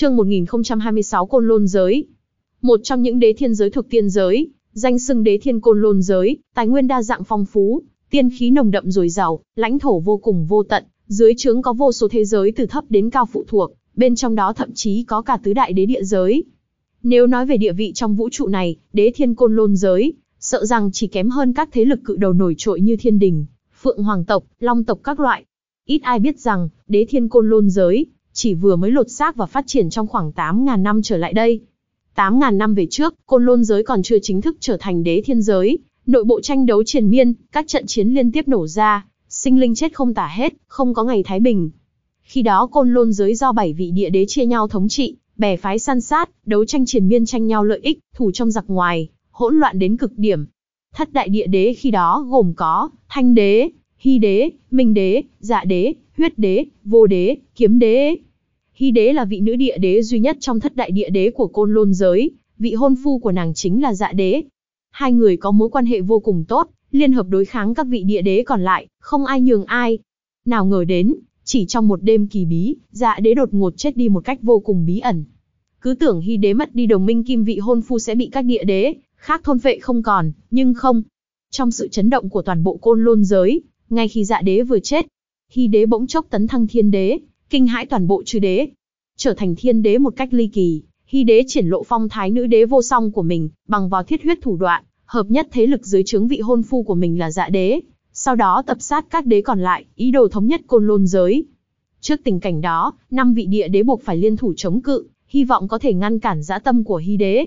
Chương 1026 Côn Lôn giới. Một trong những đế thiên giới thuộc tiên giới, danh xưng đế thiên Côn Lôn giới, tài nguyên đa dạng phong phú, tiên khí nồng đậm dồi dào, lãnh thổ vô cùng vô tận, dưới trướng có vô số thế giới từ thấp đến cao phụ thuộc, bên trong đó thậm chí có cả tứ đại đế địa giới. Nếu nói về địa vị trong vũ trụ này, đế thiên Côn Lôn giới, sợ rằng chỉ kém hơn các thế lực cự đầu nổi trội như thiên đình, phượng hoàng tộc, long tộc các loại. Ít ai biết rằng, đế thiên Côn Lôn giới, chỉ vừa mới lột xác và phát triển trong khoảng 8.000 năm trở lại đây. 8.000 năm về trước, Côn Lôn giới còn chưa chính thức trở thành đế thiên giới, nội bộ tranh đấu triền miên, các trận chiến liên tiếp nổ ra, sinh linh chết không tả hết, không có ngày thái bình. Khi đó Côn Lôn giới do bảy vị địa đế chia nhau thống trị, bè phái săn sát, đấu tranh triền miên tranh nhau lợi ích, thủ trong giặc ngoài, hỗn loạn đến cực điểm. Thất đại địa đế khi đó gồm có Thanh đế, Hy đế, Minh đế, Dạ đế, Huyết đế, Vô đế, Kiếm đế. Hy đế là vị nữ địa đế duy nhất trong thất đại địa đế của Côn Lôn giới, vị hôn phu của nàng chính là Dạ đế. Hai người có mối quan hệ vô cùng tốt, liên hợp đối kháng các vị địa đế còn lại, không ai nhường ai. Nào ngờ đến, chỉ trong một đêm kỳ bí, Dạ đế đột ngột chết đi một cách vô cùng bí ẩn. Cứ tưởng Hy đế mất đi đồng minh kim vị hôn phu sẽ bị các địa đế khác thôn vệ không còn, nhưng không. Trong sự chấn động của toàn bộ côn lôn giới, ngay khi dạ đế vừa chết, Hy đế bỗng chốc tấn thăng thiên đế, kinh hãi toàn bộ chư đế. Trở thành thiên đế một cách ly kỳ, Hy đế triển lộ phong thái nữ đế vô song của mình, bằng vào thiết huyết thủ đoạn, hợp nhất thế lực dưới trướng vị hôn phu của mình là dạ đế. Sau đó tập sát các đế còn lại, ý đồ thống nhất côn lôn giới. Trước tình cảnh đó, năm vị địa đế buộc phải liên thủ chống cự, hy vọng có thể ngăn cản dã tâm của Hy đế.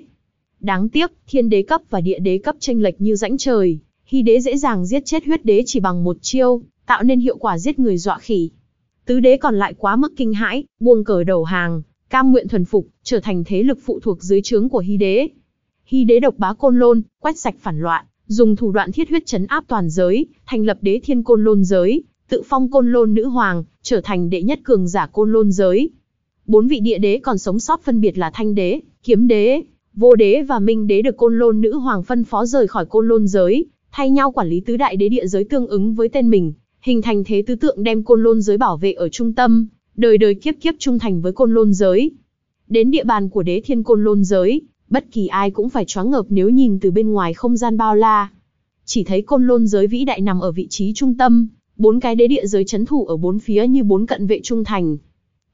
Đáng tiếc, thiên đế cấp và địa đế cấp tranh lệch như rãnh trời, hy đế dễ dàng giết chết huyết đế chỉ bằng một chiêu, tạo nên hiệu quả giết người dọa khỉ. Tứ đế còn lại quá mức kinh hãi, buông cờ đầu hàng, cam nguyện thuần phục, trở thành thế lực phụ thuộc dưới trướng của hy đế. Hy đế độc bá côn lôn, quét sạch phản loạn, dùng thủ đoạn thiết huyết chấn áp toàn giới, thành lập đế thiên côn lôn giới, tự phong côn lôn nữ hoàng, trở thành đệ nhất cường giả côn lôn giới. Bốn vị địa đế còn sống sót phân biệt là thanh đế, kiếm đế, Vô đế và Minh đế được côn lôn nữ hoàng phân phó rời khỏi côn lôn giới, thay nhau quản lý tứ đại đế địa giới tương ứng với tên mình, hình thành thế tứ tượng đem côn lôn giới bảo vệ ở trung tâm, đời đời kiếp kiếp trung thành với côn lôn giới. Đến địa bàn của đế thiên côn lôn giới, bất kỳ ai cũng phải choáng ngợp nếu nhìn từ bên ngoài không gian bao la. Chỉ thấy côn lôn giới vĩ đại nằm ở vị trí trung tâm, bốn cái đế địa giới chấn thủ ở bốn phía như bốn cận vệ trung thành.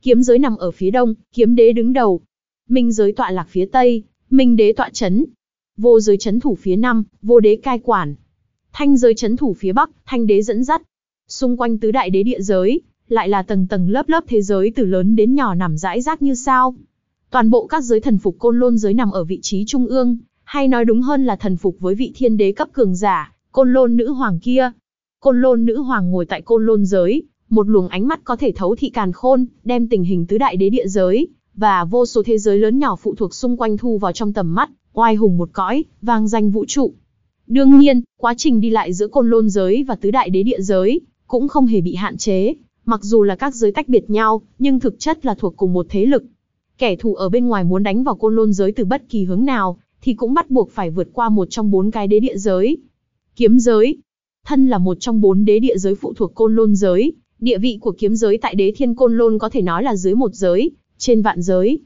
Kiếm giới nằm ở phía đông, kiếm đế đứng đầu. Minh giới tọa lạc phía tây, Minh đế tọa chấn. Vô giới chấn thủ phía nam, vô đế cai quản. Thanh giới chấn thủ phía bắc, thanh đế dẫn dắt. Xung quanh tứ đại đế địa giới, lại là tầng tầng lớp lớp thế giới từ lớn đến nhỏ nằm rải rác như sao. Toàn bộ các giới thần phục côn lôn giới nằm ở vị trí trung ương, hay nói đúng hơn là thần phục với vị thiên đế cấp cường giả, côn lôn nữ hoàng kia. Côn lôn nữ hoàng ngồi tại côn lôn giới, một luồng ánh mắt có thể thấu thị càn khôn, đem tình hình tứ đại đế địa giới, và vô số thế giới lớn nhỏ phụ thuộc xung quanh thu vào trong tầm mắt, oai hùng một cõi, vang danh vũ trụ. Đương nhiên, quá trình đi lại giữa côn lôn giới và tứ đại đế địa giới, cũng không hề bị hạn chế, mặc dù là các giới tách biệt nhau, nhưng thực chất là thuộc cùng một thế lực. Kẻ thù ở bên ngoài muốn đánh vào côn lôn giới từ bất kỳ hướng nào, thì cũng bắt buộc phải vượt qua một trong bốn cái đế địa giới. Kiếm giới. Thân là một trong bốn đế địa giới phụ thuộc côn lôn giới, địa vị của kiếm giới tại đế thiên côn lôn có thể nói là dưới một giới, trên vạn giới.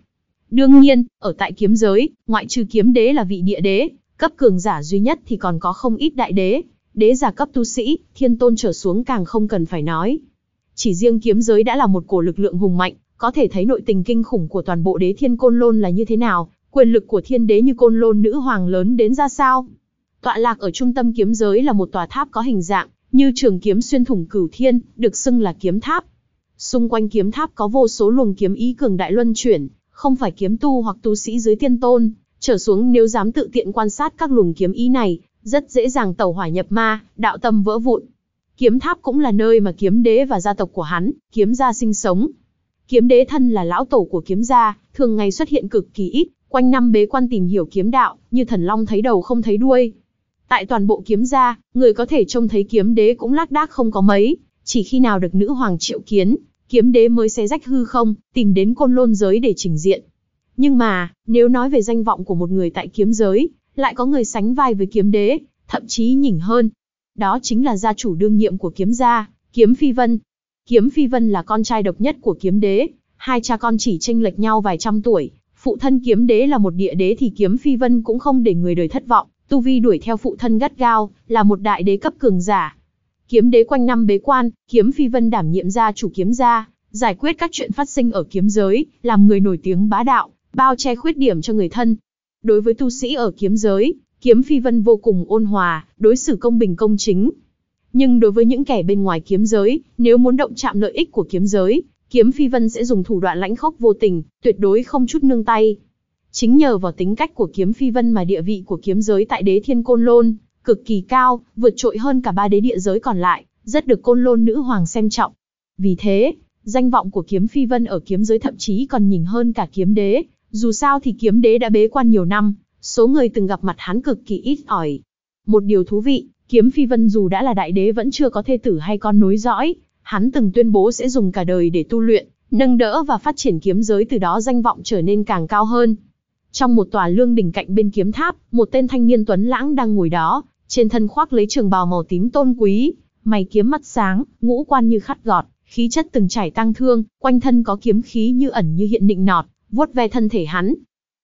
Đương nhiên, ở tại kiếm giới, ngoại trừ kiếm đế là vị địa đế, cấp cường giả duy nhất thì còn có không ít đại đế, đế giả cấp tu sĩ, thiên tôn trở xuống càng không cần phải nói. Chỉ riêng kiếm giới đã là một cổ lực lượng hùng mạnh, có thể thấy nội tình kinh khủng của toàn bộ đế thiên côn lôn là như thế nào, quyền lực của thiên đế như côn lôn nữ hoàng lớn đến ra sao. Tọa lạc ở trung tâm kiếm giới là một tòa tháp có hình dạng, như trường kiếm xuyên thủng cửu thiên, được xưng là kiếm tháp. Xung quanh kiếm tháp có vô số luồng kiếm ý cường đại luân chuyển, không phải kiếm tu hoặc tu sĩ dưới tiên tôn, trở xuống nếu dám tự tiện quan sát các luồng kiếm ý này, rất dễ dàng tẩu hỏa nhập ma, đạo tâm vỡ vụn. Kiếm tháp cũng là nơi mà kiếm đế và gia tộc của hắn, kiếm gia sinh sống. Kiếm đế thân là lão tổ của kiếm gia, thường ngày xuất hiện cực kỳ ít, quanh năm bế quan tìm hiểu kiếm đạo, như thần long thấy đầu không thấy đuôi. Tại toàn bộ kiếm gia, người có thể trông thấy kiếm đế cũng lác đác không có mấy, chỉ khi nào được nữ hoàng triệu kiến, kiếm đế mới xé rách hư không, tìm đến côn lôn giới để trình diện. Nhưng mà, nếu nói về danh vọng của một người tại kiếm giới, lại có người sánh vai với kiếm đế, thậm chí nhỉnh hơn. Đó chính là gia chủ đương nhiệm của kiếm gia, kiếm phi vân. Kiếm phi vân là con trai độc nhất của kiếm đế, hai cha con chỉ tranh lệch nhau vài trăm tuổi, phụ thân kiếm đế là một địa đế thì kiếm phi vân cũng không để người đời thất vọng, tu vi đuổi theo phụ thân gắt gao, là một đại đế cấp cường giả. Kiếm đế quanh năm bế quan, kiếm phi vân đảm nhiệm gia chủ kiếm gia, giải quyết các chuyện phát sinh ở kiếm giới, làm người nổi tiếng bá đạo, bao che khuyết điểm cho người thân. Đối với tu sĩ ở kiếm giới, kiếm phi vân vô cùng ôn hòa, đối xử công bình công chính. Nhưng đối với những kẻ bên ngoài kiếm giới, nếu muốn động chạm lợi ích của kiếm giới, kiếm phi vân sẽ dùng thủ đoạn lãnh khốc vô tình, tuyệt đối không chút nương tay. Chính nhờ vào tính cách của kiếm phi vân mà địa vị của kiếm giới tại đế thiên côn lôn, cực kỳ cao, vượt trội hơn cả ba đế địa giới còn lại, rất được côn lôn nữ hoàng xem trọng. Vì thế, danh vọng của kiếm phi vân ở kiếm giới thậm chí còn nhìn hơn cả kiếm đế, dù sao thì kiếm đế đã bế quan nhiều năm, số người từng gặp mặt hắn cực kỳ ít ỏi. Một điều thú vị, kiếm phi vân dù đã là đại đế vẫn chưa có thê tử hay con nối dõi, hắn từng tuyên bố sẽ dùng cả đời để tu luyện, nâng đỡ và phát triển kiếm giới từ đó danh vọng trở nên càng cao hơn. Trong một tòa lương đỉnh cạnh bên kiếm tháp, một tên thanh niên tuấn lãng đang ngồi đó, trên thân khoác lấy trường bào màu tím tôn quý, mày kiếm mắt sáng, ngũ quan như khắt gọt, khí chất từng trải tăng thương, quanh thân có kiếm khí như ẩn như hiện nịnh nọt, vuốt ve thân thể hắn.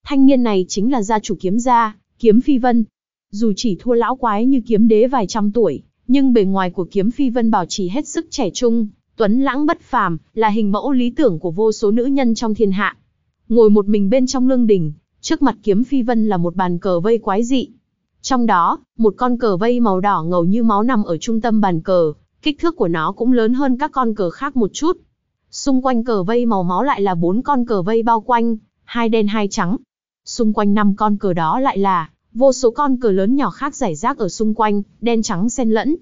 Thanh niên này chính là gia chủ kiếm gia, kiếm phi vân. Dù chỉ thua lão quái như kiếm đế vài trăm tuổi, nhưng bề ngoài của kiếm phi vân bảo trì hết sức trẻ trung, tuấn lãng bất phàm, là hình mẫu lý tưởng của vô số nữ nhân trong thiên hạ. Ngồi một mình bên trong lương đình, trước mặt kiếm phi vân là một bàn cờ vây quái dị. Trong đó, một con cờ vây màu đỏ ngầu như máu nằm ở trung tâm bàn cờ, kích thước của nó cũng lớn hơn các con cờ khác một chút. Xung quanh cờ vây màu máu lại là bốn con cờ vây bao quanh, hai đen hai trắng. Xung quanh năm con cờ đó lại là vô số con cờ lớn nhỏ khác rải rác ở xung quanh, đen trắng xen lẫn.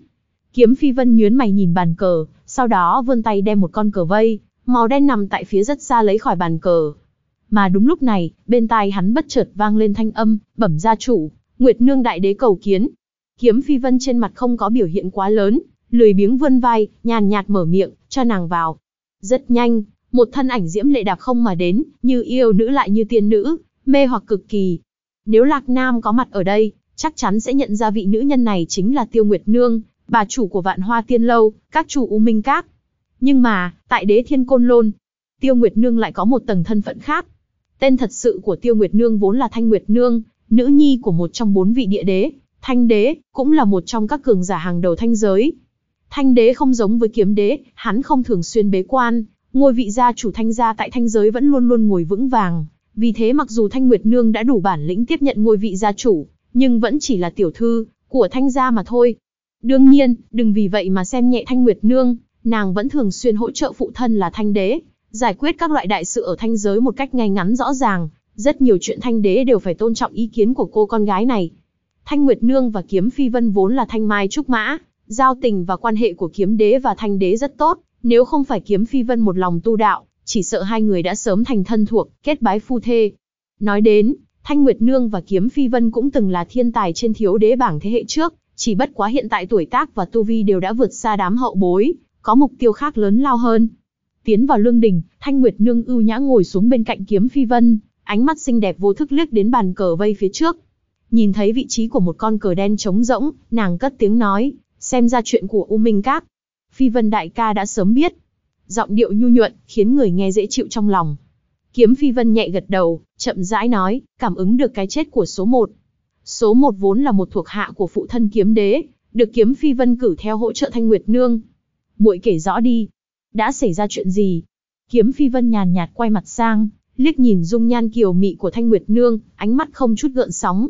Kiếm Phi Vân nhướng mày nhìn bàn cờ, sau đó vươn tay đem một con cờ vây, màu đen nằm tại phía rất xa lấy khỏi bàn cờ. Mà đúng lúc này, bên tai hắn bất chợt vang lên thanh âm, bẩm gia chủ, Nguyệt Nương đại đế cầu kiến. Kiếm Phi Vân trên mặt không có biểu hiện quá lớn, lười biếng vươn vai, nhàn nhạt mở miệng, cho nàng vào. Rất nhanh, một thân ảnh diễm lệ đạp không mà đến, như yêu nữ lại như tiên nữ, mê hoặc cực kỳ. Nếu Lạc Nam có mặt ở đây, chắc chắn sẽ nhận ra vị nữ nhân này chính là Tiêu Nguyệt Nương, bà chủ của Vạn Hoa Tiên Lâu, các chủ U Minh Các. Nhưng mà, tại đế thiên côn lôn, Tiêu Nguyệt Nương lại có một tầng thân phận khác. Tên thật sự của Tiêu Nguyệt Nương vốn là Thanh Nguyệt Nương, nữ nhi của một trong bốn vị địa đế. Thanh đế, cũng là một trong các cường giả hàng đầu thanh giới. Thanh đế không giống với kiếm đế, hắn không thường xuyên bế quan, ngôi vị gia chủ thanh gia tại thanh giới vẫn luôn luôn ngồi vững vàng. Vì thế mặc dù Thanh Nguyệt Nương đã đủ bản lĩnh tiếp nhận ngôi vị gia chủ, nhưng vẫn chỉ là tiểu thư của thanh gia mà thôi. Đương nhiên, đừng vì vậy mà xem nhẹ Thanh Nguyệt Nương, nàng vẫn thường xuyên hỗ trợ phụ thân là thanh đế, giải quyết các loại đại sự ở thanh giới một cách ngay ngắn rõ ràng. Rất nhiều chuyện thanh đế đều phải tôn trọng ý kiến của cô con gái này. Thanh Nguyệt Nương và Kiếm Phi Vân vốn là thanh mai trúc mã, giao tình và quan hệ của kiếm đế và thanh đế rất tốt, nếu không phải kiếm phi vân một lòng tu đạo, chỉ sợ hai người đã sớm thành thân thuộc, kết bái phu thê. Nói đến, Thanh Nguyệt Nương và Kiếm Phi Vân cũng từng là thiên tài trên thiếu đế bảng thế hệ trước, chỉ bất quá hiện tại tuổi tác và tu vi đều đã vượt xa đám hậu bối, có mục tiêu khác lớn lao hơn. Tiến vào lương đình, Thanh Nguyệt Nương ưu nhã ngồi xuống bên cạnh Kiếm Phi Vân, ánh mắt xinh đẹp vô thức liếc đến bàn cờ vây phía trước. Nhìn thấy vị trí của một con cờ đen trống rỗng, nàng cất tiếng nói, xem ra chuyện của U Minh Các. Phi Vân đại ca đã sớm biết. Giọng điệu nhu nhuận, khiến người nghe dễ chịu trong lòng. Kiếm Phi Vân nhẹ gật đầu, chậm rãi nói, cảm ứng được cái chết của số 1. Số 1 vốn là một thuộc hạ của phụ thân kiếm đế, được Kiếm Phi Vân cử theo hỗ trợ Thanh Nguyệt Nương. Muội kể rõ đi. Đã xảy ra chuyện gì? Kiếm Phi Vân nhàn nhạt quay mặt sang, liếc nhìn dung nhan kiều mị của Thanh Nguyệt Nương, ánh mắt không chút gợn sóng.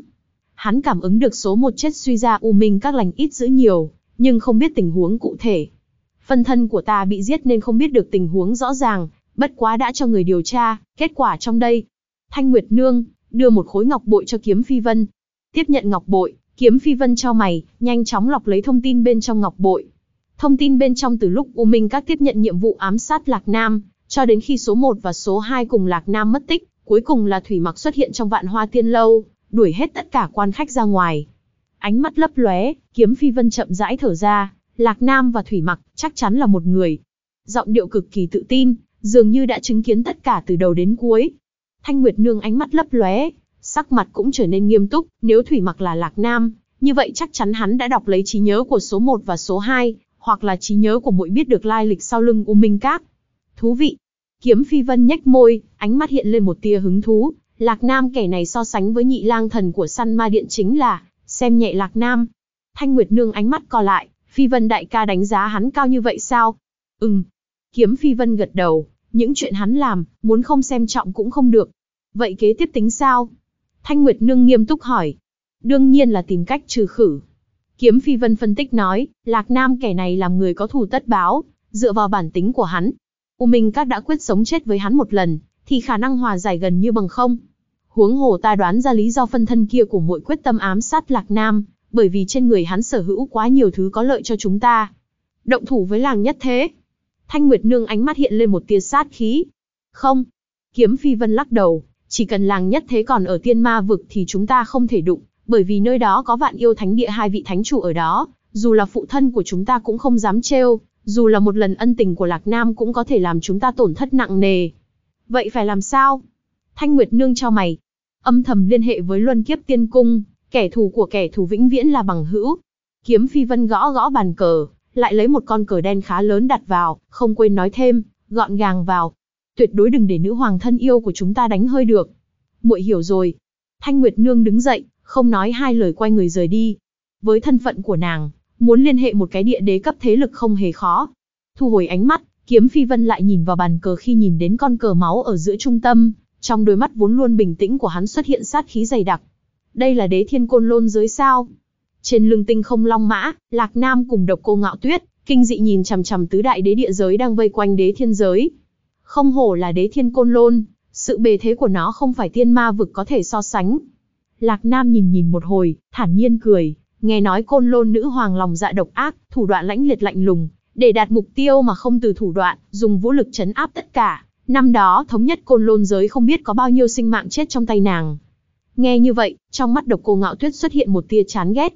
Hắn cảm ứng được số một chết suy ra u minh các lành ít dữ nhiều, nhưng không biết tình huống cụ thể. Phân thân của ta bị giết nên không biết được tình huống rõ ràng, bất quá đã cho người điều tra, kết quả trong đây. Thanh Nguyệt Nương, đưa một khối ngọc bội cho kiếm phi vân. Tiếp nhận ngọc bội, kiếm phi vân cho mày, nhanh chóng lọc lấy thông tin bên trong ngọc bội. Thông tin bên trong từ lúc U Minh các tiếp nhận nhiệm vụ ám sát Lạc Nam, cho đến khi số 1 và số 2 cùng Lạc Nam mất tích, cuối cùng là Thủy Mặc xuất hiện trong vạn hoa tiên lâu, đuổi hết tất cả quan khách ra ngoài. Ánh mắt lấp lóe, kiếm phi vân chậm rãi thở ra, Lạc Nam và Thủy Mặc chắc chắn là một người. Giọng điệu cực kỳ tự tin, dường như đã chứng kiến tất cả từ đầu đến cuối. Thanh Nguyệt Nương ánh mắt lấp lóe, sắc mặt cũng trở nên nghiêm túc, nếu Thủy Mặc là Lạc Nam, như vậy chắc chắn hắn đã đọc lấy trí nhớ của số 1 và số 2, hoặc là trí nhớ của muội biết được lai lịch sau lưng U Minh Các. Thú vị. Kiếm Phi Vân nhếch môi, ánh mắt hiện lên một tia hứng thú. Lạc Nam kẻ này so sánh với nhị lang thần của săn ma điện chính là, xem nhẹ Lạc Nam. Thanh Nguyệt Nương ánh mắt co lại, Phi Vân đại ca đánh giá hắn cao như vậy sao? Ừm. Kiếm Phi Vân gật đầu, những chuyện hắn làm, muốn không xem trọng cũng không được. Vậy kế tiếp tính sao? Thanh Nguyệt Nương nghiêm túc hỏi. Đương nhiên là tìm cách trừ khử. Kiếm Phi Vân phân tích nói, Lạc Nam kẻ này làm người có thù tất báo, dựa vào bản tính của hắn. U Minh Các đã quyết sống chết với hắn một lần, thì khả năng hòa giải gần như bằng không. Huống hồ ta đoán ra lý do phân thân kia của muội quyết tâm ám sát Lạc Nam, bởi vì trên người hắn sở hữu quá nhiều thứ có lợi cho chúng ta. Động thủ với làng nhất thế. Thanh Nguyệt Nương ánh mắt hiện lên một tia sát khí. Không. Kiếm Phi Vân lắc đầu, chỉ cần làng nhất thế còn ở tiên ma vực thì chúng ta không thể đụng, bởi vì nơi đó có vạn yêu thánh địa hai vị thánh chủ ở đó, dù là phụ thân của chúng ta cũng không dám trêu, dù là một lần ân tình của Lạc Nam cũng có thể làm chúng ta tổn thất nặng nề. Vậy phải làm sao? Thanh Nguyệt Nương cho mày. Âm thầm liên hệ với Luân Kiếp Tiên Cung, kẻ thù của kẻ thù vĩnh viễn là bằng hữu. Kiếm Phi Vân gõ gõ bàn cờ, lại lấy một con cờ đen khá lớn đặt vào, không quên nói thêm, gọn gàng vào. Tuyệt đối đừng để nữ hoàng thân yêu của chúng ta đánh hơi được. Muội hiểu rồi. Thanh Nguyệt Nương đứng dậy, không nói hai lời quay người rời đi. Với thân phận của nàng, muốn liên hệ một cái địa đế cấp thế lực không hề khó. Thu hồi ánh mắt, Kiếm Phi Vân lại nhìn vào bàn cờ khi nhìn đến con cờ máu ở giữa trung tâm, trong đôi mắt vốn luôn bình tĩnh của hắn xuất hiện sát khí dày đặc. Đây là đế thiên côn lôn giới sao? Trên lưng tinh không long mã, Lạc Nam cùng độc cô ngạo tuyết, kinh dị nhìn chằm chằm tứ đại đế địa giới đang vây quanh đế thiên giới. Không hổ là đế thiên côn lôn, sự bề thế của nó không phải tiên ma vực có thể so sánh. Lạc Nam nhìn nhìn một hồi, thản nhiên cười, nghe nói côn lôn nữ hoàng lòng dạ độc ác, thủ đoạn lãnh liệt lạnh lùng, để đạt mục tiêu mà không từ thủ đoạn, dùng vũ lực chấn áp tất cả. Năm đó thống nhất côn lôn giới không biết có bao nhiêu sinh mạng chết trong tay nàng. Nghe như vậy, trong mắt độc cô ngạo tuyết xuất hiện một tia chán ghét.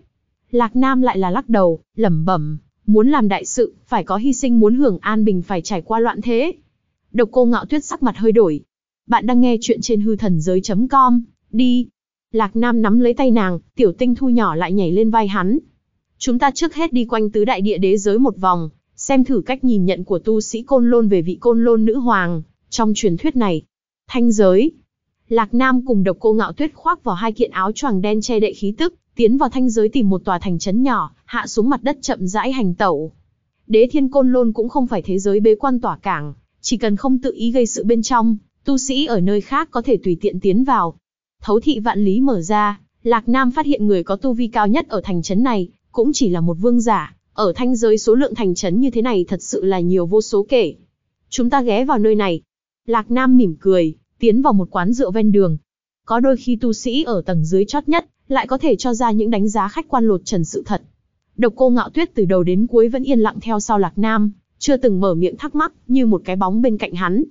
Lạc Nam lại là lắc đầu, lẩm bẩm, muốn làm đại sự, phải có hy sinh muốn hưởng an bình phải trải qua loạn thế. Độc cô ngạo tuyết sắc mặt hơi đổi. Bạn đang nghe chuyện trên hư thần giới.com, đi. Lạc Nam nắm lấy tay nàng, tiểu tinh thu nhỏ lại nhảy lên vai hắn. Chúng ta trước hết đi quanh tứ đại địa đế giới một vòng, xem thử cách nhìn nhận của tu sĩ côn lôn về vị côn lôn nữ hoàng, trong truyền thuyết này. Thanh giới. Lạc Nam cùng độc cô ngạo tuyết khoác vào hai kiện áo choàng đen che đậy khí tức, tiến vào thanh giới tìm một tòa thành trấn nhỏ, hạ xuống mặt đất chậm rãi hành tẩu. Đế thiên côn lôn cũng không phải thế giới bế quan tỏa cảng, chỉ cần không tự ý gây sự bên trong, tu sĩ ở nơi khác có thể tùy tiện tiến vào. Thấu thị vạn lý mở ra, Lạc Nam phát hiện người có tu vi cao nhất ở thành trấn này, cũng chỉ là một vương giả, ở thanh giới số lượng thành trấn như thế này thật sự là nhiều vô số kể. Chúng ta ghé vào nơi này. Lạc Nam mỉm cười, tiến vào một quán rượu ven đường. Có đôi khi tu sĩ ở tầng dưới chót nhất, lại có thể cho ra những đánh giá khách quan lột trần sự thật. Độc cô ngạo tuyết từ đầu đến cuối vẫn yên lặng theo sau Lạc Nam, chưa từng mở miệng thắc mắc, như một cái bóng bên cạnh hắn.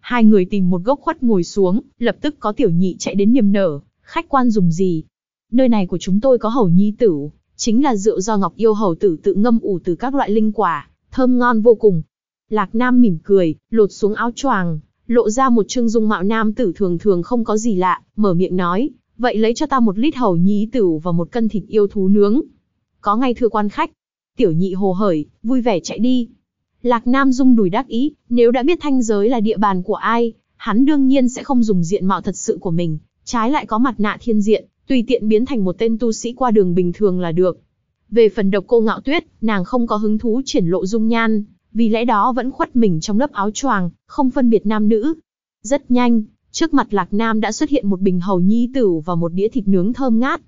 Hai người tìm một gốc khuất ngồi xuống, lập tức có tiểu nhị chạy đến niềm nở, khách quan dùng gì? Nơi này của chúng tôi có hầu nhi tử, chính là rượu do Ngọc Yêu hầu tử tự ngâm ủ từ các loại linh quả, thơm ngon vô cùng. Lạc Nam mỉm cười, lột xuống áo choàng, lộ ra một trương dung mạo nam tử thường thường không có gì lạ, mở miệng nói, vậy lấy cho ta một lít hầu nhí tửu và một cân thịt yêu thú nướng. Có ngay thưa quan khách. Tiểu nhị hồ hởi, vui vẻ chạy đi. Lạc Nam dung đùi đắc ý, nếu đã biết thanh giới là địa bàn của ai, hắn đương nhiên sẽ không dùng diện mạo thật sự của mình, trái lại có mặt nạ thiên diện, tùy tiện biến thành một tên tu sĩ qua đường bình thường là được. Về phần độc cô ngạo tuyết, nàng không có hứng thú triển lộ dung nhan, vì lẽ đó vẫn khuất mình trong lớp áo choàng, không phân biệt nam nữ. Rất nhanh, trước mặt Lạc Nam đã xuất hiện một bình hầu nhi tử và một đĩa thịt nướng thơm ngát.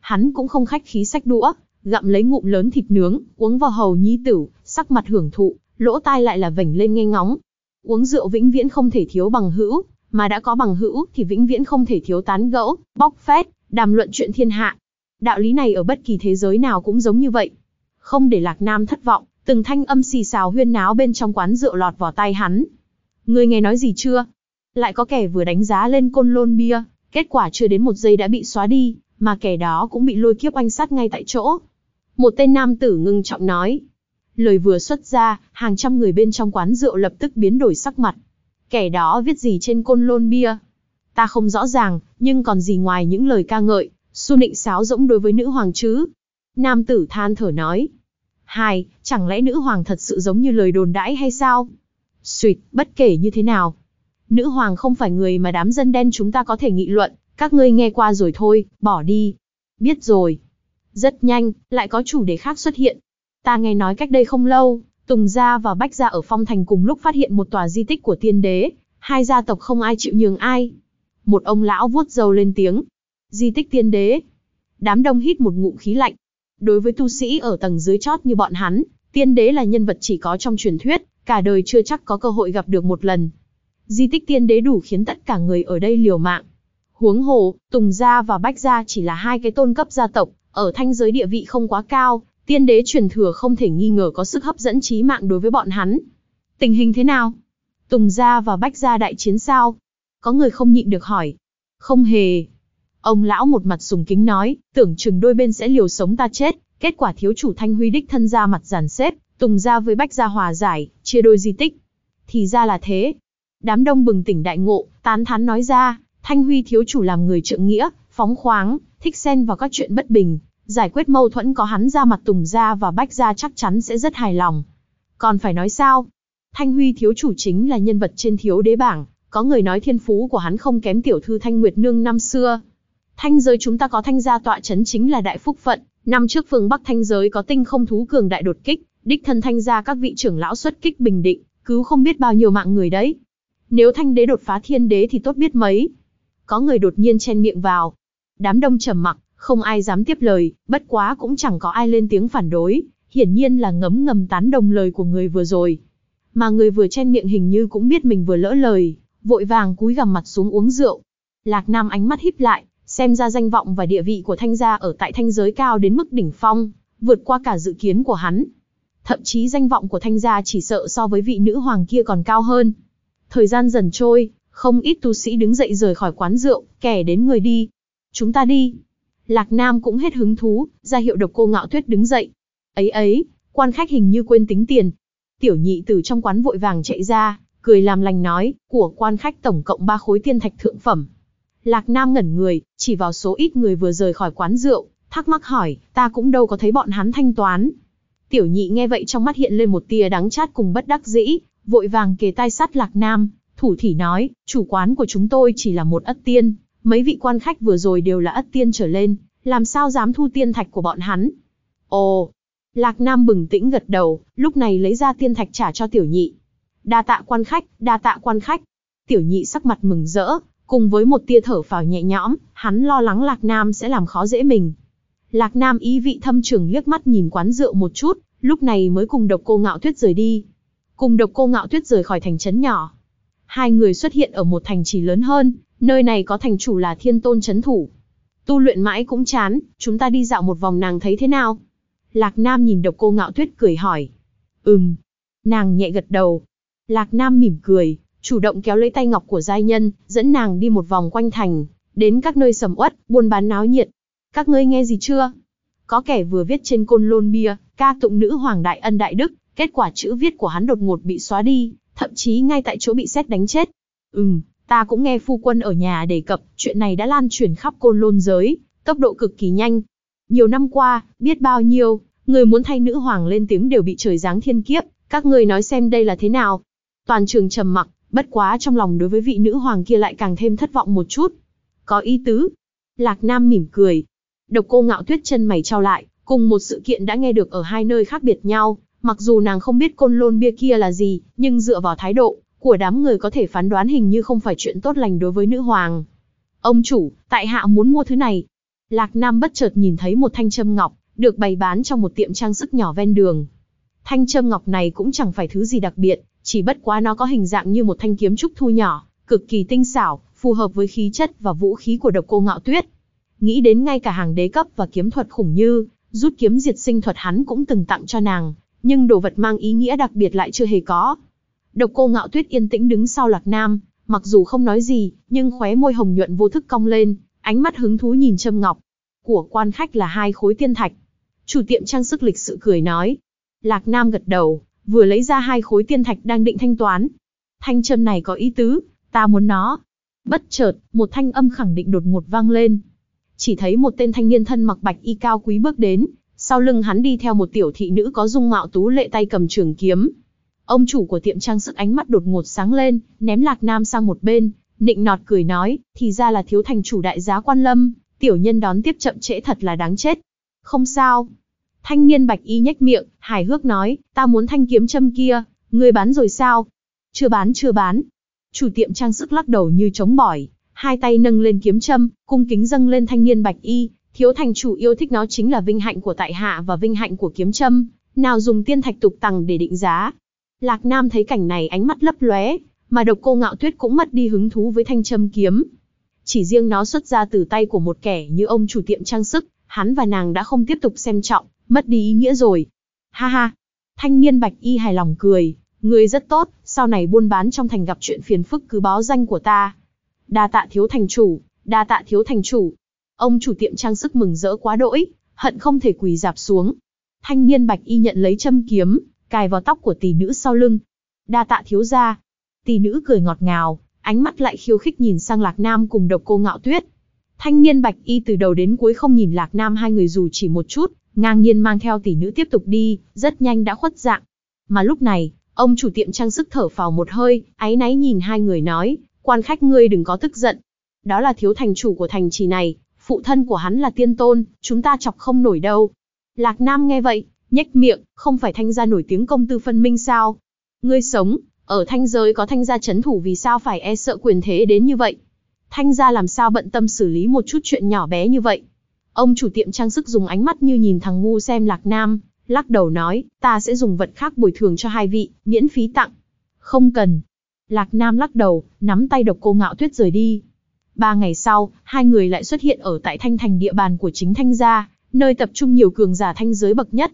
Hắn cũng không khách khí sách đũa, gặm lấy ngụm lớn thịt nướng, uống vào hầu nhi tử, sắc mặt hưởng thụ, lỗ tai lại là vểnh lên nghe ngóng. Uống rượu vĩnh viễn không thể thiếu bằng hữu, mà đã có bằng hữu thì vĩnh viễn không thể thiếu tán gẫu, bóc phét, đàm luận chuyện thiên hạ. Đạo lý này ở bất kỳ thế giới nào cũng giống như vậy. Không để Lạc Nam thất vọng, từng thanh âm xì xào huyên náo bên trong quán rượu lọt vào tay hắn. Ngươi nghe nói gì chưa? Lại có kẻ vừa đánh giá lên côn lôn bia, kết quả chưa đến một giây đã bị xóa đi, mà kẻ đó cũng bị lôi kiếp oanh sát ngay tại chỗ. Một tên nam tử ngưng trọng nói, Lời vừa xuất ra, hàng trăm người bên trong quán rượu lập tức biến đổi sắc mặt. Kẻ đó viết gì trên côn lôn bia? Ta không rõ ràng, nhưng còn gì ngoài những lời ca ngợi, su nịnh sáo rỗng đối với nữ hoàng chứ? Nam tử than thở nói. Hai, chẳng lẽ nữ hoàng thật sự giống như lời đồn đãi hay sao? Xuyệt, bất kể như thế nào. Nữ hoàng không phải người mà đám dân đen chúng ta có thể nghị luận, các ngươi nghe qua rồi thôi, bỏ đi. Biết rồi. Rất nhanh, lại có chủ đề khác xuất hiện. Ta nghe nói cách đây không lâu, Tùng Gia và Bách Gia ở Phong Thành cùng lúc phát hiện một tòa di tích của tiên đế, hai gia tộc không ai chịu nhường ai. Một ông lão vuốt râu lên tiếng. Di tích tiên đế. Đám đông hít một ngụm khí lạnh. Đối với tu sĩ ở tầng dưới chót như bọn hắn, tiên đế là nhân vật chỉ có trong truyền thuyết, cả đời chưa chắc có cơ hội gặp được một lần. Di tích tiên đế đủ khiến tất cả người ở đây liều mạng. Huống hồ, Tùng Gia và Bách Gia chỉ là hai cái tôn cấp gia tộc, ở thanh giới địa vị không quá cao, tiên đế truyền thừa không thể nghi ngờ có sức hấp dẫn trí mạng đối với bọn hắn. Tình hình thế nào? Tùng Gia và Bách Gia đại chiến sao? Có người không nhịn được hỏi. Không hề. Ông lão một mặt sùng kính nói, tưởng chừng đôi bên sẽ liều sống ta chết, kết quả thiếu chủ Thanh Huy đích thân ra mặt giàn xếp, Tùng Gia với Bách Gia hòa giải, chia đôi di tích. Thì ra là thế. Đám đông bừng tỉnh đại ngộ, tán thán nói ra, Thanh Huy thiếu chủ làm người trượng nghĩa, phóng khoáng, thích xen vào các chuyện bất bình, giải quyết mâu thuẫn có hắn ra mặt Tùng Gia và Bách Gia chắc chắn sẽ rất hài lòng. Còn phải nói sao? Thanh Huy thiếu chủ chính là nhân vật trên thiếu đế bảng, có người nói thiên phú của hắn không kém tiểu thư Thanh Nguyệt Nương năm xưa. Thanh giới chúng ta có thanh gia tọa chấn chính là đại phúc phận, năm trước phương Bắc thanh giới có tinh không thú cường đại đột kích, đích thân thanh gia các vị trưởng lão xuất kích bình định, cứu không biết bao nhiêu mạng người đấy. Nếu thanh đế đột phá thiên đế thì tốt biết mấy. Có người đột nhiên chen miệng vào. Đám đông trầm mặc, không ai dám tiếp lời, bất quá cũng chẳng có ai lên tiếng phản đối, hiển nhiên là ngấm ngầm tán đồng lời của người vừa rồi. Mà người vừa chen miệng hình như cũng biết mình vừa lỡ lời, vội vàng cúi gằm mặt xuống uống rượu. Lạc Nam ánh mắt híp lại, xem ra danh vọng và địa vị của thanh gia ở tại thanh giới cao đến mức đỉnh phong, vượt qua cả dự kiến của hắn. Thậm chí danh vọng của thanh gia chỉ sợ so với vị nữ hoàng kia còn cao hơn. Thời gian dần trôi, không ít tu sĩ đứng dậy rời khỏi quán rượu, kẻ đến người đi. Chúng ta đi. Lạc Nam cũng hết hứng thú, ra hiệu độc cô ngạo tuyết đứng dậy. Ấy ấy, quan khách hình như quên tính tiền. Tiểu nhị từ trong quán vội vàng chạy ra, cười làm lành nói, của quan khách tổng cộng ba khối tiên thạch thượng phẩm. Lạc Nam ngẩn người, chỉ vào số ít người vừa rời khỏi quán rượu, thắc mắc hỏi, ta cũng đâu có thấy bọn hắn thanh toán. Tiểu nhị nghe vậy trong mắt hiện lên một tia đắng chát cùng bất đắc dĩ, vội vàng kề tai sát Lạc Nam, thủ thỉ nói, chủ quán của chúng tôi chỉ là một ất tiên, mấy vị quan khách vừa rồi đều là ất tiên trở lên, làm sao dám thu tiên thạch của bọn hắn. Ồ, Lạc Nam bừng tĩnh gật đầu, lúc này lấy ra tiên thạch trả cho tiểu nhị. Đa tạ quan khách, đa tạ quan khách. Tiểu nhị sắc mặt mừng rỡ, cùng với một tia thở phào nhẹ nhõm, hắn lo lắng Lạc Nam sẽ làm khó dễ mình. Lạc Nam ý vị thâm trường liếc mắt nhìn quán rượu một chút, lúc này mới cùng độc cô ngạo tuyết rời đi. Cùng độc cô ngạo tuyết rời khỏi thành trấn nhỏ. Hai người xuất hiện ở một thành trì lớn hơn, nơi này có thành chủ là thiên tôn trấn thủ. Tu luyện mãi cũng chán, chúng ta đi dạo một vòng nàng thấy thế nào? Lạc Nam nhìn độc cô ngạo tuyết cười hỏi. Ừm. Nàng nhẹ gật đầu. Lạc Nam mỉm cười, chủ động kéo lấy tay ngọc của giai nhân, dẫn nàng đi một vòng quanh thành, đến các nơi sầm uất, buôn bán náo nhiệt. Các ngươi nghe gì chưa? Có kẻ vừa viết trên côn lôn bia, ca tụng nữ hoàng đại ân đại đức, kết quả chữ viết của hắn đột ngột bị xóa đi, thậm chí ngay tại chỗ bị xét đánh chết. Ừm, ta cũng nghe phu quân ở nhà đề cập, chuyện này đã lan truyền khắp côn lôn giới, tốc độ cực kỳ nhanh. Nhiều năm qua, biết bao nhiêu, người muốn thay nữ hoàng lên tiếng đều bị trời giáng thiên kiếp, các ngươi nói xem đây là thế nào. Toàn trường trầm mặc, bất quá trong lòng đối với vị nữ hoàng kia lại càng thêm thất vọng một chút. Có ý tứ. Lạc Nam mỉm cười. Độc cô ngạo tuyết chân mày trao lại, cùng một sự kiện đã nghe được ở hai nơi khác biệt nhau, mặc dù nàng không biết côn lôn bia kia là gì, nhưng dựa vào thái độ của đám người có thể phán đoán hình như không phải chuyện tốt lành đối với nữ hoàng. Ông chủ, tại hạ muốn mua thứ này. Lạc Nam bất chợt nhìn thấy một thanh châm ngọc, được bày bán trong một tiệm trang sức nhỏ ven đường. Thanh châm ngọc này cũng chẳng phải thứ gì đặc biệt, chỉ bất quá nó có hình dạng như một thanh kiếm trúc thu nhỏ, cực kỳ tinh xảo, phù hợp với khí chất và vũ khí của độc cô ngạo tuyết. Nghĩ đến ngay cả hàng đế cấp và kiếm thuật khủng như, rút kiếm diệt sinh thuật hắn cũng từng tặng cho nàng, nhưng đồ vật mang ý nghĩa đặc biệt lại chưa hề có. Độc cô ngạo tuyết yên tĩnh đứng sau lạc nam, mặc dù không nói gì, nhưng khóe môi hồng nhuận vô thức cong lên, ánh mắt hứng thú nhìn châm ngọc. Của quan khách là hai khối tiên thạch. Chủ tiệm trang sức lịch sự cười nói. Lạc nam gật đầu, vừa lấy ra hai khối tiên thạch đang định thanh toán. Thanh châm này có ý tứ, ta muốn nó. Bất chợt, một thanh âm khẳng định đột ngột vang lên. Chỉ thấy một tên thanh niên thân mặc bạch y cao quý bước đến, sau lưng hắn đi theo một tiểu thị nữ có dung mạo tú lệ tay cầm trường kiếm. Ông chủ của tiệm trang sức ánh mắt đột ngột sáng lên, ném Lạc Nam sang một bên, nịnh nọt cười nói, thì ra là thiếu thành chủ đại giá quan lâm, tiểu nhân đón tiếp chậm trễ thật là đáng chết. Không sao. Thanh niên bạch y nhếch miệng, hài hước nói, ta muốn thanh kiếm châm kia, người bán rồi sao? Chưa bán chưa bán. Chủ tiệm trang sức lắc đầu như chống bỏi, hai tay nâng lên kiếm châm, cung kính dâng lên thanh niên bạch y, thiếu thành chủ yêu thích nó chính là vinh hạnh của tại hạ và vinh hạnh của kiếm châm, nào dùng tiên thạch tục tằng để định giá. Lạc Nam thấy cảnh này ánh mắt lấp lóe, mà độc cô ngạo tuyết cũng mất đi hứng thú với thanh châm kiếm. Chỉ riêng nó xuất ra từ tay của một kẻ như ông chủ tiệm trang sức, hắn và nàng đã không tiếp tục xem trọng, mất đi ý nghĩa rồi. Ha ha! Thanh niên bạch y hài lòng cười, người rất tốt, sau này buôn bán trong thành gặp chuyện phiền phức cứ báo danh của ta. Đa tạ thiếu thành chủ, đa tạ thiếu thành chủ. Ông chủ tiệm trang sức mừng rỡ quá đỗi, hận không thể quỳ dạp xuống. Thanh niên bạch y nhận lấy châm kiếm, cài vào tóc của tỷ nữ sau lưng. Đa tạ thiếu gia. Tỷ nữ cười ngọt ngào, ánh mắt lại khiêu khích nhìn sang Lạc Nam cùng độc cô ngạo tuyết. Thanh niên bạch y từ đầu đến cuối không nhìn Lạc Nam hai người dù chỉ một chút, ngang nhiên mang theo tỷ nữ tiếp tục đi, rất nhanh đã khuất dạng. Mà lúc này, ông chủ tiệm trang sức thở phào một hơi, áy náy nhìn hai người nói, quan khách ngươi đừng có tức giận. Đó là thiếu thành chủ của thành trì này, phụ thân của hắn là tiên tôn, chúng ta chọc không nổi đâu. Lạc Nam nghe vậy, nhếch miệng, không phải thanh gia nổi tiếng công tư phân minh sao? Ngươi sống, ở thanh giới có thanh gia chấn thủ vì sao phải e sợ quyền thế đến như vậy? Thanh gia làm sao bận tâm xử lý một chút chuyện nhỏ bé như vậy? Ông chủ tiệm trang sức dùng ánh mắt như nhìn thằng ngu xem Lạc Nam, lắc đầu nói, ta sẽ dùng vật khác bồi thường cho hai vị, miễn phí tặng. Không cần. Lạc Nam lắc đầu, nắm tay độc cô ngạo tuyết rời đi. Ba ngày sau, hai người lại xuất hiện ở tại thanh thành địa bàn của chính thanh gia, nơi tập trung nhiều cường giả thanh giới bậc nhất.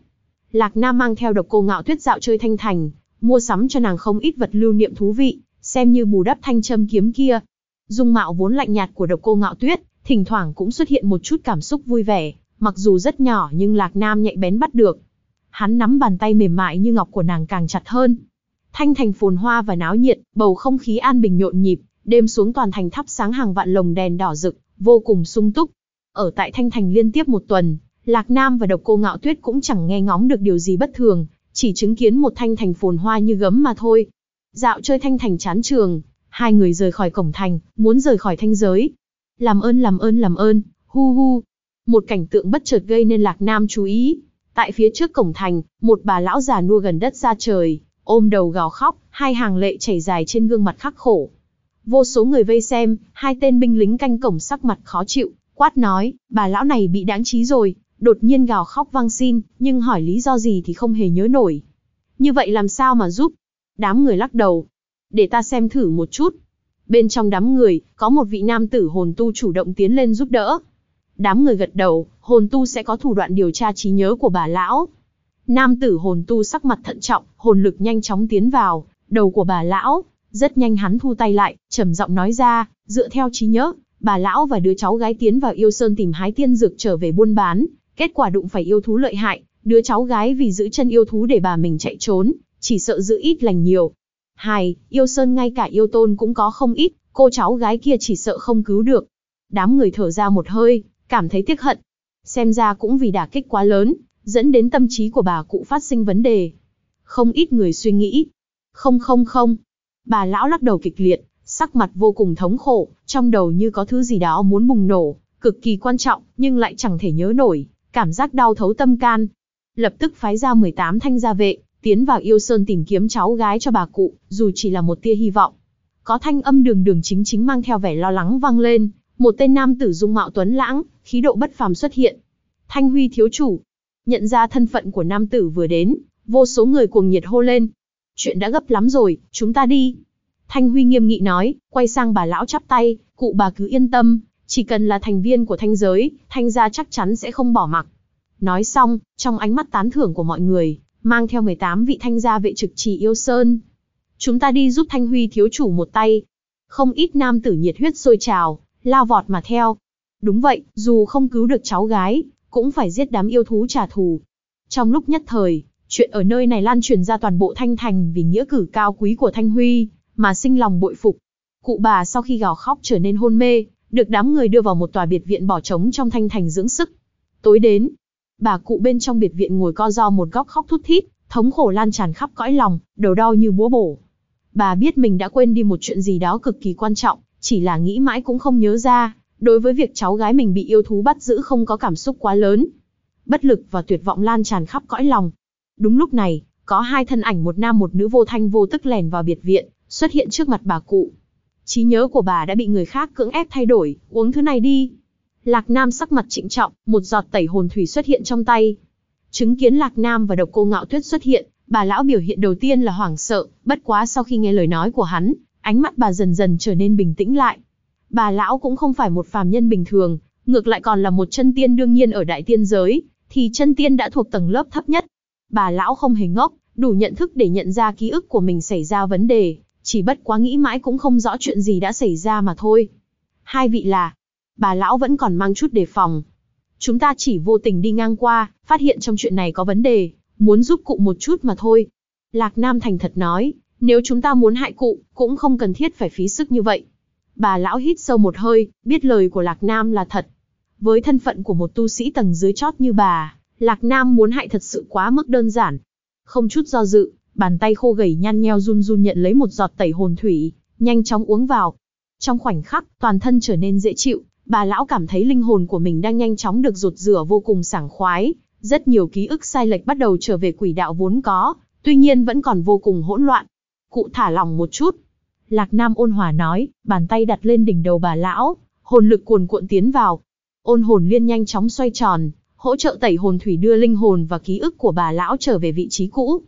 Lạc Nam mang theo độc cô ngạo tuyết dạo chơi thanh thành, mua sắm cho nàng không ít vật lưu niệm thú vị, xem như bù đắp thanh châm kiếm kia. Dung mạo vốn lạnh nhạt của độc cô ngạo tuyết, thỉnh thoảng cũng xuất hiện một chút cảm xúc vui vẻ, mặc dù rất nhỏ nhưng Lạc Nam nhạy bén bắt được. Hắn nắm bàn tay mềm mại như ngọc của nàng càng chặt hơn. Thanh thành phồn hoa và náo nhiệt, bầu không khí an bình nhộn nhịp, đêm xuống toàn thành thắp sáng hàng vạn lồng đèn đỏ rực, vô cùng sung túc. Ở tại Thanh Thành liên tiếp một tuần, Lạc Nam và Độc Cô Ngạo Tuyết cũng chẳng nghe ngóng được điều gì bất thường, chỉ chứng kiến một Thanh Thành phồn hoa như gấm mà thôi. Dạo chơi Thanh Thành chán trường, hai người rời khỏi cổng thành, muốn rời khỏi thanh giới. Làm ơn làm ơn làm ơn, hu hu. Một cảnh tượng bất chợt gây nên Lạc Nam chú ý. Tại phía trước cổng thành, một bà lão già nua gần đất ra trời, ôm đầu gào khóc, hai hàng lệ chảy dài trên gương mặt khắc khổ. Vô số người vây xem, hai tên binh lính canh cổng sắc mặt khó chịu, quát nói, bà lão này bị đáng trí rồi, đột nhiên gào khóc vang xin, nhưng hỏi lý do gì thì không hề nhớ nổi. Như vậy làm sao mà giúp? Đám người lắc đầu. Để ta xem thử một chút. Bên trong đám người, có một vị nam tử hồn tu chủ động tiến lên giúp đỡ. Đám người gật đầu, hồn tu sẽ có thủ đoạn điều tra trí nhớ của bà lão. Nam tử hồn tu sắc mặt thận trọng, hồn lực nhanh chóng tiến vào, đầu của bà lão. Rất nhanh hắn thu tay lại, trầm giọng nói ra, dựa theo trí nhớ, bà lão và đứa cháu gái tiến vào yêu sơn tìm hái tiên dược trở về buôn bán, kết quả đụng phải yêu thú lợi hại, đứa cháu gái vì giữ chân yêu thú để bà mình chạy trốn, chỉ sợ giữ ít lành nhiều. Hài, yêu sơn ngay cả yêu tôn cũng có không ít, cô cháu gái kia chỉ sợ không cứu được. Đám người thở ra một hơi, cảm thấy tiếc hận. Xem ra cũng vì đả kích quá lớn, dẫn đến tâm trí của bà cụ phát sinh vấn đề. Không ít người suy nghĩ. Không không không. Bà lão lắc đầu kịch liệt, sắc mặt vô cùng thống khổ, trong đầu như có thứ gì đó muốn bùng nổ, cực kỳ quan trọng, nhưng lại chẳng thể nhớ nổi, cảm giác đau thấu tâm can. Lập tức phái ra 18 thanh gia vệ, tiến vào yêu sơn tìm kiếm cháu gái cho bà cụ, dù chỉ là một tia hy vọng. Có thanh âm đường đường chính chính mang theo vẻ lo lắng vang lên, một tên nam tử dung mạo tuấn lãng, khí độ bất phàm xuất hiện. Thanh Huy thiếu chủ, nhận ra thân phận của nam tử vừa đến, vô số người cuồng nhiệt hô lên. Chuyện đã gấp lắm rồi, chúng ta đi. Thanh Huy nghiêm nghị nói, quay sang bà lão chắp tay, cụ bà cứ yên tâm, chỉ cần là thành viên của thanh giới, thanh gia chắc chắn sẽ không bỏ mặc. Nói xong, trong ánh mắt tán thưởng của mọi người, mang theo 18 vị thanh gia vệ trực trì yêu sơn. Chúng ta đi giúp Thanh Huy thiếu chủ một tay. Không ít nam tử nhiệt huyết sôi trào, lao vọt mà theo. Đúng vậy, dù không cứu được cháu gái, cũng phải giết đám yêu thú trả thù. Trong lúc nhất thời, chuyện ở nơi này lan truyền ra toàn bộ Thanh Thành vì nghĩa cử cao quý của Thanh Huy, mà sinh lòng bội phục. Cụ bà sau khi gào khóc trở nên hôn mê, được đám người đưa vào một tòa biệt viện bỏ trống trong thanh thành dưỡng sức. Tối đến, bà cụ bên trong biệt viện ngồi co do một góc khóc thút thít, thống khổ lan tràn khắp cõi lòng, đầu đau như búa bổ. Bà biết mình đã quên đi một chuyện gì đó cực kỳ quan trọng, chỉ là nghĩ mãi cũng không nhớ ra, đối với việc cháu gái mình bị yêu thú bắt giữ không có cảm xúc quá lớn. Bất lực và tuyệt vọng lan tràn khắp cõi lòng. Đúng lúc này, có hai thân ảnh một nam một nữ vô thanh vô tức lèn vào biệt viện, xuất hiện trước mặt bà cụ. Trí nhớ của bà đã bị người khác cưỡng ép thay đổi, uống thứ này đi. Lạc Nam sắc mặt trịnh trọng, một giọt tẩy hồn thủy xuất hiện trong tay. Chứng kiến Lạc Nam và độc cô ngạo tuyết xuất hiện, bà lão biểu hiện đầu tiên là hoảng sợ, bất quá sau khi nghe lời nói của hắn, ánh mắt bà dần dần trở nên bình tĩnh lại. Bà lão cũng không phải một phàm nhân bình thường, ngược lại còn là một chân tiên đương nhiên ở đại tiên giới, thì chân tiên đã thuộc tầng lớp thấp nhất. Bà lão không hề ngốc, đủ nhận thức để nhận ra ký ức của mình xảy ra vấn đề, chỉ bất quá nghĩ mãi cũng không rõ chuyện gì đã xảy ra mà thôi. Hai vị là, bà lão vẫn còn mang chút đề phòng. Chúng ta chỉ vô tình đi ngang qua, phát hiện trong chuyện này có vấn đề, muốn giúp cụ một chút mà thôi. Lạc Nam thành thật nói, nếu chúng ta muốn hại cụ, cũng không cần thiết phải phí sức như vậy. Bà lão hít sâu một hơi, biết lời của Lạc Nam là thật. Với thân phận của một tu sĩ tầng dưới chót như bà, Lạc Nam muốn hại thật sự quá mức đơn giản. Không chút do dự, bàn tay khô gầy nhăn nheo run run nhận lấy một giọt tẩy hồn thủy, nhanh chóng uống vào. Trong khoảnh khắc, toàn thân trở nên dễ chịu, bà lão cảm thấy linh hồn của mình đang nhanh chóng được rụt rửa vô cùng sảng khoái, rất nhiều ký ức sai lệch bắt đầu trở về quỷ đạo vốn có, tuy nhiên vẫn còn vô cùng hỗn loạn. Cụ thả lòng một chút. Lạc Nam ôn hòa nói, bàn tay đặt lên đỉnh đầu bà lão, hồn lực cuồn cuộn tiến vào. Ôn hồn liên nhanh chóng xoay tròn, hỗ trợ tẩy hồn thủy đưa linh hồn và ký ức của bà lão trở về vị trí cũ.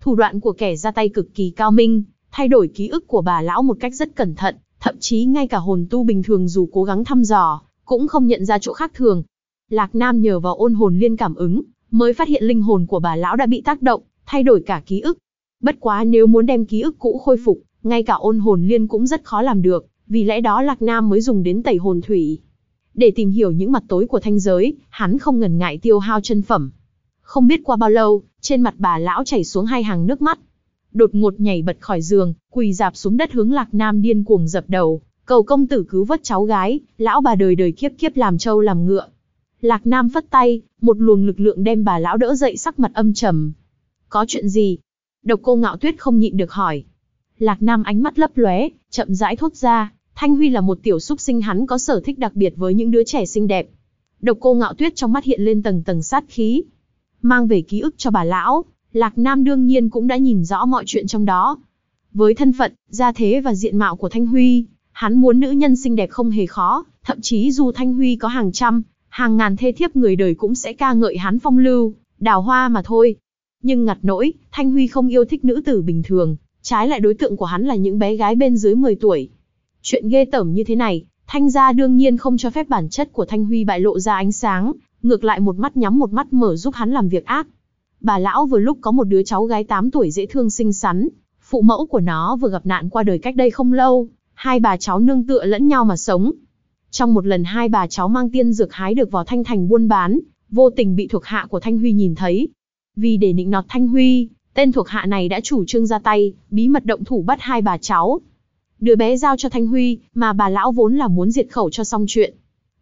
Thủ đoạn của kẻ ra tay cực kỳ cao minh, thay đổi ký ức của bà lão một cách rất cẩn thận, thậm chí ngay cả hồn tu bình thường dù cố gắng thăm dò, cũng không nhận ra chỗ khác thường. Lạc Nam nhờ vào ôn hồn liên cảm ứng, mới phát hiện linh hồn của bà lão đã bị tác động, thay đổi cả ký ức. Bất quá nếu muốn đem ký ức cũ khôi phục, ngay cả ôn hồn liên cũng rất khó làm được, vì lẽ đó Lạc Nam mới dùng đến tẩy hồn thủy. Để tìm hiểu những mặt tối của thanh giới, hắn không ngần ngại tiêu hao chân phẩm. Không biết qua bao lâu, trên mặt bà lão chảy xuống hai hàng nước mắt. Đột ngột nhảy bật khỏi giường, quỳ dạp xuống đất hướng Lạc Nam điên cuồng dập đầu, cầu công tử cứu vớt cháu gái, lão bà đời đời kiếp kiếp làm trâu làm ngựa. Lạc Nam phất tay, một luồng lực lượng đem bà lão đỡ dậy sắc mặt âm trầm. Có chuyện gì? Độc cô ngạo tuyết không nhịn được hỏi. Lạc Nam ánh mắt lấp lóe, chậm rãi thốt ra, Thanh Huy là một tiểu súc sinh hắn có sở thích đặc biệt với những đứa trẻ xinh đẹp. Độc cô ngạo tuyết trong mắt hiện lên tầng tầng sát khí. Mang về ký ức cho bà lão, Lạc Nam đương nhiên cũng đã nhìn rõ mọi chuyện trong đó. Với thân phận, gia thế và diện mạo của Thanh Huy, hắn muốn nữ nhân xinh đẹp không hề khó, thậm chí dù Thanh Huy có hàng trăm, hàng ngàn thê thiếp người đời cũng sẽ ca ngợi hắn phong lưu, đào hoa mà thôi. Nhưng ngặt nỗi, Thanh Huy không yêu thích nữ tử bình thường, trái lại đối tượng của hắn là những bé gái bên dưới 10 tuổi. Chuyện ghê tởm như thế này, Thanh gia đương nhiên không cho phép bản chất của Thanh Huy bại lộ ra ánh sáng, ngược lại một mắt nhắm một mắt mở giúp hắn làm việc ác. Bà lão vừa lúc có một đứa cháu gái 8 tuổi dễ thương xinh xắn, phụ mẫu của nó vừa gặp nạn qua đời cách đây không lâu, hai bà cháu nương tựa lẫn nhau mà sống. Trong một lần hai bà cháu mang tiên dược hái được vào Thanh Thành buôn bán, vô tình bị thuộc hạ của Thanh Huy nhìn thấy. Vì để nịnh nọt Thanh Huy, tên thuộc hạ này đã chủ trương ra tay, bí mật động thủ bắt hai bà cháu. Đứa bé giao cho Thanh Huy, mà bà lão vốn là muốn diệt khẩu cho xong chuyện.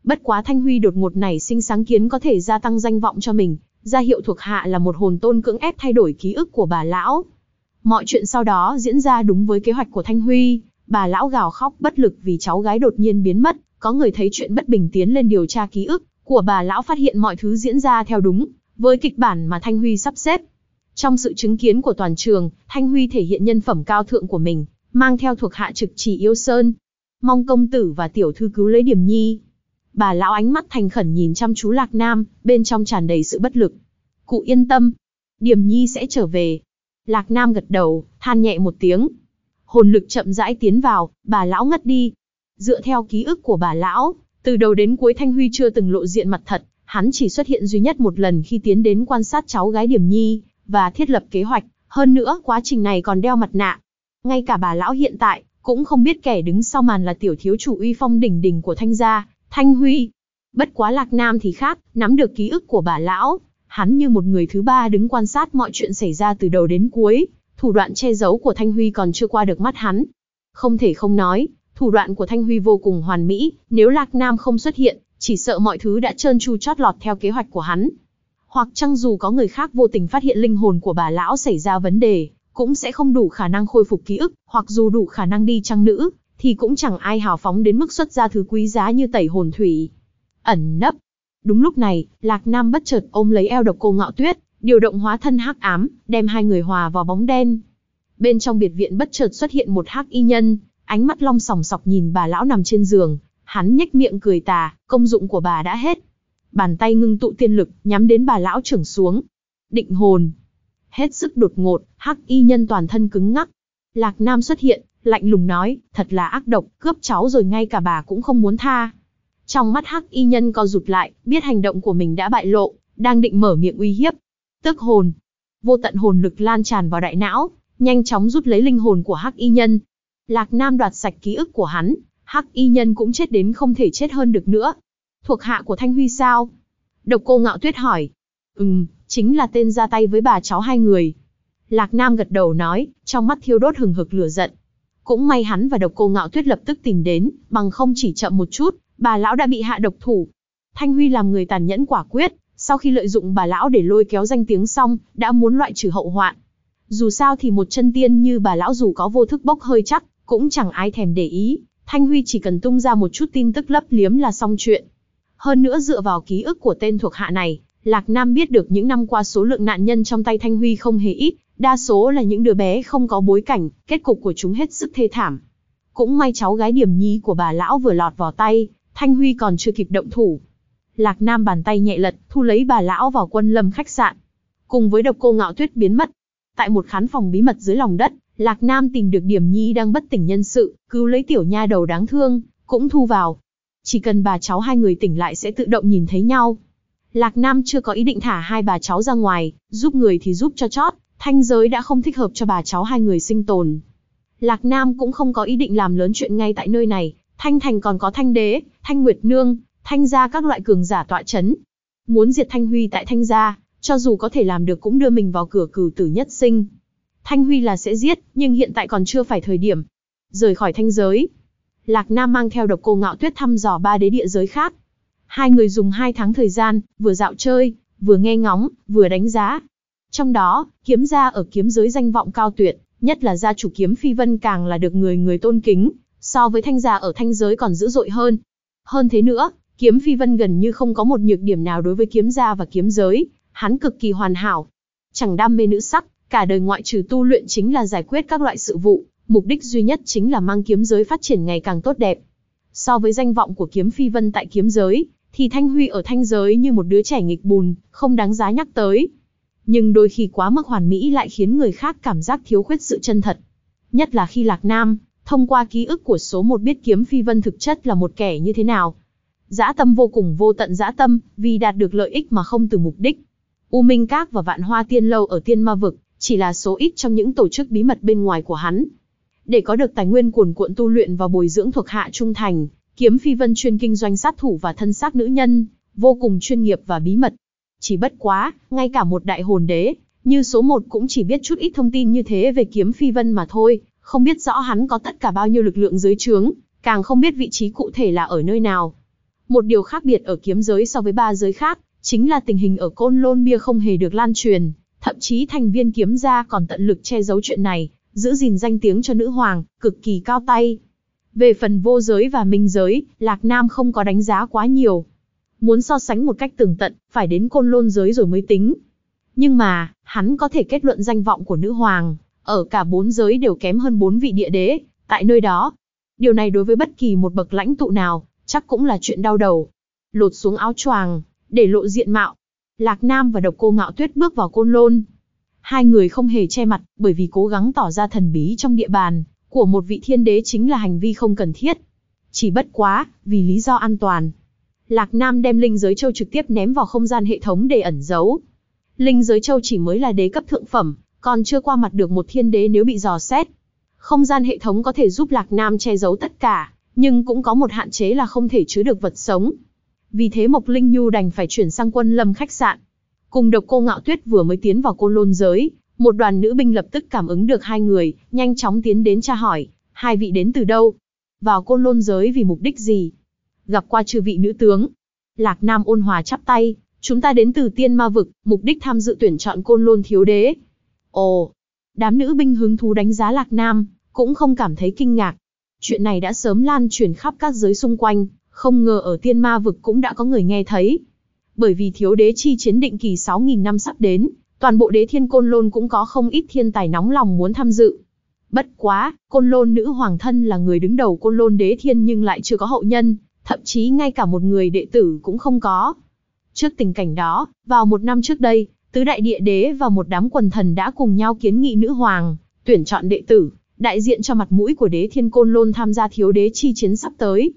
Bất quá Thanh Huy đột ngột nảy sinh sáng kiến có thể gia tăng danh vọng cho mình, ra hiệu thuộc hạ là một hồn tôn cưỡng ép thay đổi ký ức của bà lão. Mọi chuyện sau đó diễn ra đúng với kế hoạch của Thanh Huy, bà lão gào khóc bất lực vì cháu gái đột nhiên biến mất, có người thấy chuyện bất bình tiến lên điều tra ký ức của bà lão phát hiện mọi thứ diễn ra theo đúng với kịch bản mà Thanh Huy sắp xếp. Trong sự chứng kiến của toàn trường, Thanh Huy thể hiện nhân phẩm cao thượng của mình, mang theo thuộc hạ trực chỉ yêu sơn. Mong công tử và tiểu thư cứu lấy điểm nhi. Bà lão ánh mắt thành khẩn nhìn chăm chú Lạc Nam, bên trong tràn đầy sự bất lực. Cụ yên tâm, điểm nhi sẽ trở về. Lạc Nam gật đầu, than nhẹ một tiếng. Hồn lực chậm rãi tiến vào, bà lão ngất đi. Dựa theo ký ức của bà lão, từ đầu đến cuối Thanh Huy chưa từng lộ diện mặt thật, hắn chỉ xuất hiện duy nhất một lần khi tiến đến quan sát cháu gái Điểm Nhi, và thiết lập kế hoạch. Hơn nữa, quá trình này còn đeo mặt nạ, ngay cả bà lão hiện tại, cũng không biết kẻ đứng sau màn là tiểu thiếu chủ uy phong đỉnh đỉnh của Thanh gia, Thanh Huy. Bất quá Lạc Nam thì khác, nắm được ký ức của bà lão, hắn như một người thứ ba đứng quan sát mọi chuyện xảy ra từ đầu đến cuối, thủ đoạn che giấu của Thanh Huy còn chưa qua được mắt hắn. Không thể không nói, thủ đoạn của Thanh Huy vô cùng hoàn mỹ, nếu Lạc Nam không xuất hiện, chỉ sợ mọi thứ đã trơn tru chót lọt theo kế hoạch của hắn. Hoặc chăng dù có người khác vô tình phát hiện linh hồn của bà lão xảy ra vấn đề, cũng sẽ không đủ khả năng khôi phục ký ức, hoặc dù đủ khả năng đi chăng nữ, thì cũng chẳng ai hào phóng đến mức xuất ra thứ quý giá như tẩy hồn thủy. Ẩn nấp. Đúng lúc này, Lạc Nam bất chợt ôm lấy eo độc cô ngạo tuyết, điều động hóa thân hắc ám, đem hai người hòa vào bóng đen. Bên trong biệt viện bất chợt xuất hiện một hắc y nhân, ánh mắt long sòng sọc nhìn bà lão nằm trên giường, hắn nhếch miệng cười tà, công dụng của bà đã hết. Bàn tay ngưng tụ tiên lực, nhắm đến bà lão trưởng xuống. Định hồn. Hết sức đột ngột, hắc y nhân toàn thân cứng ngắc. Lạc Nam xuất hiện, lạnh lùng nói, thật là ác độc, cướp cháu rồi ngay cả bà cũng không muốn tha. Trong mắt hắc y nhân co rụt lại, biết hành động của mình đã bại lộ, đang định mở miệng uy hiếp. Tức hồn. Vô tận hồn lực lan tràn vào đại não, nhanh chóng rút lấy linh hồn của hắc y nhân. Lạc Nam đoạt sạch ký ức của hắn, hắc y nhân cũng chết đến không thể chết hơn được nữa. Thuộc hạ của Thanh Huy sao? Độc cô ngạo tuyết hỏi. Ừm, chính là tên ra tay với bà cháu hai người. Lạc Nam gật đầu nói, trong mắt thiêu đốt hừng hực lửa giận. Cũng may hắn và độc cô ngạo tuyết lập tức tìm đến, bằng không chỉ chậm một chút, bà lão đã bị hạ độc thủ. Thanh Huy làm người tàn nhẫn quả quyết, sau khi lợi dụng bà lão để lôi kéo danh tiếng xong, đã muốn loại trừ hậu hoạn. Dù sao thì một chân tiên như bà lão dù có vô thức bốc hơi chắc, cũng chẳng ai thèm để ý, Thanh Huy chỉ cần tung ra một chút tin tức lấp liếm là xong chuyện. Hơn nữa dựa vào ký ức của tên thuộc hạ này, Lạc Nam biết được những năm qua số lượng nạn nhân trong tay Thanh Huy không hề ít, đa số là những đứa bé không có bối cảnh, kết cục của chúng hết sức thê thảm. Cũng may cháu gái điểm nhi của bà lão vừa lọt vào tay, Thanh Huy còn chưa kịp động thủ. Lạc Nam bàn tay nhẹ lật, thu lấy bà lão vào quân lâm khách sạn. Cùng với độc cô ngạo tuyết biến mất. Tại một khán phòng bí mật dưới lòng đất, Lạc Nam tìm được điểm nhi đang bất tỉnh nhân sự, cứu lấy tiểu nha đầu đáng thương, cũng thu vào. Chỉ cần bà cháu hai người tỉnh lại sẽ tự động nhìn thấy nhau. Lạc Nam chưa có ý định thả hai bà cháu ra ngoài, giúp người thì giúp cho chót, thanh giới đã không thích hợp cho bà cháu hai người sinh tồn. Lạc Nam cũng không có ý định làm lớn chuyện ngay tại nơi này, Thanh Thành còn có Thanh Đế, Thanh Nguyệt Nương, Thanh gia các loại cường giả tọa chấn. Muốn diệt Thanh Huy tại Thanh gia, cho dù có thể làm được cũng đưa mình vào cửa cử tử nhất sinh. Thanh Huy là sẽ giết, nhưng hiện tại còn chưa phải thời điểm. Rời khỏi thanh giới. Lạc Nam mang theo độc cô ngạo tuyết thăm dò ba đế địa giới khác. Hai người dùng hai tháng thời gian, vừa dạo chơi, vừa nghe ngóng, vừa đánh giá. Trong đó, kiếm gia ở kiếm giới danh vọng cao tuyệt, nhất là gia chủ kiếm phi vân càng là được người người tôn kính, so với thanh gia ở thanh giới còn dữ dội hơn. Hơn thế nữa, kiếm phi vân gần như không có một nhược điểm nào đối với kiếm gia và kiếm giới, hắn cực kỳ hoàn hảo. Chẳng đam mê nữ sắc, cả đời ngoại trừ tu luyện chính là giải quyết các loại sự vụ, mục đích duy nhất chính là mang kiếm giới phát triển ngày càng tốt đẹp. So với danh vọng của kiếm phi vân tại kiếm giới, thì Thanh Huy ở thanh giới như một đứa trẻ nghịch bùn, không đáng giá nhắc tới. Nhưng đôi khi quá mức hoàn mỹ lại khiến người khác cảm giác thiếu khuyết sự chân thật. Nhất là khi Lạc Nam, thông qua ký ức của số một biết kiếm phi vân thực chất là một kẻ như thế nào. Dã tâm vô cùng vô tận dã tâm, vì đạt được lợi ích mà không từ mục đích. U Minh Các và Vạn Hoa Tiên Lâu ở Tiên Ma Vực, chỉ là số ít trong những tổ chức bí mật bên ngoài của hắn. Để có được tài nguyên cuồn cuộn tu luyện và bồi dưỡng thuộc hạ trung thành, Kiếm Phi Vân chuyên kinh doanh sát thủ và thân xác nữ nhân, vô cùng chuyên nghiệp và bí mật. Chỉ bất quá, ngay cả một đại hồn đế, như số một cũng chỉ biết chút ít thông tin như thế về Kiếm Phi Vân mà thôi, không biết rõ hắn có tất cả bao nhiêu lực lượng dưới trướng, càng không biết vị trí cụ thể là ở nơi nào. Một điều khác biệt ở kiếm giới so với ba giới khác, chính là tình hình ở Côn Lôn Bia không hề được lan truyền, thậm chí thành viên kiếm gia còn tận lực che giấu chuyện này, giữ gìn danh tiếng cho nữ hoàng, cực kỳ cao tay. Về phần vô giới và minh giới, Lạc Nam không có đánh giá quá nhiều. Muốn so sánh một cách tường tận, phải đến côn lôn giới rồi mới tính. Nhưng mà, hắn có thể kết luận danh vọng của nữ hoàng, ở cả bốn giới đều kém hơn bốn vị địa đế, tại nơi đó. Điều này đối với bất kỳ một bậc lãnh tụ nào, chắc cũng là chuyện đau đầu. Lột xuống áo choàng, để lộ diện mạo. Lạc Nam và độc cô ngạo tuyết bước vào côn lôn. Hai người không hề che mặt, bởi vì cố gắng tỏ ra thần bí trong địa bàn, của một vị thiên đế chính là hành vi không cần thiết. Chỉ bất quá, vì lý do an toàn. Lạc Nam đem linh giới châu trực tiếp ném vào không gian hệ thống để ẩn giấu. Linh giới châu chỉ mới là đế cấp thượng phẩm, còn chưa qua mặt được một thiên đế nếu bị dò xét. Không gian hệ thống có thể giúp Lạc Nam che giấu tất cả, nhưng cũng có một hạn chế là không thể chứa được vật sống. Vì thế Mộc Linh Nhu đành phải chuyển sang quân lâm khách sạn. Cùng độc cô ngạo tuyết vừa mới tiến vào côn lôn giới, một đoàn nữ binh lập tức cảm ứng được hai người, nhanh chóng tiến đến tra hỏi, hai vị đến từ đâu? Vào côn lôn giới vì mục đích gì? Gặp qua chư vị nữ tướng. Lạc Nam ôn hòa chắp tay, Chúng ta đến từ tiên ma vực, mục đích tham dự tuyển chọn côn lôn thiếu đế. Ồ, đám nữ binh hứng thú đánh giá Lạc Nam, cũng không cảm thấy kinh ngạc. Chuyện này đã sớm lan truyền khắp các giới xung quanh, không ngờ ở tiên ma vực cũng đã có người nghe thấy. Bởi vì thiếu đế chi chiến định kỳ 6.000 năm sắp đến, toàn bộ đế thiên côn lôn cũng có không ít thiên tài nóng lòng muốn tham dự. Bất quá, côn lôn nữ hoàng thân là người đứng đầu côn lôn đế thiên nhưng lại chưa có hậu nhân, thậm chí ngay cả một người đệ tử cũng không có. Trước tình cảnh đó, vào một năm trước đây, tứ đại địa đế và một đám quần thần đã cùng nhau kiến nghị nữ hoàng, tuyển chọn đệ tử, đại diện cho mặt mũi của đế thiên côn lôn tham gia thiếu đế chi chiến sắp tới.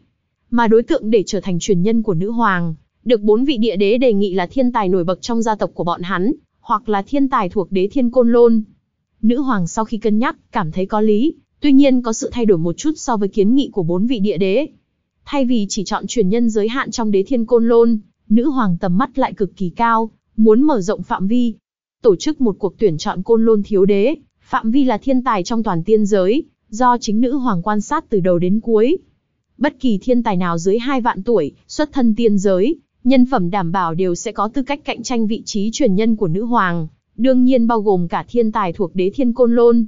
Mà đối tượng để trở thành truyền nhân của nữ hoàng, được bốn vị địa đế đề nghị là thiên tài nổi bật trong gia tộc của bọn hắn, hoặc là thiên tài thuộc đế thiên côn lôn. Nữ hoàng sau khi cân nhắc, cảm thấy có lý, tuy nhiên có sự thay đổi một chút so với kiến nghị của bốn vị địa đế. Thay vì chỉ chọn truyền nhân giới hạn trong đế thiên côn lôn, nữ hoàng tầm mắt lại cực kỳ cao, muốn mở rộng phạm vi. Tổ chức một cuộc tuyển chọn côn lôn thiếu đế, phạm vi là thiên tài trong toàn tiên giới, do chính nữ hoàng quan sát từ đầu đến cuối. Bất kỳ thiên tài nào dưới 2 vạn tuổi, xuất thân tiên giới, nhân phẩm đảm bảo đều sẽ có tư cách cạnh tranh vị trí truyền nhân của nữ hoàng, đương nhiên bao gồm cả thiên tài thuộc đế thiên côn lôn.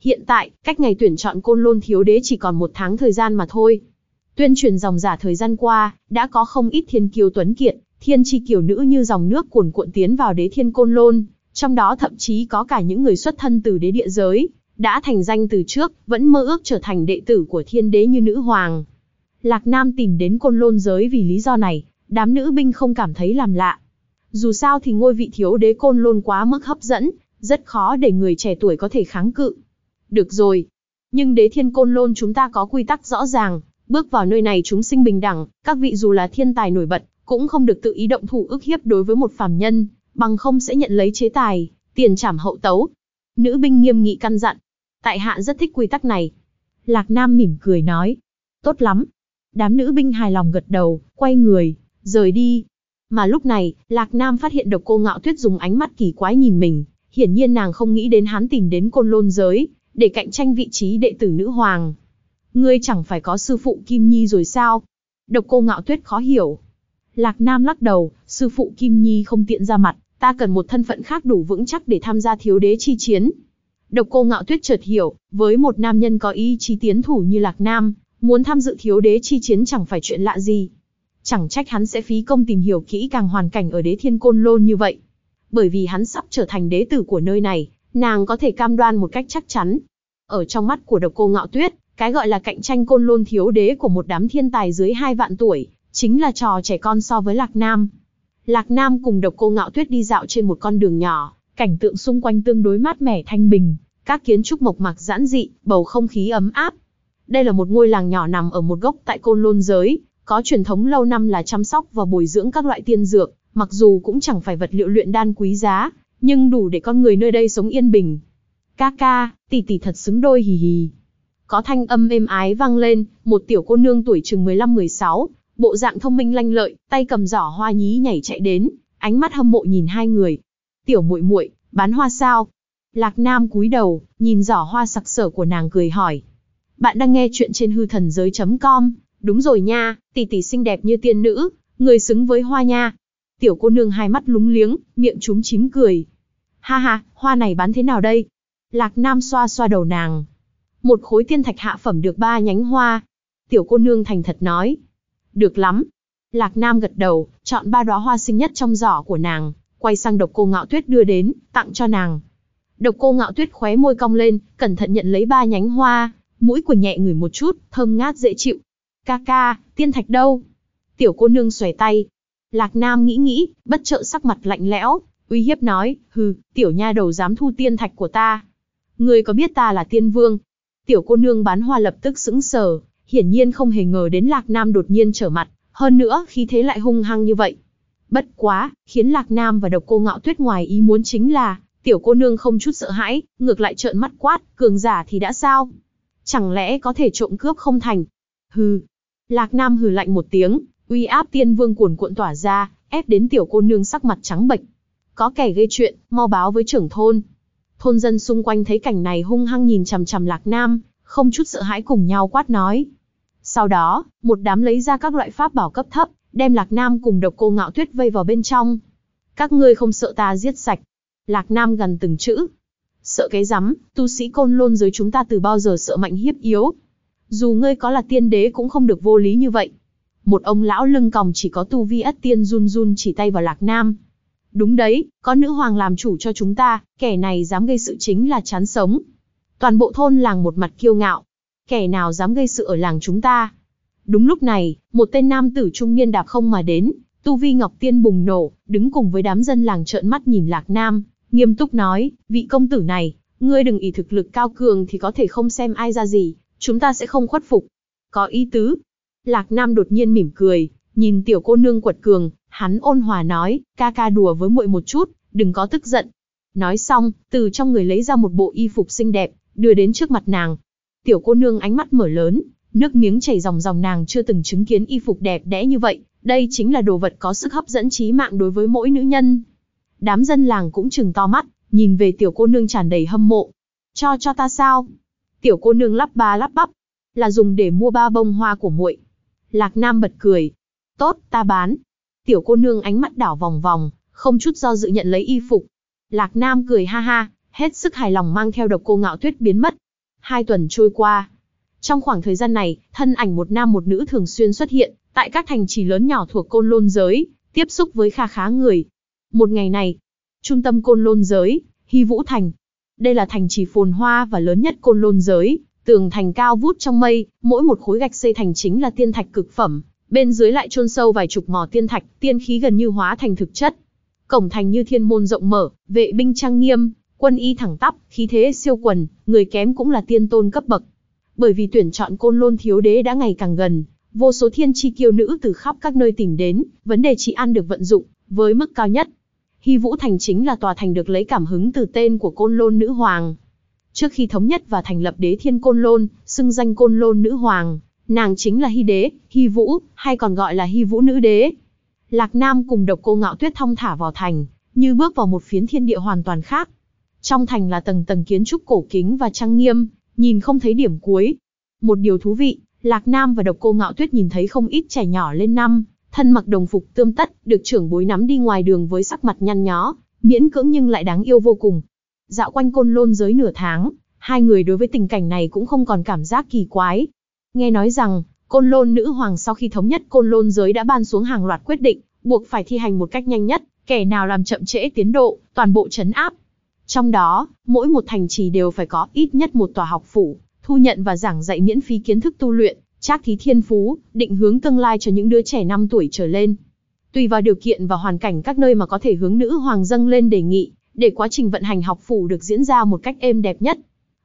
Hiện tại, cách ngày tuyển chọn côn lôn thiếu đế chỉ còn một tháng thời gian mà thôi. Tuyên truyền dòng giả thời gian qua, đã có không ít thiên kiêu tuấn kiệt, thiên chi kiều nữ như dòng nước cuồn cuộn tiến vào đế thiên côn lôn, trong đó thậm chí có cả những người xuất thân từ đế địa giới, đã thành danh từ trước, vẫn mơ ước trở thành đệ tử của thiên đế như nữ hoàng. Lạc Nam tìm đến côn lôn giới vì lý do này, đám nữ binh không cảm thấy làm lạ. Dù sao thì ngôi vị thiếu đế côn lôn quá mức hấp dẫn, rất khó để người trẻ tuổi có thể kháng cự. Được rồi. Nhưng đế thiên côn lôn chúng ta có quy tắc rõ ràng, bước vào nơi này chúng sinh bình đẳng, các vị dù là thiên tài nổi bật, cũng không được tự ý động thủ ức hiếp đối với một phàm nhân, bằng không sẽ nhận lấy chế tài, tiền trảm hậu tấu. Nữ binh nghiêm nghị căn dặn. Tại hạ rất thích quy tắc này. Lạc Nam mỉm cười nói. Tốt lắm. Đám nữ binh hài lòng gật đầu, quay người, rời đi. Mà lúc này, Lạc Nam phát hiện độc cô ngạo tuyết dùng ánh mắt kỳ quái nhìn mình. Hiển nhiên nàng không nghĩ đến hắn tìm đến côn lôn giới, để cạnh tranh vị trí đệ tử nữ hoàng. Ngươi chẳng phải có sư phụ Kim Nhi rồi sao? Độc cô ngạo tuyết khó hiểu. Lạc Nam lắc đầu, sư phụ Kim Nhi không tiện ra mặt, ta cần một thân phận khác đủ vững chắc để tham gia thiếu đế chi chiến. Độc cô ngạo tuyết chợt hiểu, với một nam nhân có ý chí tiến thủ như Lạc Nam, muốn tham dự thiếu đế chi chiến chẳng phải chuyện lạ gì. Chẳng trách hắn sẽ phí công tìm hiểu kỹ càng hoàn cảnh ở đế thiên côn lôn như vậy. Bởi vì hắn sắp trở thành đế tử của nơi này, nàng có thể cam đoan một cách chắc chắn. Ở trong mắt của độc cô ngạo tuyết, cái gọi là cạnh tranh côn lôn thiếu đế của một đám thiên tài dưới hai vạn tuổi, chính là trò trẻ con so với Lạc Nam. Lạc Nam cùng độc cô ngạo tuyết đi dạo trên một con đường nhỏ, cảnh tượng xung quanh tương đối mát mẻ thanh bình, các kiến trúc mộc mạc giản dị, bầu không khí ấm áp. Đây là một ngôi làng nhỏ nằm ở một gốc tại côn lôn giới, có truyền thống lâu năm là chăm sóc và bồi dưỡng các loại tiên dược, mặc dù cũng chẳng phải vật liệu luyện đan quý giá, nhưng đủ để con người nơi đây sống yên bình. Ca ca, tỷ tỷ thật xứng đôi hì hì. Có thanh âm êm ái vang lên, một tiểu cô nương tuổi chừng 15-16, bộ dạng thông minh lanh lợi, tay cầm giỏ hoa nhí nhảy chạy đến, ánh mắt hâm mộ nhìn hai người. Tiểu muội muội, bán hoa sao? Lạc Nam cúi đầu, nhìn giỏ hoa sặc sỡ của nàng cười hỏi. Bạn đang nghe chuyện trên hư thần giới.com, đúng rồi nha, tỷ tỷ xinh đẹp như tiên nữ, người xứng với hoa nha. Tiểu cô nương hai mắt lúng liếng, miệng trúng chím cười. Ha ha, hoa này bán thế nào đây? Lạc Nam xoa xoa đầu nàng. Một khối tiên thạch hạ phẩm được ba nhánh hoa. Tiểu cô nương thành thật nói. Được lắm. Lạc Nam gật đầu, chọn ba đóa hoa xinh nhất trong giỏ của nàng, quay sang độc cô ngạo tuyết đưa đến, tặng cho nàng. Độc cô ngạo tuyết khóe môi cong lên, cẩn thận nhận lấy ba nhánh hoa, mũi của nhẹ ngửi một chút, thơm ngát dễ chịu. Ca ca, tiên thạch đâu? Tiểu cô nương xòe tay. Lạc Nam nghĩ nghĩ, bất chợt sắc mặt lạnh lẽo, uy hiếp nói, hừ, tiểu nha đầu dám thu tiên thạch của ta. Ngươi có biết ta là tiên vương? Tiểu cô nương bán hoa lập tức sững sờ, hiển nhiên không hề ngờ đến Lạc Nam đột nhiên trở mặt, hơn nữa khí thế lại hung hăng như vậy. Bất quá, khiến Lạc Nam và độc cô ngạo tuyết ngoài ý muốn chính là, tiểu cô nương không chút sợ hãi, ngược lại trợn mắt quát, cường giả thì đã sao? Chẳng lẽ có thể trộm cướp không thành? Hừ. Lạc Nam hừ lạnh một tiếng, uy áp tiên vương cuồn cuộn tỏa ra, ép đến tiểu cô nương sắc mặt trắng bệch. Có kẻ gây chuyện, mau báo với trưởng thôn. Thôn dân xung quanh thấy cảnh này hung hăng nhìn chằm chằm Lạc Nam, không chút sợ hãi cùng nhau quát nói. Sau đó, một đám lấy ra các loại pháp bảo cấp thấp, đem Lạc Nam cùng độc cô ngạo tuyết vây vào bên trong. Các ngươi không sợ ta giết sạch. Lạc Nam gần từng chữ. Sợ cái rắm, tu sĩ côn lôn dưới chúng ta từ bao giờ sợ mạnh hiếp yếu. Dù ngươi có là tiên đế cũng không được vô lý như vậy. Một ông lão lưng còng chỉ có tu vi ất tiên run run chỉ tay vào Lạc Nam. Đúng đấy, có nữ hoàng làm chủ cho chúng ta, kẻ này dám gây sự chính là chán sống. Toàn bộ thôn làng một mặt kiêu ngạo. Kẻ nào dám gây sự ở làng chúng ta? Đúng lúc này, một tên nam tử trung niên đạp không mà đến, tu vi ngọc tiên bùng nổ, đứng cùng với đám dân làng trợn mắt nhìn Lạc Nam, nghiêm túc nói, vị công tử này, ngươi đừng ý thực lực cao cường thì có thể không xem ai ra gì, chúng ta sẽ không khuất phục. Có ý tứ. Lạc Nam đột nhiên mỉm cười, nhìn tiểu cô nương quật cường, hắn ôn hòa nói, ca ca đùa với muội một chút, đừng có tức giận. Nói xong, từ trong người lấy ra một bộ y phục xinh đẹp, đưa đến trước mặt nàng. Tiểu cô nương ánh mắt mở lớn, nước miếng chảy ròng ròng nàng chưa từng chứng kiến y phục đẹp đẽ như vậy, đây chính là đồ vật có sức hấp dẫn trí mạng đối với mỗi nữ nhân. Đám dân làng cũng chừng to mắt, nhìn về tiểu cô nương tràn đầy hâm mộ. Cho cho ta sao? Tiểu cô nương lắp ba lắp bắp, là dùng để mua ba bông hoa của muội. Lạc Nam bật cười. Tốt, ta bán. Tiểu cô nương ánh mắt đảo vòng vòng, không chút do dự nhận lấy y phục. Lạc Nam cười ha ha, hết sức hài lòng mang theo độc cô ngạo tuyết biến mất. Hai tuần trôi qua. Trong khoảng thời gian này, thân ảnh một nam một nữ thường xuyên xuất hiện, tại các thành trì lớn nhỏ thuộc côn lôn giới, tiếp xúc với kha khá người. Một ngày này, trung tâm côn lôn giới, Hy Vũ Thành. Đây là thành trì phồn hoa và lớn nhất côn lôn giới, tường thành cao vút trong mây, mỗi một khối gạch xây thành chính là tiên thạch cực phẩm, bên dưới lại chôn sâu vài chục mỏ tiên thạch, tiên khí gần như hóa thành thực chất. Cổng thành như thiên môn rộng mở, vệ binh trang nghiêm, quân y thẳng tắp, khí thế siêu quần, người kém cũng là tiên tôn cấp bậc. Bởi vì tuyển chọn côn lôn thiếu đế đã ngày càng gần, vô số thiên chi kiêu nữ từ khắp các nơi tìm đến, vấn đề trị ăn được vận dụng, với mức cao nhất. Hy Vũ Thành chính là tòa thành được lấy cảm hứng từ tên của côn lôn nữ hoàng. Trước khi thống nhất và thành lập đế thiên côn lôn, xưng danh côn lôn nữ hoàng, nàng chính là Hy đế, Hy Vũ, hay còn gọi là Hy Vũ nữ đế. Lạc Nam cùng độc cô ngạo tuyết thong thả vào thành, như bước vào một phiến thiên địa hoàn toàn khác. Trong thành là tầng tầng kiến trúc cổ kính và trang nghiêm, nhìn không thấy điểm cuối. Một điều thú vị, Lạc Nam và độc cô ngạo tuyết nhìn thấy không ít trẻ nhỏ lên năm, thân mặc đồng phục tươm tất, được trưởng bối nắm đi ngoài đường với sắc mặt nhăn nhó, miễn cưỡng nhưng lại đáng yêu vô cùng. Dạo quanh côn lôn giới nửa tháng, hai người đối với tình cảnh này cũng không còn cảm giác kỳ quái. Nghe nói rằng, côn lôn nữ hoàng sau khi thống nhất côn lôn giới đã ban xuống hàng loạt quyết định, buộc phải thi hành một cách nhanh nhất, kẻ nào làm chậm trễ tiến độ, toàn bộ chấn áp. Trong đó, mỗi một thành trì đều phải có ít nhất một tòa học phủ, thu nhận và giảng dạy miễn phí kiến thức tu luyện, trác thí thiên phú, định hướng tương lai cho những đứa trẻ 5 tuổi trở lên. Tùy vào điều kiện và hoàn cảnh các nơi mà có thể hướng nữ hoàng dâng lên đề nghị, để quá trình vận hành học phủ được diễn ra một cách êm đẹp nhất.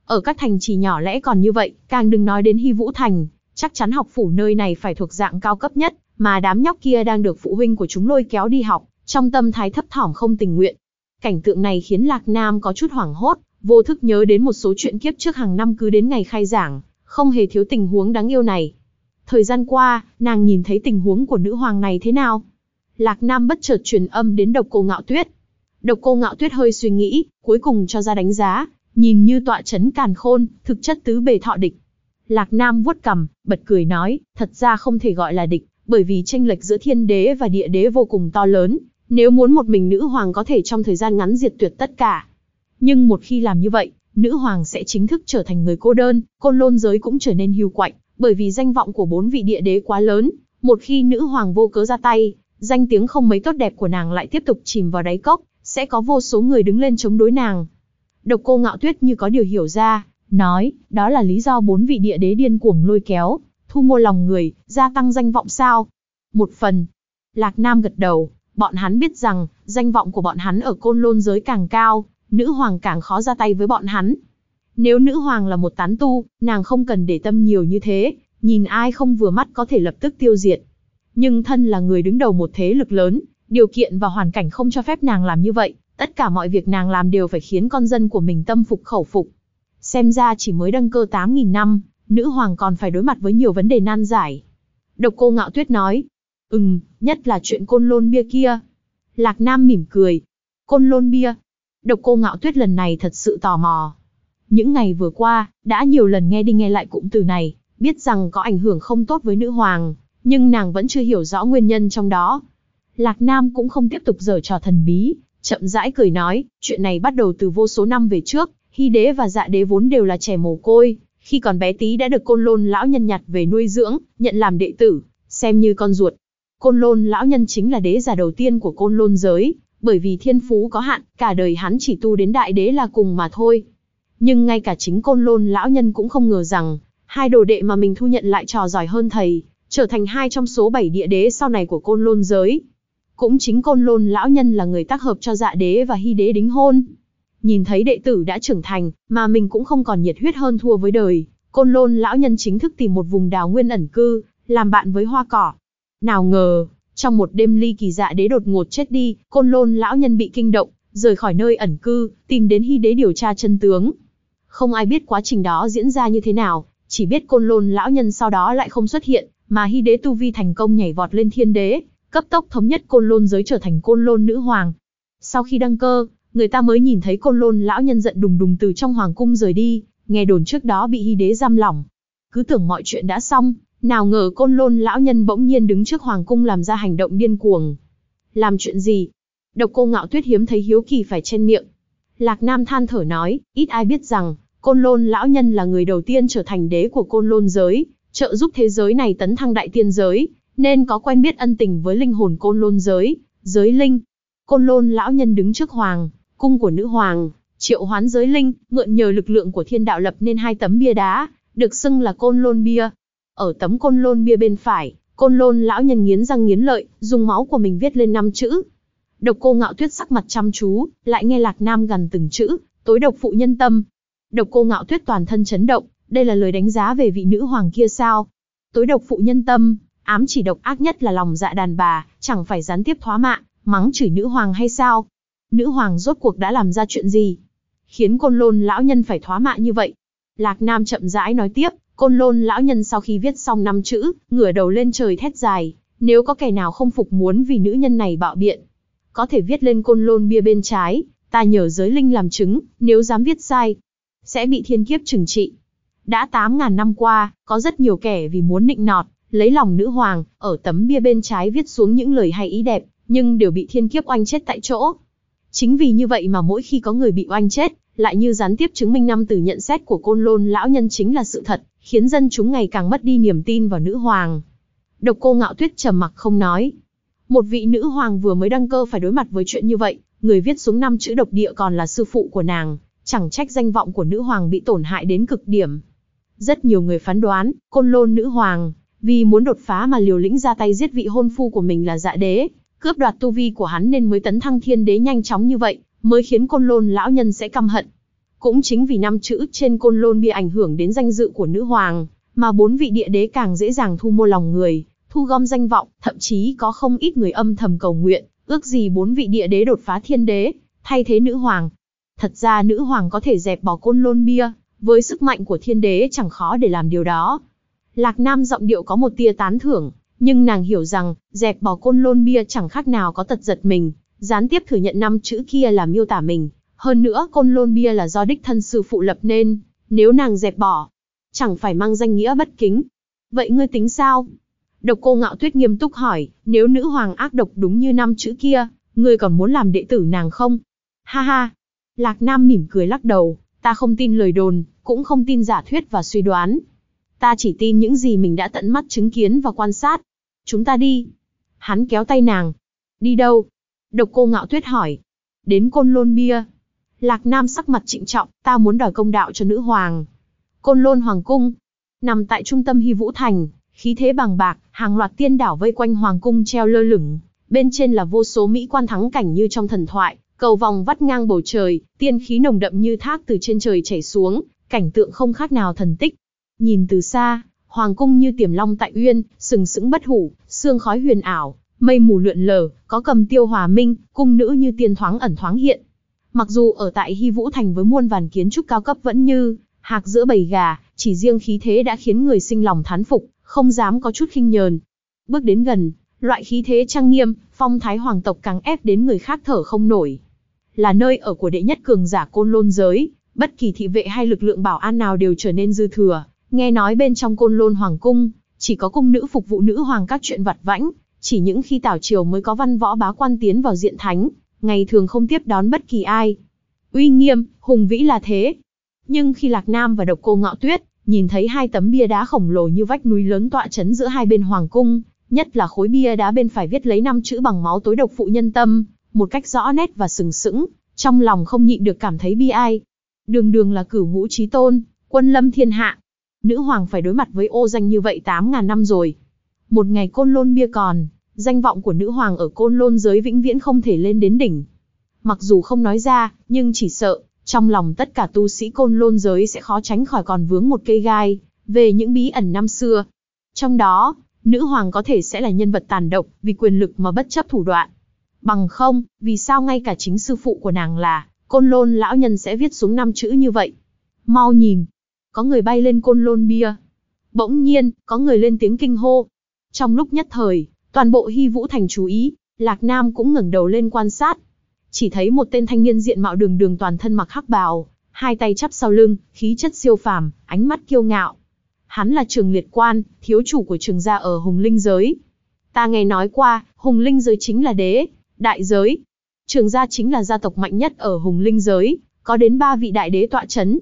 Ở các thành trì nhỏ lẽ còn như vậy, càng đừng nói đến Hy Vũ Thành, chắc chắn học phủ nơi này phải thuộc dạng cao cấp nhất, mà đám nhóc kia đang được phụ huynh của chúng lôi kéo đi học, trong tâm thái thấp thỏm không tình nguyện. Cảnh tượng này khiến Lạc Nam có chút hoảng hốt, vô thức nhớ đến một số chuyện kiếp trước hàng năm cứ đến ngày khai giảng, không hề thiếu tình huống đáng yêu này. Thời gian qua, nàng nhìn thấy tình huống của nữ hoàng này thế nào? Lạc Nam bất chợt truyền âm đến độc cô ngạo tuyết. Độc cô ngạo tuyết hơi suy nghĩ, cuối cùng cho ra đánh giá, nhìn như tọa chấn càn khôn, thực chất tứ bề thọ địch. Lạc Nam vuốt cầm bật cười nói, thật ra không thể gọi là địch, bởi vì tranh lệch giữa thiên đế và địa đế vô cùng to lớn, nếu muốn một mình nữ hoàng có thể trong thời gian ngắn diệt tuyệt tất cả. Nhưng một khi làm như vậy, nữ hoàng sẽ chính thức trở thành người cô đơn, côn lôn giới cũng trở nên hưu quạnh, bởi vì danh vọng của bốn vị địa đế quá lớn, một khi nữ hoàng vô cớ ra tay, danh tiếng không mấy tốt đẹp của nàng lại tiếp tục chìm vào đáy cốc, sẽ có vô số người đứng lên chống đối nàng. Độc cô ngạo tuyết như có điều hiểu ra, nói, đó là lý do bốn vị địa đế điên cuồng lôi kéo, thu mua lòng người, gia tăng danh vọng sao? Một phần. Lạc Nam gật đầu, bọn hắn biết rằng, danh vọng của bọn hắn ở côn lôn giới càng cao, nữ hoàng càng khó ra tay với bọn hắn. Nếu nữ hoàng là một tán tu, nàng không cần để tâm nhiều như thế, nhìn ai không vừa mắt có thể lập tức tiêu diệt. Nhưng thân là người đứng đầu một thế lực lớn, điều kiện và hoàn cảnh không cho phép nàng làm như vậy, tất cả mọi việc nàng làm đều phải khiến con dân của mình tâm phục khẩu phục. Xem ra chỉ mới đăng cơ 8.000 năm, nữ hoàng còn phải đối mặt với nhiều vấn đề nan giải. Độc cô ngạo tuyết nói, ừm, nhất là chuyện côn lôn bia kia. Lạc Nam mỉm cười. Côn lôn bia, Độc cô ngạo tuyết lần này thật sự tò mò. Những ngày vừa qua, đã nhiều lần nghe đi nghe lại cụm từ này, biết rằng có ảnh hưởng không tốt với nữ hoàng, nhưng nàng vẫn chưa hiểu rõ nguyên nhân trong đó. Lạc Nam cũng không tiếp tục giở trò thần bí, chậm rãi cười nói, chuyện này bắt đầu từ vô số năm về trước, Hy đế và dạ đế vốn đều là trẻ mồ côi, khi còn bé tí đã được côn lôn lão nhân nhặt về nuôi dưỡng, nhận làm đệ tử, xem như con ruột. Côn lôn lão nhân chính là đế giả đầu tiên của côn lôn giới, bởi vì thiên phú có hạn, cả đời hắn chỉ tu đến đại đế là cùng mà thôi. Nhưng ngay cả chính côn lôn lão nhân cũng không ngờ rằng, hai đồ đệ mà mình thu nhận lại trò giỏi hơn thầy, trở thành hai trong số bảy địa đế sau này của côn lôn giới. Cũng chính côn lôn lão nhân là người tác hợp cho dạ đế và hy đế đính hôn. Nhìn thấy đệ tử đã trưởng thành, mà mình cũng không còn nhiệt huyết hơn thua với đời, côn lôn lão nhân chính thức tìm một vùng đào nguyên ẩn cư, làm bạn với hoa cỏ. Nào ngờ, trong một đêm ly kỳ dạ đế đột ngột chết đi, côn lôn lão nhân bị kinh động, rời khỏi nơi ẩn cư, tìm đến hy đế điều tra chân tướng. Không ai biết quá trình đó diễn ra như thế nào, chỉ biết côn lôn lão nhân sau đó lại không xuất hiện, mà hy đế tu vi thành công nhảy vọt lên thiên đế, cấp tốc thống nhất côn lôn giới trở thành côn lôn nữ hoàng. Sau khi đăng cơ, người ta mới nhìn thấy côn lôn lão nhân giận đùng đùng từ trong hoàng cung rời đi, nghe đồn trước đó bị hy đế giam lỏng. Cứ tưởng mọi chuyện đã xong, nào ngờ côn lôn lão nhân bỗng nhiên đứng trước hoàng cung làm ra hành động điên cuồng. Làm chuyện gì? Độc cô ngạo tuyết hiếm thấy hiếu kỳ phải chen miệng. Lạc Nam than thở nói, ít ai biết rằng, côn lôn lão nhân là người đầu tiên trở thành đế của côn lôn giới, trợ giúp thế giới này tấn thăng đại tiên giới, nên có quen biết ân tình với linh hồn côn lôn giới, giới linh. Côn lôn lão nhân đứng trước hoàng, cung của nữ hoàng, triệu hoán giới linh, mượn nhờ lực lượng của thiên đạo lập nên hai tấm bia đá, được xưng là côn lôn bia. Ở tấm côn lôn bia bên phải, côn lôn lão nhân nghiến răng nghiến lợi, dùng máu của mình viết lên năm chữ. Độc cô ngạo tuyết sắc mặt chăm chú, lại nghe lạc nam gần từng chữ, tối độc phụ nhân tâm. Độc cô ngạo tuyết toàn thân chấn động, đây là lời đánh giá về vị nữ hoàng kia sao? Tối độc phụ nhân tâm, ám chỉ độc ác nhất là lòng dạ đàn bà, chẳng phải gián tiếp thoá mạ, mắng chửi nữ hoàng hay sao? Nữ hoàng rốt cuộc đã làm ra chuyện gì? Khiến côn lôn lão nhân phải thoá mạ như vậy. Lạc Nam chậm rãi nói tiếp, côn lôn lão nhân sau khi viết xong năm chữ, ngửa đầu lên trời thét dài, nếu có kẻ nào không phục muốn vì nữ nhân này bạo biện, có thể viết lên côn lôn bia bên trái, ta nhờ giới linh làm chứng, nếu dám viết sai, sẽ bị thiên kiếp trừng trị. Đã 8.000 năm qua, có rất nhiều kẻ vì muốn nịnh nọt, lấy lòng nữ hoàng, ở tấm bia bên trái viết xuống những lời hay ý đẹp, nhưng đều bị thiên kiếp oanh chết tại chỗ. Chính vì như vậy mà mỗi khi có người bị oanh chết, lại như gián tiếp chứng minh năm từ nhận xét của côn lôn lão nhân chính là sự thật, khiến dân chúng ngày càng mất đi niềm tin vào nữ hoàng. Độc cô ngạo tuyết trầm mặc không nói. Một vị nữ hoàng vừa mới đăng cơ phải đối mặt với chuyện như vậy, người viết xuống năm chữ độc địa còn là sư phụ của nàng, chẳng trách danh vọng của nữ hoàng bị tổn hại đến cực điểm. Rất nhiều người phán đoán, côn lôn nữ hoàng, vì muốn đột phá mà liều lĩnh ra tay giết vị hôn phu của mình là dạ đế, cướp đoạt tu vi của hắn nên mới tấn thăng thiên đế nhanh chóng như vậy, mới khiến côn lôn lão nhân sẽ căm hận. Cũng chính vì năm chữ trên côn lôn bia ảnh hưởng đến danh dự của nữ hoàng, mà bốn vị địa đế càng dễ dàng thu mua lòng người, thu gom danh vọng, thậm chí có không ít người âm thầm cầu nguyện, ước gì bốn vị địa đế đột phá thiên đế, thay thế nữ hoàng. Thật ra nữ hoàng có thể dẹp bỏ côn lôn bia, với sức mạnh của thiên đế chẳng khó để làm điều đó. Lạc Nam giọng điệu có một tia tán thưởng, nhưng nàng hiểu rằng, dẹp bỏ côn lôn bia chẳng khác nào có tật giật mình, gián tiếp thừa nhận năm chữ kia là miêu tả mình. Hơn nữa côn lôn bia là do đích thân sư phụ lập nên, nếu nàng dẹp bỏ, chẳng phải mang danh nghĩa bất kính. Vậy ngươi tính sao? Độc cô ngạo tuyết nghiêm túc hỏi, nếu nữ hoàng ác độc đúng như năm chữ kia, ngươi còn muốn làm đệ tử nàng không? Ha ha! Lạc Nam mỉm cười lắc đầu, ta không tin lời đồn, cũng không tin giả thuyết và suy đoán. Ta chỉ tin những gì mình đã tận mắt chứng kiến và quan sát. Chúng ta đi. Hắn kéo tay nàng. Đi đâu? Độc cô ngạo tuyết hỏi. Đến côn lôn bia. Lạc Nam sắc mặt trịnh trọng, ta muốn đòi công đạo cho nữ hoàng. Côn lôn hoàng cung. Nằm tại trung tâm hy vũ thành, khí thế bằng bạc, hàng loạt tiên đảo vây quanh hoàng cung treo lơ lửng. Bên trên là vô số mỹ quan thắng cảnh như trong thần thoại, cầu vòng vắt ngang bầu trời, tiên khí nồng đậm như thác từ trên trời chảy xuống, cảnh tượng không khác nào thần tích. Nhìn từ xa, hoàng cung như tiềm long tại uyên, sừng sững bất hủ, sương khói huyền ảo, mây mù lượn lờ, có cầm tiêu hòa minh, cung nữ như tiên thoáng ẩn thoáng hiện. Mặc dù ở tại Hy Vũ Thành với muôn vàn kiến trúc cao cấp vẫn như hạc giữa bầy gà, chỉ riêng khí thế đã khiến người sinh lòng thán phục, không dám có chút khinh nhờn. Bước đến gần, loại khí thế trang nghiêm, phong thái hoàng tộc càng ép đến người khác thở không nổi. Là nơi ở của đệ nhất cường giả côn lôn giới, bất kỳ thị vệ hay lực lượng bảo an nào đều trở nên dư thừa. Nghe nói bên trong côn lôn hoàng cung, chỉ có cung nữ phục vụ nữ hoàng các chuyện vặt vãnh, chỉ những khi tảo triều mới có văn võ bá quan tiến vào diện thánh, ngày thường không tiếp đón bất kỳ ai. Uy nghiêm, hùng vĩ là thế. Nhưng khi Lạc Nam và Độc Cô Ngạo Tuyết nhìn thấy hai tấm bia đá khổng lồ như vách núi lớn tọa chấn giữa hai bên hoàng cung, nhất là khối bia đá bên phải viết lấy năm chữ bằng máu tối độc phụ nhân tâm, một cách rõ nét và sừng sững, trong lòng không nhịn được cảm thấy bi ai. Đường đường là cửu ngũ trí tôn, quân lâm thiên hạ. Nữ hoàng phải đối mặt với ô danh như vậy 8.000 năm rồi. Một ngày côn lôn bia còn, danh vọng của nữ hoàng ở côn lôn giới vĩnh viễn không thể lên đến đỉnh. Mặc dù không nói ra, nhưng chỉ sợ, trong lòng tất cả tu sĩ côn lôn giới sẽ khó tránh khỏi còn vướng một cây gai, về những bí ẩn năm xưa. Trong đó, nữ hoàng có thể sẽ là nhân vật tàn độc, vì quyền lực mà bất chấp thủ đoạn. Bằng không, vì sao ngay cả chính sư phụ của nàng là, côn lôn lão nhân sẽ viết xuống năm chữ như vậy? Mau nhìn, có người bay lên côn lôn bia. Bỗng nhiên, có người lên tiếng kinh hô. Trong lúc nhất thời, toàn bộ hy vũ thành chú ý, Lạc Nam cũng ngẩng đầu lên quan sát. Chỉ thấy một tên thanh niên diện mạo đường đường toàn thân mặc hắc bào, hai tay chắp sau lưng, khí chất siêu phàm, ánh mắt kiêu ngạo. Hắn là trường liệt quan, thiếu chủ của trường gia ở Hùng Linh Giới. Ta nghe nói qua, Hùng Linh Giới chính là đế, đại giới. Trường gia chính là gia tộc mạnh nhất ở Hùng Linh Giới, có đến ba vị đại đế tọa chấn.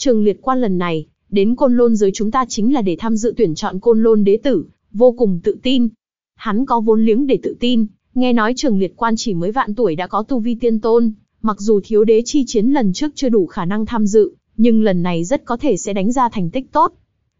Trường liệt quan lần này, đến côn lôn giới chúng ta chính là để tham dự tuyển chọn côn lôn đế tử, vô cùng tự tin. Hắn có vốn liếng để tự tin, nghe nói trường liệt quan chỉ mới vạn tuổi đã có tu vi tiên tôn, mặc dù thiếu đế chi chiến lần trước chưa đủ khả năng tham dự, nhưng lần này rất có thể sẽ đánh ra thành tích tốt.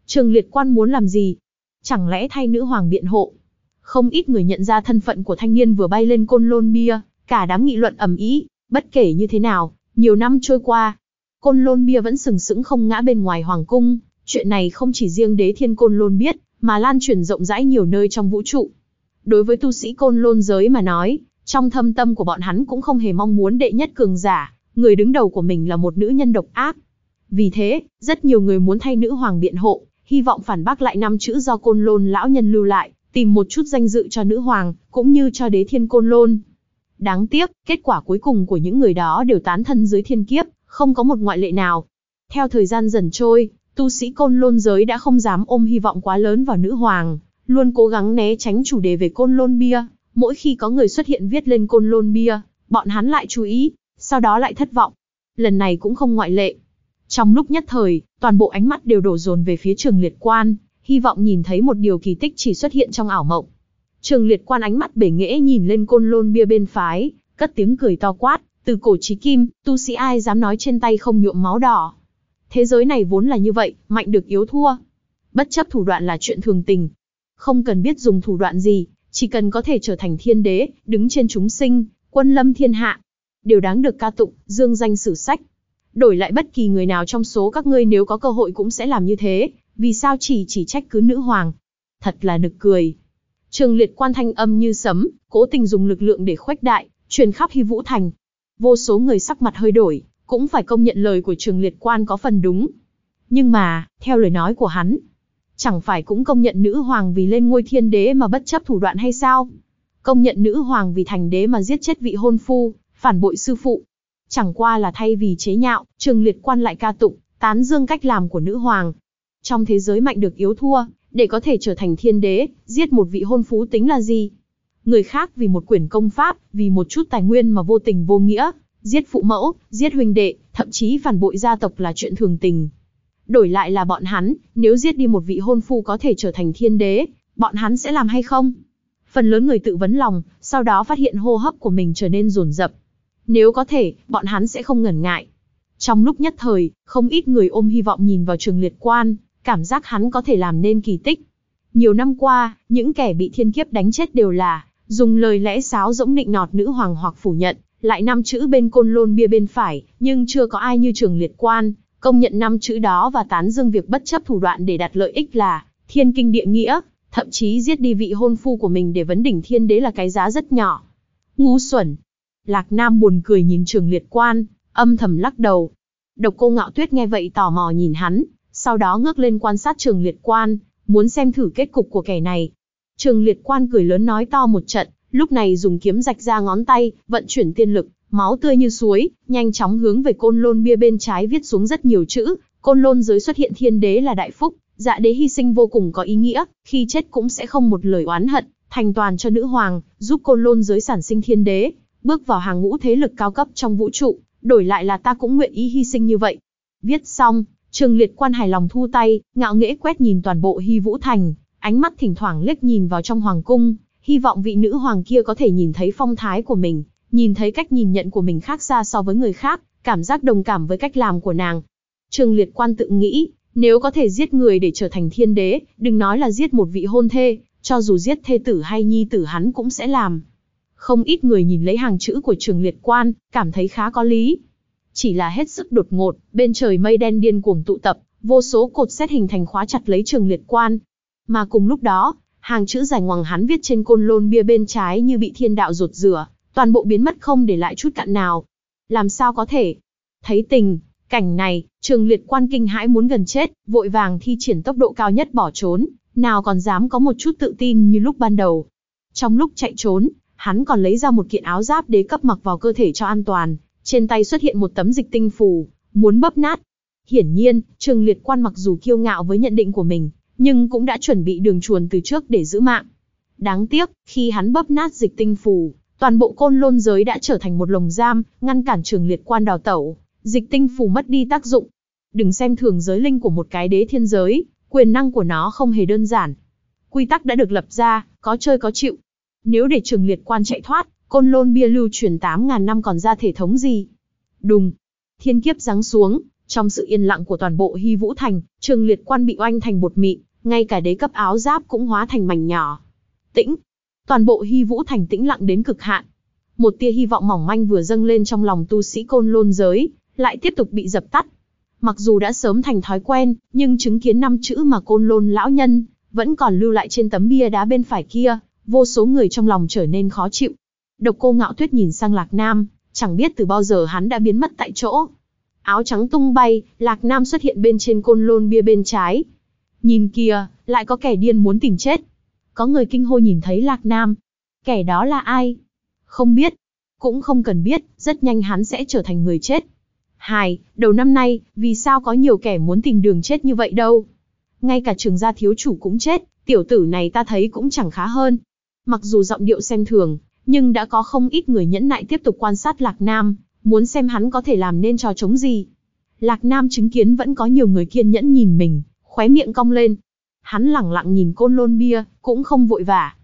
Trường liệt quan muốn làm gì? Chẳng lẽ thay nữ hoàng biện hộ? Không ít người nhận ra thân phận của thanh niên vừa bay lên côn lôn bia, cả đám nghị luận ầm ĩ, bất kể như thế nào, nhiều năm trôi qua, côn lôn bia vẫn sừng sững không ngã bên ngoài hoàng cung, chuyện này không chỉ riêng đế thiên côn lôn biết, mà lan truyền rộng rãi nhiều nơi trong vũ trụ. Đối với tu sĩ côn lôn giới mà nói, trong thâm tâm của bọn hắn cũng không hề mong muốn đệ nhất cường giả, người đứng đầu của mình là một nữ nhân độc ác. Vì thế, rất nhiều người muốn thay nữ hoàng biện hộ, hy vọng phản bác lại năm chữ do côn lôn lão nhân lưu lại, tìm một chút danh dự cho nữ hoàng, cũng như cho đế thiên côn lôn. Đáng tiếc, kết quả cuối cùng của những người đó đều tán thân dưới thiên kiếp, không có một ngoại lệ nào. Theo thời gian dần trôi, tu sĩ côn lôn giới đã không dám ôm hy vọng quá lớn vào nữ hoàng, luôn cố gắng né tránh chủ đề về côn lôn bia. Mỗi khi có người xuất hiện viết lên côn lôn bia, bọn hắn lại chú ý, sau đó lại thất vọng. Lần này cũng không ngoại lệ. Trong lúc nhất thời, toàn bộ ánh mắt đều đổ dồn về phía trường liệt quan, hy vọng nhìn thấy một điều kỳ tích chỉ xuất hiện trong ảo mộng. Trường liệt quan ánh mắt bể nghễ nhìn lên côn lôn bia bên phái, cất tiếng cười to quát, từ cổ chí kim, tu sĩ ai dám nói trên tay không nhuộm máu đỏ. Thế giới này vốn là như vậy, mạnh được yếu thua. Bất chấp thủ đoạn là chuyện thường tình. Không cần biết dùng thủ đoạn gì, chỉ cần có thể trở thành thiên đế, đứng trên chúng sinh, quân lâm thiên hạ. Điều đáng được ca tụng, dương danh sử sách. Đổi lại bất kỳ người nào trong số các ngươi nếu có cơ hội cũng sẽ làm như thế, vì sao chỉ chỉ trách cứ nữ hoàng. Thật là nực cười. Trường liệt quan thanh âm như sấm, cố tình dùng lực lượng để khuếch đại, truyền khắp hy vũ thành. Vô số người sắc mặt hơi đổi, cũng phải công nhận lời của trường liệt quan có phần đúng. Nhưng mà, theo lời nói của hắn, chẳng phải cũng công nhận nữ hoàng vì lên ngôi thiên đế mà bất chấp thủ đoạn hay sao? Công nhận nữ hoàng vì thành đế mà giết chết vị hôn phu, phản bội sư phụ. Chẳng qua là thay vì chế nhạo, trường liệt quan lại ca tụng, tán dương cách làm của nữ hoàng. Trong thế giới mạnh được yếu thua, để có thể trở thành thiên đế, giết một vị hôn phú tính là gì? Người khác vì một quyển công pháp, vì một chút tài nguyên mà vô tình vô nghĩa, giết phụ mẫu, giết huynh đệ, thậm chí phản bội gia tộc là chuyện thường tình. Đổi lại là bọn hắn, nếu giết đi một vị hôn phu có thể trở thành thiên đế, bọn hắn sẽ làm hay không? Phần lớn người tự vấn lòng, sau đó phát hiện hô hấp của mình trở nên rồn rập. Nếu có thể, bọn hắn sẽ không ngần ngại. Trong lúc nhất thời, không ít người ôm hy vọng nhìn vào trường liệt quan, cảm giác hắn có thể làm nên kỳ tích. Nhiều năm qua, những kẻ bị thiên kiếp đánh chết đều là dùng lời lẽ sáo rỗng nịnh nọt nữ hoàng hoặc phủ nhận, lại năm chữ bên côn lôn bia bên phải, nhưng chưa có ai như trường liệt quan, công nhận năm chữ đó và tán dương việc bất chấp thủ đoạn để đạt lợi ích là thiên kinh địa nghĩa, thậm chí giết đi vị hôn phu của mình để vấn đỉnh thiên đế là cái giá rất nhỏ. Ngu xuẩn. Lạc Nam buồn cười nhìn trường liệt quan, âm thầm lắc đầu. Độc cô ngạo tuyết nghe vậy tò mò nhìn hắn, sau đó ngước lên quan sát trường liệt quan, muốn xem thử kết cục của kẻ này. Trường liệt quan cười lớn nói to một trận, lúc này dùng kiếm rạch ra ngón tay, vận chuyển tiên lực, máu tươi như suối, nhanh chóng hướng về côn lôn bia bên trái viết xuống rất nhiều chữ, côn lôn giới xuất hiện thiên đế là đại phúc, dạ đế hy sinh vô cùng có ý nghĩa, khi chết cũng sẽ không một lời oán hận, thành toàn cho nữ hoàng, giúp côn lôn giới sản sinh thiên đế, bước vào hàng ngũ thế lực cao cấp trong vũ trụ, đổi lại là ta cũng nguyện ý hy sinh như vậy. Viết xong, Trường Liệt Quan hài lòng thu tay, ngạo nghễ quét nhìn toàn bộ Hy Vũ Thành, ánh mắt thỉnh thoảng liếc nhìn vào trong hoàng cung, hy vọng vị nữ hoàng kia có thể nhìn thấy phong thái của mình, nhìn thấy cách nhìn nhận của mình khác xa so với người khác, cảm giác đồng cảm với cách làm của nàng. Trường Liệt Quan tự nghĩ, nếu có thể giết người để trở thành thiên đế, đừng nói là giết một vị hôn thê, cho dù giết thê tử hay nhi tử hắn cũng sẽ làm. Không ít người nhìn lấy hàng chữ của trường liệt quan, cảm thấy khá có lý. Chỉ là hết sức đột ngột, bên trời mây đen điên cuồng tụ tập, vô số cột xét hình thành khóa chặt lấy trường liệt quan. Mà cùng lúc đó, hàng chữ dài ngoằng hắn viết trên côn lôn bia bên trái như bị thiên đạo rột rửa, toàn bộ biến mất không để lại chút cặn nào. Làm sao có thể? Thấy tình, cảnh này, trường liệt quan kinh hãi muốn gần chết, vội vàng thi triển tốc độ cao nhất bỏ trốn, nào còn dám có một chút tự tin như lúc ban đầu. Trong lúc chạy trốn, hắn còn lấy ra một kiện áo giáp đế cấp mặc vào cơ thể cho an toàn, trên tay xuất hiện một tấm dịch tinh phù, muốn bấp nát. Hiển nhiên, Trường Liệt Quan mặc dù kiêu ngạo với nhận định của mình, nhưng cũng đã chuẩn bị đường chuồn từ trước để giữ mạng. Đáng tiếc, khi hắn bấp nát dịch tinh phù, toàn bộ côn lôn giới đã trở thành một lồng giam, ngăn cản Trường Liệt Quan đào tẩu, dịch tinh phù mất đi tác dụng. Đừng xem thường giới linh của một cái đế thiên giới, quyền năng của nó không hề đơn giản. Quy tắc đã được lập ra, có chơi có chịu. Nếu để trường liệt quan chạy thoát, côn lôn bia lưu truyền 8.000 năm còn ra thể thống gì? Đùng. Thiên kiếp giáng xuống, trong sự yên lặng của toàn bộ hy vũ thành, trường liệt quan bị oanh thành bột mịn, ngay cả đế cấp áo giáp cũng hóa thành mảnh nhỏ. Tĩnh. Toàn bộ hy vũ thành tĩnh lặng đến cực hạn. Một tia hy vọng mỏng manh vừa dâng lên trong lòng tu sĩ côn lôn giới, lại tiếp tục bị dập tắt. Mặc dù đã sớm thành thói quen, nhưng chứng kiến năm chữ mà côn lôn lão nhân, vẫn còn lưu lại trên tấm bia đá bên phải kia, vô số người trong lòng trở nên khó chịu. Độc cô ngạo tuyết nhìn sang Lạc Nam, chẳng biết từ bao giờ hắn đã biến mất tại chỗ. Áo trắng tung bay, Lạc Nam xuất hiện bên trên côn lôn bia bên trái. Nhìn kìa, lại có kẻ điên muốn tìm chết. Có người kinh hô nhìn thấy Lạc Nam. Kẻ đó là ai? Không biết. Cũng không cần biết, rất nhanh hắn sẽ trở thành người chết. Hai, đầu năm nay, vì sao có nhiều kẻ muốn tìm đường chết như vậy đâu? Ngay cả trường gia thiếu chủ cũng chết, tiểu tử này ta thấy cũng chẳng khá hơn. Mặc dù giọng điệu xem thường, nhưng đã có không ít người nhẫn nại tiếp tục quan sát Lạc Nam, muốn xem hắn có thể làm nên trò chống gì. Lạc Nam chứng kiến vẫn có nhiều người kiên nhẫn nhìn mình, khóe miệng cong lên. Hắn lẳng lặng nhìn côn lôn bia, cũng không vội vã.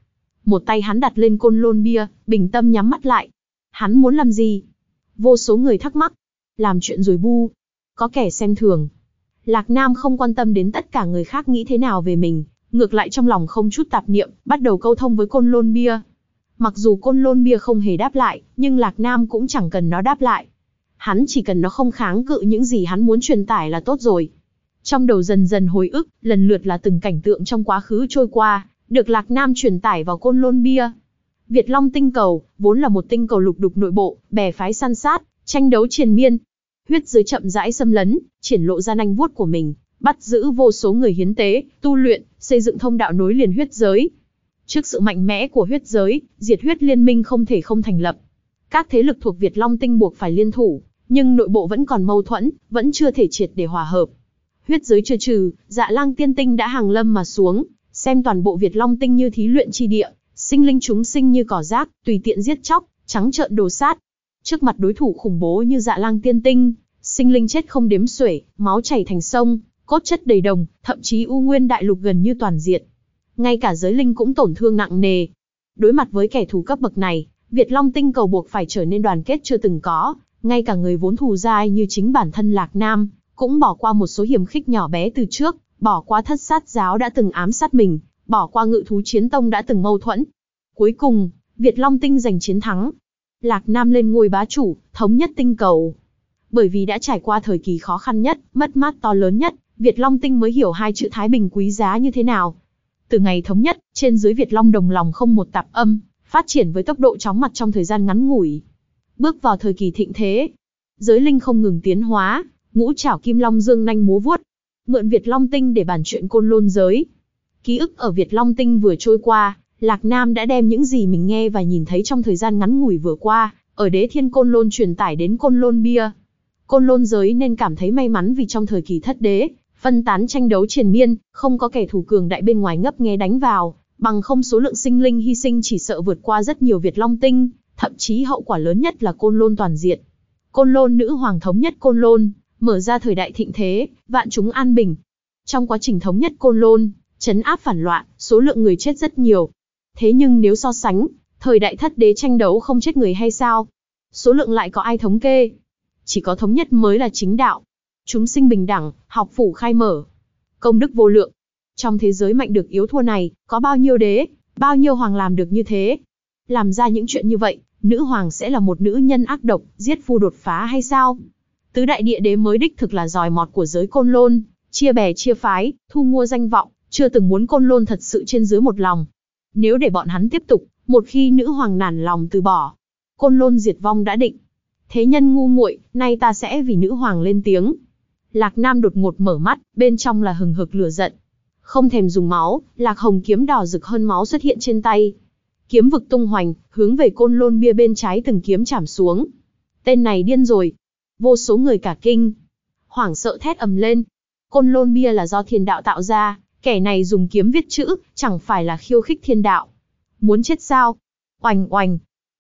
Một tay hắn đặt lên côn lôn bia, bình tâm nhắm mắt lại. Hắn muốn làm gì? Vô số người thắc mắc, làm chuyện rồi bu. Có kẻ xem thường. Lạc Nam không quan tâm đến tất cả người khác nghĩ thế nào về mình, ngược lại trong lòng không chút tạp niệm, bắt đầu câu thông với côn lôn bia. Mặc dù côn lôn bia không hề đáp lại, nhưng Lạc Nam cũng chẳng cần nó đáp lại. Hắn chỉ cần nó không kháng cự những gì hắn muốn truyền tải là tốt rồi. Trong đầu dần dần hồi ức, lần lượt là từng cảnh tượng trong quá khứ trôi qua, được Lạc Nam truyền tải vào côn lôn bia. Việt Long tinh cầu, vốn là một tinh cầu lục đục nội bộ, bè phái săn sát, Tranh đấu triền miên, huyết giới chậm rãi xâm lấn, triển lộ ra nanh vuốt của mình, bắt giữ vô số người hiến tế, tu luyện, xây dựng thông đạo nối liền huyết giới. Trước sự mạnh mẽ của huyết giới, diệt huyết liên minh không thể không thành lập. Các thế lực thuộc Việt Long Tinh buộc phải liên thủ, nhưng nội bộ vẫn còn mâu thuẫn, vẫn chưa thể triệt để hòa hợp. Huyết giới chưa trừ, dạ lang tiên tinh đã hàng lâm mà xuống, xem toàn bộ Việt Long Tinh như thí luyện chi địa, sinh linh chúng sinh như cỏ rác, tùy tiện giết chóc, trắng trợn đồ sát, Trước mặt đối thủ khủng bố như dạ lang tiên tinh, sinh linh chết không đếm xuể, máu chảy thành sông, cốt chất đầy đồng, thậm chí u nguyên đại lục gần như toàn diện. Ngay cả giới linh cũng tổn thương nặng nề. Đối mặt với kẻ thù cấp bậc này, Việt Long tinh cầu buộc phải trở nên đoàn kết chưa từng có, ngay cả người vốn thù dai như chính bản thân Lạc Nam, cũng bỏ qua một số hiểm khích nhỏ bé từ trước, bỏ qua thất sát giáo đã từng ám sát mình, bỏ qua ngự thú chiến tông đã từng mâu thuẫn. Cuối cùng, Việt Long Tinh giành chiến thắng, Lạc Nam lên ngôi bá chủ, thống nhất tinh cầu. Bởi vì đã trải qua thời kỳ khó khăn nhất, mất mát to lớn nhất, Việt Long Tinh mới hiểu hai chữ Thái Bình quý giá như thế nào. Từ ngày thống nhất, trên dưới Việt Long đồng lòng không một tạp âm, phát triển với tốc độ chóng mặt trong thời gian ngắn ngủi. Bước vào thời kỳ thịnh thế, giới linh không ngừng tiến hóa, ngũ trảo kim long dương nhanh múa vuốt, mượn Việt Long Tinh để bàn chuyện côn lôn giới. Ký ức ở Việt Long Tinh vừa trôi qua, Lạc Nam đã đem những gì mình nghe và nhìn thấy trong thời gian ngắn ngủi vừa qua, ở đế thiên côn lôn truyền tải đến côn lôn bia. Côn lôn giới nên cảm thấy may mắn vì trong thời kỳ thất đế, phân tán tranh đấu triền miên, không có kẻ thù cường đại bên ngoài ngấp nghe đánh vào, bằng không số lượng sinh linh hy sinh chỉ sợ vượt qua rất nhiều Việt Long Tinh, thậm chí hậu quả lớn nhất là Côn Lôn toàn diện. Côn Lôn nữ hoàng thống nhất Côn Lôn, mở ra thời đại thịnh thế, vạn chúng an bình. Trong quá trình thống nhất Côn Lôn, chấn áp phản loạn, số lượng người chết rất nhiều. Thế nhưng nếu so sánh, thời đại thất đế tranh đấu không chết người hay sao? Số lượng lại có ai thống kê? Chỉ có thống nhất mới là chính đạo. Chúng sinh bình đẳng, học phủ khai mở. Công đức vô lượng. Trong thế giới mạnh được yếu thua này, có bao nhiêu đế, bao nhiêu hoàng làm được như thế? Làm ra những chuyện như vậy, nữ hoàng sẽ là một nữ nhân ác độc, giết phu đột phá hay sao? Tứ đại địa đế mới đích thực là dòi mọt của giới côn lôn, chia bè chia phái, thu mua danh vọng, chưa từng muốn côn lôn thật sự trên dưới một lòng. Nếu để bọn hắn tiếp tục, một khi nữ hoàng nản lòng từ bỏ, côn lôn diệt vong đã định. Thế nhân ngu muội, nay ta sẽ vì nữ hoàng lên tiếng. Lạc Nam đột ngột mở mắt, bên trong là hừng hực lửa giận. Không thèm dùng máu, Lạc Hồng kiếm đỏ rực hơn máu xuất hiện trên tay. Kiếm vực tung hoành, hướng về côn lôn bia bên trái từng kiếm chạm xuống. Tên này điên rồi. Vô số người cả kinh. Hoảng sợ thét ầm lên. Côn lôn bia là do thiên đạo tạo ra, kẻ này dùng kiếm viết chữ, chẳng phải là khiêu khích thiên đạo. Muốn chết sao? Oành oành.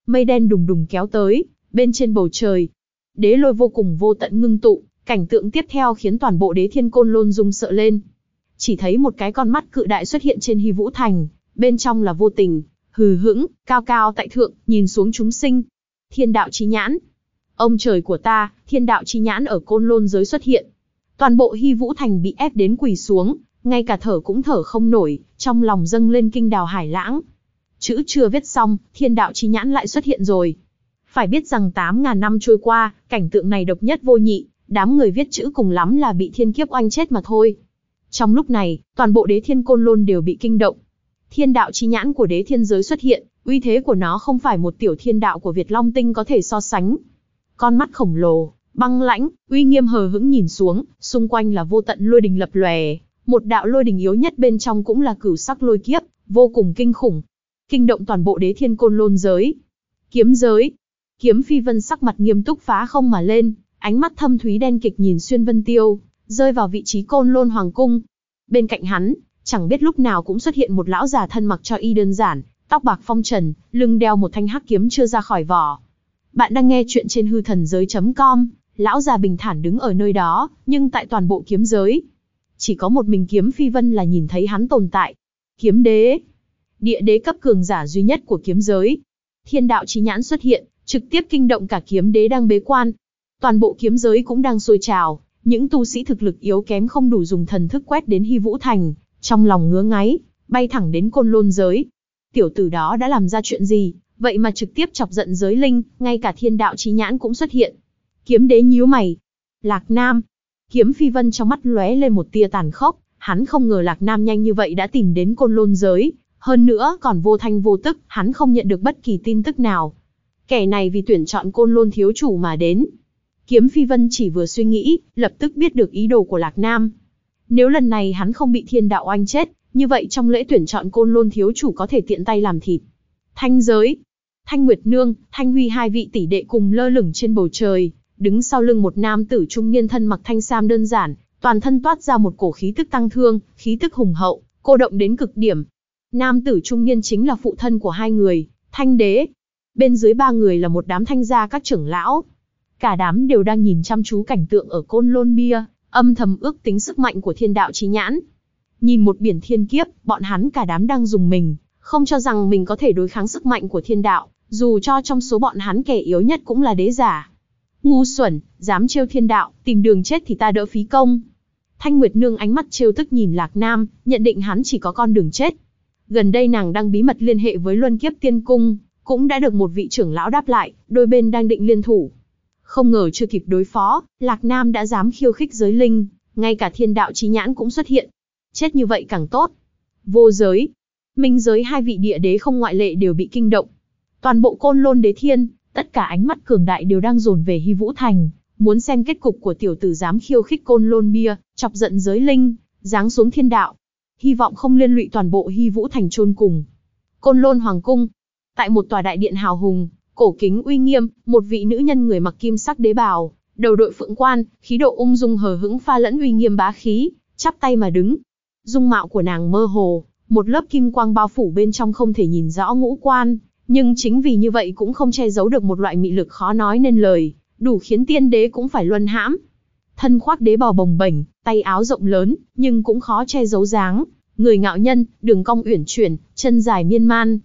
Mây đen đùng đùng kéo tới, bên trên bầu trời. Đế lôi vô cùng vô tận ngưng tụ, cảnh tượng tiếp theo khiến toàn bộ đế thiên côn lôn rung sợ lên. Chỉ thấy một cái con mắt cự đại xuất hiện trên hy vũ thành, bên trong là vô tình, hừ hững, cao cao tại thượng, nhìn xuống chúng sinh. Thiên đạo chi nhãn. Ông trời của ta, thiên đạo chi nhãn ở côn lôn giới xuất hiện. Toàn bộ hy vũ thành bị ép đến quỳ xuống, ngay cả thở cũng thở không nổi, trong lòng dâng lên kinh đào hải lãng. Chữ chưa viết xong, thiên đạo chi nhãn lại xuất hiện rồi. Phải biết rằng 8.000 năm trôi qua, cảnh tượng này độc nhất vô nhị, đám người viết chữ cùng lắm là bị thiên kiếp oanh chết mà thôi. Trong lúc này, toàn bộ đế thiên côn lôn đều bị kinh động. Thiên đạo chi nhãn của đế thiên giới xuất hiện, uy thế của nó không phải một tiểu thiên đạo của Việt Long Tinh có thể so sánh. Con mắt khổng lồ, băng lãnh, uy nghiêm hờ hững nhìn xuống, xung quanh là vô tận lôi đình lập lòe, một đạo lôi đình yếu nhất bên trong cũng là cửu sắc lôi kiếp, vô cùng kinh khủng. Kinh động toàn bộ đế thiên côn lôn giới. Kiếm giới. Kiếm phi vân sắc mặt nghiêm túc phá không mà lên, ánh mắt thâm thúy đen kịch nhìn xuyên vân tiêu, rơi vào vị trí côn lôn hoàng cung. Bên cạnh hắn, chẳng biết lúc nào cũng xuất hiện một lão già thân mặc cho y đơn giản, tóc bạc phong trần, lưng đeo một thanh hắc kiếm chưa ra khỏi vỏ. Bạn đang nghe chuyện trên hư thần giới.com, lão già bình thản đứng ở nơi đó, nhưng tại toàn bộ kiếm giới, chỉ có một mình kiếm phi vân là nhìn thấy hắn tồn tại. Kiếm đế, địa đế cấp cường giả duy nhất của kiếm giới. Thiên đạo trí nhãn xuất hiện, trực tiếp kinh động cả kiếm đế đang bế quan. Toàn bộ kiếm giới cũng đang sôi trào, những tu sĩ thực lực yếu kém không đủ dùng thần thức quét đến Hy Vũ Thành, trong lòng ngứa ngáy, bay thẳng đến côn lôn giới. Tiểu tử đó đã làm ra chuyện gì, vậy mà trực tiếp chọc giận giới linh, ngay cả thiên đạo trí nhãn cũng xuất hiện. Kiếm đế nhíu mày. Lạc Nam, Kiếm phi vân trong mắt lóe lên một tia tàn khốc, hắn không ngờ Lạc Nam nhanh như vậy đã tìm đến côn lôn giới, hơn nữa còn vô thanh vô tức, hắn không nhận được bất kỳ tin tức nào. Kẻ này vì tuyển chọn côn lôn thiếu chủ mà đến. Kiếm phi vân chỉ vừa suy nghĩ, lập tức biết được ý đồ của Lạc Nam. Nếu lần này hắn không bị thiên đạo oanh chết, như vậy trong lễ tuyển chọn côn lôn thiếu chủ có thể tiện tay làm thịt. Thanh giới, Thanh Nguyệt Nương, Thanh Huy hai vị tỷ đệ cùng lơ lửng trên bầu trời, đứng sau lưng một nam tử trung niên thân mặc thanh sam đơn giản, toàn thân toát ra một cổ khí tức tăng thương, khí tức hùng hậu, cô động đến cực điểm. Nam tử trung niên chính là phụ thân của hai người, thanh đế. Bên dưới ba người là một đám thanh gia các trưởng lão. Cả đám đều đang nhìn chăm chú cảnh tượng ở côn lôn bia, âm thầm ước tính sức mạnh của thiên đạo trí nhãn. Nhìn một biển thiên kiếp, bọn hắn cả đám đang dùng mình, không cho rằng mình có thể đối kháng sức mạnh của thiên đạo, dù cho trong số bọn hắn kẻ yếu nhất cũng là đế giả. Ngu xuẩn, dám trêu thiên đạo, tìm đường chết thì ta đỡ phí công. Thanh Nguyệt Nương ánh mắt trêu tức nhìn Lạc Nam, nhận định hắn chỉ có con đường chết. Gần đây nàng đang bí mật liên hệ với Luân Kiếp Tiên Cung, cũng đã được một vị trưởng lão đáp lại, đôi bên đang định liên thủ. Không ngờ chưa kịp đối phó, Lạc Nam đã dám khiêu khích giới linh, ngay cả thiên đạo trí nhãn cũng xuất hiện. Chết như vậy càng tốt. Vô giới, minh giới hai vị địa đế không ngoại lệ đều bị kinh động. Toàn bộ côn lôn đế thiên, Tất cả ánh mắt cường đại đều đang dồn về Hy Vũ Thành, muốn xem kết cục của tiểu tử dám khiêu khích côn lôn bia, chọc giận giới linh, giáng xuống thiên đạo. Hy vọng không liên lụy toàn bộ Hy Vũ Thành chôn cùng. Côn lôn hoàng cung, tại một tòa đại điện hào hùng, cổ kính uy nghiêm, một vị nữ nhân người mặc kim sắc đế bào, đầu đội phượng quan, khí độ ung dung hờ hững pha lẫn uy nghiêm bá khí, chắp tay mà đứng. Dung mạo của nàng mơ hồ, một lớp kim quang bao phủ bên trong không thể nhìn rõ ngũ quan, nhưng chính vì như vậy cũng không che giấu được một loại mị lực khó nói nên lời, đủ khiến tiên đế cũng phải luân hãm. Thân khoác đế bò bồng bềnh, tay áo rộng lớn, nhưng cũng khó che giấu dáng, người ngạo nhân, đường cong uyển chuyển, chân dài miên man.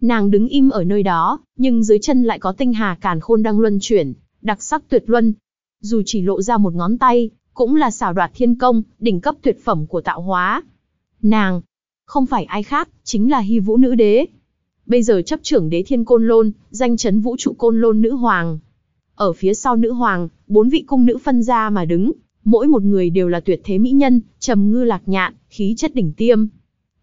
Nàng đứng im ở nơi đó, nhưng dưới chân lại có tinh hà càn khôn đang luân chuyển, đặc sắc tuyệt luân. Dù chỉ lộ ra một ngón tay, cũng là xảo đoạt thiên công, đỉnh cấp tuyệt phẩm của tạo hóa. Nàng, không phải ai khác, chính là Hy Vũ Nữ Đế. Bây giờ chấp trưởng đế thiên côn lôn, danh chấn vũ trụ côn lôn nữ hoàng. Ở phía sau nữ hoàng, bốn vị cung nữ phân ra mà đứng, mỗi một người đều là tuyệt thế mỹ nhân, trầm ngư lạc nhạn, khí chất đỉnh tiêm.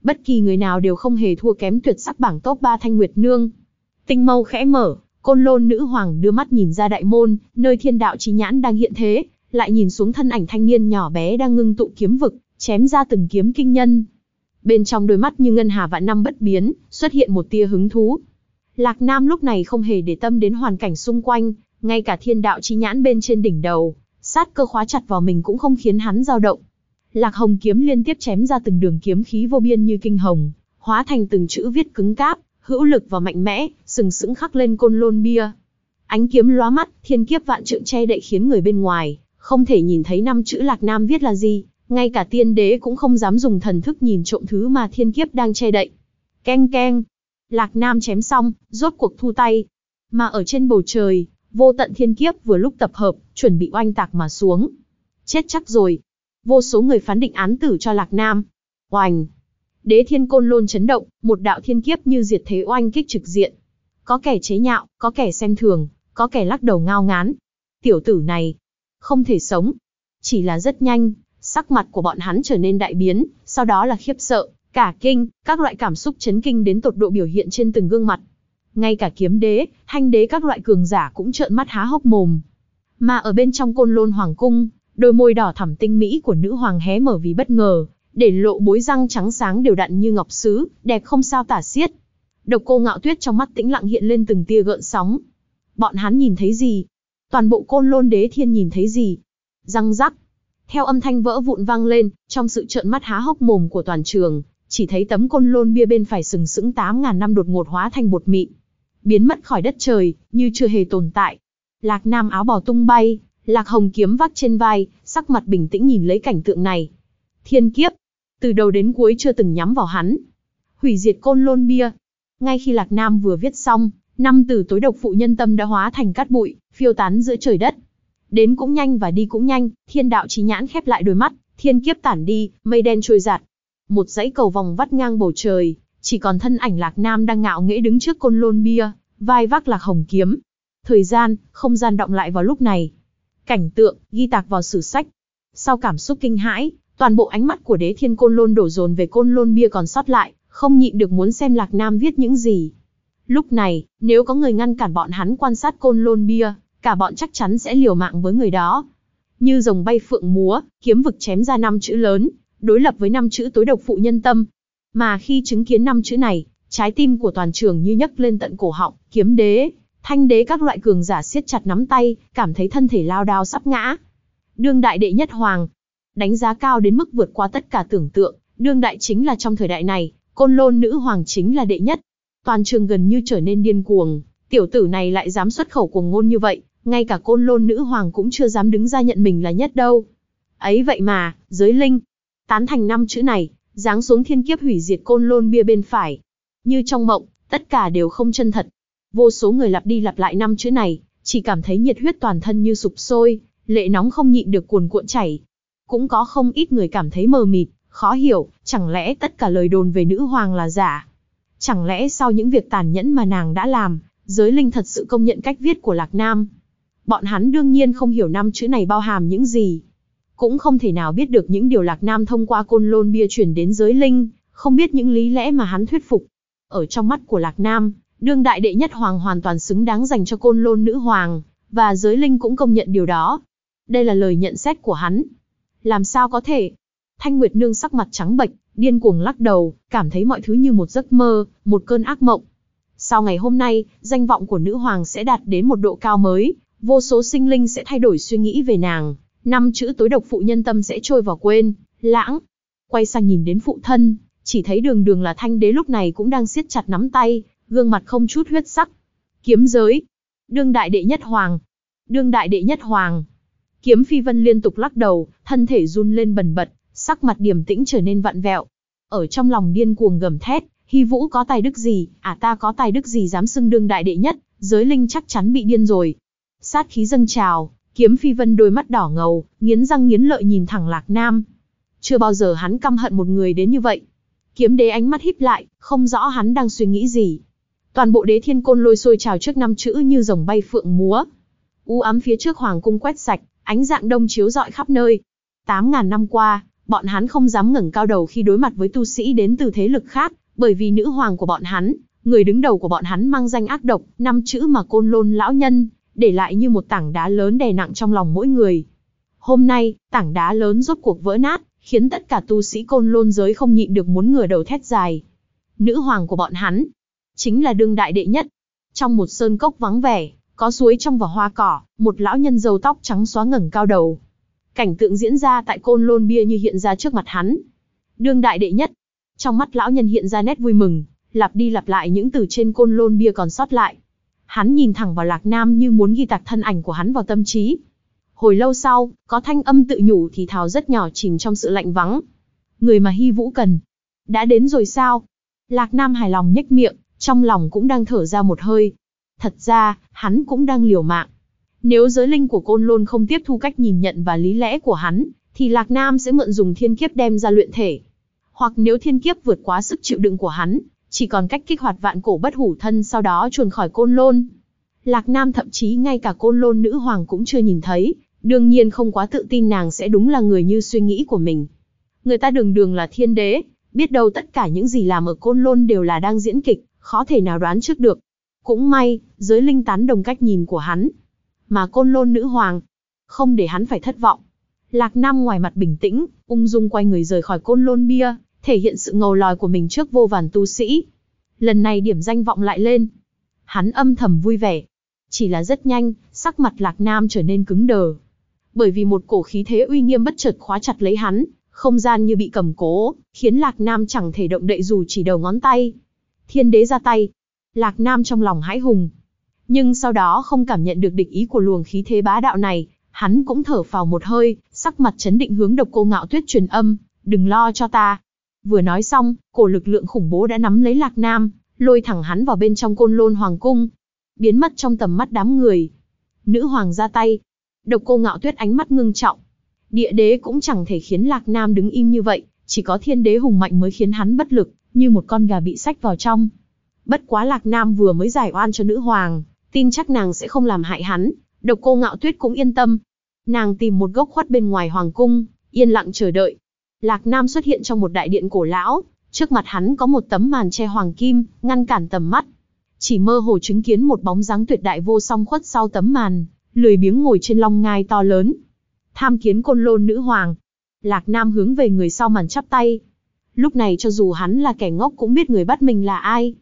Bất kỳ người nào đều không hề thua kém tuyệt sắc bảng top 3 thanh nguyệt nương. Tinh mâu khẽ mở, côn lôn nữ hoàng đưa mắt nhìn ra đại môn, nơi thiên đạo trí nhãn đang hiện thế, lại nhìn xuống thân ảnh thanh niên nhỏ bé đang ngưng tụ kiếm vực, chém ra từng kiếm kinh nhân. Bên trong đôi mắt như ngân hà vạn năm bất biến, xuất hiện một tia hứng thú. Lạc Nam lúc này không hề để tâm đến hoàn cảnh xung quanh, ngay cả thiên đạo chi nhãn bên trên đỉnh đầu, sát cơ khóa chặt vào mình cũng không khiến hắn dao động. Lạc Hồng kiếm liên tiếp chém ra từng đường kiếm khí vô biên như kinh hồng, hóa thành từng chữ viết cứng cáp, hữu lực và mạnh mẽ, sừng sững khắc lên côn lôn bia. Ánh kiếm lóa mắt, thiên kiếp vạn trượng che đậy khiến người bên ngoài không thể nhìn thấy năm chữ Lạc Nam viết là gì, ngay cả tiên đế cũng không dám dùng thần thức nhìn trộm thứ mà thiên kiếp đang che đậy. Keng keng. Lạc Nam chém xong, rốt cuộc thu tay. Mà ở trên bầu trời, vô tận thiên kiếp vừa lúc tập hợp, chuẩn bị oanh tạc mà xuống. Chết chắc rồi. Vô số người phán định án tử cho Lạc Nam. Oanh. Đế thiên côn lôn chấn động, một đạo thiên kiếp như diệt thế oanh kích trực diện. Có kẻ chế nhạo, có kẻ xem thường, có kẻ lắc đầu ngao ngán. Tiểu tử này, không thể sống. Chỉ là rất nhanh, sắc mặt của bọn hắn trở nên đại biến, sau đó là khiếp sợ, cả kinh, các loại cảm xúc chấn kinh đến tột độ biểu hiện trên từng gương mặt. Ngay cả kiếm đế, hành đế các loại cường giả cũng trợn mắt há hốc mồm. Mà ở bên trong côn lôn hoàng cung, đôi môi đỏ thẳm tinh mỹ của nữ hoàng hé mở vì bất ngờ, để lộ bối răng trắng sáng đều đặn như ngọc sứ, đẹp không sao tả xiết. Độc cô ngạo tuyết trong mắt tĩnh lặng hiện lên từng tia gợn sóng. Bọn hắn nhìn thấy gì? Toàn bộ côn lôn đế thiên nhìn thấy gì? Răng rắc, theo âm thanh vỡ vụn vang lên, trong sự trợn mắt há hốc mồm của toàn trường, chỉ thấy tấm côn lôn bia bên phải sừng sững 8.000 năm đột ngột hóa thành bột mịn. Biến mất khỏi đất trời, như chưa hề tồn tại. Lạc Nam áo bào tung bay, Lạc Hồng kiếm vác trên vai, sắc mặt bình tĩnh nhìn lấy cảnh tượng này. Thiên kiếp, từ đầu đến cuối chưa từng nhắm vào hắn. Hủy diệt côn lôn bia. Ngay khi Lạc Nam vừa viết xong, năm từ tối độc phụ nhân tâm đã hóa thành cát bụi, phiêu tán giữa trời đất. Đến cũng nhanh và đi cũng nhanh, thiên đạo trí nhãn khép lại đôi mắt, thiên kiếp tản đi, mây đen trôi giạt. Một dãy cầu vòng vắt ngang bầu trời, chỉ còn thân ảnh Lạc Nam đang ngạo nghễ đứng trước côn lôn bia, vai vác Lạc Hồng kiếm. Thời gian, không gian động lại vào lúc này. Cảnh tượng, ghi tạc vào sử sách. Sau cảm xúc kinh hãi, toàn bộ ánh mắt của đế thiên côn lôn đổ dồn về côn lôn bia còn sót lại, không nhịn được muốn xem Lạc Nam viết những gì. Lúc này, nếu có người ngăn cản bọn hắn quan sát côn lôn bia, cả bọn chắc chắn sẽ liều mạng với người đó. Như rồng bay phượng múa, kiếm vực chém ra năm chữ lớn, đối lập với năm chữ tối độc phụ nhân tâm. Mà khi chứng kiến năm chữ này, trái tim của toàn trường như nhấc lên tận cổ họng, kiếm đế, thanh đế các loại cường giả siết chặt nắm tay, cảm thấy thân thể lao đao sắp ngã. Đương đại đệ nhất hoàng, đánh giá cao đến mức vượt qua tất cả tưởng tượng, đương đại chính là trong thời đại này, côn lôn nữ hoàng chính là đệ nhất. Toàn trường gần như trở nên điên cuồng, tiểu tử này lại dám xuất khẩu cuồng ngôn như vậy, ngay cả côn lôn nữ hoàng cũng chưa dám đứng ra nhận mình là nhất đâu. Ấy vậy mà, giới linh, tán thành năm chữ này, giáng xuống thiên kiếp hủy diệt côn lôn bia bên phải. Như trong mộng, tất cả đều không chân thật. Vô số người lặp đi lặp lại năm chữ này, chỉ cảm thấy nhiệt huyết toàn thân như sụp sôi, lệ nóng không nhịn được cuồn cuộn chảy. Cũng có không ít người cảm thấy mờ mịt, khó hiểu, chẳng lẽ tất cả lời đồn về nữ hoàng là giả? Chẳng lẽ sau những việc tàn nhẫn mà nàng đã làm, giới linh thật sự công nhận cách viết của Lạc Nam? Bọn hắn đương nhiên không hiểu năm chữ này bao hàm những gì. Cũng không thể nào biết được những điều Lạc Nam thông qua côn lôn bia chuyển đến giới linh, không biết những lý lẽ mà hắn thuyết phục. Ở trong mắt của Lạc Nam, đương đại đệ nhất hoàng hoàn toàn xứng đáng dành cho côn lôn nữ hoàng, và giới linh cũng công nhận điều đó. Đây là lời nhận xét của hắn. Làm sao có thể? Thanh Nguyệt Nương sắc mặt trắng bệch, điên cuồng lắc đầu, cảm thấy mọi thứ như một giấc mơ, một cơn ác mộng. Sau ngày hôm nay, danh vọng của nữ hoàng sẽ đạt đến một độ cao mới, vô số sinh linh sẽ thay đổi suy nghĩ về nàng, năm chữ tối độc phụ nhân tâm sẽ trôi vào quên, lãng. Quay sang nhìn đến phụ thân, Chỉ thấy đường đường là thanh đế lúc này cũng đang siết chặt nắm tay, gương mặt không chút huyết sắc. Kiếm giới. Đương đại đệ nhất hoàng. Đương đại đệ nhất hoàng. Kiếm phi vân liên tục lắc đầu, thân thể run lên bần bật, sắc mặt điềm tĩnh trở nên vặn vẹo. Ở trong lòng điên cuồng gầm thét, Hy Vũ có tài đức gì, à ta có tài đức gì dám xưng đương đại đệ nhất, giới linh chắc chắn bị điên rồi. Sát khí dâng trào, kiếm phi vân đôi mắt đỏ ngầu, nghiến răng nghiến lợi nhìn thẳng Lạc Nam. Chưa bao giờ hắn căm hận một người đến như vậy. Kiếm đế ánh mắt híp lại, không rõ hắn đang suy nghĩ gì. Toàn bộ đế thiên côn lôi sôi trào trước năm chữ như rồng bay phượng múa. U ám phía trước hoàng cung quét sạch, ánh dạng đông chiếu rọi khắp nơi. Tám ngàn năm qua, bọn hắn không dám ngẩng cao đầu khi đối mặt với tu sĩ đến từ thế lực khác, bởi vì nữ hoàng của bọn hắn, người đứng đầu của bọn hắn mang danh ác độc, năm chữ mà côn lôn lão nhân, để lại như một tảng đá lớn đè nặng trong lòng mỗi người. Hôm nay, tảng đá lớn rốt cuộc vỡ nát, khiến tất cả tu sĩ côn lôn giới không nhịn được muốn ngửa đầu thét dài. Nữ hoàng của bọn hắn, chính là đương đại đệ nhất. Trong một sơn cốc vắng vẻ, có suối trong và hoa cỏ, một lão nhân râu tóc trắng xóa ngẩng cao đầu. Cảnh tượng diễn ra tại côn lôn bia như hiện ra trước mặt hắn. Đương đại đệ nhất. Trong mắt lão nhân hiện ra nét vui mừng, lặp đi lặp lại những từ trên côn lôn bia còn sót lại. Hắn nhìn thẳng vào Lạc Nam như muốn ghi tạc thân ảnh của hắn vào tâm trí. Hồi lâu sau, có thanh âm tự nhủ thì thào rất nhỏ chìm trong sự lạnh vắng. Người mà Hy Vũ cần. Đã đến rồi sao? Lạc Nam hài lòng nhếch miệng, trong lòng cũng đang thở ra một hơi. Thật ra, hắn cũng đang liều mạng. Nếu giới linh của Côn Lôn không tiếp thu cách nhìn nhận và lý lẽ của hắn, thì Lạc Nam sẽ mượn dùng thiên kiếp đem ra luyện thể. Hoặc nếu thiên kiếp vượt quá sức chịu đựng của hắn, chỉ còn cách kích hoạt vạn cổ bất hủ thân sau đó chuồn khỏi Côn Lôn. Lạc Nam thậm chí ngay cả Côn Lôn nữ hoàng cũng chưa nhìn thấy, đương nhiên không quá tự tin nàng sẽ đúng là người như suy nghĩ của mình. Người ta đường đường là thiên đế, biết đâu tất cả những gì làm ở Côn Lôn đều là đang diễn kịch, khó thể nào đoán trước được. Cũng may, giới linh tán đồng cách nhìn của hắn. Mà côn lôn nữ hoàng, không để hắn phải thất vọng. Lạc Nam ngoài mặt bình tĩnh, ung dung quay người rời khỏi côn lôn bia, thể hiện sự ngầu lòi của mình trước vô vàn tu sĩ. Lần này điểm danh vọng lại lên. Hắn âm thầm vui vẻ. Chỉ là rất nhanh, sắc mặt Lạc Nam trở nên cứng đờ. Bởi vì một cổ khí thế uy nghiêm bất chợt khóa chặt lấy hắn, không gian như bị cầm cố, khiến Lạc Nam chẳng thể động đậy dù chỉ đầu ngón tay. Thiên đế ra tay. Lạc Nam trong lòng hãi hùng. Nhưng sau đó không cảm nhận được địch ý của luồng khí thế bá đạo này, hắn cũng thở phào một hơi, sắc mặt chấn định hướng độc cô ngạo tuyết truyền âm, đừng lo cho ta. Vừa nói xong, cổ lực lượng khủng bố đã nắm lấy Lạc Nam, lôi thẳng hắn vào bên trong côn lôn hoàng cung, biến mất trong tầm mắt đám người. Nữ hoàng ra tay, độc cô ngạo tuyết ánh mắt ngưng trọng. Địa đế cũng chẳng thể khiến Lạc Nam đứng im như vậy, chỉ có thiên đế hùng mạnh mới khiến hắn bất lực, như một con gà bị sách vào trong. Bất quá Lạc Nam vừa mới giải oan cho nữ hoàng, tin chắc nàng sẽ không làm hại hắn, độc cô ngạo tuyết cũng yên tâm. Nàng tìm một gốc khuất bên ngoài hoàng cung, yên lặng chờ đợi. Lạc Nam xuất hiện trong một đại điện cổ lão, trước mặt hắn có một tấm màn che hoàng kim, ngăn cản tầm mắt. Chỉ mơ hồ chứng kiến một bóng dáng tuyệt đại vô song khuất sau tấm màn, lười biếng ngồi trên long ngai to lớn. Tham kiến côn lôn nữ hoàng. Lạc Nam hướng về người sau màn chắp tay. Lúc này cho dù hắn là kẻ ngốc cũng biết người bắt mình là ai.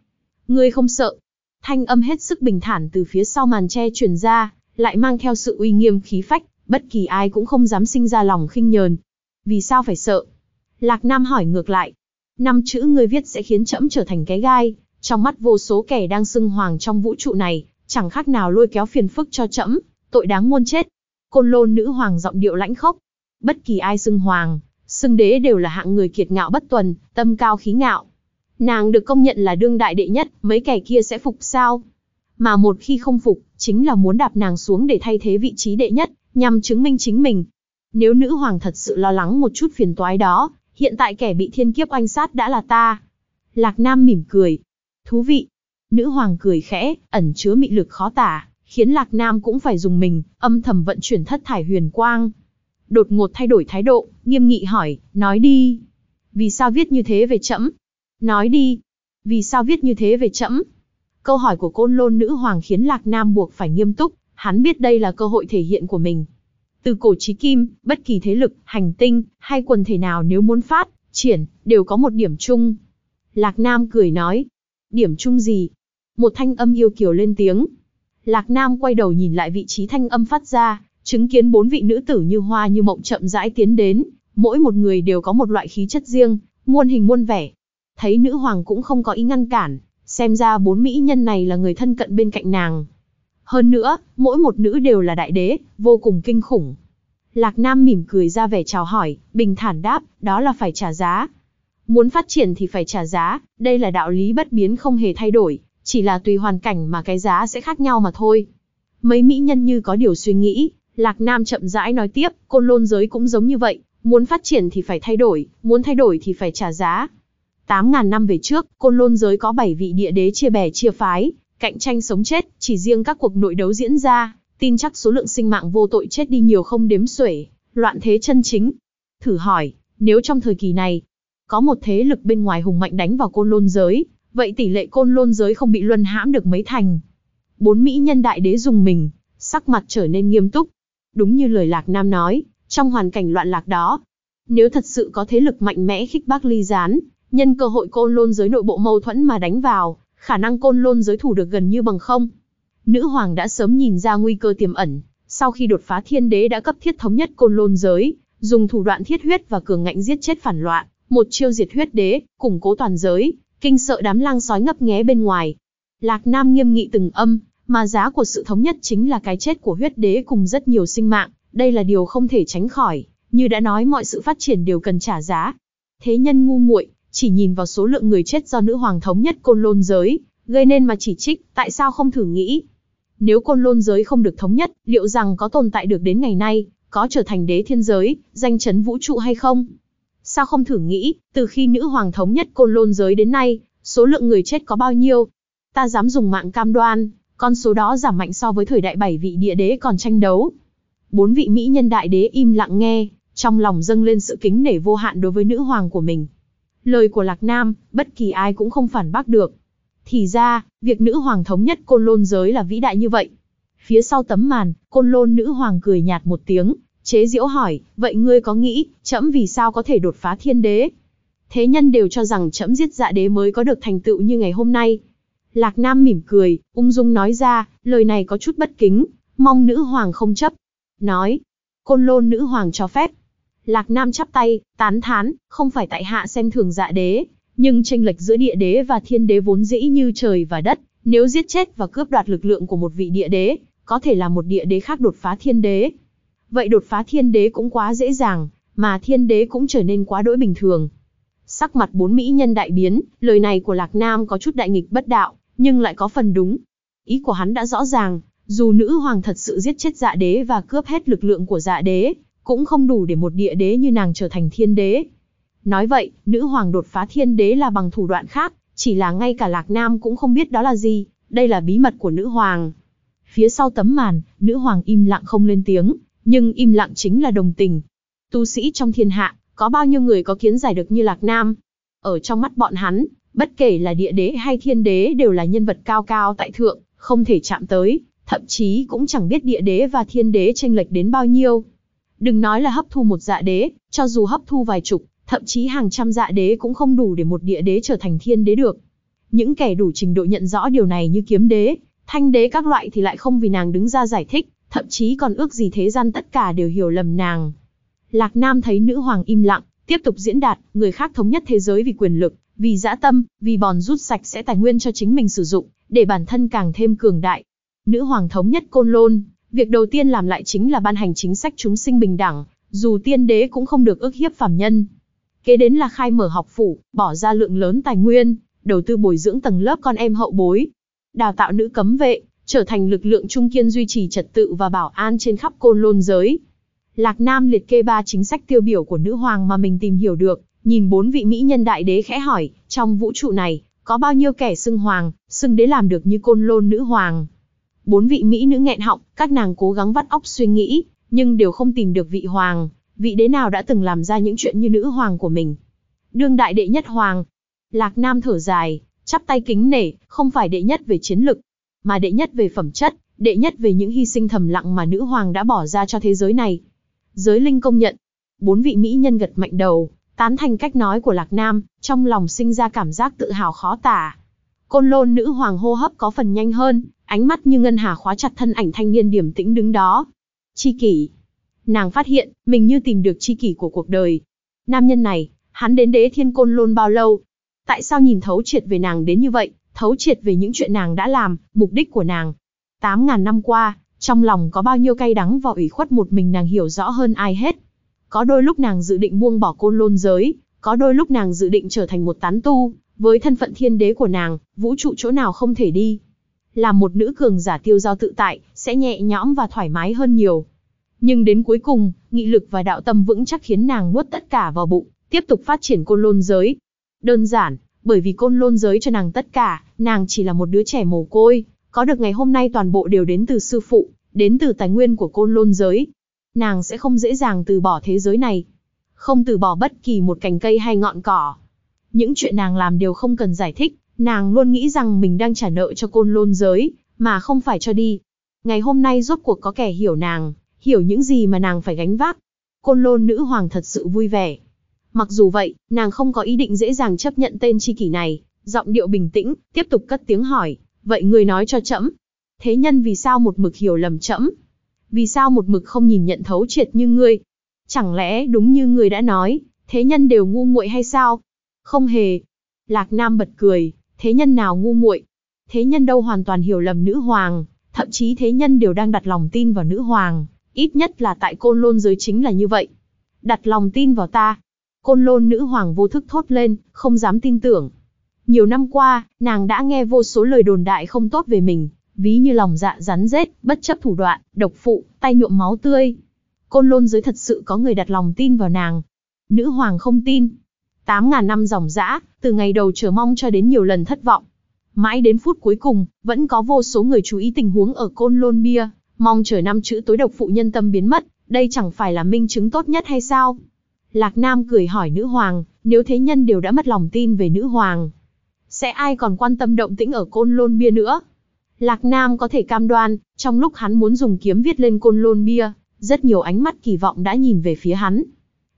Ngươi không sợ. Thanh âm hết sức bình thản từ phía sau màn che truyền ra, lại mang theo sự uy nghiêm khí phách, bất kỳ ai cũng không dám sinh ra lòng khinh nhờn. Vì sao phải sợ? Lạc Nam hỏi ngược lại. Năm chữ ngươi viết sẽ khiến trẫm trở thành cái gai, trong mắt vô số kẻ đang xưng hoàng trong vũ trụ này, chẳng khác nào lôi kéo phiền phức cho trẫm, tội đáng muôn chết. Côn lôn nữ hoàng giọng điệu lãnh khốc. Bất kỳ ai xưng hoàng, xưng đế đều là hạng người kiệt ngạo bất tuần, tâm cao khí ngạo. Nàng được công nhận là đương đại đệ nhất, mấy kẻ kia sẽ phục sao? Mà một khi không phục, chính là muốn đạp nàng xuống để thay thế vị trí đệ nhất, nhằm chứng minh chính mình. Nếu nữ hoàng thật sự lo lắng một chút phiền toái đó, hiện tại kẻ bị thiên kiếp oanh sát đã là ta. Lạc Nam mỉm cười. Thú vị. Nữ hoàng cười khẽ, ẩn chứa mị lực khó tả, khiến Lạc Nam cũng phải dùng mình, âm thầm vận chuyển thất thải huyền quang. Đột ngột thay đổi thái độ, nghiêm nghị hỏi, nói đi. Vì sao viết như thế về trẫm? Nói đi, vì sao viết như thế về trẫm? Câu hỏi của côn lôn nữ hoàng khiến Lạc Nam buộc phải nghiêm túc, hắn biết đây là cơ hội thể hiện của mình. Từ cổ chí kim, bất kỳ thế lực, hành tinh, hay quần thể nào nếu muốn phát, triển, đều có một điểm chung. Lạc Nam cười nói, điểm chung gì? Một thanh âm yêu kiều lên tiếng. Lạc Nam quay đầu nhìn lại vị trí thanh âm phát ra, chứng kiến bốn vị nữ tử như hoa như mộng chậm rãi tiến đến, mỗi một người đều có một loại khí chất riêng, muôn hình muôn vẻ. thấy nữ hoàng cũng không có ý ngăn cản, xem ra bốn mỹ nhân này là người thân cận bên cạnh nàng. Hơn nữa, mỗi một nữ đều là đại đế, vô cùng kinh khủng. Lạc Nam mỉm cười ra vẻ chào hỏi, bình thản đáp, đó là phải trả giá. Muốn phát triển thì phải trả giá, đây là đạo lý bất biến không hề thay đổi, chỉ là tùy hoàn cảnh mà cái giá sẽ khác nhau mà thôi. Mấy mỹ nhân như có điều suy nghĩ, Lạc Nam chậm rãi nói tiếp, côn lôn giới cũng giống như vậy, muốn phát triển thì phải thay đổi, muốn thay đổi thì phải trả giá. 8.000 năm về trước, côn lôn giới có 7 vị địa đế chia bè chia phái, cạnh tranh sống chết, chỉ riêng các cuộc nội đấu diễn ra, tin chắc số lượng sinh mạng vô tội chết đi nhiều không đếm xuể, loạn thế chân chính. Thử hỏi, nếu trong thời kỳ này, có một thế lực bên ngoài hùng mạnh đánh vào côn lôn giới, vậy tỷ lệ côn lôn giới không bị luân hãm được mấy thành. Bốn mỹ nhân đại đế dùng mình, sắc mặt trở nên nghiêm túc. Đúng như lời Lạc Nam nói, trong hoàn cảnh loạn lạc đó, nếu thật sự có thế lực mạnh mẽ khích bác ly gián, nhân cơ hội côn lôn giới nội bộ mâu thuẫn mà đánh vào, khả năng côn lôn giới thủ được gần như bằng không. Nữ hoàng đã sớm nhìn ra nguy cơ tiềm ẩn, sau khi đột phá thiên đế đã cấp thiết thống nhất côn lôn giới, dùng thủ đoạn thiết huyết và cường ngạnh giết chết phản loạn, một chiêu diệt huyết đế, củng cố toàn giới, kinh sợ đám lang sói ngấp nghé bên ngoài. Lạc Nam nghiêm nghị từng âm, mà giá của sự thống nhất chính là cái chết của huyết đế cùng rất nhiều sinh mạng, đây là điều không thể tránh khỏi, như đã nói mọi sự phát triển đều cần trả giá. Thế nhân ngu muội, chỉ nhìn vào số lượng người chết do nữ hoàng thống nhất côn lôn giới, gây nên mà chỉ trích, tại sao không thử nghĩ? Nếu côn lôn giới không được thống nhất, liệu rằng có tồn tại được đến ngày nay, có trở thành đế thiên giới, danh chấn vũ trụ hay không? Sao không thử nghĩ, từ khi nữ hoàng thống nhất côn lôn giới đến nay, số lượng người chết có bao nhiêu? Ta dám dùng mạng cam đoan, con số đó giảm mạnh so với thời đại bảy vị địa đế còn tranh đấu. Bốn vị mỹ nhân đại đế im lặng nghe, trong lòng dâng lên sự kính nể vô hạn đối với nữ hoàng của mình. Lời của Lạc Nam, bất kỳ ai cũng không phản bác được. Thì ra, việc nữ hoàng thống nhất côn lôn giới là vĩ đại như vậy. Phía sau tấm màn, côn lôn nữ hoàng cười nhạt một tiếng, chế diễu hỏi, vậy ngươi có nghĩ, trẫm vì sao có thể đột phá thiên đế? Thế nhân đều cho rằng trẫm giết dạ đế mới có được thành tựu như ngày hôm nay. Lạc Nam mỉm cười, ung dung nói ra, lời này có chút bất kính, mong nữ hoàng không chấp. Nói, côn lôn nữ hoàng cho phép. Lạc Nam chắp tay, tán thán, không phải tại hạ xem thường dạ đế, nhưng tranh lệch giữa địa đế và thiên đế vốn dĩ như trời và đất, nếu giết chết và cướp đoạt lực lượng của một vị địa đế, có thể là một địa đế khác đột phá thiên đế. Vậy đột phá thiên đế cũng quá dễ dàng, mà thiên đế cũng trở nên quá đỗi bình thường. Sắc mặt bốn mỹ nhân đại biến, lời này của Lạc Nam có chút đại nghịch bất đạo, nhưng lại có phần đúng. Ý của hắn đã rõ ràng, dù nữ hoàng thật sự giết chết dạ đế và cướp hết lực lượng của dạ đế, cũng không đủ để một địa đế như nàng trở thành thiên đế. Nói vậy, nữ hoàng đột phá thiên đế là bằng thủ đoạn khác, chỉ là ngay cả Lạc Nam cũng không biết đó là gì, đây là bí mật của nữ hoàng. Phía sau tấm màn, nữ hoàng im lặng không lên tiếng, nhưng im lặng chính là đồng tình. Tu sĩ trong thiên hạ, có bao nhiêu người có kiến giải được như Lạc Nam? Ở trong mắt bọn hắn, bất kể là địa đế hay thiên đế đều là nhân vật cao cao tại thượng, không thể chạm tới, thậm chí cũng chẳng biết địa đế và thiên đế tranh lệch đến bao nhiêu. Đừng nói là hấp thu một dạ đế, cho dù hấp thu vài chục, thậm chí hàng trăm dạ đế cũng không đủ để một địa đế trở thành thiên đế được. Những kẻ đủ trình độ nhận rõ điều này như kiếm đế, thanh đế các loại thì lại không vì nàng đứng ra giải thích, thậm chí còn ước gì thế gian tất cả đều hiểu lầm nàng. Lạc Nam thấy nữ hoàng im lặng, tiếp tục diễn đạt, người khác thống nhất thế giới vì quyền lực, vì dã tâm, vì bòn rút sạch sẽ tài nguyên cho chính mình sử dụng, để bản thân càng thêm cường đại. Nữ hoàng thống nhất côn lôn, việc đầu tiên làm lại chính là ban hành chính sách chúng sinh bình đẳng, dù tiên đế cũng không được ức hiếp phàm nhân. Kế đến là khai mở học phủ, bỏ ra lượng lớn tài nguyên, đầu tư bồi dưỡng tầng lớp con em hậu bối, đào tạo nữ cấm vệ, trở thành lực lượng trung kiên duy trì trật tự và bảo an trên khắp côn lôn giới. Lạc Nam liệt kê ba chính sách tiêu biểu của nữ hoàng mà mình tìm hiểu được, nhìn bốn vị mỹ nhân đại đế khẽ hỏi, trong vũ trụ này, có bao nhiêu kẻ xưng hoàng, xưng đế làm được như côn lôn nữ hoàng. Bốn vị mỹ nữ nghẹn họng, các nàng cố gắng vắt óc suy nghĩ, nhưng đều không tìm được vị hoàng, vị đế nào đã từng làm ra những chuyện như nữ hoàng của mình. Đương đại đệ nhất hoàng. Lạc Nam thở dài, chắp tay kính nể, không phải đệ nhất về chiến lực, mà đệ nhất về phẩm chất, đệ nhất về những hy sinh thầm lặng mà nữ hoàng đã bỏ ra cho thế giới này. Giới linh công nhận. Bốn vị mỹ nhân gật mạnh đầu, tán thành cách nói của Lạc Nam, trong lòng sinh ra cảm giác tự hào khó tả. Côn lôn nữ hoàng hô hấp có phần nhanh hơn, ánh mắt như ngân hà khóa chặt thân ảnh thanh niên điểm tĩnh đứng đó. Chi kỷ. Nàng phát hiện, mình như tìm được chi kỷ của cuộc đời. Nam nhân này, hắn đến đế thiên côn lôn bao lâu? Tại sao nhìn thấu triệt về nàng đến như vậy, thấu triệt về những chuyện nàng đã làm, mục đích của nàng. Tám ngàn năm qua, trong lòng có bao nhiêu cay đắng và ủy khuất một mình nàng hiểu rõ hơn ai hết. Có đôi lúc nàng dự định buông bỏ côn lôn giới, có đôi lúc nàng dự định trở thành một tán tu, với thân phận thiên đế của nàng, vũ trụ chỗ nào không thể đi. Là một nữ cường giả tiêu giao tự tại, sẽ nhẹ nhõm và thoải mái hơn nhiều. Nhưng đến cuối cùng, nghị lực và đạo tâm vững chắc khiến nàng nuốt tất cả vào bụng, tiếp tục phát triển côn lôn giới. Đơn giản, bởi vì côn lôn giới cho nàng tất cả, nàng chỉ là một đứa trẻ mồ côi, có được ngày hôm nay toàn bộ đều đến từ sư phụ, đến từ tài nguyên của côn lôn giới. Nàng sẽ không dễ dàng từ bỏ thế giới này, không từ bỏ bất kỳ một cành cây hay ngọn cỏ. Những chuyện nàng làm đều không cần giải thích, nàng luôn nghĩ rằng mình đang trả nợ cho côn lôn giới, mà không phải cho đi. Ngày hôm nay rốt cuộc có kẻ hiểu nàng, hiểu những gì mà nàng phải gánh vác. Côn lôn nữ hoàng thật sự vui vẻ. Mặc dù vậy, nàng không có ý định dễ dàng chấp nhận tên chi kỷ này, giọng điệu bình tĩnh, tiếp tục cất tiếng hỏi, vậy người nói cho trẫm, thế nhân vì sao một mực hiểu lầm trẫm? Vì sao một mực không nhìn nhận thấu triệt như ngươi? Chẳng lẽ đúng như người đã nói, thế nhân đều ngu muội hay sao? Không hề. Lạc Nam bật cười, thế nhân nào ngu muội? Thế nhân đâu hoàn toàn hiểu lầm nữ hoàng, thậm chí thế nhân đều đang đặt lòng tin vào nữ hoàng, ít nhất là tại côn lôn giới chính là như vậy. Đặt lòng tin vào ta. Côn lôn nữ hoàng vô thức thốt lên, không dám tin tưởng. Nhiều năm qua, nàng đã nghe vô số lời đồn đại không tốt về mình, ví như lòng dạ rắn rết, bất chấp thủ đoạn, độc phụ, tay nhuộm máu tươi. Côn lôn giới thật sự có người đặt lòng tin vào nàng. Nữ hoàng không tin. Tám ngàn năm dòng dã, từ ngày đầu chờ mong cho đến nhiều lần thất vọng. Mãi đến phút cuối cùng, vẫn có vô số người chú ý tình huống ở Côn Lôn Bia, mong chờ năm chữ tối độc phụ nhân tâm biến mất, đây chẳng phải là minh chứng tốt nhất hay sao? Lạc Nam cười hỏi nữ hoàng, nếu thế nhân đều đã mất lòng tin về nữ hoàng, sẽ ai còn quan tâm động tĩnh ở Côn Lôn Bia nữa? Lạc Nam có thể cam đoan, trong lúc hắn muốn dùng kiếm viết lên Côn Lôn Bia, rất nhiều ánh mắt kỳ vọng đã nhìn về phía hắn.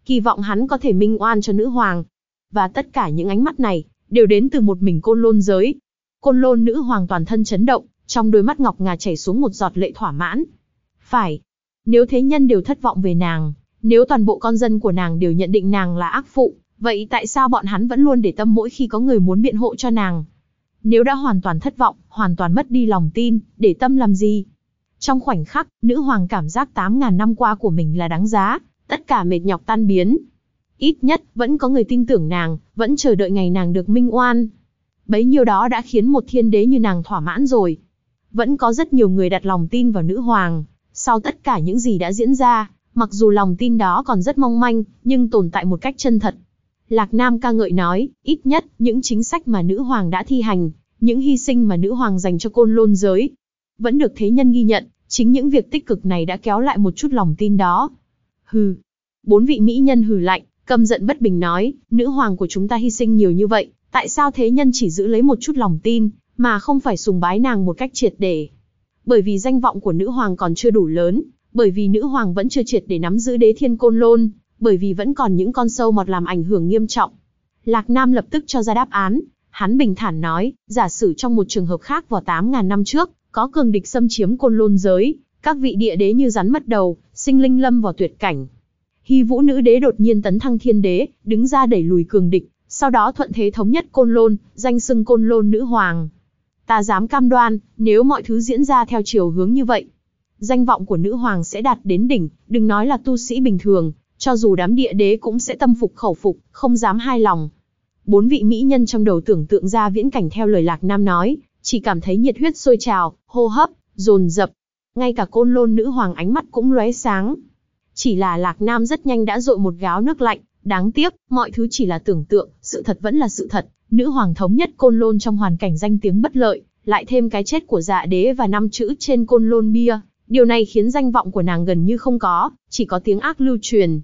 Kỳ vọng hắn có thể minh oan cho nữ hoàng. Và tất cả những ánh mắt này, đều đến từ một mình côn lôn giới. Côn lôn nữ hoàng toàn thân chấn động, trong đôi mắt ngọc ngà chảy xuống một giọt lệ thỏa mãn. Phải. Nếu thế nhân đều thất vọng về nàng, nếu toàn bộ con dân của nàng đều nhận định nàng là ác phụ, vậy tại sao bọn hắn vẫn luôn để tâm mỗi khi có người muốn biện hộ cho nàng? Nếu đã hoàn toàn thất vọng, hoàn toàn mất đi lòng tin, để tâm làm gì? Trong khoảnh khắc, nữ hoàng cảm giác 8.000 năm qua của mình là đáng giá, tất cả mệt nhọc tan biến. Ít nhất, vẫn có người tin tưởng nàng, vẫn chờ đợi ngày nàng được minh oan. Bấy nhiêu đó đã khiến một thiên đế như nàng thỏa mãn rồi. Vẫn có rất nhiều người đặt lòng tin vào nữ hoàng. Sau tất cả những gì đã diễn ra, mặc dù lòng tin đó còn rất mong manh, nhưng tồn tại một cách chân thật. Lạc Nam ca ngợi nói, ít nhất, những chính sách mà nữ hoàng đã thi hành, những hy sinh mà nữ hoàng dành cho côn lôn giới, vẫn được thế nhân ghi nhận, chính những việc tích cực này đã kéo lại một chút lòng tin đó. Hừ. Bốn vị mỹ nhân hừ lạnh, căm giận bất bình nói, nữ hoàng của chúng ta hy sinh nhiều như vậy, tại sao thế nhân chỉ giữ lấy một chút lòng tin, mà không phải sùng bái nàng một cách triệt để? Bởi vì danh vọng của nữ hoàng còn chưa đủ lớn, bởi vì nữ hoàng vẫn chưa triệt để nắm giữ đế thiên côn lôn, bởi vì vẫn còn những con sâu mọt làm ảnh hưởng nghiêm trọng. Lạc Nam lập tức cho ra đáp án, hắn bình thản nói, giả sử trong một trường hợp khác vào 8.000 năm trước, có cường địch xâm chiếm côn lôn giới, các vị địa đế như rắn mất đầu, sinh linh lâm vào tuyệt cảnh. Hy vũ nữ đế đột nhiên tấn thăng thiên đế, đứng ra đẩy lùi cường địch, sau đó thuận thế thống nhất côn lôn, danh xưng côn lôn nữ hoàng. Ta dám cam đoan, nếu mọi thứ diễn ra theo chiều hướng như vậy, danh vọng của nữ hoàng sẽ đạt đến đỉnh, đừng nói là tu sĩ bình thường, cho dù đám địa đế cũng sẽ tâm phục khẩu phục, không dám hai lòng. Bốn vị mỹ nhân trong đầu tưởng tượng ra viễn cảnh theo lời Lạc Nam nói, chỉ cảm thấy nhiệt huyết sôi trào, hô hấp, dồn dập. Ngay cả côn lôn nữ hoàng ánh mắt cũng lóe sáng. Chỉ là Lạc Nam rất nhanh đã dội một gáo nước lạnh, đáng tiếc, mọi thứ chỉ là tưởng tượng, sự thật vẫn là sự thật. Nữ hoàng thống nhất côn lôn trong hoàn cảnh danh tiếng bất lợi, lại thêm cái chết của dạ đế và năm chữ trên côn lôn bia. Điều này khiến danh vọng của nàng gần như không có, chỉ có tiếng ác lưu truyền.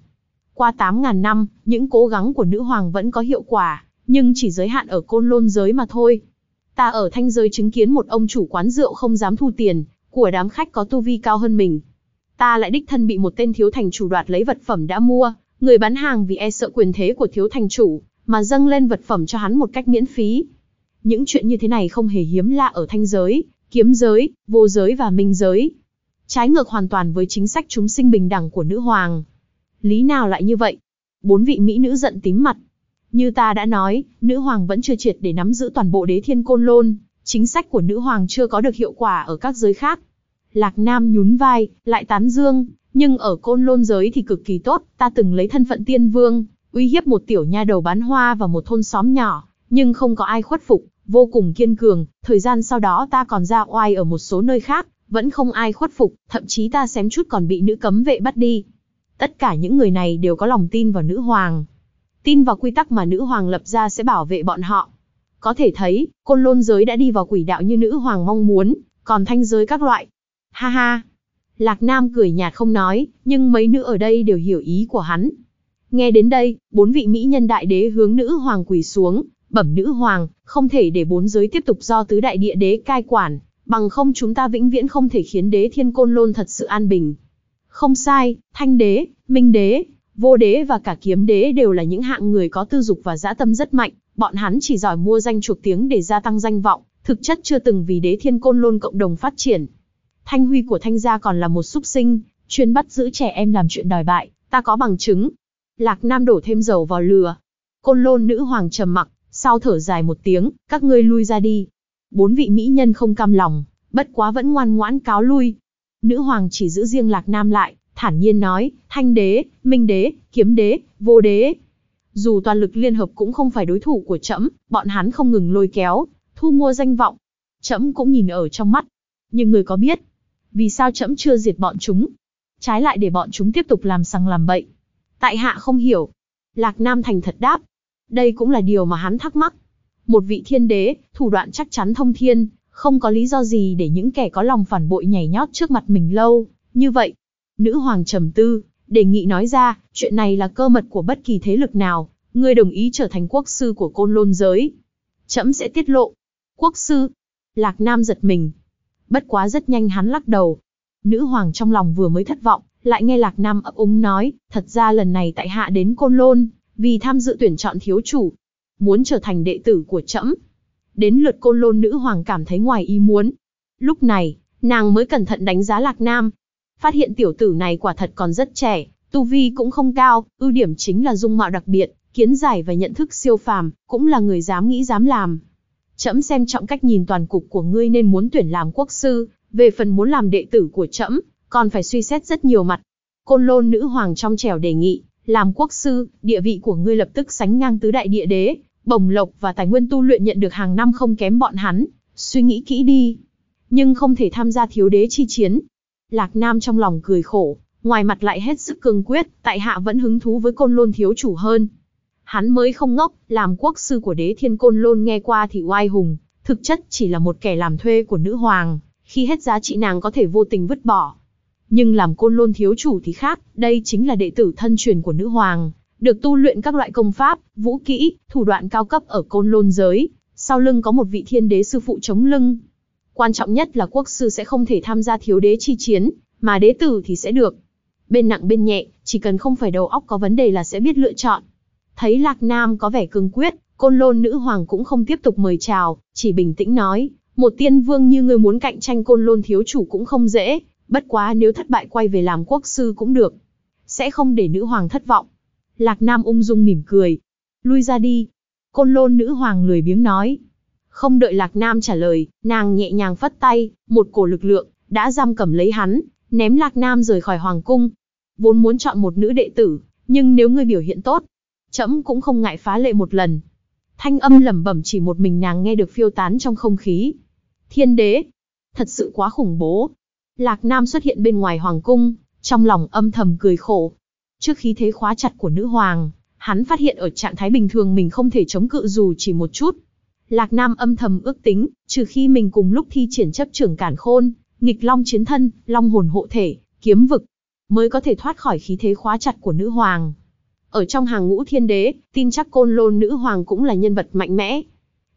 Qua 8.000 năm, những cố gắng của nữ hoàng vẫn có hiệu quả, nhưng chỉ giới hạn ở côn lôn giới mà thôi. Ta ở thanh giới chứng kiến một ông chủ quán rượu không dám thu tiền, của đám khách có tu vi cao hơn mình. Ta lại đích thân bị một tên thiếu thành chủ đoạt lấy vật phẩm đã mua, người bán hàng vì e sợ quyền thế của thiếu thành chủ, mà dâng lên vật phẩm cho hắn một cách miễn phí. Những chuyện như thế này không hề hiếm lạ ở thanh giới, kiếm giới, vô giới và minh giới. Trái ngược hoàn toàn với chính sách chúng sinh bình đẳng của nữ hoàng. Lý nào lại như vậy? Bốn vị mỹ nữ giận tím mặt. Như ta đã nói, nữ hoàng vẫn chưa triệt để nắm giữ toàn bộ đế thiên côn lôn, chính sách của nữ hoàng chưa có được hiệu quả ở các giới khác. Lạc Nam nhún vai, lại tán dương, nhưng ở côn lôn giới thì cực kỳ tốt, ta từng lấy thân phận tiên vương, uy hiếp một tiểu nha đầu bán hoa và một thôn xóm nhỏ, nhưng không có ai khuất phục, vô cùng kiên cường, thời gian sau đó ta còn ra oai ở một số nơi khác, vẫn không ai khuất phục, thậm chí ta xém chút còn bị nữ cấm vệ bắt đi. Tất cả những người này đều có lòng tin vào nữ hoàng. Tin vào quy tắc mà nữ hoàng lập ra sẽ bảo vệ bọn họ. Có thể thấy, côn lôn giới đã đi vào quỷ đạo như nữ hoàng mong muốn, còn thanh giới các loại. Ha ha. Lạc Nam cười nhạt không nói, nhưng mấy nữ ở đây đều hiểu ý của hắn. Nghe đến đây, bốn vị mỹ nhân đại đế hướng nữ hoàng quỳ xuống, bẩm nữ hoàng, không thể để bốn giới tiếp tục do tứ đại địa đế cai quản, bằng không chúng ta vĩnh viễn không thể khiến đế thiên côn lôn thật sự an bình. Không sai, thanh đế, minh đế, vô đế và cả kiếm đế đều là những hạng người có tư dục và dã tâm rất mạnh, bọn hắn chỉ giỏi mua danh chuộc tiếng để gia tăng danh vọng, thực chất chưa từng vì đế thiên côn lôn cộng đồng phát triển. Thanh huy của thanh gia còn là một súc sinh, chuyên bắt giữ trẻ em làm chuyện đòi bại, ta có bằng chứng. Lạc Nam đổ thêm dầu vào lửa. Côn lôn nữ hoàng trầm mặc, sau thở dài một tiếng, các ngươi lui ra đi. Bốn vị mỹ nhân không cam lòng, bất quá vẫn ngoan ngoãn cáo lui. Nữ hoàng chỉ giữ riêng Lạc Nam lại, thản nhiên nói, thanh đế, minh đế, kiếm đế, vô đế. Dù toàn lực liên hợp cũng không phải đối thủ của trẫm, bọn hắn không ngừng lôi kéo, thu mua danh vọng. Trẫm cũng nhìn ở trong mắt. Nhưng người có biết, vì sao trẫm chưa diệt bọn chúng? Trái lại để bọn chúng tiếp tục làm sằng làm bậy. Tại hạ không hiểu. Lạc Nam thành thật đáp. Đây cũng là điều mà hắn thắc mắc. Một vị thiên đế, thủ đoạn chắc chắn thông thiên, không có lý do gì để những kẻ có lòng phản bội nhảy nhót trước mặt mình lâu. Như vậy, nữ hoàng trầm tư, đề nghị nói ra, chuyện này là cơ mật của bất kỳ thế lực nào, ngươi đồng ý trở thành quốc sư của côn lôn giới. Chấm sẽ tiết lộ. Quốc sư. Lạc Nam giật mình. Bất quá rất nhanh hắn lắc đầu. Nữ hoàng trong lòng vừa mới thất vọng, lại nghe Lạc Nam ấp úng nói, thật ra lần này tại hạ đến côn lôn, vì tham dự tuyển chọn thiếu chủ. Muốn trở thành đệ tử của trẫm. Đến lượt côn lôn nữ hoàng cảm thấy ngoài ý muốn. Lúc này, nàng mới cẩn thận đánh giá Lạc Nam, phát hiện tiểu tử này quả thật còn rất trẻ, tu vi cũng không cao, ưu điểm chính là dung mạo đặc biệt, kiến giải và nhận thức siêu phàm, cũng là người dám nghĩ dám làm. Trẫm xem trọng cách nhìn toàn cục của ngươi nên muốn tuyển làm quốc sư, về phần muốn làm đệ tử của trẫm, còn phải suy xét rất nhiều mặt. Côn Lôn nữ hoàng trong trẻo đề nghị, làm quốc sư, địa vị của ngươi lập tức sánh ngang tứ đại địa đế, bổng lộc và tài nguyên tu luyện nhận được hàng năm không kém bọn hắn, suy nghĩ kỹ đi. Nhưng không thể tham gia thiếu đế chi chiến, Lạc Nam trong lòng cười khổ, ngoài mặt lại hết sức cương quyết, tại hạ vẫn hứng thú với côn lôn thiếu chủ hơn. Hắn mới không ngốc, làm quốc sư của đế thiên côn lôn nghe qua thì oai hùng, thực chất chỉ là một kẻ làm thuê của nữ hoàng, khi hết giá trị nàng có thể vô tình vứt bỏ. Nhưng làm côn lôn thiếu chủ thì khác, đây chính là đệ tử thân truyền của nữ hoàng, được tu luyện các loại công pháp, vũ kỹ, thủ đoạn cao cấp ở côn lôn giới, sau lưng có một vị thiên đế sư phụ chống lưng, Quan trọng nhất là quốc sư sẽ không thể tham gia thiếu đế chi chiến, mà đế tử thì sẽ được. Bên nặng bên nhẹ, chỉ cần không phải đầu óc có vấn đề là sẽ biết lựa chọn. Thấy Lạc Nam có vẻ cương quyết, côn lôn nữ hoàng cũng không tiếp tục mời chào, chỉ bình tĩnh nói, một tiên vương như người muốn cạnh tranh côn lôn thiếu chủ cũng không dễ, bất quá nếu thất bại quay về làm quốc sư cũng được. Sẽ không để nữ hoàng thất vọng. Lạc Nam ung dung mỉm cười. Lui ra đi. Côn lôn nữ hoàng lười biếng nói. Không đợi Lạc Nam trả lời, nàng nhẹ nhàng phất tay, một cổ lực lượng, đã giam cầm lấy hắn, ném Lạc Nam rời khỏi hoàng cung. Vốn muốn chọn một nữ đệ tử, nhưng nếu ngươi biểu hiện tốt, trẫm cũng không ngại phá lệ một lần. Thanh âm lẩm bẩm chỉ một mình nàng nghe được phiêu tán trong không khí. Thiên đế, thật sự quá khủng bố. Lạc Nam xuất hiện bên ngoài hoàng cung, trong lòng âm thầm cười khổ. Trước khí thế khóa chặt của nữ hoàng, hắn phát hiện ở trạng thái bình thường mình không thể chống cự dù chỉ một chút. Lạc Nam âm thầm ước tính, trừ khi mình cùng lúc thi triển chấp trưởng cản khôn, nghịch long chiến thân, long hồn hộ thể, kiếm vực, mới có thể thoát khỏi khí thế khóa chặt của nữ hoàng. Ở trong hàng ngũ thiên đế, tin chắc côn lôn nữ hoàng cũng là nhân vật mạnh mẽ.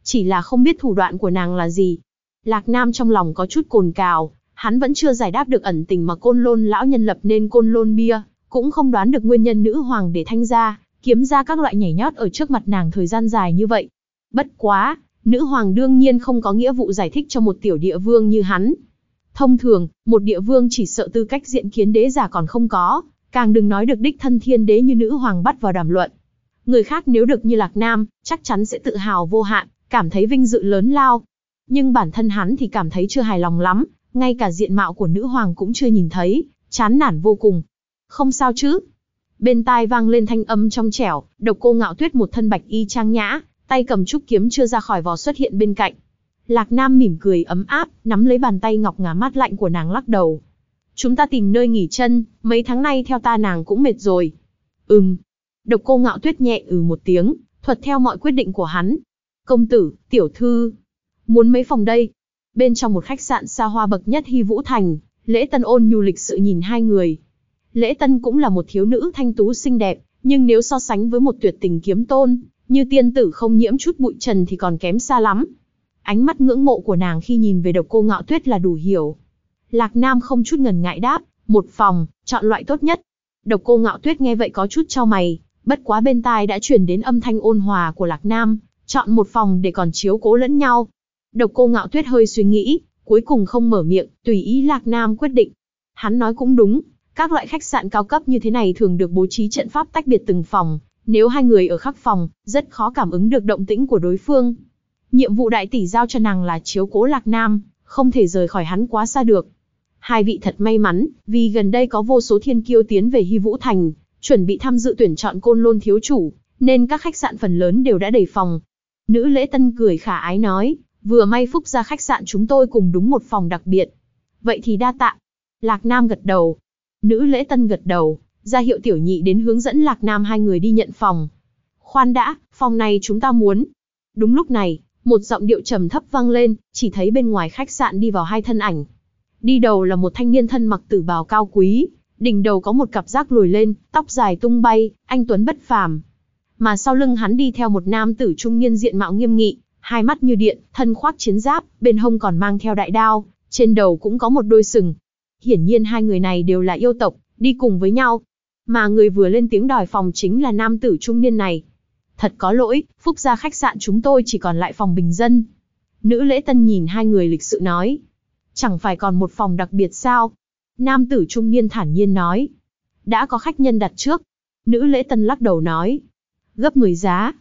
Chỉ là không biết thủ đoạn của nàng là gì. Lạc Nam trong lòng có chút cồn cào, hắn vẫn chưa giải đáp được ẩn tình mà côn lôn lão nhân lập nên côn lôn bia, cũng không đoán được nguyên nhân nữ hoàng để thanh ra, kiếm ra các loại nhảy nhót ở trước mặt nàng thời gian dài như vậy. Bất quá, nữ hoàng đương nhiên không có nghĩa vụ giải thích cho một tiểu địa vương như hắn. Thông thường, một địa vương chỉ sợ tư cách diện kiến đế giả còn không có, càng đừng nói được đích thân thiên đế như nữ hoàng bắt vào đàm luận. Người khác nếu được như Lạc Nam, chắc chắn sẽ tự hào vô hạn, cảm thấy vinh dự lớn lao. Nhưng bản thân hắn thì cảm thấy chưa hài lòng lắm, ngay cả diện mạo của nữ hoàng cũng chưa nhìn thấy, chán nản vô cùng. Không sao chứ? Bên tai vang lên thanh âm trong trẻo, độc cô ngạo tuyết một thân bạch y trang nhã, tay cầm trúc kiếm chưa ra khỏi vỏ xuất hiện bên cạnh. Lạc Nam mỉm cười ấm áp, nắm lấy bàn tay ngọc ngà mát lạnh của nàng lắc đầu. Chúng ta tìm nơi nghỉ chân, mấy tháng nay theo ta nàng cũng mệt rồi. Ừm. Độc cô ngạo tuyết nhẹ ừ một tiếng, thuật theo mọi quyết định của hắn. Công tử, tiểu thư, muốn mấy phòng đây? Bên trong một khách sạn xa hoa bậc nhất Hy Vũ Thành, Lễ Tân ôn nhu lịch sự nhìn hai người. Lễ Tân cũng là một thiếu nữ thanh tú xinh đẹp, nhưng nếu so sánh với một tuyệt tình kiếm tôn, như tiên tử không nhiễm chút bụi trần thì còn kém xa lắm. Ánh mắt ngưỡng mộ của nàng khi nhìn về độc cô ngạo tuyết là đủ hiểu. Lạc Nam không chút ngần ngại đáp, một phòng, chọn loại tốt nhất. Độc cô ngạo tuyết nghe vậy có chút trao mày, bất quá bên tai đã chuyển đến âm thanh ôn hòa của Lạc Nam, chọn một phòng để còn chiếu cố lẫn nhau. Độc cô ngạo tuyết hơi suy nghĩ, cuối cùng không mở miệng, tùy ý Lạc Nam quyết định. Hắn nói cũng đúng, các loại khách sạn cao cấp như thế này thường được bố trí trận pháp tách biệt từng phòng, nếu hai người ở khắc phòng, rất khó cảm ứng được động tĩnh của đối phương. Nhiệm vụ đại tỷ giao cho nàng là chiếu cố Lạc Nam, không thể rời khỏi hắn quá xa được. Hai vị thật may mắn, vì gần đây có vô số thiên kiêu tiến về Hy Vũ Thành, chuẩn bị tham dự tuyển chọn côn lôn thiếu chủ, nên các khách sạn phần lớn đều đã đầy phòng. Nữ lễ tân cười khả ái nói, vừa may phúc ra khách sạn chúng tôi cùng đúng một phòng đặc biệt. Vậy thì đa tạ. Lạc Nam gật đầu. Nữ lễ tân gật đầu, ra hiệu tiểu nhị đến hướng dẫn Lạc Nam hai người đi nhận phòng. Khoan đã, phòng này chúng ta muốn. Đúng lúc này, một giọng điệu trầm thấp vang lên, chỉ thấy bên ngoài khách sạn đi vào hai thân ảnh. Đi đầu là một thanh niên thân mặc tử bào cao quý, đỉnh đầu có một cặp rác lùi lên, tóc dài tung bay, anh tuấn bất phàm. Mà sau lưng hắn đi theo một nam tử trung niên diện mạo nghiêm nghị, hai mắt như điện, thân khoác chiến giáp, bên hông còn mang theo đại đao, trên đầu cũng có một đôi sừng. Hiển nhiên hai người này đều là yêu tộc, đi cùng với nhau. Mà người vừa lên tiếng đòi phòng chính là nam tử trung niên này. Thật có lỗi, phúc gia khách sạn chúng tôi chỉ còn lại phòng bình dân. Nữ lễ tân nhìn hai người lịch sự nói. Chẳng phải còn một phòng đặc biệt sao? Nam tử trung niên thản nhiên nói. Đã có khách nhân đặt trước. Nữ lễ tân lắc đầu nói. Gấp 10 giá.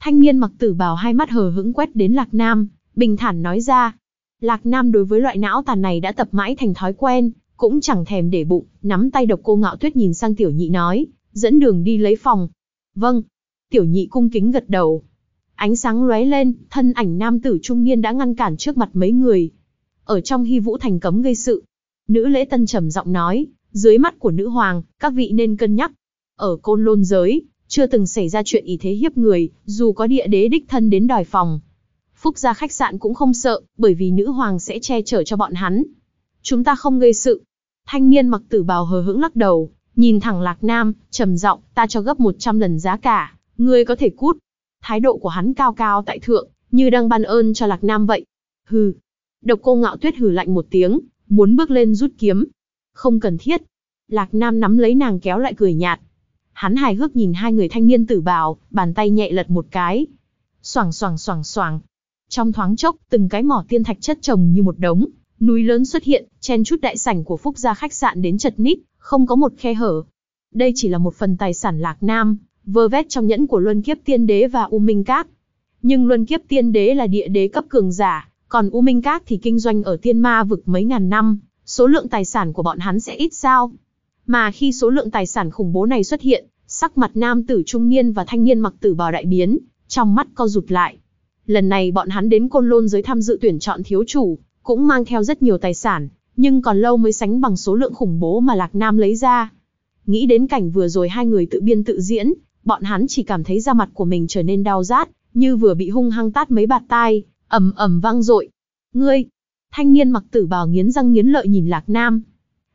Thanh niên mặc tử bào hai mắt hờ hững quét đến Lạc Nam, bình thản nói ra. Lạc Nam đối với loại não tàn này đã tập mãi thành thói quen, cũng chẳng thèm để bụng, nắm tay độc cô ngạo tuyết nhìn sang tiểu nhị nói, dẫn đường đi lấy phòng. Vâng. Tiểu nhị cung kính gật đầu. Ánh sáng lóe lên, thân ảnh nam tử trung niên đã ngăn cản trước mặt mấy người. Ở trong hy vũ thành cấm gây sự. Nữ lễ tân trầm giọng nói, dưới mắt của nữ hoàng, các vị nên cân nhắc. Ở côn lôn giới, chưa từng xảy ra chuyện ý thế hiếp người, dù có địa đế đích thân đến đòi phòng. Phúc gia khách sạn cũng không sợ, bởi vì nữ hoàng sẽ che chở cho bọn hắn. Chúng ta không gây sự. Thanh niên mặc tử bào hờ hững lắc đầu, nhìn thẳng Lạc Nam, trầm giọng, ta cho gấp 100 lần giá cả, ngươi có thể cút. Thái độ của hắn cao cao tại thượng, như đang ban ơn cho Lạc Nam vậy. Hừ. Độc cô ngạo tuyết hừ lạnh một tiếng, muốn bước lên rút kiếm. Không cần thiết. Lạc Nam nắm lấy nàng kéo lại cười nhạt, Hắn hài hước nhìn hai người thanh niên tử bào, bàn tay nhẹ lật một cái. Xoảng xoảng xoảng xoảng. Trong thoáng chốc, từng cái mỏ tiên thạch chất chồng như một đống, núi lớn xuất hiện, chen chút đại sảnh của Phúc gia khách sạn đến chật nít, không có một khe hở. Đây chỉ là một phần tài sản Lạc Nam, vơ vét trong nhẫn của Luân Kiếp Tiên Đế và U Minh Các. Nhưng Luân Kiếp Tiên Đế là địa đế cấp cường giả, còn U Minh Các thì kinh doanh ở Tiên Ma vực mấy ngàn năm, số lượng tài sản của bọn hắn sẽ ít sao? Mà khi số lượng tài sản khủng bố này xuất hiện, sắc mặt nam tử trung niên và thanh niên mặc tử bào đại biến, trong mắt co rụt lại. Lần này bọn hắn đến Côn Lôn giới tham dự tuyển chọn thiếu chủ, cũng mang theo rất nhiều tài sản, nhưng còn lâu mới sánh bằng số lượng khủng bố mà Lạc Nam lấy ra. Nghĩ đến cảnh vừa rồi hai người tự biên tự diễn, bọn hắn chỉ cảm thấy da mặt của mình trở nên đau rát, như vừa bị hung hăng tát mấy bạt tai, ầm ầm vang dội. Ngươi, thanh niên mặc tử bào nghiến răng nghiến lợi nhìn Lạc Nam,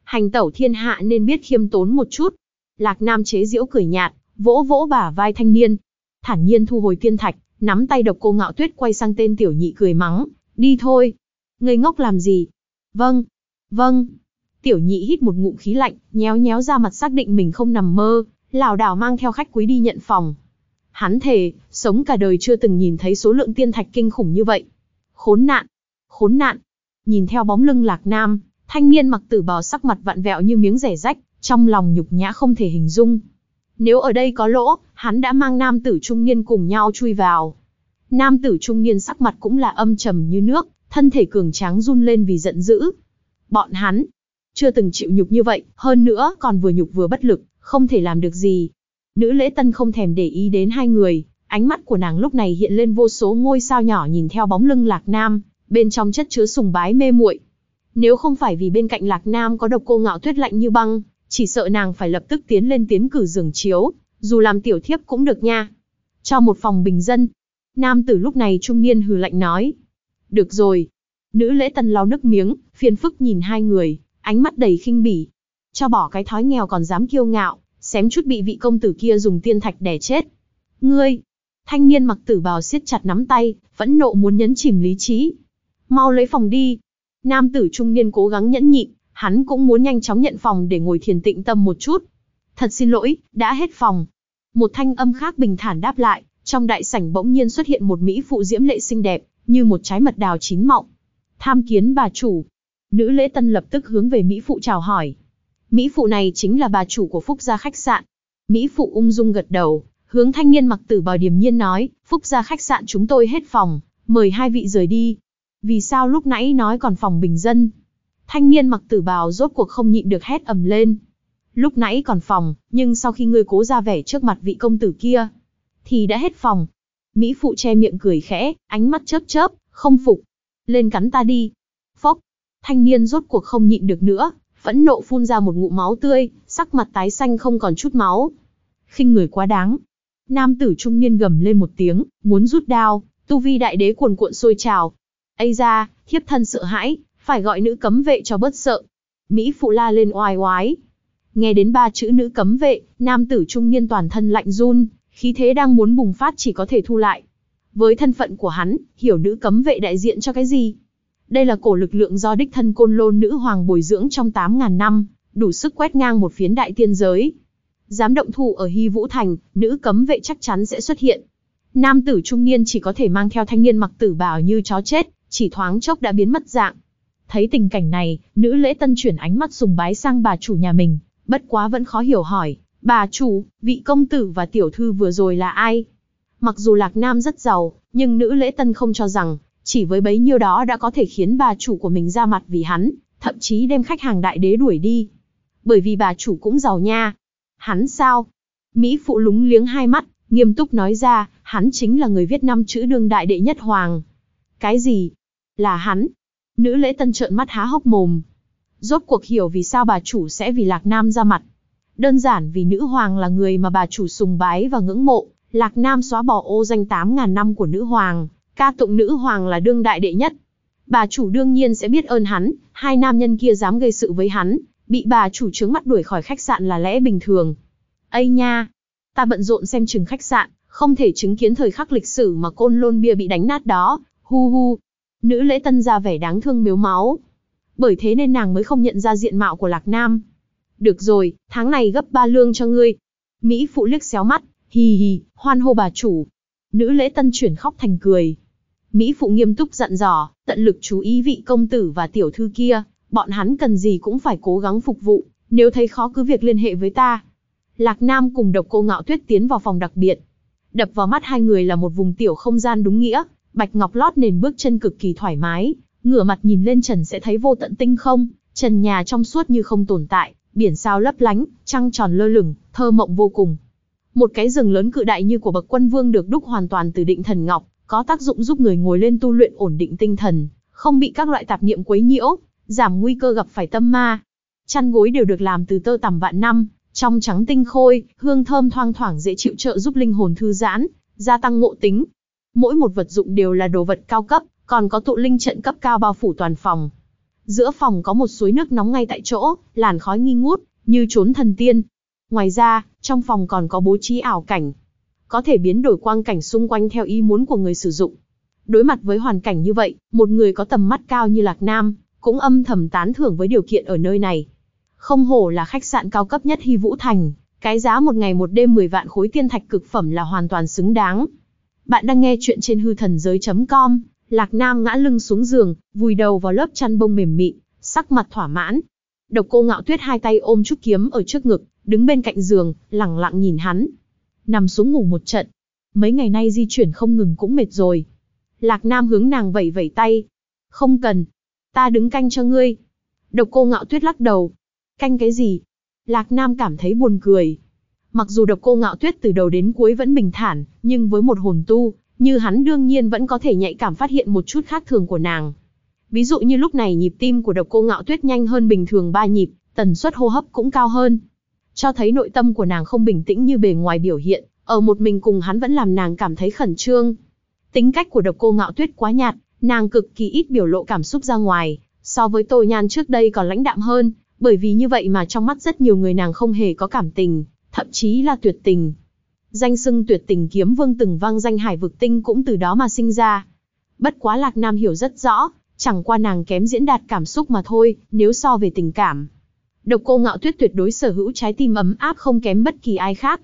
Hành tẩu thiên hạ nên biết khiêm tốn một chút. Lạc Nam chế giễu cười nhạt, vỗ vỗ bả vai thanh niên. Thản nhiên thu hồi tiên thạch, nắm tay độc cô ngạo tuyết quay sang tên tiểu nhị cười mắng. Đi thôi. Người ngốc làm gì? Vâng. Vâng. Tiểu nhị hít một ngụm khí lạnh, nhéo nhéo ra mặt xác định mình không nằm mơ, lảo đảo mang theo khách quý đi nhận phòng. Hắn thề, sống cả đời chưa từng nhìn thấy số lượng tiên thạch kinh khủng như vậy. Khốn nạn! Khốn nạn! Nhìn theo bóng lưng lạc nam, Thanh niên mặc tử bào sắc mặt vặn vẹo như miếng rẻ rách, trong lòng nhục nhã không thể hình dung. Nếu ở đây có lỗ, hắn đã mang nam tử trung niên cùng nhau chui vào. Nam tử trung niên sắc mặt cũng là âm trầm như nước, thân thể cường tráng run lên vì giận dữ. Bọn hắn, chưa từng chịu nhục như vậy, hơn nữa còn vừa nhục vừa bất lực, không thể làm được gì. Nữ lễ tân không thèm để ý đến hai người, ánh mắt của nàng lúc này hiện lên vô số ngôi sao nhỏ nhìn theo bóng lưng Lạc Nam, bên trong chất chứa sùng bái mê muội. Nếu không phải vì bên cạnh Lạc Nam có độc cô ngạo tuyết lạnh như băng, chỉ sợ nàng phải lập tức tiến lên tiến cử giường chiếu, dù làm tiểu thiếp cũng được nha. Cho một phòng bình dân. Nam tử lúc này trung niên hừ lạnh nói. Được rồi. Nữ lễ tân lau nước miếng, phiền phức nhìn hai người, ánh mắt đầy khinh bỉ. Cho bỏ cái thói nghèo còn dám kiêu ngạo, xém chút bị vị công tử kia dùng tiên thạch đè chết. Ngươi! Thanh niên mặc tử bào siết chặt nắm tay, vẫn nộ muốn nhấn chìm lý trí. Mau lấy phòng đi. Nam tử trung niên cố gắng nhẫn nhịn, hắn cũng muốn nhanh chóng nhận phòng để ngồi thiền tịnh tâm một chút. Thật xin lỗi, đã hết phòng. Một thanh âm khác bình thản đáp lại, trong đại sảnh bỗng nhiên xuất hiện một mỹ phụ diễm lệ xinh đẹp, như một trái mật đào chín mọng. Tham kiến bà chủ. Nữ lễ tân lập tức hướng về mỹ phụ chào hỏi. Mỹ phụ này chính là bà chủ của Phúc Gia khách sạn. Mỹ phụ ung dung gật đầu, hướng thanh niên mặc tử bào điềm nhiên nói, Phúc Gia khách sạn chúng tôi hết phòng, mời hai vị rời đi. Vì sao lúc nãy nói còn phòng bình dân? Thanh niên mặc tử bào rốt cuộc không nhịn được hét ầm lên. Lúc nãy còn phòng, nhưng sau khi ngươi cố ra vẻ trước mặt vị công tử kia, thì đã hết phòng. Mỹ phụ che miệng cười khẽ, ánh mắt chớp chớp, không phục. Lên cắn ta đi. Phốc. Thanh niên rốt cuộc không nhịn được nữa, phẫn nộ phun ra một ngụm máu tươi, sắc mặt tái xanh không còn chút máu. khinh người quá đáng. Nam tử trung niên gầm lên một tiếng, muốn rút đao, tu vi đại đế cuồn cuộn sôi trào. Ây ra, thiếp thân sợ hãi, phải gọi nữ cấm vệ cho bớt sợ. Mỹ phụ la lên oai oái. Nghe đến ba chữ nữ cấm vệ, nam tử trung niên toàn thân lạnh run, khí thế đang muốn bùng phát chỉ có thể thu lại. Với thân phận của hắn, hiểu nữ cấm vệ đại diện cho cái gì? Đây là cổ lực lượng do đích thân côn lôn nữ hoàng bồi dưỡng trong 8.000 năm, đủ sức quét ngang một phiến đại tiên giới. Dám động thủ ở Hy Vũ Thành, nữ cấm vệ chắc chắn sẽ xuất hiện. Nam tử trung niên chỉ có thể mang theo thanh niên mặc tử bào như chó chết, chỉ thoáng chốc đã biến mất dạng. Thấy tình cảnh này, nữ lễ tân chuyển ánh mắt sùng bái sang bà chủ nhà mình, bất quá vẫn khó hiểu hỏi, bà chủ, vị công tử và tiểu thư vừa rồi là ai? Mặc dù Lạc Nam rất giàu, nhưng nữ lễ tân không cho rằng, chỉ với bấy nhiêu đó đã có thể khiến bà chủ của mình ra mặt vì hắn, thậm chí đem khách hàng đại đế đuổi đi. Bởi vì bà chủ cũng giàu nha. Hắn sao? Mỹ phụ lúng liếng hai mắt, nghiêm túc nói ra, hắn chính là người viết năm chữ đương đại đệ nhất hoàng. Cái gì? Là hắn? Nữ lễ tân trợn mắt há hốc mồm. Rốt cuộc hiểu vì sao bà chủ sẽ vì Lạc Nam ra mặt. Đơn giản vì nữ hoàng là người mà bà chủ sùng bái và ngưỡng mộ, Lạc Nam xóa bỏ ô danh 8.000 năm của nữ hoàng, ca tụng nữ hoàng là đương đại đệ nhất. Bà chủ đương nhiên sẽ biết ơn hắn, hai nam nhân kia dám gây sự với hắn, bị bà chủ trướng mắt đuổi khỏi khách sạn là lẽ bình thường. Ây nha, ta bận rộn xem chừng khách sạn, không thể chứng kiến thời khắc lịch sử mà côn lôn bia bị đánh nát đó, hu hu. Nữ lễ tân ra vẻ đáng thương miếu máu. Bởi thế nên nàng mới không nhận ra diện mạo của Lạc Nam. Được rồi, tháng này gấp ba lương cho ngươi. Mỹ phụ liếc xéo mắt, hì hì, hoan hô bà chủ. Nữ lễ tân chuyển khóc thành cười. Mỹ phụ nghiêm túc dặn dò, tận lực chú ý vị công tử và tiểu thư kia, bọn hắn cần gì cũng phải cố gắng phục vụ, nếu thấy khó cứ việc liên hệ với ta. Lạc Nam cùng độc cô ngạo tuyết tiến vào phòng đặc biệt. Đập vào mắt hai người là một vùng tiểu không gian đúng nghĩa, bạch ngọc lót nền bước chân cực kỳ thoải mái, ngửa mặt nhìn lên trần sẽ thấy vô tận tinh không, trần nhà trong suốt như không tồn tại, biển sao lấp lánh, trăng tròn lơ lửng, thơ mộng vô cùng. Một cái rừng lớn cự đại như của bậc quân vương được đúc hoàn toàn từ định thần ngọc, có tác dụng giúp người ngồi lên tu luyện ổn định tinh thần, không bị các loại tạp niệm quấy nhiễu, giảm nguy cơ gặp phải tâm ma. Chăn gối đều được làm từ tơ tằm vạn năm, trong trắng tinh khôi, hương thơm thoang thoảng dễ chịu trợ giúp linh hồn thư giãn, gia tăng ngộ tính. Mỗi một vật dụng đều là đồ vật cao cấp, còn có tụ linh trận cấp cao bao phủ toàn phòng. Giữa phòng có một suối nước nóng ngay tại chỗ, làn khói nghi ngút, như trốn thần tiên. Ngoài ra, trong phòng còn có bố trí ảo cảnh. Có thể biến đổi quang cảnh xung quanh theo ý muốn của người sử dụng. Đối mặt với hoàn cảnh như vậy, một người có tầm mắt cao như Lạc Nam, cũng âm thầm tán thưởng với điều kiện ở nơi này. Không hổ là khách sạn cao cấp nhất Hy Vũ Thành, cái giá một ngày một đêm 10 vạn khối tiên thạch cực phẩm là hoàn toàn xứng đáng. Bạn đang nghe chuyện trên hư thần giới.com, Lạc Nam ngã lưng xuống giường, vùi đầu vào lớp chăn bông mềm mịn, sắc mặt thỏa mãn. Độc cô ngạo tuyết hai tay ôm trúc kiếm ở trước ngực, đứng bên cạnh giường, lặng lặng nhìn hắn. Nằm xuống ngủ một trận. Mấy ngày nay di chuyển không ngừng cũng mệt rồi. Lạc Nam hướng nàng vẩy vẩy tay. Không cần. Ta đứng canh cho ngươi. Độc cô ngạo tuyết lắc đầu. Canh cái gì? Lạc Nam cảm thấy buồn cười. Mặc dù độc cô ngạo tuyết từ đầu đến cuối vẫn bình thản, nhưng với một hồn tu, như hắn đương nhiên vẫn có thể nhạy cảm phát hiện một chút khác thường của nàng. Ví dụ như lúc này nhịp tim của độc cô ngạo tuyết nhanh hơn bình thường 3 nhịp, tần suất hô hấp cũng cao hơn. Cho thấy nội tâm của nàng không bình tĩnh như bề ngoài biểu hiện, ở một mình cùng hắn vẫn làm nàng cảm thấy khẩn trương. Tính cách của độc cô ngạo tuyết quá nhạt, nàng cực kỳ ít biểu lộ cảm xúc ra ngoài, so với tô nhan trước đây còn lãnh đạm hơn, bởi vì như vậy mà trong mắt rất nhiều người nàng không hề có cảm tình, thậm chí là tuyệt tình. Danh sưng tuyệt tình kiếm vương từng vang danh hải vực tinh cũng từ đó mà sinh ra. Bất quá Lạc Nam hiểu rất rõ, chẳng qua nàng kém diễn đạt cảm xúc mà thôi, nếu so về tình cảm. Độc cô ngạo tuyết tuyệt đối sở hữu trái tim ấm áp không kém bất kỳ ai khác.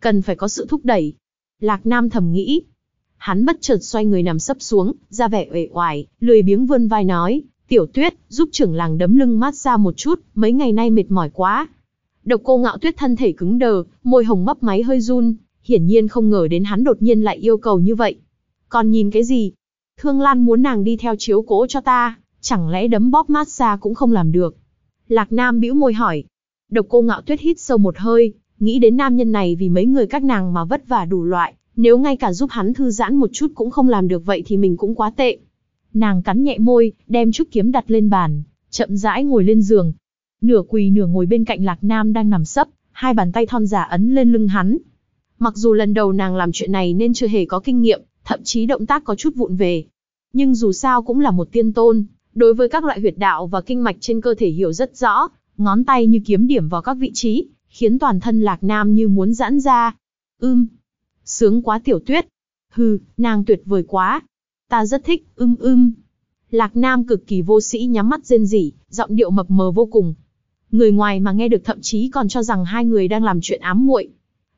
Cần phải có sự thúc đẩy. Lạc Nam thầm nghĩ. Hắn bất chợt xoay người nằm sấp xuống, ra vẻ uể oải, lười biếng vươn vai nói, tiểu tuyết, giúp trưởng làng đấm lưng mát xa một chút, mấy ngày nay mệt mỏi quá. Độc cô ngạo tuyết thân thể cứng đờ, môi hồng mấp máy hơi run, hiển nhiên không ngờ đến hắn đột nhiên lại yêu cầu như vậy. Còn nhìn cái gì? Thương Lan muốn nàng đi theo chiếu cố cho ta, chẳng lẽ đấm bóp mát xa cũng không làm được. Lạc Nam bĩu môi hỏi. Độc cô ngạo tuyết hít sâu một hơi, nghĩ đến nam nhân này vì mấy người các nàng mà vất vả đủ loại, nếu ngay cả giúp hắn thư giãn một chút cũng không làm được vậy thì mình cũng quá tệ. Nàng cắn nhẹ môi, đem chút kiếm đặt lên bàn, chậm rãi ngồi lên giường. Nửa quỳ nửa ngồi bên cạnh Lạc Nam đang nằm sấp, hai bàn tay thon giả ấn lên lưng hắn. Mặc dù lần đầu nàng làm chuyện này nên chưa hề có kinh nghiệm, thậm chí động tác có chút vụn về. Nhưng dù sao cũng là một tiên tôn, đối với các loại huyệt đạo và kinh mạch trên cơ thể hiểu rất rõ, ngón tay như kiếm điểm vào các vị trí, khiến toàn thân Lạc Nam như muốn giãn ra. Ưm, sướng quá tiểu tuyết. Hừ, nàng tuyệt vời quá. Ta rất thích, ưm ưm. Lạc Nam cực kỳ vô sĩ nhắm mắt rên rỉ, giọng điệu mập mờ vô cùng. Người ngoài mà nghe được thậm chí còn cho rằng hai người đang làm chuyện ám muội.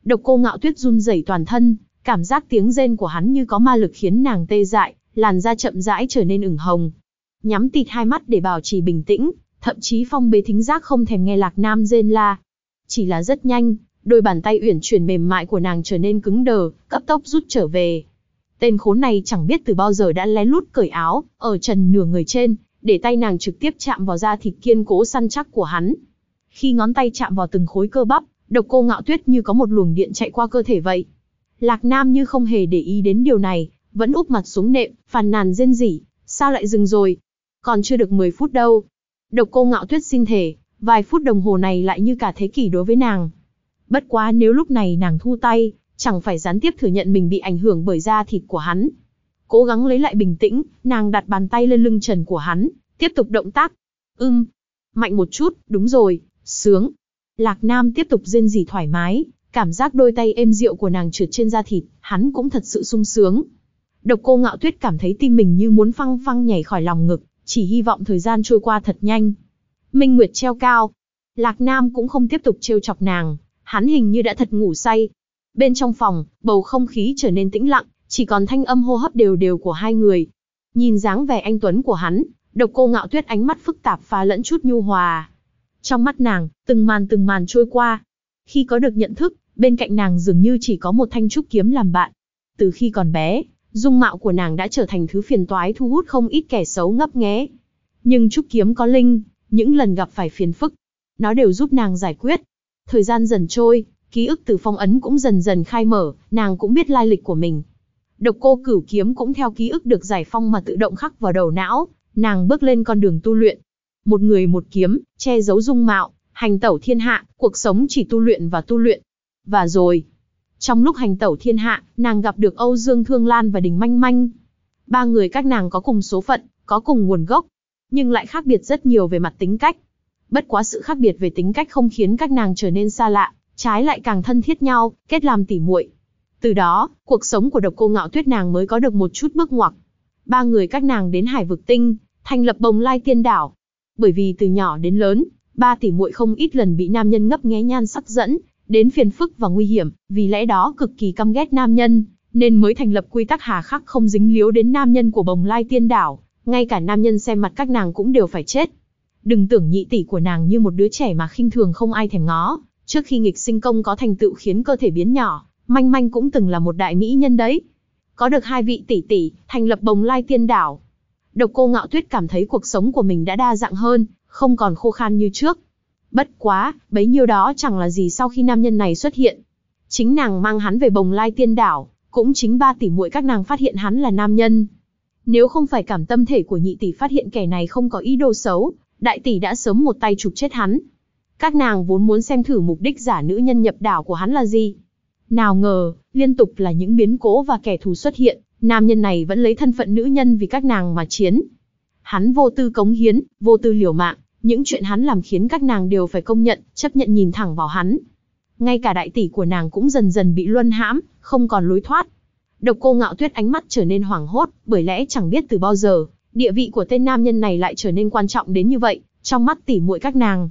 Độc cô ngạo tuyết run rẩy toàn thân, cảm giác tiếng rên của hắn như có ma lực khiến nàng tê dại, làn da chậm rãi trở nên ửng hồng. Nhắm tịt hai mắt để bảo trì bình tĩnh, thậm chí phong bế thính giác không thèm nghe lạc nam rên la. Chỉ là rất nhanh, đôi bàn tay uyển chuyển mềm mại của nàng trở nên cứng đờ, cấp tốc rút trở về. Tên khốn này chẳng biết từ bao giờ đã lén lút cởi áo, ở trần nửa người trên, để tay nàng trực tiếp chạm vào da thịt kiên cố săn chắc của hắn. Khi ngón tay chạm vào từng khối cơ bắp, độc cô ngạo tuyết như có một luồng điện chạy qua cơ thể vậy. Lạc Nam như không hề để ý đến điều này, vẫn úp mặt xuống nệm, phàn nàn rên rỉ, sao lại dừng rồi? Còn chưa được 10 phút đâu. Độc cô ngạo tuyết xin thể, vài phút đồng hồ này lại như cả thế kỷ đối với nàng. Bất quá nếu lúc này nàng thu tay, chẳng phải gián tiếp thừa nhận mình bị ảnh hưởng bởi da thịt của hắn. Cố gắng lấy lại bình tĩnh, nàng đặt bàn tay lên lưng trần của hắn, tiếp tục động tác. Ưm, mạnh một chút, đúng rồi, sướng. Lạc Nam tiếp tục rên rỉ thoải mái, cảm giác đôi tay êm dịu của nàng trượt trên da thịt, hắn cũng thật sự sung sướng. Độc cô ngạo tuyết cảm thấy tim mình như muốn phăng phăng nhảy khỏi lòng ngực, chỉ hy vọng thời gian trôi qua thật nhanh. Minh Nguyệt treo cao. Lạc Nam cũng không tiếp tục trêu chọc nàng, hắn hình như đã thật ngủ say. Bên trong phòng, bầu không khí trở nên tĩnh lặng, chỉ còn thanh âm hô hấp đều đều của hai người. Nhìn dáng vẻ anh Tuấn của hắn, độc cô ngạo tuyết ánh mắt phức tạp phá lẫn chút nhu hòa. Trong mắt nàng, từng màn từng màn trôi qua. Khi có được nhận thức, bên cạnh nàng dường như chỉ có một thanh trúc kiếm làm bạn. Từ khi còn bé, dung mạo của nàng đã trở thành thứ phiền toái thu hút không ít kẻ xấu ngấp nghé. Nhưng trúc kiếm có linh, những lần gặp phải phiền phức, nó đều giúp nàng giải quyết. Thời gian dần trôi, ký ức từ phong ấn cũng dần dần khai mở, nàng cũng biết lai lịch của mình. Độc cô cửu kiếm cũng theo ký ức được giải phong mà tự động khắc vào đầu não, nàng bước lên con đường tu luyện. Một người một kiếm, che giấu dung mạo, hành tẩu thiên hạ, cuộc sống chỉ tu luyện và tu luyện. Và rồi, trong lúc hành tẩu thiên hạ, nàng gặp được Âu Dương Thương Lan và Đình Manh Manh. Ba người các nàng có cùng số phận, có cùng nguồn gốc, nhưng lại khác biệt rất nhiều về mặt tính cách. Bất quá sự khác biệt về tính cách không khiến các nàng trở nên xa lạ, trái lại càng thân thiết nhau, kết làm tỉ muội. Từ đó, cuộc sống của độc cô ngạo tuyết nàng mới có được một chút bước ngoặt. Ba người các nàng đến hải vực tinh, thành lập bồng lai tiên đảo. Bởi vì từ nhỏ đến lớn, ba tỷ muội không ít lần bị nam nhân ngấp nghé nhan sắc dẫn, đến phiền phức và nguy hiểm, vì lẽ đó cực kỳ căm ghét nam nhân, nên mới thành lập quy tắc hà khắc không dính líu đến nam nhân của bồng lai tiên đảo, ngay cả nam nhân xem mặt các nàng cũng đều phải chết. Đừng tưởng nhị tỷ của nàng như một đứa trẻ mà khinh thường không ai thèm ngó, Trước khi nghịch sinh công có thành tựu khiến cơ thể biến nhỏ, manh manh cũng từng là một đại mỹ nhân đấy. Có được hai vị tỷ tỷ, thành lập bồng lai tiên đảo. Độc cô ngạo tuyết cảm thấy cuộc sống của mình đã đa dạng hơn, không còn khô khan như trước. Bất quá, bấy nhiêu đó chẳng là gì sau khi nam nhân này xuất hiện. Chính nàng mang hắn về bồng lai tiên đảo, cũng chính ba tỷ muội các nàng phát hiện hắn là nam nhân. Nếu không phải cảm tâm thể của nhị tỷ phát hiện kẻ này không có ý đồ xấu, đại tỷ đã sớm một tay chụp chết hắn. Các nàng vốn muốn xem thử mục đích giả nữ nhân nhập đảo của hắn là gì. Nào ngờ, liên tục là những biến cố và kẻ thù xuất hiện, nam nhân này vẫn lấy thân phận nữ nhân vì các nàng mà chiến. Hắn vô tư cống hiến, vô tư liều mạng, những chuyện hắn làm khiến các nàng đều phải công nhận, chấp nhận nhìn thẳng vào hắn. Ngay cả đại tỷ của nàng cũng dần dần bị luân hãm, không còn lối thoát. Độc cô ngạo tuyết ánh mắt trở nên hoảng hốt, bởi lẽ chẳng biết từ bao giờ, địa vị của tên nam nhân này lại trở nên quan trọng đến như vậy, trong mắt tỷ muội các nàng.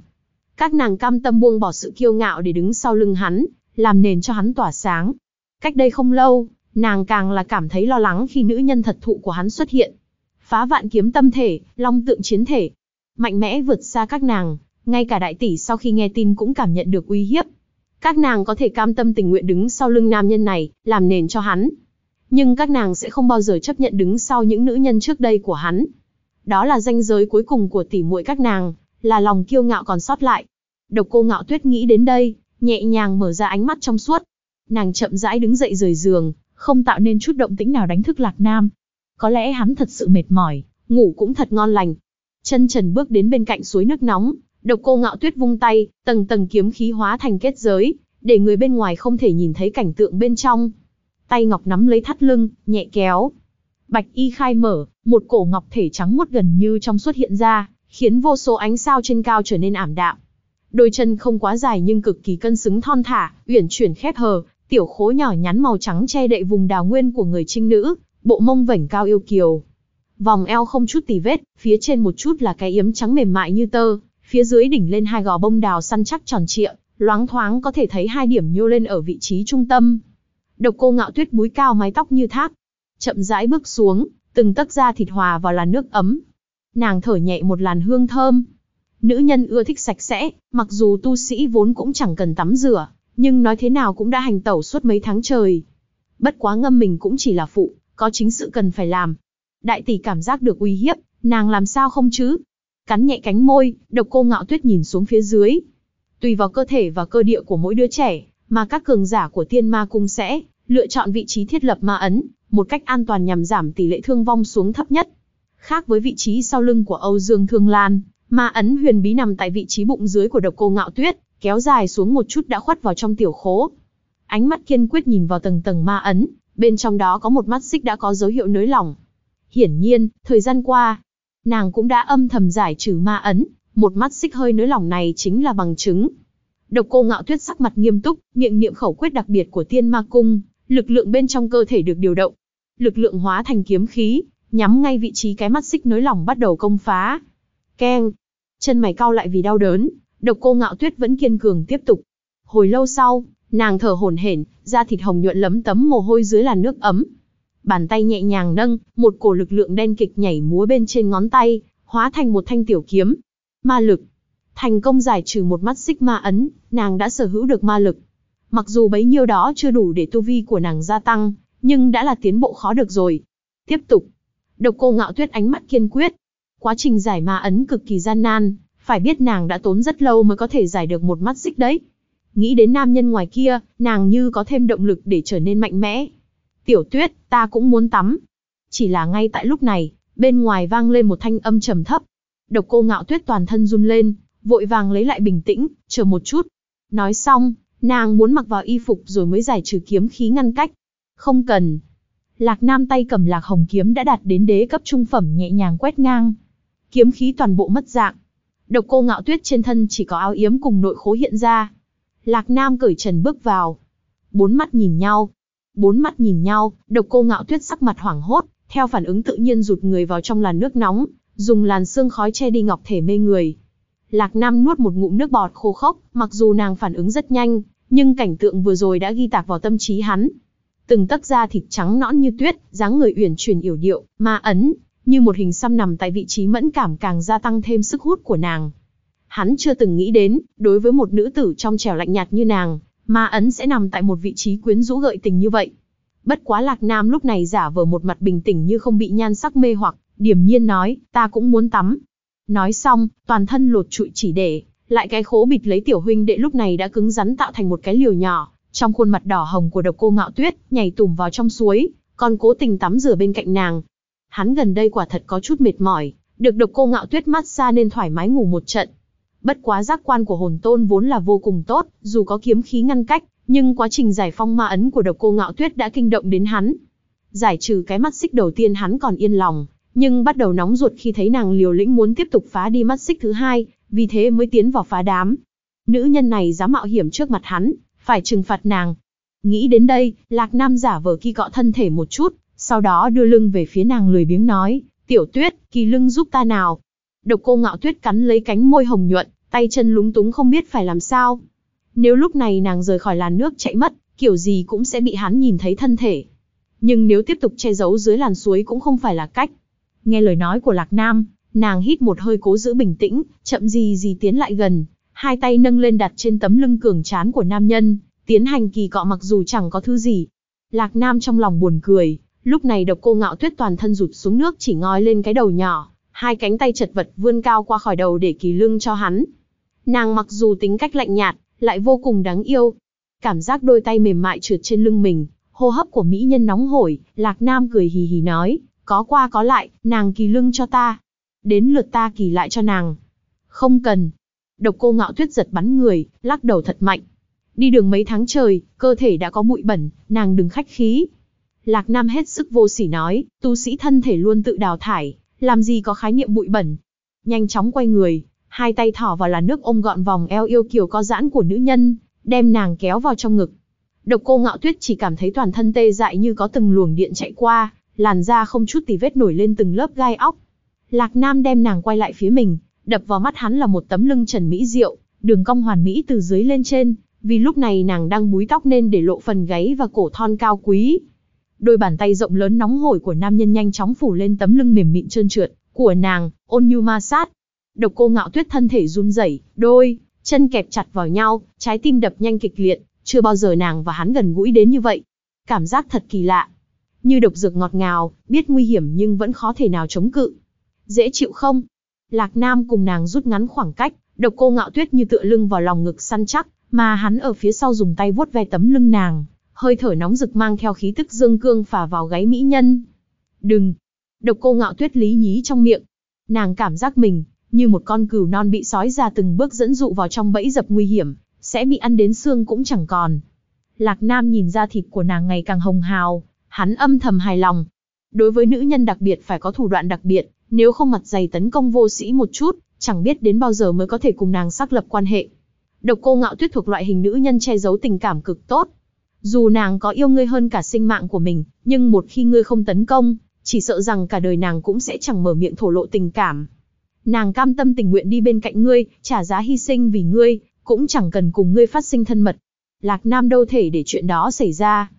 Các nàng cam tâm buông bỏ sự kiêu ngạo để đứng sau lưng hắn, làm nền cho hắn tỏa sáng. Cách đây không lâu, nàng càng là cảm thấy lo lắng khi nữ nhân thật thụ của hắn xuất hiện. Phá vạn kiếm tâm thể, long tượng chiến thể. Mạnh mẽ vượt xa các nàng, ngay cả đại tỷ sau khi nghe tin cũng cảm nhận được uy hiếp. Các nàng có thể cam tâm tình nguyện đứng sau lưng nam nhân này, làm nền cho hắn. Nhưng các nàng sẽ không bao giờ chấp nhận đứng sau những nữ nhân trước đây của hắn. Đó là danh giới cuối cùng của tỷ muội các nàng, là lòng kiêu ngạo còn sót lại. Độc cô ngạo tuyết nghĩ đến đây, nhẹ nhàng mở ra ánh mắt trong suốt. Nàng chậm rãi đứng dậy rời giường, không tạo nên chút động tĩnh nào đánh thức Lạc Nam. Có lẽ hắn thật sự mệt mỏi, ngủ cũng thật ngon lành. Chân trần bước đến bên cạnh suối nước nóng, độc cô ngạo tuyết vung tay, tầng tầng kiếm khí hóa thành kết giới, để người bên ngoài không thể nhìn thấy cảnh tượng bên trong. Tay ngọc nắm lấy thắt lưng, nhẹ kéo. Bạch y khai mở, một cổ ngọc thể trắng muốt gần như trong xuất hiện ra, khiến vô số ánh sao trên cao trở nên ảm đạm. Đôi chân không quá dài nhưng cực kỳ cân xứng thon thả, uyển chuyển khép hờ, tiểu khối nhỏ nhắn màu trắng che đậy vùng đào nguyên của người trinh nữ, bộ mông vảnh cao yêu kiều. Vòng eo không chút tì vết, phía trên một chút là cái yếm trắng mềm mại như tơ, phía dưới đỉnh lên hai gò bông đào săn chắc tròn trịa, loáng thoáng có thể thấy hai điểm nhô lên ở vị trí trung tâm. Độc cô ngạo tuyết búi cao mái tóc như thác, chậm rãi bước xuống, từng tấc da thịt hòa vào làn nước ấm. Nàng thở nhẹ một làn hương thơm. Nữ nhân ưa thích sạch sẽ, mặc dù tu sĩ vốn cũng chẳng cần tắm rửa, nhưng nói thế nào cũng đã hành tẩu suốt mấy tháng trời. Bất quá ngâm mình cũng chỉ là phụ, có chính sự cần phải làm. Đại tỷ cảm giác được uy hiếp, nàng làm sao không chứ? Cắn nhẹ cánh môi, độc cô ngạo tuyết nhìn xuống phía dưới. Tùy vào cơ thể và cơ địa của mỗi đứa trẻ, mà các cường giả của tiên ma cung sẽ lựa chọn vị trí thiết lập ma ấn, một cách an toàn nhằm giảm tỷ lệ thương vong xuống thấp nhất. Khác với vị trí sau lưng của Âu Dương Thương Lan, ma ấn huyền bí nằm tại vị trí bụng dưới của độc cô ngạo tuyết, kéo dài xuống một chút đã khuất vào trong tiểu khố. Ánh mắt kiên quyết nhìn vào tầng tầng ma ấn, bên trong đó có một mắt xích đã có dấu hiệu nới lỏng. Hiển nhiên, thời gian qua, nàng cũng đã âm thầm giải trừ ma ấn, một mắt xích hơi nới lỏng này chính là bằng chứng. Độc cô ngạo tuyết sắc mặt nghiêm túc, miệng niệm khẩu quyết đặc biệt của tiên ma cung, lực lượng bên trong cơ thể được điều động. Lực lượng hóa thành kiếm khí, nhắm ngay vị trí cái mắt xích nới lỏng bắt đầu công phá. Keng! Chân mày cau lại vì đau đớn, độc cô ngạo tuyết vẫn kiên cường tiếp tục. Hồi lâu sau, nàng thở hổn hển, da thịt hồng nhuận lấm tấm mồ hôi dưới làn nước ấm. Bàn tay nhẹ nhàng nâng, một cổ lực lượng đen kịch nhảy múa bên trên ngón tay, hóa thành một thanh tiểu kiếm. Ma lực. Thành công giải trừ một mắt xích ma ấn, nàng đã sở hữu được ma lực. Mặc dù bấy nhiêu đó chưa đủ để tu vi của nàng gia tăng, nhưng đã là tiến bộ khó được rồi. Tiếp tục. Độc cô ngạo tuyết ánh mắt kiên quyết. Quá trình giải ma ấn cực kỳ gian nan, phải biết nàng đã tốn rất lâu mới có thể giải được một mắt xích đấy. Nghĩ đến nam nhân ngoài kia, nàng như có thêm động lực để trở nên mạnh mẽ. Tiểu tuyết, ta cũng muốn tắm. Chỉ là ngay tại lúc này, bên ngoài vang lên một thanh âm trầm thấp. Độc cô ngạo tuyết toàn thân run lên, vội vàng lấy lại bình tĩnh, chờ một chút. Nói xong, nàng muốn mặc vào y phục rồi mới giải trừ kiếm khí ngăn cách. Không cần. Lạc Nam tay cầm lạc hồng kiếm đã đạt đến đế cấp trung phẩm nhẹ nhàng quét ngang. Kiếm khí toàn bộ mất dạng. Độc cô ngạo tuyết trên thân chỉ có áo yếm cùng nội khố hiện ra. Lạc Nam cởi trần bước vào. Bốn mắt nhìn nhau. Bốn mắt nhìn nhau, độc cô ngạo tuyết sắc mặt hoảng hốt, theo phản ứng tự nhiên rụt người vào trong làn nước nóng, dùng làn sương khói che đi ngọc thể mê người. Lạc Nam nuốt một ngụm nước bọt khô khốc, mặc dù nàng phản ứng rất nhanh, nhưng cảnh tượng vừa rồi đã ghi tạc vào tâm trí hắn. Từng tấc da thịt trắng nõn như tuyết, dáng người uyển chuyển yểu điệu, ma ấn, như một hình xăm nằm tại vị trí mẫn cảm càng gia tăng thêm sức hút của nàng. Hắn chưa từng nghĩ đến, đối với một nữ tử trong trẻo lạnh nhạt như nàng, ma ấn sẽ nằm tại một vị trí quyến rũ gợi tình như vậy. Bất quá Lạc Nam lúc này giả vờ một mặt bình tĩnh như không bị nhan sắc mê hoặc, điềm nhiên nói, ta cũng muốn tắm. Nói xong, toàn thân lột trụi chỉ để, lại cái khố bịt lấy tiểu huynh đệ lúc này đã cứng rắn tạo thành một cái liều nhỏ, trong khuôn mặt đỏ hồng của độc cô ngạo tuyết, nhảy tùm vào trong suối, còn cố tình tắm rửa bên cạnh nàng. Hắn gần đây quả thật có chút mệt mỏi, được độc cô ngạo tuyết mát xa nên thoải mái ngủ một trận. Bất quá giác quan của hồn tôn vốn là vô cùng tốt, dù có kiếm khí ngăn cách, nhưng quá trình giải phong ma ấn của độc cô ngạo tuyết đã kinh động đến hắn. Giải trừ cái mắt xích đầu tiên hắn còn yên lòng, nhưng bắt đầu nóng ruột khi thấy nàng liều lĩnh muốn tiếp tục phá đi mắt xích thứ hai, vì thế mới tiến vào phá đám. Nữ nhân này dám mạo hiểm trước mặt hắn, phải trừng phạt nàng. Nghĩ đến đây, Lạc Nam giả vờ kỳ cọ thân thể một chút, sau đó đưa lưng về phía nàng lười biếng nói, tiểu tuyết, kỳ lưng giúp ta nào. Độc cô ngạo tuyết cắn lấy cánh môi hồng nhuận, tay chân lúng túng không biết phải làm sao. Nếu lúc này nàng rời khỏi làn nước chạy mất, kiểu gì cũng sẽ bị hắn nhìn thấy thân thể. Nhưng nếu tiếp tục che giấu dưới làn suối cũng không phải là cách. Nghe lời nói của Lạc Nam, nàng hít một hơi cố giữ bình tĩnh, chậm gì gì tiến lại gần, hai tay nâng lên đặt trên tấm lưng cường trán của nam nhân, tiến hành kỳ cọ mặc dù chẳng có thứ gì. Lạc Nam trong lòng buồn cười, lúc này độc cô ngạo tuyết toàn thân rụt xuống nước chỉ ngói lên cái đầu nhỏ, hai cánh tay chật vật vươn cao qua khỏi đầu để kỳ lưng cho hắn. Nàng mặc dù tính cách lạnh nhạt, lại vô cùng đáng yêu. Cảm giác đôi tay mềm mại trượt trên lưng mình, hô hấp của mỹ nhân nóng hổi, Lạc Nam cười hì hì nói, có qua có lại, nàng kỳ lưng cho ta. Đến lượt ta kỳ lại cho nàng. Không cần. Độc cô ngạo tuyết giật bắn người, lắc đầu thật mạnh. Đi đường mấy tháng trời, cơ thể đã có bụi bẩn, nàng đừng khách khí. Lạc Nam hết sức vô sỉ nói, tu sĩ thân thể luôn tự đào thải, làm gì có khái niệm bụi bẩn. Nhanh chóng quay người, hai tay thỏ vào là nước ôm gọn vòng eo yêu kiều có giãn của nữ nhân, đem nàng kéo vào trong ngực. Độc cô ngạo tuyết chỉ cảm thấy toàn thân tê dại như có từng luồng điện chạy qua, làn da không chút tì vết nổi lên từng lớp gai óc. Lạc Nam đem nàng quay lại phía mình, đập vào mắt hắn là một tấm lưng trần mỹ diệu, đường cong hoàn mỹ từ dưới lên trên, vì lúc này nàng đang búi tóc nên để lộ phần gáy và cổ thon cao quý. Đôi bàn tay rộng lớn nóng hổi của nam nhân nhanh chóng phủ lên tấm lưng mềm mịn trơn trượt của nàng, ôn nhu ma sát. Độc cô ngạo tuyết thân thể run rẩy, đôi chân kẹp chặt vào nhau, trái tim đập nhanh kịch liệt, chưa bao giờ nàng và hắn gần gũi đến như vậy. Cảm giác thật kỳ lạ. Như độc dược ngọt ngào, biết nguy hiểm nhưng vẫn khó thể nào chống cự. Dễ chịu không? Lạc Nam cùng nàng rút ngắn khoảng cách, độc cô ngạo tuyết như tựa lưng vào lòng ngực săn chắc, mà hắn ở phía sau dùng tay vuốt ve tấm lưng nàng, hơi thở nóng rực mang theo khí tức dương cương phả vào gáy mỹ nhân. Đừng! Độc cô ngạo tuyết lý nhí trong miệng. Nàng cảm giác mình, như một con cừu non bị sói ra từng bước dẫn dụ vào trong bẫy dập nguy hiểm, sẽ bị ăn đến xương cũng chẳng còn. Lạc Nam nhìn ra thịt của nàng ngày càng hồng hào, hắn âm thầm hài lòng. Đối với nữ nhân đặc biệt phải có thủ đoạn đặc biệt, nếu không mặt dày tấn công vô sĩ một chút, chẳng biết đến bao giờ mới có thể cùng nàng xác lập quan hệ. Độc cô ngạo tuyết thuộc loại hình nữ nhân che giấu tình cảm cực tốt. Dù nàng có yêu ngươi hơn cả sinh mạng của mình, nhưng một khi ngươi không tấn công, chỉ sợ rằng cả đời nàng cũng sẽ chẳng mở miệng thổ lộ tình cảm. Nàng cam tâm tình nguyện đi bên cạnh ngươi, trả giá hy sinh vì ngươi, cũng chẳng cần cùng ngươi phát sinh thân mật. Lạc Nam đâu thể để chuyện đó xảy ra.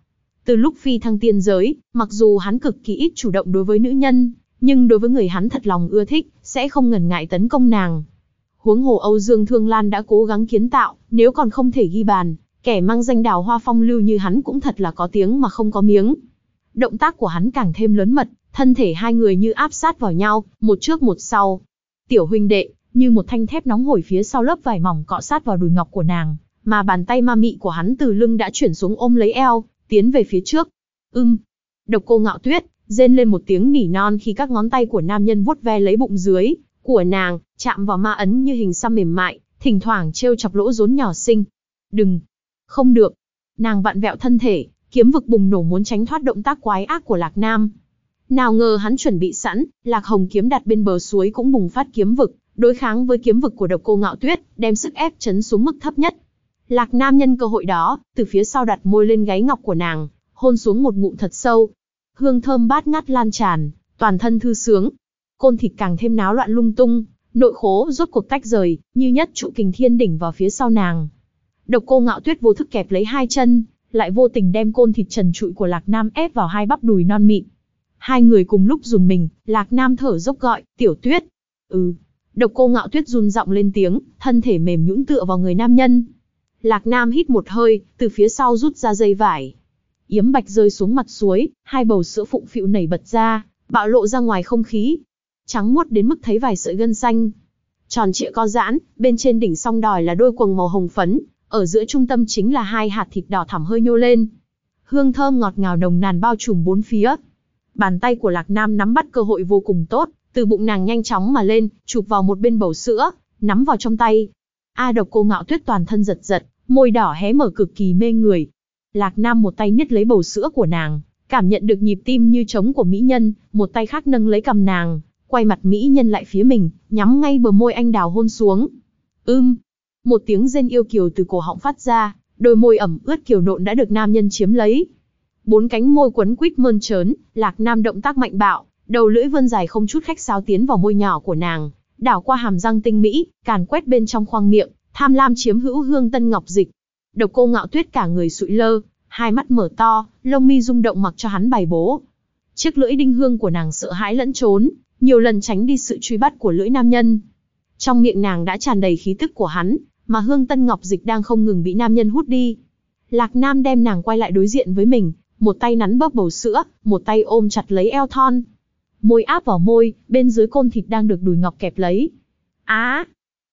Từ lúc phi thăng tiên giới, mặc dù hắn cực kỳ ít chủ động đối với nữ nhân, nhưng đối với người hắn thật lòng ưa thích, sẽ không ngần ngại tấn công nàng. Huống hồ Âu Dương Thương Lan đã cố gắng kiến tạo, nếu còn không thể ghi bàn, kẻ mang danh đào hoa phong lưu như hắn cũng thật là có tiếng mà không có miếng. Động tác của hắn càng thêm lớn mật, thân thể hai người như áp sát vào nhau, một trước một sau. Tiểu huynh đệ, như một thanh thép nóng hổi phía sau lớp vải mỏng cọ sát vào đùi ngọc của nàng, mà bàn tay ma mị của hắn từ lưng đã chuyển xuống ôm lấy eo, tiến về phía trước. Ưm. Độc cô ngạo tuyết, rên lên một tiếng nỉ non khi các ngón tay của nam nhân vuốt ve lấy bụng dưới của nàng, chạm vào ma ấn như hình xăm mềm mại, thỉnh thoảng trêu chọc lỗ rốn nhỏ xinh. Đừng. Không được. Nàng vặn vẹo thân thể, kiếm vực bùng nổ muốn tránh thoát động tác quái ác của Lạc Nam. Nào ngờ hắn chuẩn bị sẵn, Lạc Hồng kiếm đặt bên bờ suối cũng bùng phát kiếm vực, đối kháng với kiếm vực của độc cô ngạo tuyết, đem sức ép chấn xuống mức thấp nhất. Lạc Nam nhân cơ hội đó, từ phía sau đặt môi lên gáy ngọc của nàng, hôn xuống một ngụm thật sâu. Hương thơm bát ngát lan tràn, toàn thân thư sướng. Côn thịt càng thêm náo loạn lung tung, nội khố rốt cuộc tách rời, như nhất trụ kình thiên đỉnh vào phía sau nàng. Độc cô ngạo tuyết vô thức kẹp lấy hai chân, lại vô tình đem côn thịt trần trụi của Lạc Nam ép vào hai bắp đùi non mịn. Hai người cùng lúc rùn mình, Lạc Nam thở dốc gọi, tiểu tuyết. Ừ. Độc cô ngạo tuyết run giọng lên tiếng, thân thể mềm nhũn tựa vào người nam nhân. Lạc Nam hít một hơi, từ phía sau rút ra dây vải. Yếm bạch rơi xuống mặt suối, hai bầu sữa phụng phịu nảy bật ra, bạo lộ ra ngoài không khí. Trắng muốt đến mức thấy vài sợi gân xanh. Tròn trịa co giãn, bên trên đỉnh song đòi là đôi quầng màu hồng phấn, ở giữa trung tâm chính là hai hạt thịt đỏ thẳm hơi nhô lên. Hương thơm ngọt ngào nồng nàn bao trùm bốn phía. Bàn tay của Lạc Nam nắm bắt cơ hội vô cùng tốt, từ bụng nàng nhanh chóng mà lên, chụp vào một bên bầu sữa, nắm vào trong tay. A độc cô ngạo tuyết toàn thân giật giật, môi đỏ hé mở cực kỳ mê người. Lạc Nam một tay niết lấy bầu sữa của nàng, cảm nhận được nhịp tim như trống của mỹ nhân, một tay khác nâng lấy cầm nàng, quay mặt mỹ nhân lại phía mình, nhắm ngay bờ môi anh đào hôn xuống. Ưm, một tiếng rên yêu kiều từ cổ họng phát ra, đôi môi ẩm ướt kiều nộn đã được nam nhân chiếm lấy. Bốn cánh môi quấn quýt mơn trớn, Lạc Nam động tác mạnh bạo, đầu lưỡi vươn dài không chút khách sáo tiến vào môi nhỏ của nàng, đảo qua hàm răng tinh mỹ, càn quét bên trong khoang miệng, tham lam chiếm hữu hương tân ngọc dịch. Độc cô ngạo tuyết cả người sụi lơ, hai mắt mở to, lông mi rung động mặc cho hắn bày bố. Chiếc lưỡi đinh hương của nàng sợ hãi lẫn trốn, nhiều lần tránh đi sự truy bắt của lưỡi nam nhân. Trong miệng nàng đã tràn đầy khí tức của hắn, mà hương tân ngọc dịch đang không ngừng bị nam nhân hút đi. Lạc Nam đem nàng quay lại đối diện với mình, một tay nắn bóp bầu sữa, một tay ôm chặt lấy eo thon. Môi áp vào môi, bên dưới côn thịt đang được đùi ngọc kẹp lấy. Á!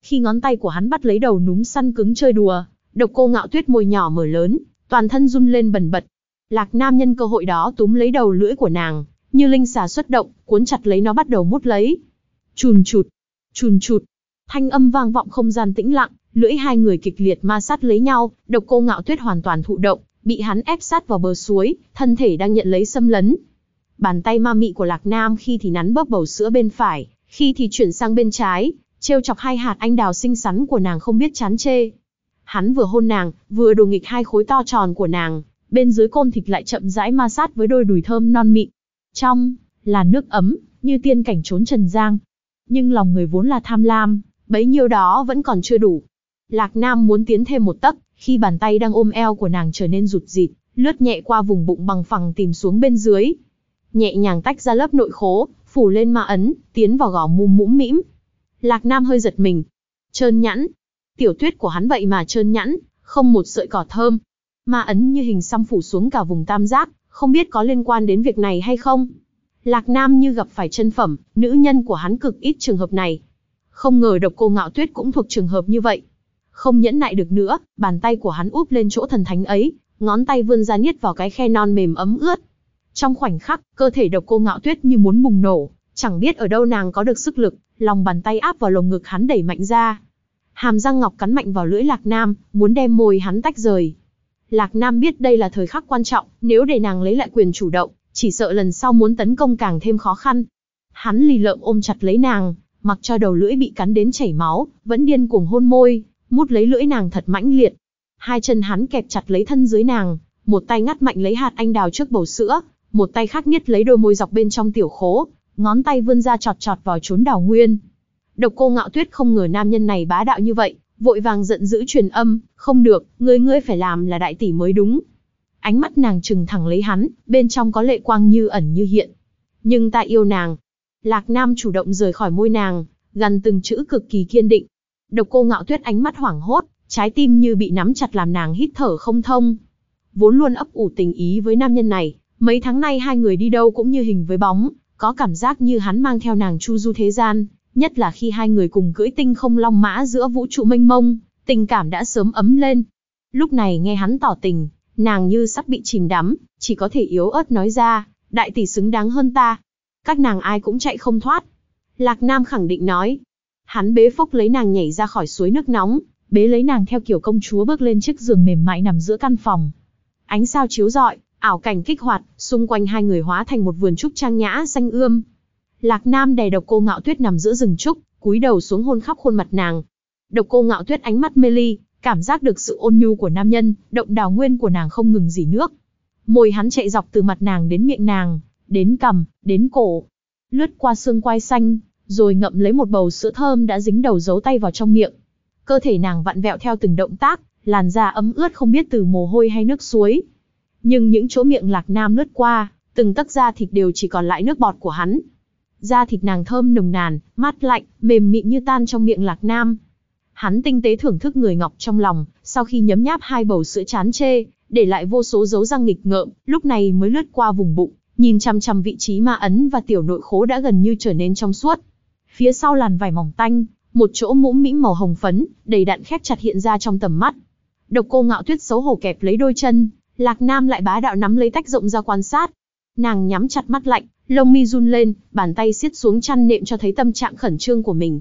khi ngón tay của hắn bắt lấy đầu núm săn cứng chơi đùa, độc cô ngạo tuyết môi nhỏ mở lớn, toàn thân run lên bần bật. Lạc Nam nhân cơ hội đó túm lấy đầu lưỡi của nàng, như linh xà xuất động, cuốn chặt lấy nó bắt đầu mút lấy. Chùn chụt, chùn chụt, thanh âm vang vọng không gian tĩnh lặng, lưỡi hai người kịch liệt ma sát lấy nhau, độc cô ngạo tuyết hoàn toàn thụ động, bị hắn ép sát vào bờ suối, thân thể đang nhận lấy xâm lấn. Bàn tay ma mị của Lạc Nam khi thì nắn bóp bầu sữa bên phải, khi thì chuyển sang bên trái, trêu chọc hai hạt anh đào xinh xắn của nàng không biết chán chê. Hắn vừa hôn nàng, vừa đồ nghịch hai khối to tròn của nàng, bên dưới côn thịt lại chậm rãi ma sát với đôi đùi thơm non mịn. Trong, là nước ấm, như tiên cảnh trốn trần gian. Nhưng lòng người vốn là tham lam, bấy nhiêu đó vẫn còn chưa đủ. Lạc Nam muốn tiến thêm một tấc, khi bàn tay đang ôm eo của nàng trở nên rụt rịt, lướt nhẹ qua vùng bụng bằng phẳng tìm xuống bên dưới. Nhẹ nhàng tách ra lớp nội khố, phủ lên ma ấn, tiến vào gò mum mũm mĩm. Lạc Nam hơi giật mình. Trơn nhẵn. Tiểu tuyết của hắn vậy mà trơn nhẵn, không một sợi cỏ thơm. Ma ấn như hình xăm phủ xuống cả vùng tam giác, không biết có liên quan đến việc này hay không. Lạc Nam như gặp phải chân phẩm, nữ nhân của hắn cực ít trường hợp này. Không ngờ độc cô ngạo tuyết cũng thuộc trường hợp như vậy. Không nhẫn nại được nữa, bàn tay của hắn úp lên chỗ thần thánh ấy, ngón tay vươn ra niết vào cái khe non mềm ấm ướt. Trong khoảnh khắc, cơ thể độc cô ngạo tuyết như muốn bùng nổ, chẳng biết ở đâu nàng có được sức lực, lòng bàn tay áp vào lồng ngực hắn đẩy mạnh ra. Hàm răng ngọc cắn mạnh vào lưỡi Lạc Nam, muốn đem môi hắn tách rời. Lạc Nam biết đây là thời khắc quan trọng, nếu để nàng lấy lại quyền chủ động, chỉ sợ lần sau muốn tấn công càng thêm khó khăn. Hắn lì lợm ôm chặt lấy nàng, mặc cho đầu lưỡi bị cắn đến chảy máu, vẫn điên cuồng hôn môi, mút lấy lưỡi nàng thật mãnh liệt. Hai chân hắn kẹp chặt lấy thân dưới nàng, một tay ngắt mạnh lấy hạt anh đào trước bầu sữa, một tay khác nghiết lấy đôi môi dọc bên trong tiểu khố, ngón tay vươn ra chọt chọt vào chốn đào nguyên. Độc cô ngạo tuyết không ngờ nam nhân này bá đạo như vậy, vội vàng giận dữ truyền âm, không được, ngươi ngươi phải làm là đại tỷ mới đúng. Ánh mắt nàng trừng thẳng lấy hắn, bên trong có lệ quang như ẩn như hiện. Nhưng ta yêu nàng. Lạc Nam chủ động rời khỏi môi nàng, gần từng chữ cực kỳ kiên định. Độc cô ngạo tuyết ánh mắt hoảng hốt, trái tim như bị nắm chặt làm nàng hít thở không thông. Vốn luôn ấp ủ tình ý với nam nhân này, mấy tháng nay hai người đi đâu cũng như hình với bóng, có cảm giác như hắn mang theo nàng chu du thế gian, nhất là khi hai người cùng cưỡi tinh không long mã giữa vũ trụ mênh mông, tình cảm đã sớm ấm lên. Lúc này nghe hắn tỏ tình, nàng như sắp bị chìm đắm, chỉ có thể yếu ớt nói ra, đại tỷ xứng đáng hơn ta. Các nàng ai cũng chạy không thoát. Lạc Nam khẳng định nói. Hắn bế phốc lấy nàng nhảy ra khỏi suối nước nóng, bế lấy nàng theo kiểu công chúa bước lên chiếc giường mềm mại nằm giữa căn phòng. Ánh sao chiếu rọi, ảo cảnh kích hoạt, xung quanh hai người hóa thành một vườn trúc trang nhã xanh ươm. Lạc Nam đè độc cô ngạo tuyết nằm giữa rừng trúc, cúi đầu xuống hôn khắp khuôn mặt nàng. Độc cô ngạo tuyết ánh mắt mê ly, cảm giác được sự ôn nhu của nam nhân, động đào nguyên của nàng không ngừng dỉ nước. Môi hắn chạy dọc từ mặt nàng đến miệng nàng, đến cằm, đến cổ, lướt qua xương quai xanh, rồi ngậm lấy một bầu sữa thơm đã dính đầu giấu tay vào trong miệng. Cơ thể nàng vặn vẹo theo từng động tác, làn da ấm ướt không biết từ mồ hôi hay nước suối. Nhưng những chỗ miệng Lạc Nam lướt qua, từng tấc da thịt đều chỉ còn lại nước bọt của hắn. Da thịt nàng thơm nồng nàn, mát lạnh, mềm mịn như tan trong miệng Lạc Nam. Hắn tinh tế thưởng thức người ngọc trong lòng, sau khi nhấm nháp hai bầu sữa chán chê, để lại vô số dấu răng nghịch ngợm, lúc này mới lướt qua vùng bụng, nhìn chăm chăm vị trí ma ấn và tiểu nội khố đã gần như trở nên trong suốt. Phía sau làn vải mỏng tanh, một chỗ mũm mĩm màu hồng phấn, đầy đặn khép chặt hiện ra trong tầm mắt. Độc cô ngạo tuyết xấu hổ kẹp lấy đôi chân, Lạc Nam lại bá đạo nắm lấy tách rộng ra quan sát. Nàng nhắm chặt mắt lạnh, lông mi run lên, bàn tay siết xuống chăn nệm cho thấy tâm trạng khẩn trương của mình.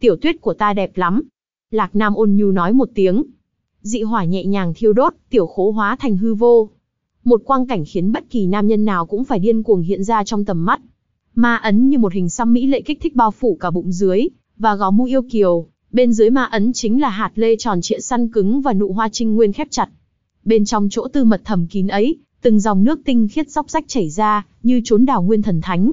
Tiểu tuyết của ta đẹp lắm. Lạc Nam ôn nhu nói một tiếng. Dị hỏa nhẹ nhàng thiêu đốt, tiểu khố hóa thành hư vô. Một quang cảnh khiến bất kỳ nam nhân nào cũng phải điên cuồng hiện ra trong tầm mắt. Ma ấn như một hình xăm mỹ lệ kích thích bao phủ cả bụng dưới, và gò mũi yêu kiều. Bên dưới ma ấn chính là hạt lê tròn trịa săn cứng và nụ hoa trinh nguyên khép chặt. Bên trong chỗ tư mật thầm kín ấy, từng dòng nước tinh khiết róc rách chảy ra, như trốn đảo nguyên thần thánh.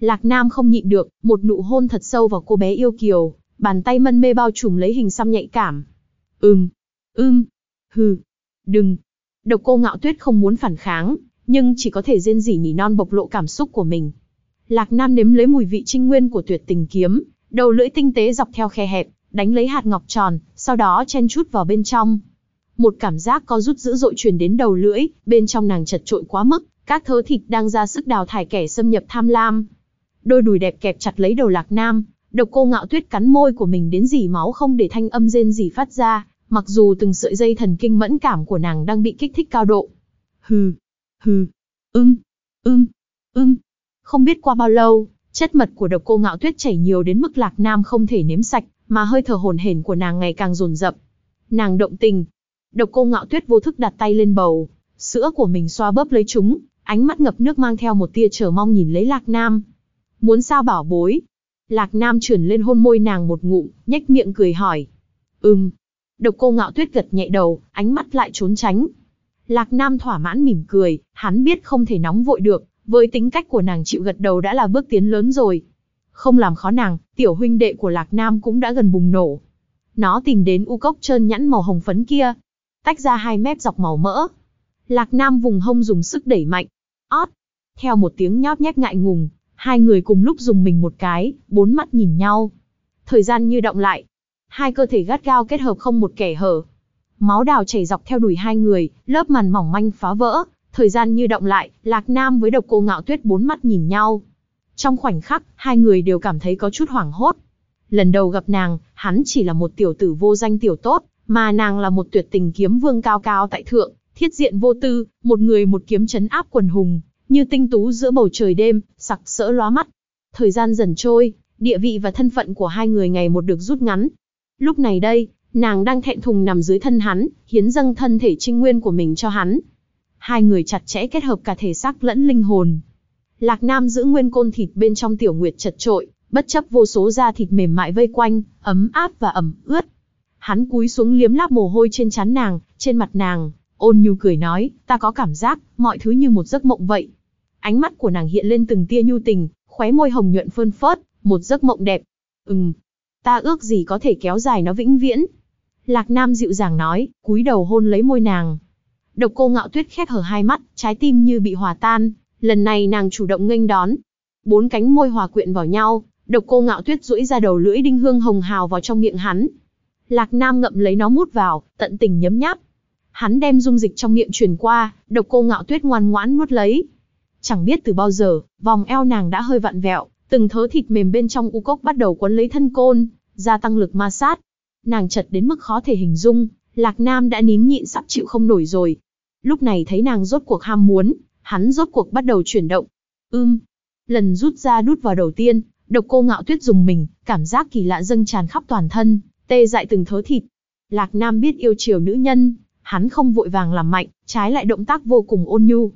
Lạc Nam không nhịn được, một nụ hôn thật sâu vào cô bé yêu kiều, bàn tay mân mê bao trùm lấy hình xăm nhạy cảm. Ừm, ưm, hừ, đừng. Độc cô ngạo tuyết không muốn phản kháng, nhưng chỉ có thể rên rỉ nỉ non bộc lộ cảm xúc của mình. Lạc Nam nếm lấy mùi vị trinh nguyên của tuyệt tình kiếm, đầu lưỡi tinh tế dọc theo khe hẹp, đánh lấy hạt ngọc tròn, sau đó chen chút vào bên trong. Một cảm giác có rút dữ dội truyền đến đầu lưỡi, bên trong nàng chật trội quá mức, các thớ thịt đang ra sức đào thải kẻ xâm nhập tham lam. Đôi đùi đẹp kẹp chặt lấy đầu Lạc Nam, độc cô ngạo tuyết cắn môi của mình đến dỉ máu không để thanh âm rên gì phát ra, mặc dù từng sợi dây thần kinh mẫn cảm của nàng đang bị kích thích cao độ. Hừ, hừ, ưng, ưng, ưng. Không biết qua bao lâu, chất mật của độc cô ngạo tuyết chảy nhiều đến mức Lạc Nam không thể nếm sạch, mà hơi thở hồn hển của nàng ngày càng dồn dập. Nàng động tình, Độc cô ngạo tuyết vô thức đặt tay lên bầu, sữa của mình xoa bóp lấy chúng, ánh mắt ngập nước mang theo một tia chờ mong nhìn lấy Lạc Nam. Muốn sao bảo bối? Lạc Nam chuyển lên hôn môi nàng một ngụm, nhếch miệng cười hỏi. Ừm. Độc cô ngạo tuyết gật nhẹ đầu, ánh mắt lại trốn tránh. Lạc Nam thỏa mãn mỉm cười, hắn biết không thể nóng vội được, với tính cách của nàng chịu gật đầu đã là bước tiến lớn rồi. Không làm khó nàng, tiểu huynh đệ của Lạc Nam cũng đã gần bùng nổ. Nó tìm đến u cốc trơn nhẵn màu hồng phấn kia, tách ra hai mép dọc màu mỡ. Lạc Nam vùng hông dùng sức đẩy mạnh. Ót! Theo một tiếng nhóp nhép ngại ngùng, hai người cùng lúc dùng mình một cái, bốn mắt nhìn nhau. Thời gian như động lại. Hai cơ thể gắt gao kết hợp không một kẻ hở. Máu đào chảy dọc theo đùi hai người, lớp màn mỏng manh phá vỡ. Thời gian như động lại, Lạc Nam với độc cô ngạo tuyết bốn mắt nhìn nhau. Trong khoảnh khắc, hai người đều cảm thấy có chút hoảng hốt. Lần đầu gặp nàng, hắn chỉ là một tiểu tử vô danh tiểu tốt, mà nàng là một tuyệt tình kiếm vương cao cao tại thượng, thiết diện vô tư, một người một kiếm chấn áp quần hùng, như tinh tú giữa bầu trời đêm, sặc sỡ lóa mắt. Thời gian dần trôi, địa vị và thân phận của hai người ngày một được rút ngắn. Lúc này đây, nàng đang thẹn thùng nằm dưới thân hắn, hiến dâng thân thể trinh nguyên của mình cho hắn. Hai người chặt chẽ kết hợp cả thể xác lẫn linh hồn. Lạc Nam giữ nguyên côn thịt bên trong tiểu nguyệt chật trội, bất chấp vô số da thịt mềm mại vây quanh, ấm áp và ẩm ướt, Hắn cúi xuống liếm láp mồ hôi trên trán nàng, trên mặt nàng, ôn nhu cười nói, ta có cảm giác, mọi thứ như một giấc mộng vậy. Ánh mắt của nàng hiện lên từng tia nhu tình, khóe môi hồng nhuận phơn phớt, một giấc mộng đẹp. Ừm, ta ước gì có thể kéo dài nó vĩnh viễn. Lạc Nam dịu dàng nói, cúi đầu hôn lấy môi nàng. Độc cô ngạo tuyết khép hở hai mắt, trái tim như bị hòa tan, lần này nàng chủ động nghênh đón. Bốn cánh môi hòa quyện vào nhau, độc cô ngạo tuyết duỗi ra đầu lưỡi đinh hương hồng hào vào trong miệng hắn, Lạc Nam ngậm lấy nó mút vào, tận tình nhấm nháp. Hắn đem dung dịch trong miệng truyền qua, độc cô ngạo tuyết ngoan ngoãn nuốt lấy. Chẳng biết từ bao giờ, vòng eo nàng đã hơi vặn vẹo, từng thớ thịt mềm bên trong u cốc bắt đầu quấn lấy thân côn, gia tăng lực ma sát. Nàng chật đến mức khó thể hình dung, Lạc Nam đã nín nhịn sắp chịu không nổi rồi. Lúc này thấy nàng rốt cuộc ham muốn, hắn rốt cuộc bắt đầu chuyển động. Ưm. Lần rút ra đút vào đầu tiên, độc cô ngạo tuyết dùng mình, cảm giác kỳ lạ dâng tràn khắp toàn thân, tê dại từng thớ thịt. Lạc Nam biết yêu chiều nữ nhân, hắn không vội vàng làm mạnh, trái lại động tác vô cùng ôn nhu.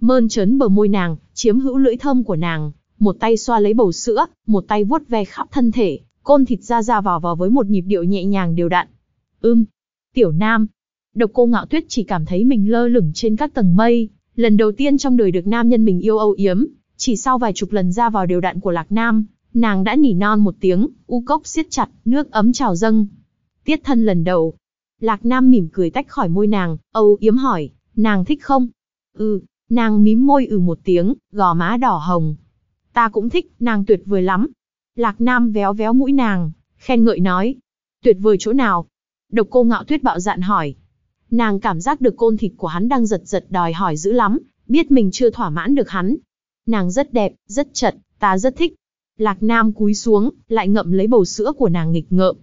Mơn trớn bờ môi nàng, chiếm hữu lưỡi thơm của nàng, một tay xoa lấy bầu sữa, một tay vuốt ve khắp thân thể, côn thịt ra ra vào vào với một nhịp điệu nhẹ nhàng đều đặn. Ưm, tiểu nam. Độc cô ngạo tuyết chỉ cảm thấy mình lơ lửng trên các tầng mây, lần đầu tiên trong đời được nam nhân mình yêu âu yếm, chỉ sau vài chục lần ra vào đều đạn của lạc nam, Nàng đã nỉ non một tiếng, u cốc siết chặt, nước ấm trào dâng. Tiết thân lần đầu. Lạc Nam mỉm cười tách khỏi môi nàng, âu yếm hỏi, nàng thích không? Ừ, nàng mím môi ừ một tiếng, gò má đỏ hồng. Ta cũng thích, nàng tuyệt vời lắm. Lạc Nam véo véo mũi nàng, khen ngợi nói. Tuyệt vời chỗ nào? Độc cô ngạo tuyết bạo dạn hỏi. Nàng cảm giác được côn thịt của hắn đang giật giật đòi hỏi dữ lắm, biết mình chưa thỏa mãn được hắn. Nàng rất đẹp, rất chật, ta rất thích. Lạc Nam cúi xuống, lại ngậm lấy bầu sữa của nàng nghịch ngợm.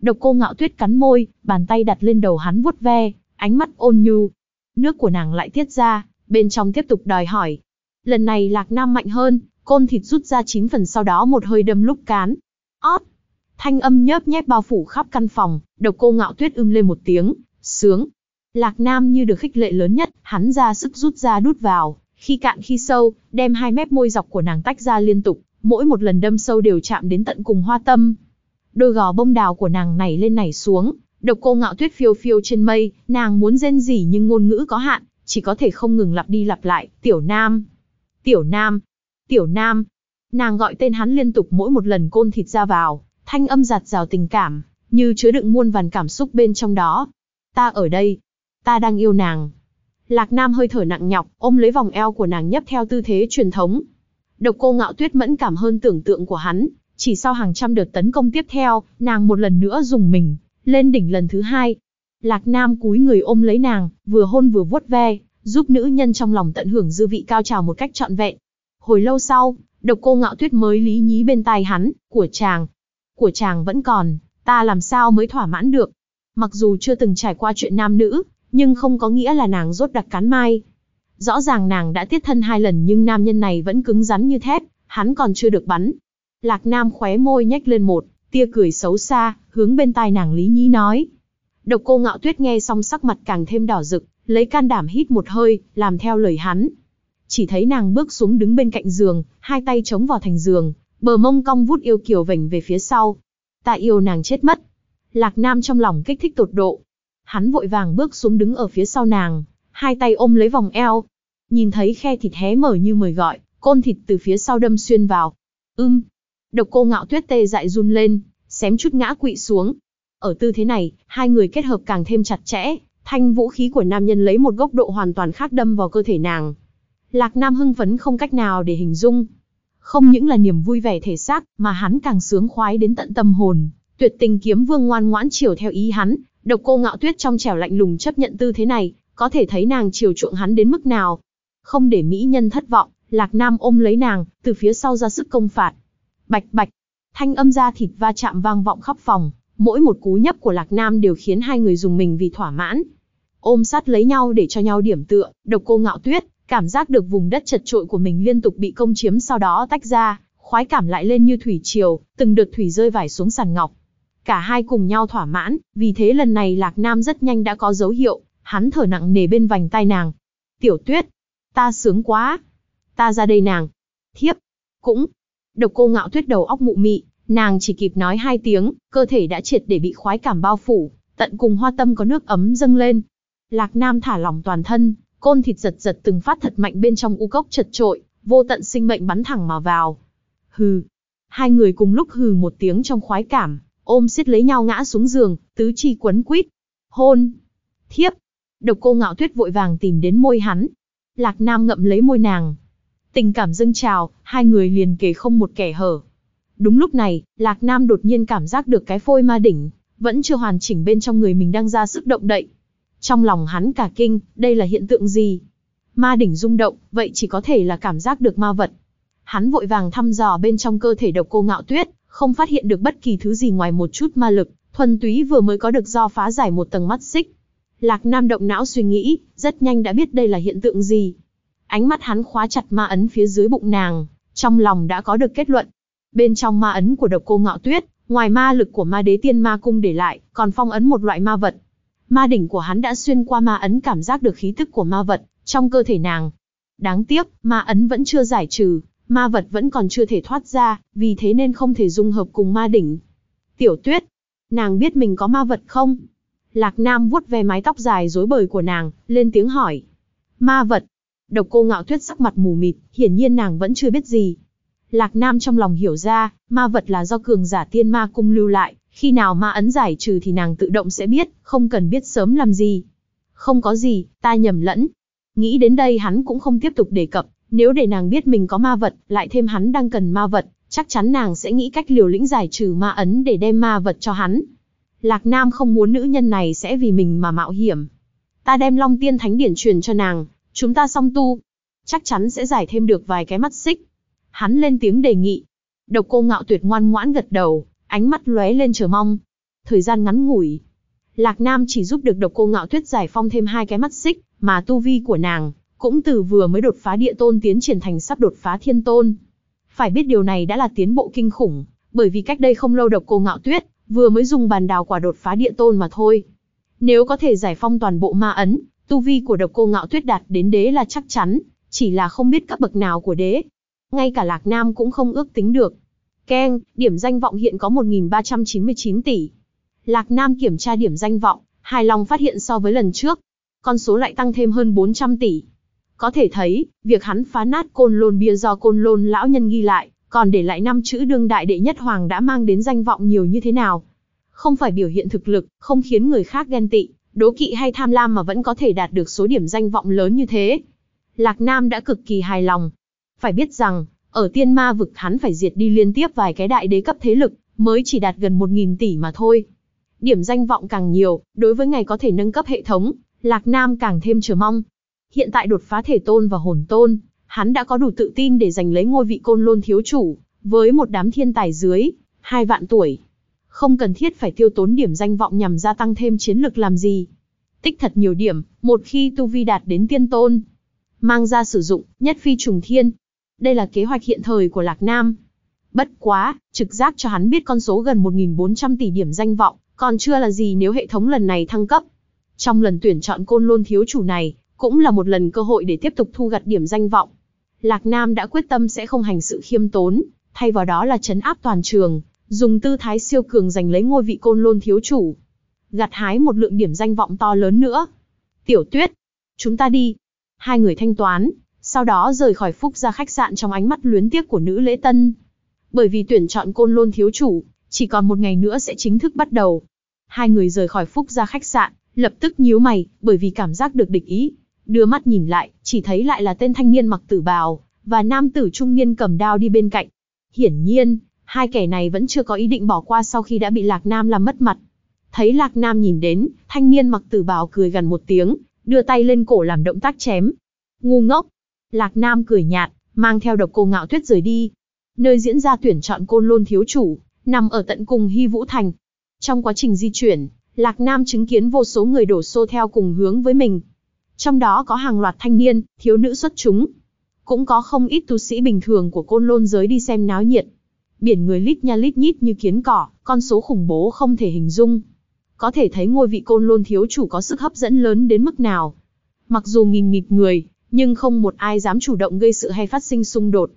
Độc cô ngạo tuyết cắn môi, bàn tay đặt lên đầu hắn vuốt ve, ánh mắt ôn nhu. Nước của nàng lại tiết ra, bên trong tiếp tục đòi hỏi. Lần này Lạc Nam mạnh hơn, côn thịt rút ra chín phần sau đó một hơi đâm lúc cán. Ót! Thanh âm nhớp nhép bao phủ khắp căn phòng, độc cô ngạo tuyết ưm lên một tiếng, sướng. Lạc Nam như được khích lệ lớn nhất, hắn ra sức rút ra đút vào, khi cạn khi sâu, đem hai mép môi dọc của nàng tách ra liên tục, mỗi một lần đâm sâu đều chạm đến tận cùng hoa tâm. Đôi gò bông đào của nàng này lên nảy xuống, độc cô ngạo tuyết phiêu phiêu trên mây, nàng muốn rên rỉ nhưng ngôn ngữ có hạn, chỉ có thể không ngừng lặp đi lặp lại, tiểu nam, tiểu nam, tiểu nam. Nàng gọi tên hắn liên tục mỗi một lần côn thịt ra vào, thanh âm giạt rào tình cảm, như chứa đựng muôn vàn cảm xúc bên trong đó. Ta ở đây, ta đang yêu nàng. Lạc Nam hơi thở nặng nhọc, ôm lấy vòng eo của nàng nhấp theo tư thế truyền thống. Độc cô ngạo tuyết mẫn cảm hơn tưởng tượng của hắn, chỉ sau hàng trăm đợt tấn công tiếp theo, nàng một lần nữa dùng mình, lên đỉnh lần thứ hai. Lạc Nam cúi người ôm lấy nàng, vừa hôn vừa vuốt ve, giúp nữ nhân trong lòng tận hưởng dư vị cao trào một cách trọn vẹn. Hồi lâu sau, độc cô ngạo tuyết mới lý nhí bên tai hắn, của chàng. Của chàng vẫn còn, ta làm sao mới thỏa mãn được. Mặc dù chưa từng trải qua chuyện nam nữ, nhưng không có nghĩa là nàng rốt đặc cán mai. Rõ ràng nàng đã tiết thân hai lần nhưng nam nhân này vẫn cứng rắn như thép, hắn còn chưa được bắn. Lạc Nam khóe môi nhếch lên một, tia cười xấu xa, hướng bên tai nàng Lý Nhí nói. Độc cô ngạo tuyết nghe xong sắc mặt càng thêm đỏ rực, lấy can đảm hít một hơi, làm theo lời hắn. Chỉ thấy nàng bước xuống đứng bên cạnh giường, hai tay chống vào thành giường, bờ mông cong vút yêu kiều vành về phía sau. Ta yêu nàng chết mất. Lạc Nam trong lòng kích thích tột độ. Hắn vội vàng bước xuống đứng ở phía sau nàng, hai tay ôm lấy vòng eo. Nhìn thấy khe thịt hé mở như mời gọi, côn thịt từ phía sau đâm xuyên vào. Ưm. Độc cô ngạo tuyết tê dại run lên, xém chút ngã quỵ xuống. Ở tư thế này, hai người kết hợp càng thêm chặt chẽ, thanh vũ khí của nam nhân lấy một góc độ hoàn toàn khác đâm vào cơ thể nàng. Lạc Nam hưng phấn không cách nào để hình dung. Không những là niềm vui vẻ thể xác, mà hắn càng sướng khoái đến tận tâm hồn. Tuyệt tình kiếm vương ngoan ngoãn chiều theo ý hắn, độc cô ngạo tuyết trong trẻo lạnh lùng chấp nhận tư thế này, có thể thấy nàng chiều chuộng hắn đến mức nào. Không để mỹ nhân thất vọng, Lạc Nam ôm lấy nàng, từ phía sau ra sức công phạt. Bạch bạch, thanh âm da thịt va chạm vang vọng khắp phòng, mỗi một cú nhấp của Lạc Nam đều khiến hai người dùng mình vì thỏa mãn. Ôm sát lấy nhau để cho nhau điểm tựa, độc cô ngạo tuyết, cảm giác được vùng đất chật trội của mình liên tục bị công chiếm sau đó tách ra, khoái cảm lại lên như thủy triều, từng đợt thủy rơi vải xuống sàn ngọc. Cả hai cùng nhau thỏa mãn, vì thế lần này Lạc Nam rất nhanh đã có dấu hiệu, hắn thở nặng nề bên vành tai nàng. Tiểu tuyết, ta sướng quá. Ta ra đây nàng. Thiếp, cũng. Độc cô ngạo tuyết đầu óc mụ mị, nàng chỉ kịp nói hai tiếng, cơ thể đã triệt để bị khoái cảm bao phủ, tận cùng hoa tâm có nước ấm dâng lên. Lạc Nam thả lỏng toàn thân, côn thịt giật giật từng phát thật mạnh bên trong u cốc chật trội, vô tận sinh mệnh bắn thẳng mà vào. Hừ. Hai người cùng lúc hừ một tiếng trong khoái cảm, ôm siết lấy nhau ngã xuống giường, tứ chi quấn quýt. Hôn. Thiếp. Độc cô ngạo tuyết vội vàng tìm đến môi hắn. Lạc Nam ngậm lấy môi nàng. Tình cảm dâng trào, hai người liền kề không một kẻ hở. Đúng lúc này, Lạc Nam đột nhiên cảm giác được cái phôi ma đỉnh, vẫn chưa hoàn chỉnh bên trong người mình đang ra sức động đậy. Trong lòng hắn cả kinh, đây là hiện tượng gì? Ma đỉnh rung động, vậy chỉ có thể là cảm giác được ma vật. Hắn vội vàng thăm dò bên trong cơ thể độc cô ngạo tuyết, không phát hiện được bất kỳ thứ gì ngoài một chút ma lực, thuần túy vừa mới có được do phá giải một tầng mắt xích. Lạc Nam động não suy nghĩ, rất nhanh đã biết đây là hiện tượng gì. Ánh mắt hắn khóa chặt ma ấn phía dưới bụng nàng, trong lòng đã có được kết luận. Bên trong ma ấn của độc cô ngạo tuyết, ngoài ma lực của ma đế tiên ma cung để lại, còn phong ấn một loại ma vật. Ma đỉnh của hắn đã xuyên qua ma ấn cảm giác được khí tức của ma vật trong cơ thể nàng. Đáng tiếc, ma ấn vẫn chưa giải trừ, ma vật vẫn còn chưa thể thoát ra, vì thế nên không thể dung hợp cùng ma đỉnh. Tiểu tuyết, nàng biết mình có ma vật không? Lạc Nam vuốt ve mái tóc dài rối bời của nàng, lên tiếng hỏi. Ma vật. Độc cô ngạo tuyết sắc mặt mù mịt, hiển nhiên nàng vẫn chưa biết gì. Lạc Nam trong lòng hiểu ra, ma vật là do cường giả tiên ma cung lưu lại, khi nào ma ấn giải trừ thì nàng tự động sẽ biết, không cần biết sớm làm gì. Không có gì, ta nhầm lẫn. Nghĩ đến đây hắn cũng không tiếp tục đề cập, Nếu để nàng biết mình có ma vật, lại thêm hắn đang cần ma vật, chắc chắn nàng sẽ nghĩ cách liều lĩnh giải trừ ma ấn để đem ma vật cho hắn. Lạc Nam không muốn nữ nhân này sẽ vì mình mà mạo hiểm. Ta đem Long Tiên Thánh Điển truyền cho nàng, chúng ta song tu. Chắc chắn sẽ giải thêm được vài cái mắt xích. Hắn lên tiếng đề nghị. Độc cô ngạo tuyệt ngoan ngoãn gật đầu, ánh mắt lóe lên chờ mong. Thời gian ngắn ngủi. Lạc Nam chỉ giúp được độc cô ngạo tuyết giải phong thêm hai cái mắt xích, mà tu vi của nàng, cũng từ vừa mới đột phá địa tôn tiến triển thành sắp đột phá thiên tôn. Phải biết điều này đã là tiến bộ kinh khủng, bởi vì cách đây không lâu độc cô ngạo tuyết, vừa mới dùng bàn đào quả đột phá địa tôn mà thôi. Nếu có thể giải phong toàn bộ ma ấn, tu vi của độc cô ngạo tuyết đạt đến đế là chắc chắn, chỉ là không biết cấp bậc nào của đế. Ngay cả Lạc Nam cũng không ước tính được. Keng, điểm danh vọng hiện có 1.399 tỷ. Lạc Nam kiểm tra điểm danh vọng, hài lòng phát hiện so với lần trước, con số lại tăng thêm hơn 400 tỷ. Có thể thấy, việc hắn phá nát côn lôn bia do côn lôn lão nhân ghi lại, còn để lại năm chữ đương đại đệ nhất hoàng đã mang đến danh vọng nhiều như thế nào. Không phải biểu hiện thực lực, không khiến người khác ghen tị, đố kỵ hay tham lam mà vẫn có thể đạt được số điểm danh vọng lớn như thế. Lạc Nam đã cực kỳ hài lòng. Phải biết rằng, ở tiên ma vực hắn phải diệt đi liên tiếp vài cái đại đế cấp thế lực, mới chỉ đạt gần 1.000 tỷ mà thôi. Điểm danh vọng càng nhiều, đối với ngày có thể nâng cấp hệ thống, Lạc Nam càng thêm chờ mong. Hiện tại đột phá thể tôn và hồn tôn, hắn đã có đủ tự tin để giành lấy ngôi vị côn lôn thiếu chủ, với một đám thiên tài dưới, hai vạn tuổi. Không cần thiết phải tiêu tốn điểm danh vọng nhằm gia tăng thêm chiến lực làm gì. Tích thật nhiều điểm, một khi tu vi đạt đến tiên tôn. Mang ra sử dụng, nhất phi trùng thiên. Đây là kế hoạch hiện thời của Lạc Nam. Bất quá, trực giác cho hắn biết con số gần 1.400 tỷ điểm danh vọng, còn chưa là gì nếu hệ thống lần này thăng cấp. Trong lần tuyển chọn côn lôn thiếu chủ này, cũng là một lần cơ hội để tiếp tục thu gặt điểm danh vọng. Lạc Nam đã quyết tâm sẽ không hành sự khiêm tốn, thay vào đó là chấn áp toàn trường, dùng tư thái siêu cường giành lấy ngôi vị côn lôn thiếu chủ. Gặt hái một lượng điểm danh vọng to lớn nữa. Tiểu tuyết, chúng ta đi. Hai người thanh toán, sau đó rời khỏi phúc ra khách sạn trong ánh mắt luyến tiếc của nữ lễ tân. Bởi vì tuyển chọn côn lôn thiếu chủ, chỉ còn một ngày nữa sẽ chính thức bắt đầu. Hai người rời khỏi phúc ra khách sạn, lập tức nhíu mày, bởi vì cảm giác được địch ý. Đưa mắt nhìn lại, chỉ thấy lại là tên thanh niên mặc tử bào, và nam tử trung niên cầm đao đi bên cạnh. Hiển nhiên, hai kẻ này vẫn chưa có ý định bỏ qua sau khi đã bị Lạc Nam làm mất mặt. Thấy Lạc Nam nhìn đến, thanh niên mặc tử bào cười gần một tiếng, đưa tay lên cổ làm động tác chém. Ngu ngốc. Lạc Nam cười nhạt, mang theo độc cô ngạo tuyết rời đi. Nơi diễn ra tuyển chọn côn lôn thiếu chủ, nằm ở tận cùng Hy Vũ Thành. Trong quá trình di chuyển, Lạc Nam chứng kiến vô số người đổ xô theo cùng hướng với mình. Trong đó có hàng loạt thanh niên, thiếu nữ xuất chúng. Cũng có không ít tu sĩ bình thường của côn lôn giới đi xem náo nhiệt. Biển người lít nha lít nhít như kiến cỏ, con số khủng bố không thể hình dung. Có thể thấy ngôi vị côn lôn thiếu chủ có sức hấp dẫn lớn đến mức nào. Mặc dù nghìn nghịt người, nhưng không một ai dám chủ động gây sự hay phát sinh xung đột.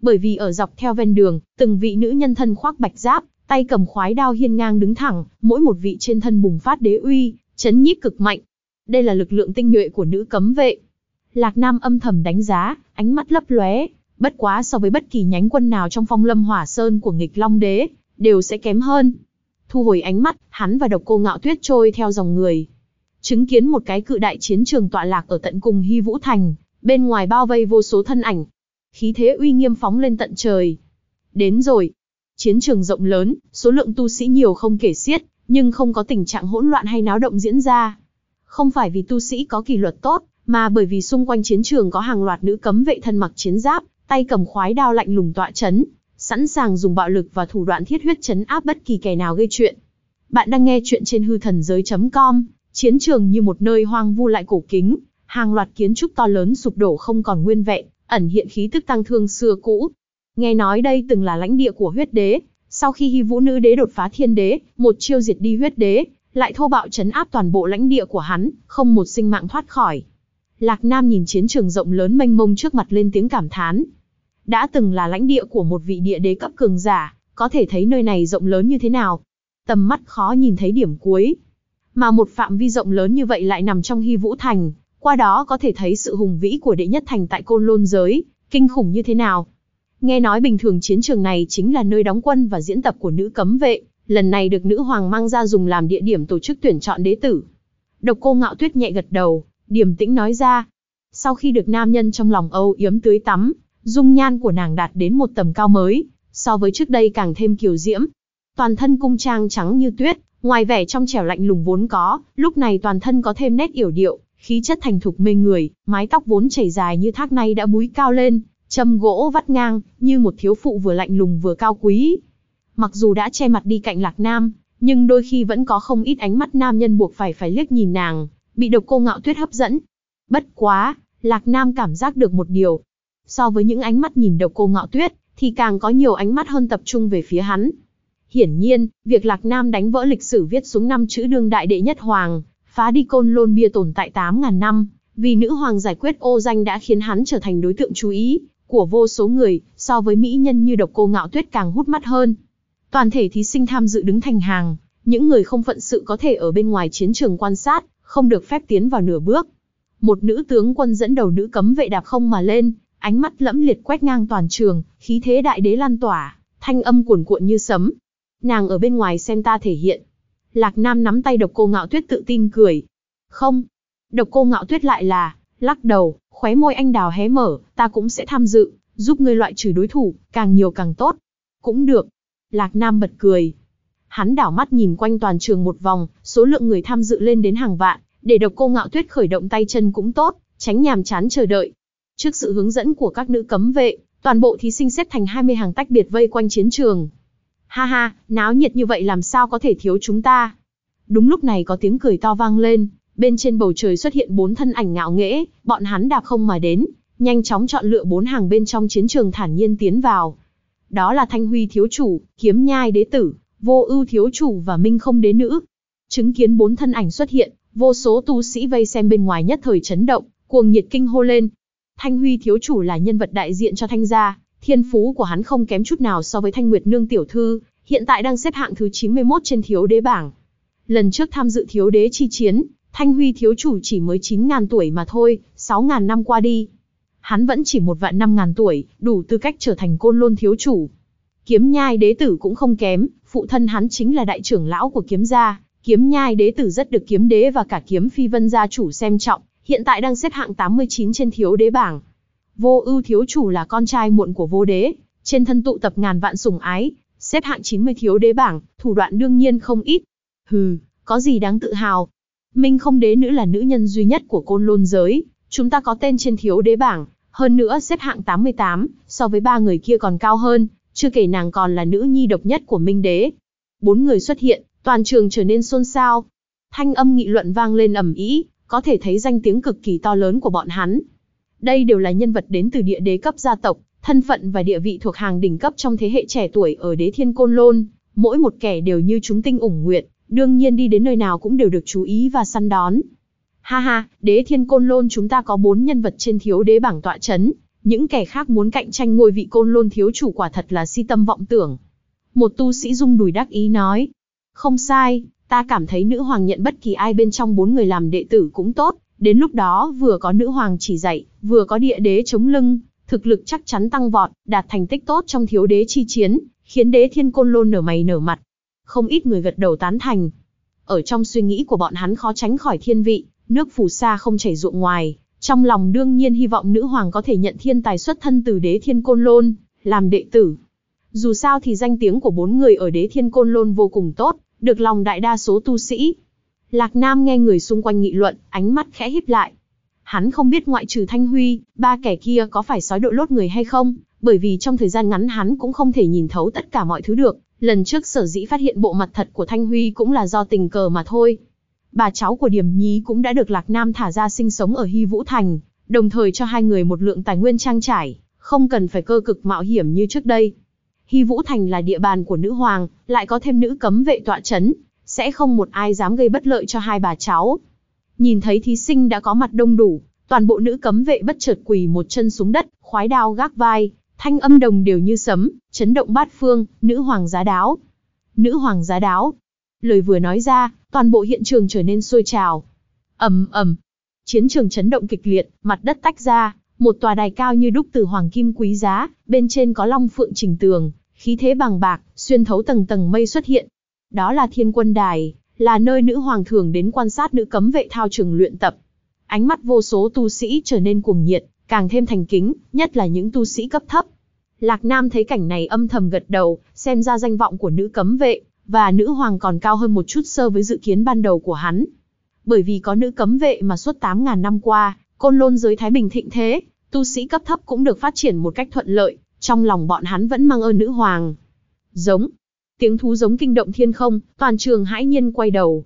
Bởi vì ở dọc theo ven đường, từng vị nữ nhân thân khoác bạch giáp, tay cầm khoái đao hiên ngang đứng thẳng, mỗi một vị trên thân bùng phát đế uy, chấn nhiếp cực mạnh. Đây là lực lượng tinh nhuệ của nữ cấm vệ. Lạc Nam âm thầm đánh giá, ánh mắt lấp lóe, bất quá so với bất kỳ nhánh quân nào trong phong lâm hỏa sơn của nghịch long đế, đều sẽ kém hơn. Thu hồi ánh mắt, hắn và độc cô ngạo tuyết trôi theo dòng người. Chứng kiến một cái cự đại chiến trường tọa lạc ở tận cùng Hy Vũ Thành, bên ngoài bao vây vô số thân ảnh. Khí thế uy nghiêm phóng lên tận trời. Đến rồi, Chiến trường rộng lớn, số lượng tu sĩ nhiều không kể xiết, nhưng không có tình trạng hỗn loạn hay náo động diễn ra. Không phải vì tu sĩ có kỷ luật tốt, mà bởi vì xung quanh chiến trường có hàng loạt nữ cấm vệ thân mặc chiến giáp, tay cầm khoái đao lạnh lùng tọa chấn, sẵn sàng dùng bạo lực và thủ đoạn thiết huyết chấn áp bất kỳ kẻ nào gây chuyện. Bạn đang nghe chuyện trên hư thần giới.com, chiến trường như một nơi hoang vu lại cổ kính, hàng loạt kiến trúc to lớn sụp đổ không còn nguyên vẹn, ẩn hiện khí tức tăng thương xưa cũ, Nghe nói đây từng là lãnh địa của huyết đế, sau khi Hy Vũ Nữ Đế đột phá thiên đế, một chiêu diệt đi huyết đế, lại thô bạo chấn áp toàn bộ lãnh địa của hắn, không một sinh mạng thoát khỏi. Lạc Nam nhìn chiến trường rộng lớn mênh mông trước mặt lên tiếng cảm thán. Đã từng là lãnh địa của một vị địa đế cấp cường giả, có thể thấy nơi này rộng lớn như thế nào. Tầm mắt khó nhìn thấy điểm cuối. Mà một phạm vi rộng lớn như vậy lại nằm trong Hy Vũ Thành, qua đó có thể thấy sự hùng vĩ của đệ nhất thành tại Côn Lôn giới, kinh khủng như thế nào. Nghe nói bình thường chiến trường này chính là nơi đóng quân và diễn tập của nữ cấm vệ, lần này được nữ hoàng mang ra dùng làm địa điểm tổ chức tuyển chọn đế tử. Độc cô ngạo tuyết nhẹ gật đầu, điềm tĩnh nói ra. Sau khi được nam nhân trong lòng âu yếm tưới tắm, dung nhan của nàng đạt đến một tầm cao mới, so với trước đây càng thêm kiều diễm. Toàn thân cung trang trắng như tuyết, ngoài vẻ trong trẻo lạnh lùng vốn có, lúc này toàn thân có thêm nét yểu điệu, khí chất thành thục mê người, mái tóc vốn chảy dài như thác nay đã búi cao lên, châm gỗ vắt ngang, như một thiếu phụ vừa lạnh lùng vừa cao quý. Mặc dù đã che mặt đi cạnh Lạc Nam, nhưng đôi khi vẫn có không ít ánh mắt nam nhân buộc phải phải liếc nhìn nàng, bị độc cô ngạo tuyết hấp dẫn. Bất quá, Lạc Nam cảm giác được một điều. So với những ánh mắt nhìn độc cô ngạo tuyết, thì càng có nhiều ánh mắt hơn tập trung về phía hắn. Hiển nhiên, việc Lạc Nam đánh vỡ lịch sử viết xuống năm chữ đương đại đệ nhất hoàng, phá đi côn lôn bia tồn tại 8.000 năm, vì nữ hoàng giải quyết ô danh đã khiến hắn trở thành đối tượng chú ý của vô số người, so với mỹ nhân như độc cô ngạo tuyết càng hút mắt hơn. Toàn thể thí sinh tham dự đứng thành hàng, những người không phận sự có thể ở bên ngoài chiến trường quan sát, không được phép tiến vào nửa bước. Một nữ tướng quân dẫn đầu nữ cấm vệ đạp không mà lên, ánh mắt lẫm liệt quét ngang toàn trường, khí thế đại đế lan tỏa, thanh âm cuồn cuộn như sấm. Nàng ở bên ngoài xem ta thể hiện. Lạc Nam nắm tay độc cô ngạo tuyết tự tin cười. Không. Độc cô ngạo tuyết lại là, lắc đầu, khóe môi anh đào hé mở, ta cũng sẽ tham dự, giúp ngươi loại trừ đối thủ, càng nhiều càng tốt. Cũng được. Lạc Nam bật cười. Hắn đảo mắt nhìn quanh toàn trường một vòng, số lượng người tham dự lên đến hàng vạn, để độc cô ngạo tuyết khởi động tay chân cũng tốt, tránh nhàm chán chờ đợi. Trước sự hướng dẫn của các nữ cấm vệ, toàn bộ thí sinh xếp thành 20 hàng tách biệt vây quanh chiến trường. Ha ha, náo nhiệt như vậy làm sao có thể thiếu chúng ta. Đúng lúc này có tiếng cười to vang lên, bên trên bầu trời xuất hiện bốn thân ảnh ngạo nghễ, bọn hắn đạp không mà đến, nhanh chóng chọn lựa bốn hàng bên trong chiến trường thản nhiên tiến vào. Đó là Thanh Huy thiếu chủ, Kiếm Nhai đế tử, Vô Ưu thiếu chủ và Minh Không đế nữ. Chứng kiến bốn thân ảnh xuất hiện, vô số tu sĩ vây xem bên ngoài nhất thời chấn động, cuồng nhiệt kinh hô lên. Thanh Huy thiếu chủ là nhân vật đại diện cho Thanh gia, thiên phú của hắn không kém chút nào so với Thanh Nguyệt nương tiểu thư, hiện tại đang xếp hạng thứ 91 trên thiếu đế bảng. Lần trước tham dự thiếu đế chi chiến, Thanh Huy thiếu chủ chỉ mới 9.000 tuổi mà thôi, 6.000 năm qua đi. Hắn vẫn chỉ một vạn 5.000 tuổi, đủ tư cách trở thành côn lôn thiếu chủ. Kiếm nhai đế tử cũng không kém, phụ thân hắn chính là đại trưởng lão của kiếm gia. Kiếm nhai đế tử rất được kiếm đế và cả kiếm phi vân gia chủ xem trọng, hiện tại đang xếp hạng 89 trên thiếu đế bảng. Vô ưu thiếu chủ là con trai muộn của vô đế, trên thân tụ tập ngàn vạn sủng ái, xếp hạng 90 thiếu đế bảng, thủ đoạn đương nhiên không ít. Hừ, có gì đáng tự hào. Minh không đế nữ là nữ nhân duy nhất của côn lôn giới, chúng ta có tên trên thiếu đế bảng, hơn nữa xếp hạng 88, so với ba người kia còn cao hơn, chưa kể nàng còn là nữ nhi độc nhất của Minh đế. Bốn người xuất hiện, toàn trường trở nên xôn xao. Thanh âm nghị luận vang lên ầm ĩ, có thể thấy danh tiếng cực kỳ to lớn của bọn hắn. Đây đều là nhân vật đến từ địa đế cấp gia tộc, thân phận và địa vị thuộc hàng đỉnh cấp trong thế hệ trẻ tuổi ở đế thiên côn lôn, mỗi một kẻ đều như chúng tinh ủng nguyện, đương nhiên đi đến nơi nào cũng đều được chú ý và săn đón. Ha ha, đế thiên côn lôn chúng ta có bốn nhân vật trên thiếu đế bảng tọa chấn, những kẻ khác muốn cạnh tranh ngôi vị côn lôn thiếu chủ quả thật là si tâm vọng tưởng. Một tu sĩ rung đùi đắc ý nói, không sai, ta cảm thấy nữ hoàng nhận bất kỳ ai bên trong bốn người làm đệ tử cũng tốt, đến lúc đó vừa có nữ hoàng chỉ dạy, vừa có địa đế chống lưng, thực lực chắc chắn tăng vọt, đạt thành tích tốt trong thiếu đế chi chiến, khiến đế thiên côn lôn nở mày nở mặt. Không ít người gật đầu tán thành. Ở trong suy nghĩ của bọn hắn khó tránh khỏi thiên vị, nước phù sa không chảy ruộng ngoài, trong lòng đương nhiên hy vọng nữ hoàng có thể nhận thiên tài xuất thân từ đế thiên côn lôn, làm đệ tử. Dù sao thì danh tiếng của bốn người ở đế thiên côn lôn vô cùng tốt, được lòng đại đa số tu sĩ. Lạc Nam nghe người xung quanh nghị luận, ánh mắt khẽ híp lại. Hắn không biết ngoại trừ Thanh Huy, ba kẻ kia có phải sói đội lốt người hay không, bởi vì trong thời gian ngắn hắn cũng không thể nhìn thấu tất cả mọi thứ được. Lần trước sở dĩ phát hiện bộ mặt thật của Thanh Huy cũng là do tình cờ mà thôi. Bà cháu của Điểm Nhí cũng đã được Lạc Nam thả ra sinh sống ở Hy Vũ Thành, đồng thời cho hai người một lượng tài nguyên trang trải, không cần phải cơ cực mạo hiểm như trước đây. Hy Vũ Thành là địa bàn của nữ hoàng, lại có thêm nữ cấm vệ tọa chấn, sẽ không một ai dám gây bất lợi cho hai bà cháu. Nhìn thấy thí sinh đã có mặt đông đủ, toàn bộ nữ cấm vệ bất chợt quỳ một chân xuống đất, khoái đao gác vai, thanh âm đồng đều như sấm, chấn động bát phương, nữ hoàng giá đáo. Nữ hoàng giá đáo. Lời vừa nói ra, toàn bộ hiện trường trở nên sôi trào. ầm ầm, chiến trường chấn động kịch liệt, mặt đất tách ra, một tòa đài cao như đúc từ hoàng kim quý giá, bên trên có long phượng trình tường, khí thế bằng bạc, xuyên thấu tầng tầng mây xuất hiện. Đó là thiên quân đài, là nơi nữ hoàng thường đến quan sát nữ cấm vệ thao trường luyện tập. ánh mắt vô số tu sĩ trở nên cuồng nhiệt, càng thêm thành kính, nhất là những tu sĩ cấp thấp. Lạc Nam thấy cảnh này âm thầm gật đầu, xem ra danh vọng của nữ cấm vệ, và nữ hoàng còn cao hơn một chút so với dự kiến ban đầu của hắn. Bởi vì có nữ cấm vệ mà suốt 8.000 năm qua, côn lôn giới Thái Bình thịnh thế, tu sĩ cấp thấp cũng được phát triển một cách thuận lợi, trong lòng bọn hắn vẫn mang ơn nữ hoàng. Giống. Tiếng thú giống kinh động thiên không, toàn trường hãi nhiên quay đầu.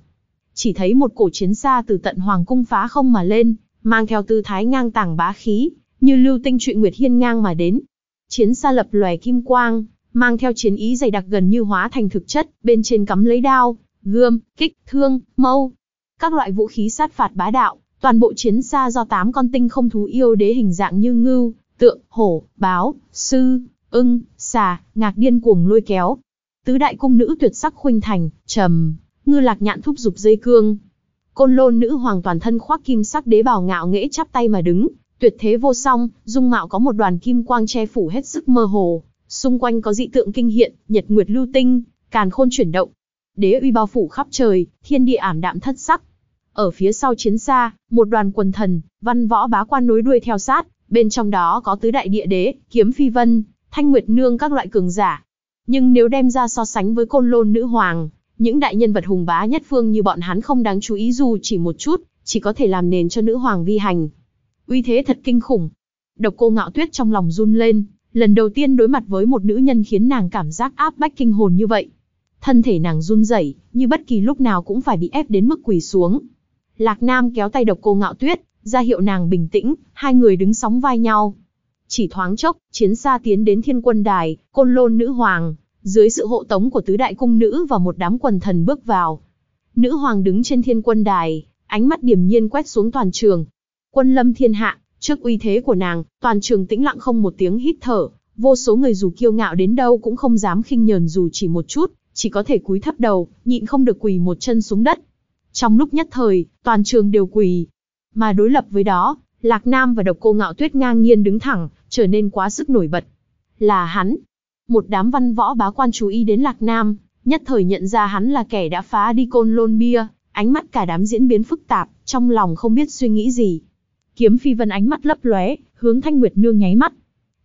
Chỉ thấy một cổ chiến xa từ tận hoàng cung phá không mà lên, mang theo tư thái ngang tàng bá khí, như lưu tinh trụy nguyệt hiên ngang mà đến. Chiến xa lập lòe kim quang, mang theo chiến ý dày đặc gần như hóa thành thực chất, bên trên cắm lấy đao, gươm, kích, thương, mâu. Các loại vũ khí sát phạt bá đạo, toàn bộ chiến xa do tám con tinh không thú yêu đế hình dạng như ngưu, tượng, hổ, báo, sư, ưng, xà, ngạc điên cuồng lôi kéo. Tứ đại cung nữ tuyệt sắc khuynh thành, trầm, ngư lạc nhạn thúc dục dây cương. Côn lôn nữ hoàng toàn thân khoác kim sắc đế bào ngạo nghễ chắp tay mà đứng, tuyệt thế vô song, dung mạo có một đoàn kim quang che phủ hết sức mơ hồ, xung quanh có dị tượng kinh hiện, nhật nguyệt lưu tinh, càn khôn chuyển động. Đế uy bao phủ khắp trời, thiên địa ảm đạm thất sắc. Ở phía sau chiến xa, một đoàn quần thần, văn võ bá quan nối đuôi theo sát, bên trong đó có tứ đại địa đế, kiếm phi vân, thanh nguyệt nương các loại cường giả. Nhưng nếu đem ra so sánh với côn lôn nữ hoàng, những đại nhân vật hùng bá nhất phương như bọn hắn không đáng chú ý dù chỉ một chút, chỉ có thể làm nền cho nữ hoàng vi hành. Uy thế thật kinh khủng. Độc cô ngạo tuyết trong lòng run lên, lần đầu tiên đối mặt với một nữ nhân khiến nàng cảm giác áp bách kinh hồn như vậy. Thân thể nàng run rẩy, như bất kỳ lúc nào cũng phải bị ép đến mức quỳ xuống. Lạc Nam kéo tay độc cô ngạo tuyết, ra hiệu nàng bình tĩnh, hai người đứng sóng vai nhau. Chỉ thoáng chốc, chiến xa tiến đến thiên quân đài, côn lôn nữ hoàng, dưới sự hộ tống của tứ đại cung nữ và một đám quần thần bước vào. Nữ hoàng đứng trên thiên quân đài, ánh mắt điềm nhiên quét xuống toàn trường. Quân lâm thiên hạ, trước uy thế của nàng, toàn trường tĩnh lặng không một tiếng hít thở, vô số người dù kiêu ngạo đến đâu cũng không dám khinh nhờn dù chỉ một chút, chỉ có thể cúi thấp đầu, nhịn không được quỳ một chân xuống đất. Trong lúc nhất thời, toàn trường đều quỳ. Mà đối lập với đó, Lạc Nam và độc cô ngạo tuyết ngang nhiên đứng thẳng, trở nên quá sức nổi bật. Là hắn. Một đám văn võ bá quan chú ý đến Lạc Nam, nhất thời nhận ra hắn là kẻ đã phá đi côn lôn bia, ánh mắt cả đám diễn biến phức tạp, trong lòng không biết suy nghĩ gì. Kiếm phi vân ánh mắt lấp lóe, hướng Thanh Nguyệt Nương nháy mắt.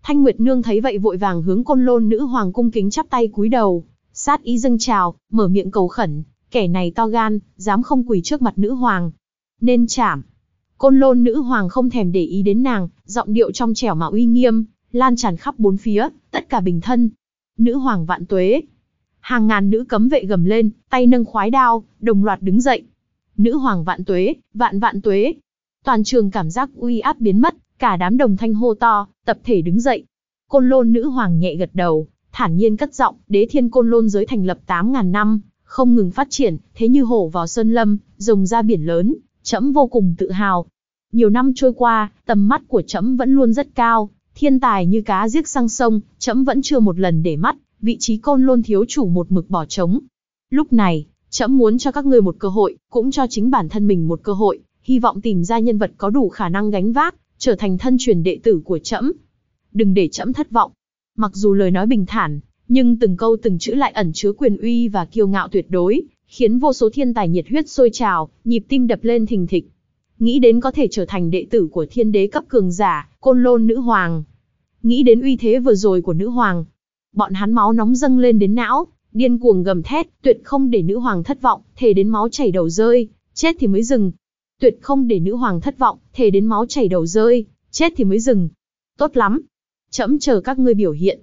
Thanh Nguyệt Nương thấy vậy vội vàng hướng côn lôn nữ hoàng cung kính chắp tay cúi đầu, sát ý dâng trào, mở miệng cầu khẩn, kẻ này to gan, dám không quỳ trước mặt nữ hoàng. Nên chảm. Côn lôn nữ hoàng không thèm để ý đến nàng, giọng điệu trong trẻo mà uy nghiêm, lan tràn khắp bốn phía, tất cả bình thân. Nữ hoàng vạn tuế. Hàng ngàn nữ cấm vệ gầm lên, tay nâng khoái đao, đồng loạt đứng dậy. Nữ hoàng vạn tuế, vạn vạn tuế. Toàn trường cảm giác uy áp biến mất, cả đám đồng thanh hô to, tập thể đứng dậy. Côn lôn nữ hoàng nhẹ gật đầu, thản nhiên cất giọng, đế thiên côn lôn giới thành lập 8.000 năm, không ngừng phát triển, thế như hổ vào sơn lâm, rồng ra biển lớn, trẫm vô cùng tự hào. Nhiều năm trôi qua, tầm mắt của trẫm vẫn luôn rất cao, thiên tài như cá giết sang sông, trẫm vẫn chưa một lần để mắt, vị trí côn lôn thiếu chủ một mực bỏ trống. Lúc này, trẫm muốn cho các ngươi một cơ hội, cũng cho chính bản thân mình một cơ hội, hy vọng tìm ra nhân vật có đủ khả năng gánh vác, trở thành thân truyền đệ tử của trẫm. Đừng để trẫm thất vọng. Mặc dù lời nói bình thản, nhưng từng câu từng chữ lại ẩn chứa quyền uy và kiêu ngạo tuyệt đối, khiến vô số thiên tài nhiệt huyết sôi trào, nhịp tim đập lên thình thịch. Nghĩ đến có thể trở thành đệ tử của thiên đế cấp cường giả, côn lôn nữ hoàng. Nghĩ đến uy thế vừa rồi của nữ hoàng. Bọn hắn máu nóng dâng lên đến não, điên cuồng gầm thét, tuyệt không để nữ hoàng thất vọng, thề đến máu chảy đầu rơi, chết thì mới dừng. Tuyệt không để nữ hoàng thất vọng, thề đến máu chảy đầu rơi, chết thì mới dừng. Tốt lắm. Chấm chờ các ngươi biểu hiện.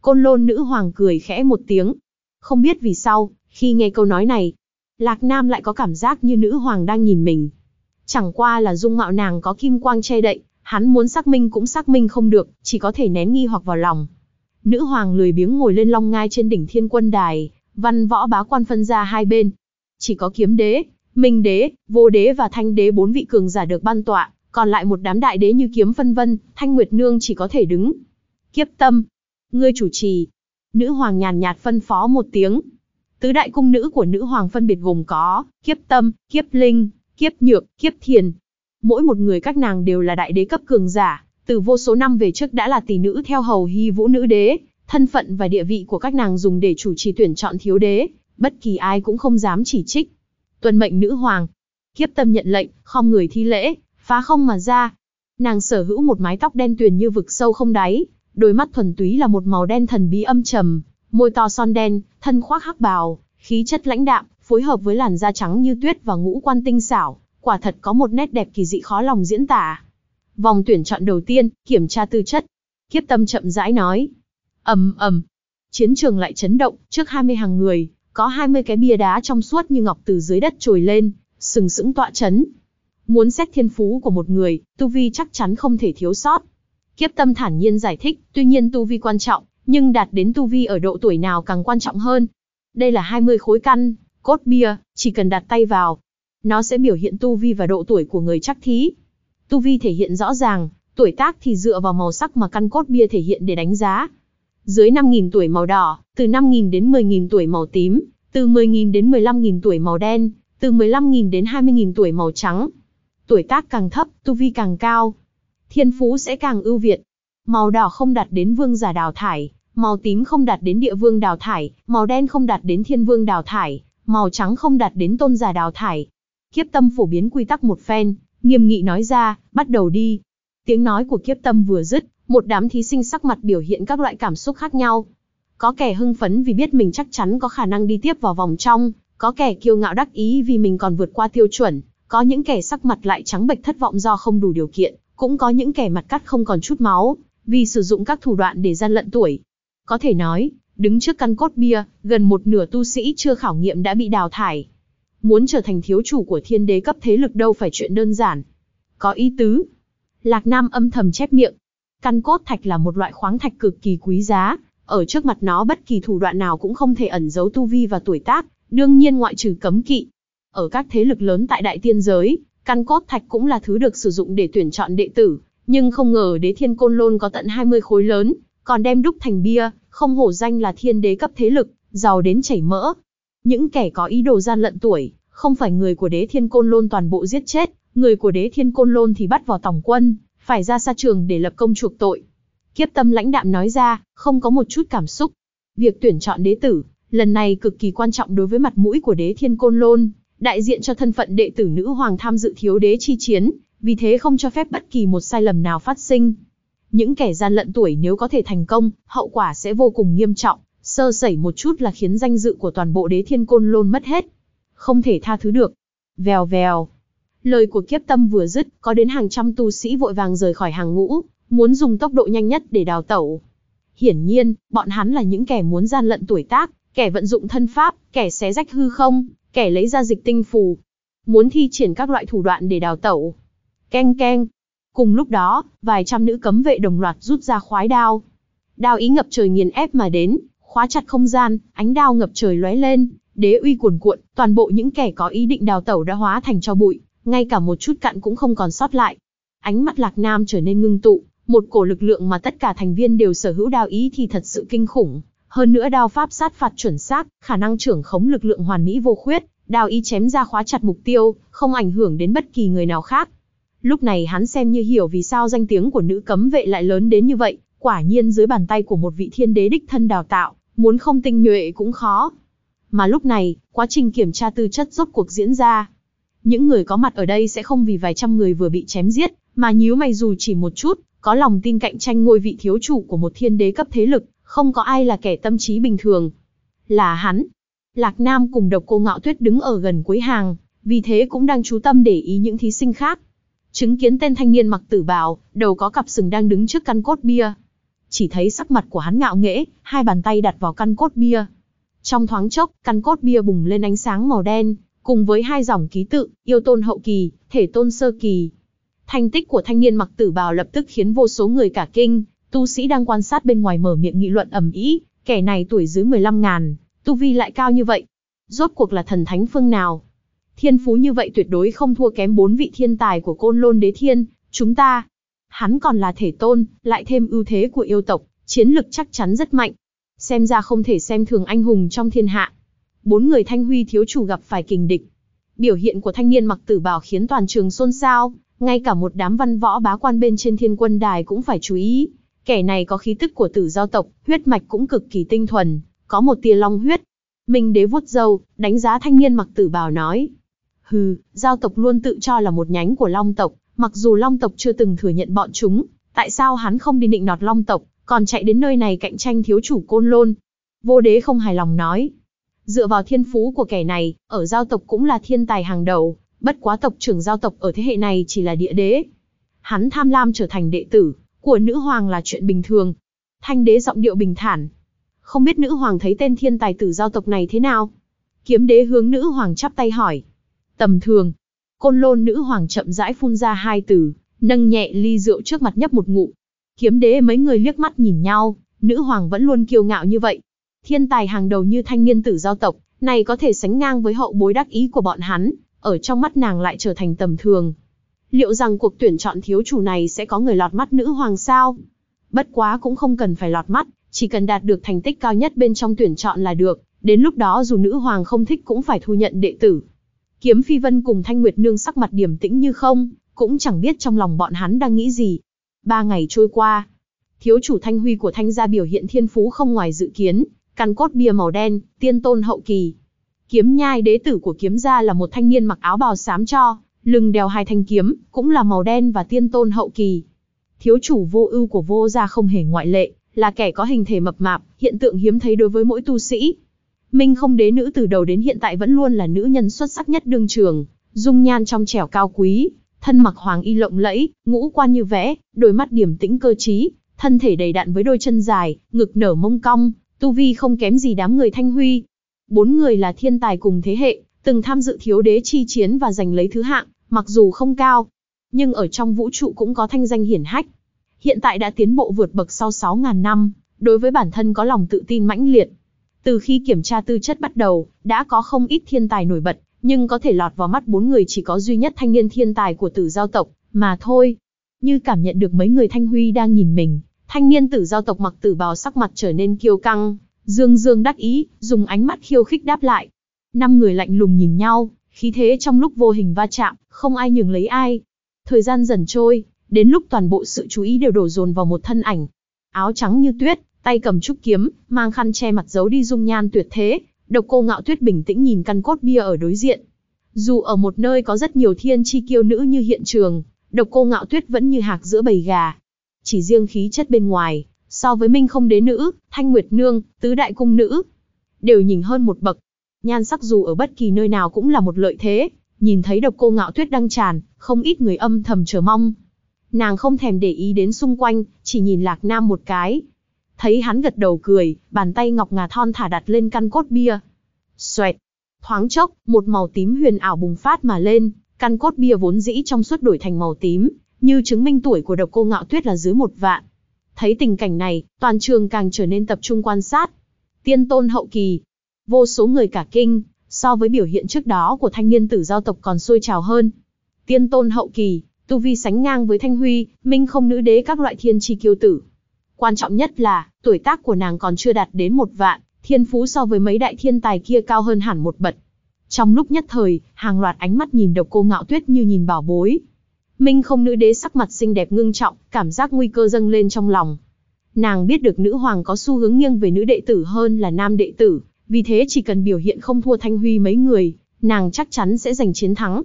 Côn lôn nữ hoàng cười khẽ một tiếng. Không biết vì sao, khi nghe câu nói này, Lạc Nam lại có cảm giác như nữ hoàng đang nhìn mình. Chẳng qua là dung mạo nàng có kim quang che đậy, hắn muốn xác minh cũng xác minh không được, chỉ có thể nén nghi hoặc vào lòng. Nữ hoàng lười biếng ngồi lên long ngai trên đỉnh thiên quân đài, văn võ bá quan phân ra hai bên. Chỉ có kiếm đế, minh đế, vô đế và thanh đế bốn vị cường giả được ban tọa, còn lại một đám đại đế như kiếm phân vân, thanh nguyệt nương chỉ có thể đứng. Kiếp tâm, ngươi chủ trì. Nữ hoàng nhàn nhạt phân phó một tiếng. Tứ đại cung nữ của nữ hoàng phân biệt gồm có, kiếp tâm, kiếp linh, kiếp nhược, kiếp thiền. Mỗi một người các nàng đều là đại đế cấp cường giả, từ vô số năm về trước đã là tỷ nữ theo hầu hy vũ nữ đế, thân phận và địa vị của các nàng dùng để chủ trì tuyển chọn thiếu đế, bất kỳ ai cũng không dám chỉ trích. Tuân mệnh nữ hoàng. Kiếp tâm nhận lệnh, không người thi lễ, phá không mà ra. Nàng sở hữu một mái tóc đen tuyền như vực sâu không đáy, đôi mắt thuần túy là một màu đen thần bí âm trầm, môi to son đen, thân khoác hắc bào, khí chất lãnh đạm, phối hợp với làn da trắng như tuyết và ngũ quan tinh xảo, quả thật có một nét đẹp kỳ dị khó lòng diễn tả. Vòng tuyển chọn đầu tiên, kiểm tra tư chất. Kiếp tâm chậm rãi nói. ầm ầm, chiến trường lại chấn động, trước 20 hàng người, có 20 cái bia đá trong suốt như ngọc từ dưới đất trồi lên, sừng sững tọa chấn. Muốn xét thiên phú của một người, tu vi chắc chắn không thể thiếu sót. Kiếp tâm thản nhiên giải thích, tuy nhiên tu vi quan trọng, nhưng đạt đến tu vi ở độ tuổi nào càng quan trọng hơn. Đây là 20 khối căn, cốt bia, chỉ cần đặt tay vào. Nó sẽ biểu hiện tu vi và độ tuổi của người chắc thí. Tu vi thể hiện rõ ràng, tuổi tác thì dựa vào màu sắc mà căn cốt bia thể hiện để đánh giá. Dưới 5.000 tuổi màu đỏ, từ 5.000 đến 10.000 tuổi màu tím, từ 10.000 đến 15.000 tuổi màu đen, từ 15.000 đến 20.000 tuổi màu trắng. Tuổi tác càng thấp, tu vi càng cao. Thiên phú sẽ càng ưu việt. Màu đỏ không đạt đến vương giả đào thải, màu tím không đạt đến địa vương đào thải, màu đen không đạt đến thiên vương đào thải, màu trắng không đạt đến tôn giả đào thải. Kiếp tâm phổ biến quy tắc một phen, nghiêm nghị nói ra, bắt đầu đi. Tiếng nói của kiếp tâm vừa dứt, một đám thí sinh sắc mặt biểu hiện các loại cảm xúc khác nhau. Có kẻ hưng phấn vì biết mình chắc chắn có khả năng đi tiếp vào vòng trong, có kẻ kiêu ngạo đắc ý vì mình còn vượt qua tiêu chuẩn, có những kẻ sắc mặt lại trắng bệch thất vọng do không đủ điều kiện, cũng có những kẻ mặt cắt không còn chút máu, vì sử dụng các thủ đoạn để gian lận tuổi. Có thể nói, đứng trước căn cốt bia, gần một nửa tu sĩ chưa khảo nghiệm đã bị đào thải. Muốn trở thành thiếu chủ của thiên đế cấp thế lực đâu phải chuyện đơn giản. Có ý tứ. Lạc Nam âm thầm chép miệng. Căn cốt thạch là một loại khoáng thạch cực kỳ quý giá, ở trước mặt nó bất kỳ thủ đoạn nào cũng không thể ẩn giấu tu vi và tuổi tác, đương nhiên ngoại trừ cấm kỵ. Ở các thế lực lớn tại đại tiên giới, căn cốt thạch cũng là thứ được sử dụng để tuyển chọn đệ tử, nhưng không ngờ đế thiên côn lôn có tận 20 khối lớn, còn đem đúc thành bia, không hổ danh là thiên đế cấp thế lực, giàu đến chảy mỡ. Những kẻ có ý đồ gian lận tuổi, không phải người của đế thiên côn lôn toàn bộ giết chết, người của đế thiên côn lôn thì bắt vào tổng quân, phải ra xa trường để lập công chuộc tội. Kiếp tâm lãnh đạm nói ra, không có một chút cảm xúc. Việc tuyển chọn đế tử, lần này cực kỳ quan trọng đối với mặt mũi của đế thiên côn lôn, đại diện cho thân phận đệ tử nữ hoàng tham dự thiếu đế chi chiến, vì thế không cho phép bất kỳ một sai lầm nào phát sinh. Những kẻ gian lận tuổi nếu có thể thành công, hậu quả sẽ vô cùng nghiêm trọng, sơ sẩy một chút là khiến danh dự của toàn bộ đế thiên côn lôn mất hết. Không thể tha thứ được. Vèo vèo. Lời của kiếp tâm vừa dứt, có đến hàng trăm tu sĩ vội vàng rời khỏi hàng ngũ, muốn dùng tốc độ nhanh nhất để đào tẩu. Hiển nhiên, bọn hắn là những kẻ muốn gian lận tuổi tác, kẻ vận dụng thân pháp, kẻ xé rách hư không, kẻ lấy ra dịch tinh phù. Muốn thi triển các loại thủ đoạn để đào tẩu. Keng keng. Cùng lúc đó, vài trăm nữ cấm vệ đồng loạt rút ra khoái đao. Đao ý ngập trời nghiền ép mà đến, khóa chặt không gian, ánh đao ngập trời lóe lên, đế uy cuồn cuộn, toàn bộ những kẻ có ý định đào tẩu đã hóa thành cho bụi, ngay cả một chút cặn cũng không còn sót lại. Ánh mắt Lạc Nam trở nên ngưng tụ, một cổ lực lượng mà tất cả thành viên đều sở hữu đao ý thì thật sự kinh khủng. Hơn nữa đao pháp sát phạt chuẩn xác, khả năng trưởng khống lực lượng hoàn mỹ vô khuyết, đao ý chém ra khóa chặt mục tiêu, không ảnh hưởng đến bất kỳ người nào khác. Lúc này hắn xem như hiểu vì sao danh tiếng của nữ cấm vệ lại lớn đến như vậy, quả nhiên dưới bàn tay của một vị thiên đế đích thân đào tạo, muốn không tinh nhuệ cũng khó. Mà lúc này, quá trình kiểm tra tư chất rốt cuộc diễn ra. Những người có mặt ở đây sẽ không vì vài trăm người vừa bị chém giết, mà nhíu mày dù chỉ một chút, có lòng tin cạnh tranh ngôi vị thiếu chủ của một thiên đế cấp thế lực, không có ai là kẻ tâm trí bình thường. Là hắn. Lạc Nam cùng độc cô ngạo tuyết đứng ở gần cuối hàng, vì thế cũng đang chú tâm để ý những thí sinh khác. Chứng kiến tên thanh niên mặc tử bào, đầu có cặp sừng đang đứng trước căn cốt bia. Chỉ thấy sắc mặt của hắn ngạo nghễ, hai bàn tay đặt vào căn cốt bia. Trong thoáng chốc, căn cốt bia bùng lên ánh sáng màu đen, cùng với hai dòng ký tự, yêu tôn hậu kỳ, thể tôn sơ kỳ. Thành tích của thanh niên mặc tử bào lập tức khiến vô số người cả kinh, tu sĩ đang quan sát bên ngoài mở miệng nghị luận ầm ĩ, kẻ này tuổi dưới 15 ngàn, tu vi lại cao như vậy. Rốt cuộc là thần thánh phương nào? Thiên phú như vậy tuyệt đối không thua kém bốn vị thiên tài của côn lôn đế thiên, chúng ta. Hắn còn là thể tôn, lại thêm ưu thế của yêu tộc, chiến lực chắc chắn rất mạnh. Xem ra không thể xem thường anh hùng trong thiên hạ. Bốn người thanh huy thiếu chủ gặp phải kình địch. Biểu hiện của thanh niên mặc tử bào khiến toàn trường xôn xao, ngay cả một đám văn võ bá quan bên trên thiên quân đài cũng phải chú ý. Kẻ này có khí tức của tử giao tộc, huyết mạch cũng cực kỳ tinh thuần, có một tia long huyết. Minh đế vuốt râu, đánh giá thanh niên mặc tử bào nói. Hừ, giao tộc luôn tự cho là một nhánh của long tộc, Mặc dù Long tộc chưa từng thừa nhận bọn chúng, tại sao hắn không đi định nọt Long tộc, còn chạy đến nơi này cạnh tranh thiếu chủ côn lôn? Vô đế không hài lòng nói. Dựa vào thiên phú của kẻ này, ở giao tộc cũng là thiên tài hàng đầu, bất quá tộc trưởng giao tộc ở thế hệ này chỉ là địa đế. Hắn tham lam trở thành đệ tử của nữ hoàng là chuyện bình thường. Thanh đế giọng điệu bình thản. Không biết nữ hoàng thấy tên thiên tài tử giao tộc này thế nào? Kiếm đế hướng nữ hoàng chắp tay hỏi. Tầm thường. Côn lôn nữ hoàng chậm rãi phun ra hai từ, nâng nhẹ ly rượu trước mặt nhấp một ngụ. Kiếm đế mấy người liếc mắt nhìn nhau, nữ hoàng vẫn luôn kiêu ngạo như vậy. Thiên tài hàng đầu như thanh niên tử giao tộc, này có thể sánh ngang với hậu bối đắc ý của bọn hắn, ở trong mắt nàng lại trở thành tầm thường. Liệu rằng cuộc tuyển chọn thiếu chủ này sẽ có người lọt mắt nữ hoàng sao? Bất quá cũng không cần phải lọt mắt, chỉ cần đạt được thành tích cao nhất bên trong tuyển chọn là được, đến lúc đó dù nữ hoàng không thích cũng phải thu nhận đệ tử. Kiếm Phi Vân cùng Thanh Nguyệt Nương sắc mặt điềm tĩnh như không, cũng chẳng biết trong lòng bọn hắn đang nghĩ gì. Ba ngày trôi qua, thiếu chủ Thanh Huy của Thanh gia biểu hiện thiên phú không ngoài dự kiến, căn cốt bia màu đen, tiên tôn hậu kỳ. Kiếm nhai đế tử của kiếm gia là một thanh niên mặc áo bào xám cho, lưng đeo hai thanh kiếm, cũng là màu đen và tiên tôn hậu kỳ. Thiếu chủ vô ưu của vô gia không hề ngoại lệ, là kẻ có hình thể mập mạp, hiện tượng hiếm thấy đối với mỗi tu sĩ. Minh không đế nữ từ đầu đến hiện tại vẫn luôn là nữ nhân xuất sắc nhất đương trường, dung nhan trong trẻo cao quý, thân mặc hoàng y lộng lẫy, ngũ quan như vẽ, đôi mắt điểm tĩnh cơ trí, thân thể đầy đặn với đôi chân dài, ngực nở mông cong, tu vi không kém gì đám người Thanh Huy. Bốn người là thiên tài cùng thế hệ, từng tham dự thiếu đế chi chiến và giành lấy thứ hạng, mặc dù không cao, nhưng ở trong vũ trụ cũng có thanh danh hiển hách. Hiện tại đã tiến bộ vượt bậc sau 6.000 năm, đối với bản thân có lòng tự tin mãnh liệt. Từ khi kiểm tra tư chất bắt đầu, đã có không ít thiên tài nổi bật, nhưng có thể lọt vào mắt bốn người chỉ có duy nhất thanh niên thiên tài của tử giao tộc, mà thôi. Như cảm nhận được mấy người thanh huy đang nhìn mình, thanh niên tử giao tộc mặc tử bào sắc mặt trở nên kiêu căng, dương dương đắc ý, dùng ánh mắt khiêu khích đáp lại. Năm người lạnh lùng nhìn nhau, khí thế trong lúc vô hình va chạm, không ai nhường lấy ai. Thời gian dần trôi, đến lúc toàn bộ sự chú ý đều đổ dồn vào một thân ảnh. Áo trắng như tuyết, tay cầm trúc kiếm, mang khăn che mặt giấu đi dung nhan tuyệt thế, độc cô ngạo tuyết bình tĩnh nhìn căn cốt bia ở đối diện. Dù ở một nơi có rất nhiều thiên chi kiêu nữ như hiện trường, độc cô ngạo tuyết vẫn như hạc giữa bầy gà. Chỉ riêng khí chất bên ngoài, so với minh không đế nữ, thanh nguyệt nương, tứ đại cung nữ, đều nhìn hơn một bậc. Nhan sắc dù ở bất kỳ nơi nào cũng là một lợi thế, nhìn thấy độc cô ngạo tuyết đăng tràn, không ít người âm thầm chờ mong. Nàng không thèm để ý đến xung quanh, chỉ nhìn lạc nam một cái, Thấy hắn gật đầu cười, bàn tay ngọc ngà thon thả đặt lên căn cốt bia. Xoẹt. Thoáng chốc, một màu tím huyền ảo bùng phát mà lên, căn cốt bia vốn dĩ trong suốt đổi thành màu tím, như chứng minh tuổi của độc cô ngạo tuyết là dưới một vạn. Thấy tình cảnh này, toàn trường càng trở nên tập trung quan sát. Tiên tôn hậu kỳ. Vô số người cả kinh, so với biểu hiện trước đó của thanh niên tử giao tộc còn sôi trào hơn. Tiên tôn hậu kỳ, tu vi sánh ngang với thanh huy, minh không nữ đế các loại thiên chi kiêu tử. Quan trọng nhất là, tuổi tác của nàng còn chưa đạt đến một vạn, thiên phú so với mấy đại thiên tài kia cao hơn hẳn một bậc. Trong lúc nhất thời, hàng loạt ánh mắt nhìn độc cô ngạo tuyết như nhìn bảo bối. Minh không nữ đế sắc mặt xinh đẹp ngưng trọng, cảm giác nguy cơ dâng lên trong lòng. Nàng biết được nữ hoàng có xu hướng nghiêng về nữ đệ tử hơn là nam đệ tử, vì thế chỉ cần biểu hiện không thua thanh huy mấy người, nàng chắc chắn sẽ giành chiến thắng.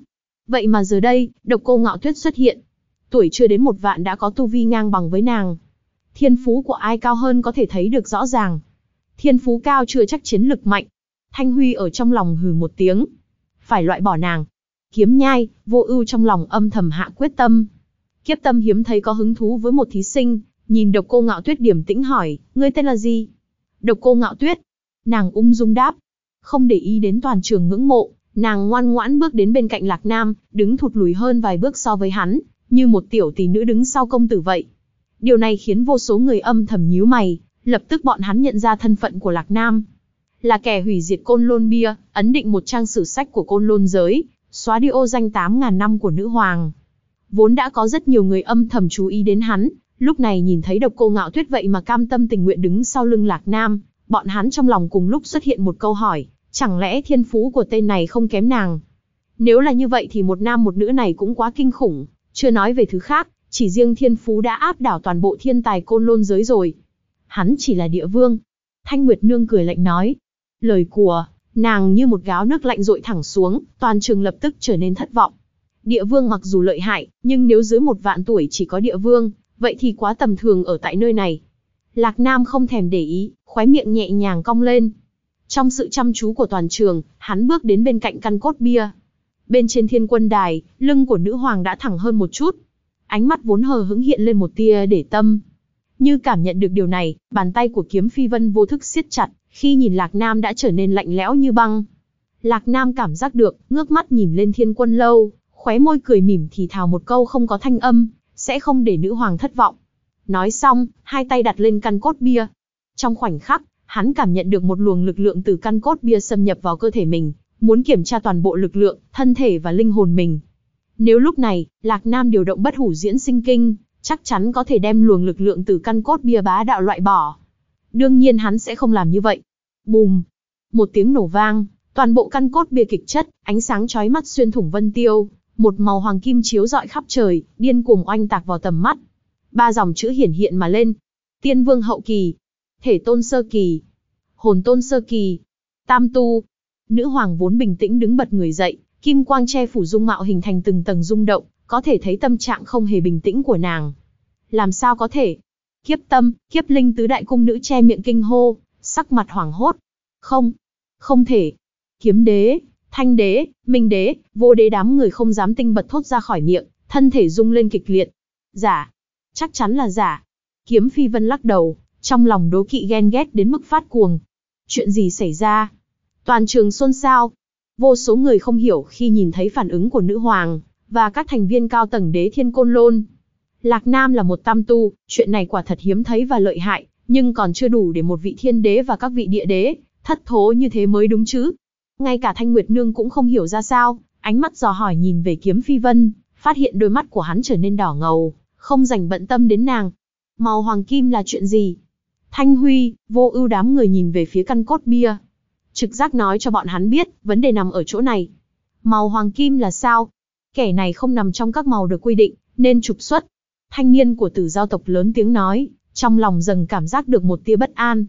Vậy mà giờ đây, độc cô ngạo tuyết xuất hiện. Tuổi chưa đến một vạn đã có tu vi ngang bằng với nàng thiên phú của ai cao hơn có thể thấy được rõ ràng. Thiên phú cao chưa chắc chiến lực mạnh. Thanh Huy ở trong lòng hừ một tiếng. Phải loại bỏ nàng. Kiếm nhai, vô ưu trong lòng âm thầm hạ quyết tâm. Kiếp tâm hiếm thấy có hứng thú với một thí sinh, nhìn độc cô ngạo tuyết điểm tĩnh hỏi, ngươi tên là gì? Độc cô ngạo tuyết. Nàng ung dung đáp. Không để ý đến toàn trường ngưỡng mộ, nàng ngoan ngoãn bước đến bên cạnh Lạc Nam, đứng thụt lùi hơn vài bước so với hắn, như một tiểu tỷ nữ đứng sau công tử vậy. Điều này khiến vô số người âm thầm nhíu mày, lập tức bọn hắn nhận ra thân phận của Lạc Nam. Là kẻ hủy diệt côn lôn bia, ấn định một trang sử sách của côn lôn giới, xóa đi ô danh 8.000 năm của nữ hoàng. Vốn đã có rất nhiều người âm thầm chú ý đến hắn, lúc này nhìn thấy độc cô ngạo tuyết vậy mà cam tâm tình nguyện đứng sau lưng Lạc Nam, bọn hắn trong lòng cùng lúc xuất hiện một câu hỏi, chẳng lẽ thiên phú của tên này không kém nàng? Nếu là như vậy thì một nam một nữ này cũng quá kinh khủng, chưa nói về thứ khác, chỉ riêng thiên phú đã áp đảo toàn bộ thiên tài côn lôn giới rồi. Hắn chỉ là địa vương. Thanh Nguyệt Nương cười lạnh nói. Lời của, nàng như một gáo nước lạnh rội thẳng xuống, toàn trường lập tức trở nên thất vọng. Địa vương mặc dù lợi hại, nhưng nếu dưới một vạn tuổi chỉ có địa vương, vậy thì quá tầm thường ở tại nơi này. Lạc Nam không thèm để ý, khóe miệng nhẹ nhàng cong lên. Trong sự chăm chú của toàn trường, hắn bước đến bên cạnh căn cốt bia. Bên trên thiên quân đài, lưng của nữ hoàng đã thẳng hơn một chút. Ánh mắt vốn hờ hững hiện lên một tia để tâm. Như cảm nhận được điều này, bàn tay của kiếm phi vân vô thức siết chặt, khi nhìn Lạc Nam đã trở nên lạnh lẽo như băng. Lạc Nam cảm giác được, ngước mắt nhìn lên thiên quân lâu, khóe môi cười mỉm thì thào một câu không có thanh âm, sẽ không để nữ hoàng thất vọng. Nói xong, hai tay đặt lên căn cốt bia. Trong khoảnh khắc, hắn cảm nhận được một luồng lực lượng từ căn cốt bia xâm nhập vào cơ thể mình, muốn kiểm tra toàn bộ lực lượng, thân thể và linh hồn mình. Nếu lúc này, Lạc Nam điều động bất hủ diễn sinh kinh, chắc chắn có thể đem luồng lực lượng từ căn cốt bia bá đạo loại bỏ. Đương nhiên hắn sẽ không làm như vậy. Bùm! Một tiếng nổ vang, toàn bộ căn cốt bia kịch chất, ánh sáng chói mắt xuyên thủng vân tiêu, một màu hoàng kim chiếu rọi khắp trời, điên cuồng oanh tạc vào tầm mắt. Ba dòng chữ hiển hiện mà lên. Tiên vương hậu kỳ, thể tôn sơ kỳ, hồn tôn sơ kỳ, tam tu. Nữ hoàng vốn bình tĩnh đứng bật người dậy, kim quang che phủ dung mạo hình thành từng tầng rung động, có thể thấy tâm trạng không hề bình tĩnh của nàng. Làm sao có thể? Kiếp tâm, kiếp linh tứ đại cung nữ che miệng kinh hô, sắc mặt hoảng hốt. Không, không thể. Kiếm đế, thanh đế, minh đế, vô đế đám người không dám tinh bật thốt ra khỏi miệng, thân thể rung lên kịch liệt. Giả, chắc chắn là giả. Kiếm phi vân lắc đầu, trong lòng đố kỵ ghen ghét đến mức phát cuồng. Chuyện gì xảy ra? Toàn trường xôn xao. Vô số người không hiểu khi nhìn thấy phản ứng của nữ hoàng, và các thành viên cao tầng đế thiên côn lôn. Lạc Nam là một tam tu, chuyện này quả thật hiếm thấy và lợi hại, nhưng còn chưa đủ để một vị thiên đế và các vị địa đế, thất thố như thế mới đúng chứ. Ngay cả Thanh Nguyệt Nương cũng không hiểu ra sao, ánh mắt dò hỏi nhìn về kiếm phi vân, phát hiện đôi mắt của hắn trở nên đỏ ngầu, không dành bận tâm đến nàng. Màu hoàng kim là chuyện gì? Thanh Huy, vô ưu đám người nhìn về phía căn cốt bia. Trực giác nói cho bọn hắn biết, vấn đề nằm ở chỗ này. Màu hoàng kim là sao? Kẻ này không nằm trong các màu được quy định, nên trục xuất. Thanh niên của tử giao tộc lớn tiếng nói, trong lòng dần cảm giác được một tia bất an.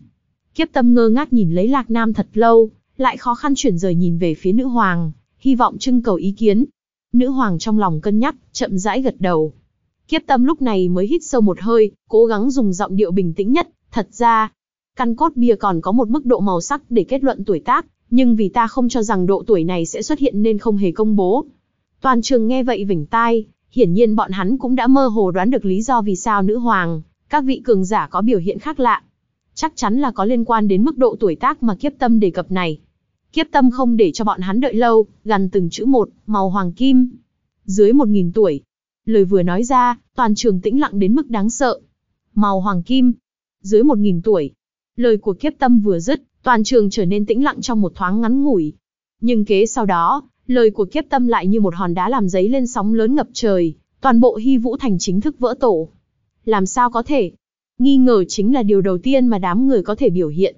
Kiếp tâm ngơ ngác nhìn lấy Lạc Nam thật lâu, lại khó khăn chuyển rời nhìn về phía nữ hoàng, hy vọng trưng cầu ý kiến. Nữ hoàng trong lòng cân nhắc, chậm rãi gật đầu. Kiếp tâm lúc này mới hít sâu một hơi, cố gắng dùng giọng điệu bình tĩnh nhất, thật ra, căn cốt bia còn có một mức độ màu sắc để kết luận tuổi tác, nhưng vì ta không cho rằng độ tuổi này sẽ xuất hiện nên không hề công bố. Toàn trường nghe vậy vỉnh tai, hiển nhiên bọn hắn cũng đã mơ hồ đoán được lý do vì sao nữ hoàng, các vị cường giả có biểu hiện khác lạ. Chắc chắn là có liên quan đến mức độ tuổi tác mà kiếp tâm đề cập này. Kiếp tâm không để cho bọn hắn đợi lâu, gần từng chữ một, màu hoàng kim. Dưới một nghìn tuổi. Lời vừa nói ra, toàn trường tĩnh lặng đến mức đáng sợ. Màu hoàng kim. Dưới một nghìn tuổi. Lời của kiếp tâm vừa dứt, toàn trường trở nên tĩnh lặng trong một thoáng ngắn ngủi. Nhưng kế sau đó, lời của kiếp tâm lại như một hòn đá làm giấy lên sóng lớn ngập trời, toàn bộ hy vũ thành chính thức vỡ tổ. Làm sao có thể? Nghi ngờ chính là điều đầu tiên mà đám người có thể biểu hiện.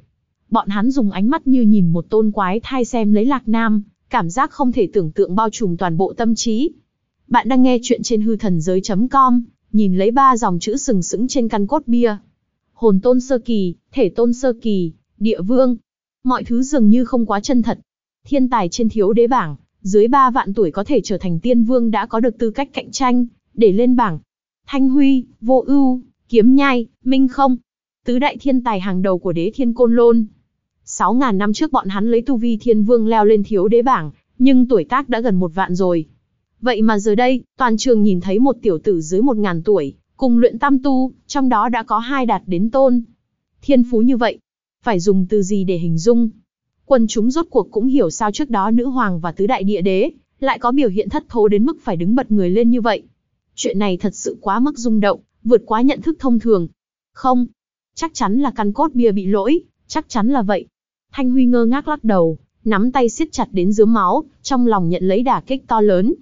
Bọn hắn dùng ánh mắt như nhìn một tôn quái thai xem lấy lạc nam, cảm giác không thể tưởng tượng bao trùm toàn bộ tâm trí. Bạn đang nghe chuyện trên hư thần giới.com, nhìn lấy ba dòng chữ sừng sững trên căn cốt bia. Hồn tôn sơ kỳ, thể tôn sơ kỳ, địa vương. Mọi thứ dường như không quá chân thật. Thiên tài trên thiếu đế bảng, dưới 3 vạn tuổi có thể trở thành tiên vương đã có được tư cách cạnh tranh, để lên bảng. Thanh Huy, Vô Ưu, Kiếm Nhai, Minh Không, tứ đại thiên tài hàng đầu của đế thiên côn lôn. 6.000 năm trước bọn hắn lấy tu vi thiên vương leo lên thiếu đế bảng, nhưng tuổi tác đã gần một vạn rồi. Vậy mà giờ đây, toàn trường nhìn thấy một tiểu tử dưới 1.000 tuổi, cùng luyện tam tu, trong đó đã có hai đạt đến tôn. Thiên phú như vậy, phải dùng từ gì để hình dung? Quân chúng rốt cuộc cũng hiểu sao trước đó nữ hoàng và tứ đại địa đế, lại có biểu hiện thất thố đến mức phải đứng bật người lên như vậy. Chuyện này thật sự quá mức rung động, vượt quá nhận thức thông thường. Không, chắc chắn là căn cốt bia bị lỗi, chắc chắn là vậy. Thanh Huy ngơ ngác lắc đầu, nắm tay siết chặt đến dứa máu, trong lòng nhận lấy đả kích to lớn.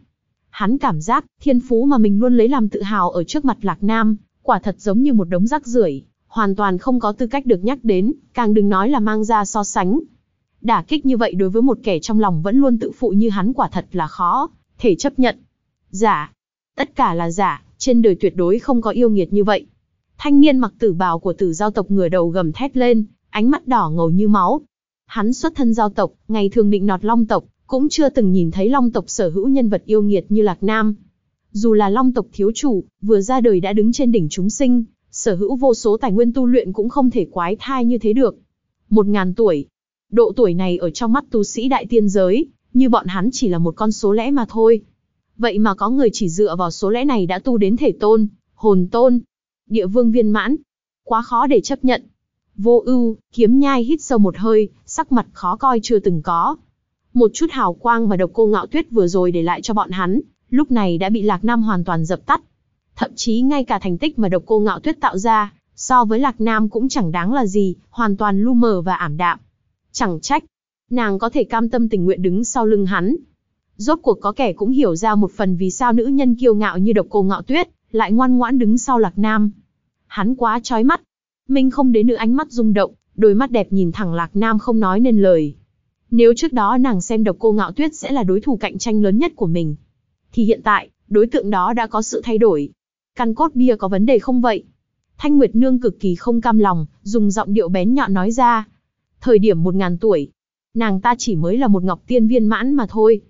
Hắn cảm giác, thiên phú mà mình luôn lấy làm tự hào ở trước mặt Lạc Nam, quả thật giống như một đống rác rưởi, hoàn toàn không có tư cách được nhắc đến, càng đừng nói là mang ra so sánh. Đả kích như vậy đối với một kẻ trong lòng vẫn luôn tự phụ như hắn quả thật là khó, thể chấp nhận. Giả. Tất cả là giả, trên đời tuyệt đối không có yêu nghiệt như vậy. Thanh niên mặc tử bào của tử giao tộc ngửa đầu gầm thét lên, ánh mắt đỏ ngầu như máu. Hắn xuất thân giao tộc, ngày thường định nọt long tộc, cũng chưa từng nhìn thấy long tộc sở hữu nhân vật yêu nghiệt như Lạc Nam. Dù là long tộc thiếu chủ, vừa ra đời đã đứng trên đỉnh chúng sinh, sở hữu vô số tài nguyên tu luyện cũng không thể quái thai như thế được. Một ngàn tuổi. Độ tuổi này ở trong mắt tu sĩ đại tiên giới, như bọn hắn chỉ là một con số lẽ mà thôi. Vậy mà có người chỉ dựa vào số lẽ này đã tu đến thể tôn, hồn tôn, địa vương viên mãn. Quá khó để chấp nhận. Vô ưu, kiếm nhai hít sâu một hơi, sắc mặt khó coi chưa từng có. Một chút hào quang và độc cô ngạo tuyết vừa rồi để lại cho bọn hắn, lúc này đã bị Lạc Nam hoàn toàn dập tắt. Thậm chí ngay cả thành tích mà độc cô ngạo tuyết tạo ra, so với Lạc Nam cũng chẳng đáng là gì, hoàn toàn lu mờ và ảm đạm. Chẳng trách, nàng có thể cam tâm tình nguyện đứng sau lưng hắn. Rốt cuộc có kẻ cũng hiểu ra một phần vì sao nữ nhân kiêu ngạo như độc cô ngạo tuyết, lại ngoan ngoãn đứng sau Lạc Nam. Hắn quá chói mắt. Minh không đến nữ ánh mắt rung động, đôi mắt đẹp nhìn thẳng Lạc Nam không nói nên lời. Nếu trước đó nàng xem độc cô ngạo tuyết sẽ là đối thủ cạnh tranh lớn nhất của mình, thì hiện tại, đối tượng đó đã có sự thay đổi. Căn cốt bia có vấn đề không vậy? Thanh Nguyệt Nương cực kỳ không cam lòng, dùng giọng điệu bén nhọn nói ra. Thời điểm một ngàn tuổi, nàng ta chỉ mới là một ngọc tiên viên mãn mà thôi.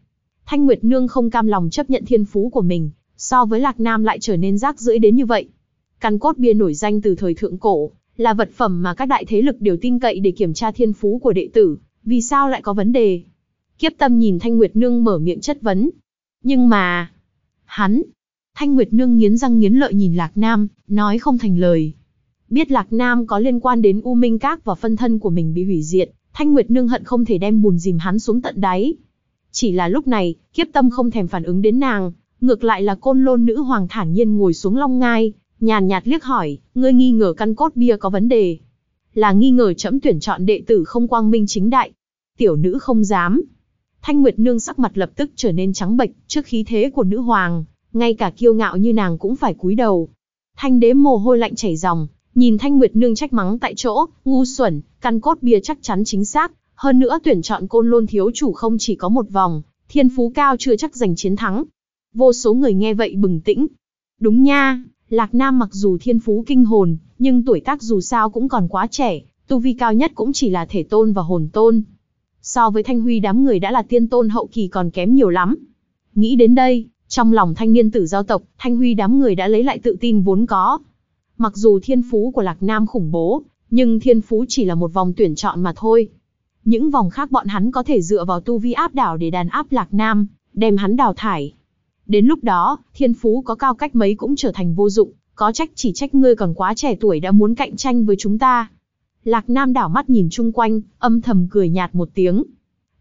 Thanh Nguyệt Nương không cam lòng chấp nhận thiên phú của mình, so với Lạc Nam lại trở nên rác rưởi đến như vậy. Căn cốt bia nổi danh từ thời thượng cổ, là vật phẩm mà các đại thế lực đều tin cậy để kiểm tra thiên phú của đệ tử, vì sao lại có vấn đề? Kiếp tâm nhìn Thanh Nguyệt Nương mở miệng chất vấn. Nhưng mà... Hắn... Thanh Nguyệt Nương nghiến răng nghiến lợi nhìn Lạc Nam, nói không thành lời. Biết Lạc Nam có liên quan đến U Minh Các và phân thân của mình bị hủy diệt, Thanh Nguyệt Nương hận không thể đem bùn dìm hắn xuống tận đáy. Chỉ là lúc này, kiếp tâm không thèm phản ứng đến nàng, ngược lại là côn lôn nữ hoàng thản nhiên ngồi xuống long ngai, nhàn nhạt liếc hỏi, ngươi nghi ngờ căn cốt bia có vấn đề. Là nghi ngờ chấm tuyển chọn đệ tử không quang minh chính đại. Tiểu nữ không dám. Thanh Nguyệt Nương sắc mặt lập tức trở nên trắng bệch trước khí thế của nữ hoàng, ngay cả kiêu ngạo như nàng cũng phải cúi đầu. Thanh đế mồ hôi lạnh chảy ròng, nhìn Thanh Nguyệt Nương trách mắng tại chỗ, ngu xuẩn, căn cốt bia chắc chắn chính xác, hơn nữa tuyển chọn côn lôn thiếu chủ không chỉ có một vòng, thiên phú cao chưa chắc giành chiến thắng. Vô số người nghe vậy bừng tĩnh. Đúng nha, Lạc Nam mặc dù thiên phú kinh hồn, nhưng tuổi tác dù sao cũng còn quá trẻ, tu vi cao nhất cũng chỉ là thể tôn và hồn tôn. So với Thanh Huy đám người đã là tiên tôn hậu kỳ còn kém nhiều lắm. Nghĩ đến đây, trong lòng thanh niên tử giao tộc, Thanh Huy đám người đã lấy lại tự tin vốn có. Mặc dù thiên phú của Lạc Nam khủng bố, nhưng thiên phú chỉ là một vòng tuyển chọn mà thôi. Những vòng khác bọn hắn có thể dựa vào tu vi áp đảo để đàn áp Lạc Nam, đem hắn đào thải. Đến lúc đó, thiên phú có cao cách mấy cũng trở thành vô dụng, có trách chỉ trách ngươi còn quá trẻ tuổi đã muốn cạnh tranh với chúng ta. Lạc Nam đảo mắt nhìn chung quanh, âm thầm cười nhạt một tiếng.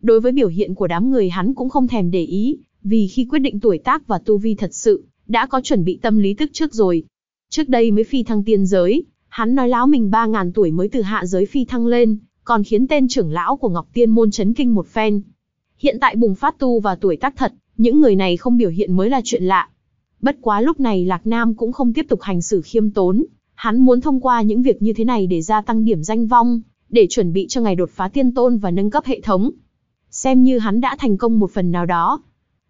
Đối với biểu hiện của đám người hắn cũng không thèm để ý, vì khi quyết định tuổi tác và tu vi thật sự, đã có chuẩn bị tâm lý tức trước rồi. Trước đây mới phi thăng tiên giới, hắn nói láo mình 3.000 tuổi mới từ hạ giới phi thăng lên, còn khiến tên trưởng lão của Ngọc Tiên môn chấn kinh một phen. Hiện tại bùng phát tu và tuổi tác thật, những người này không biểu hiện mới là chuyện lạ. Bất quá lúc này Lạc Nam cũng không tiếp tục hành xử khiêm tốn, hắn muốn thông qua những việc như thế này để gia tăng điểm danh vong, để chuẩn bị cho ngày đột phá tiên tôn và nâng cấp hệ thống. Xem như hắn đã thành công một phần nào đó.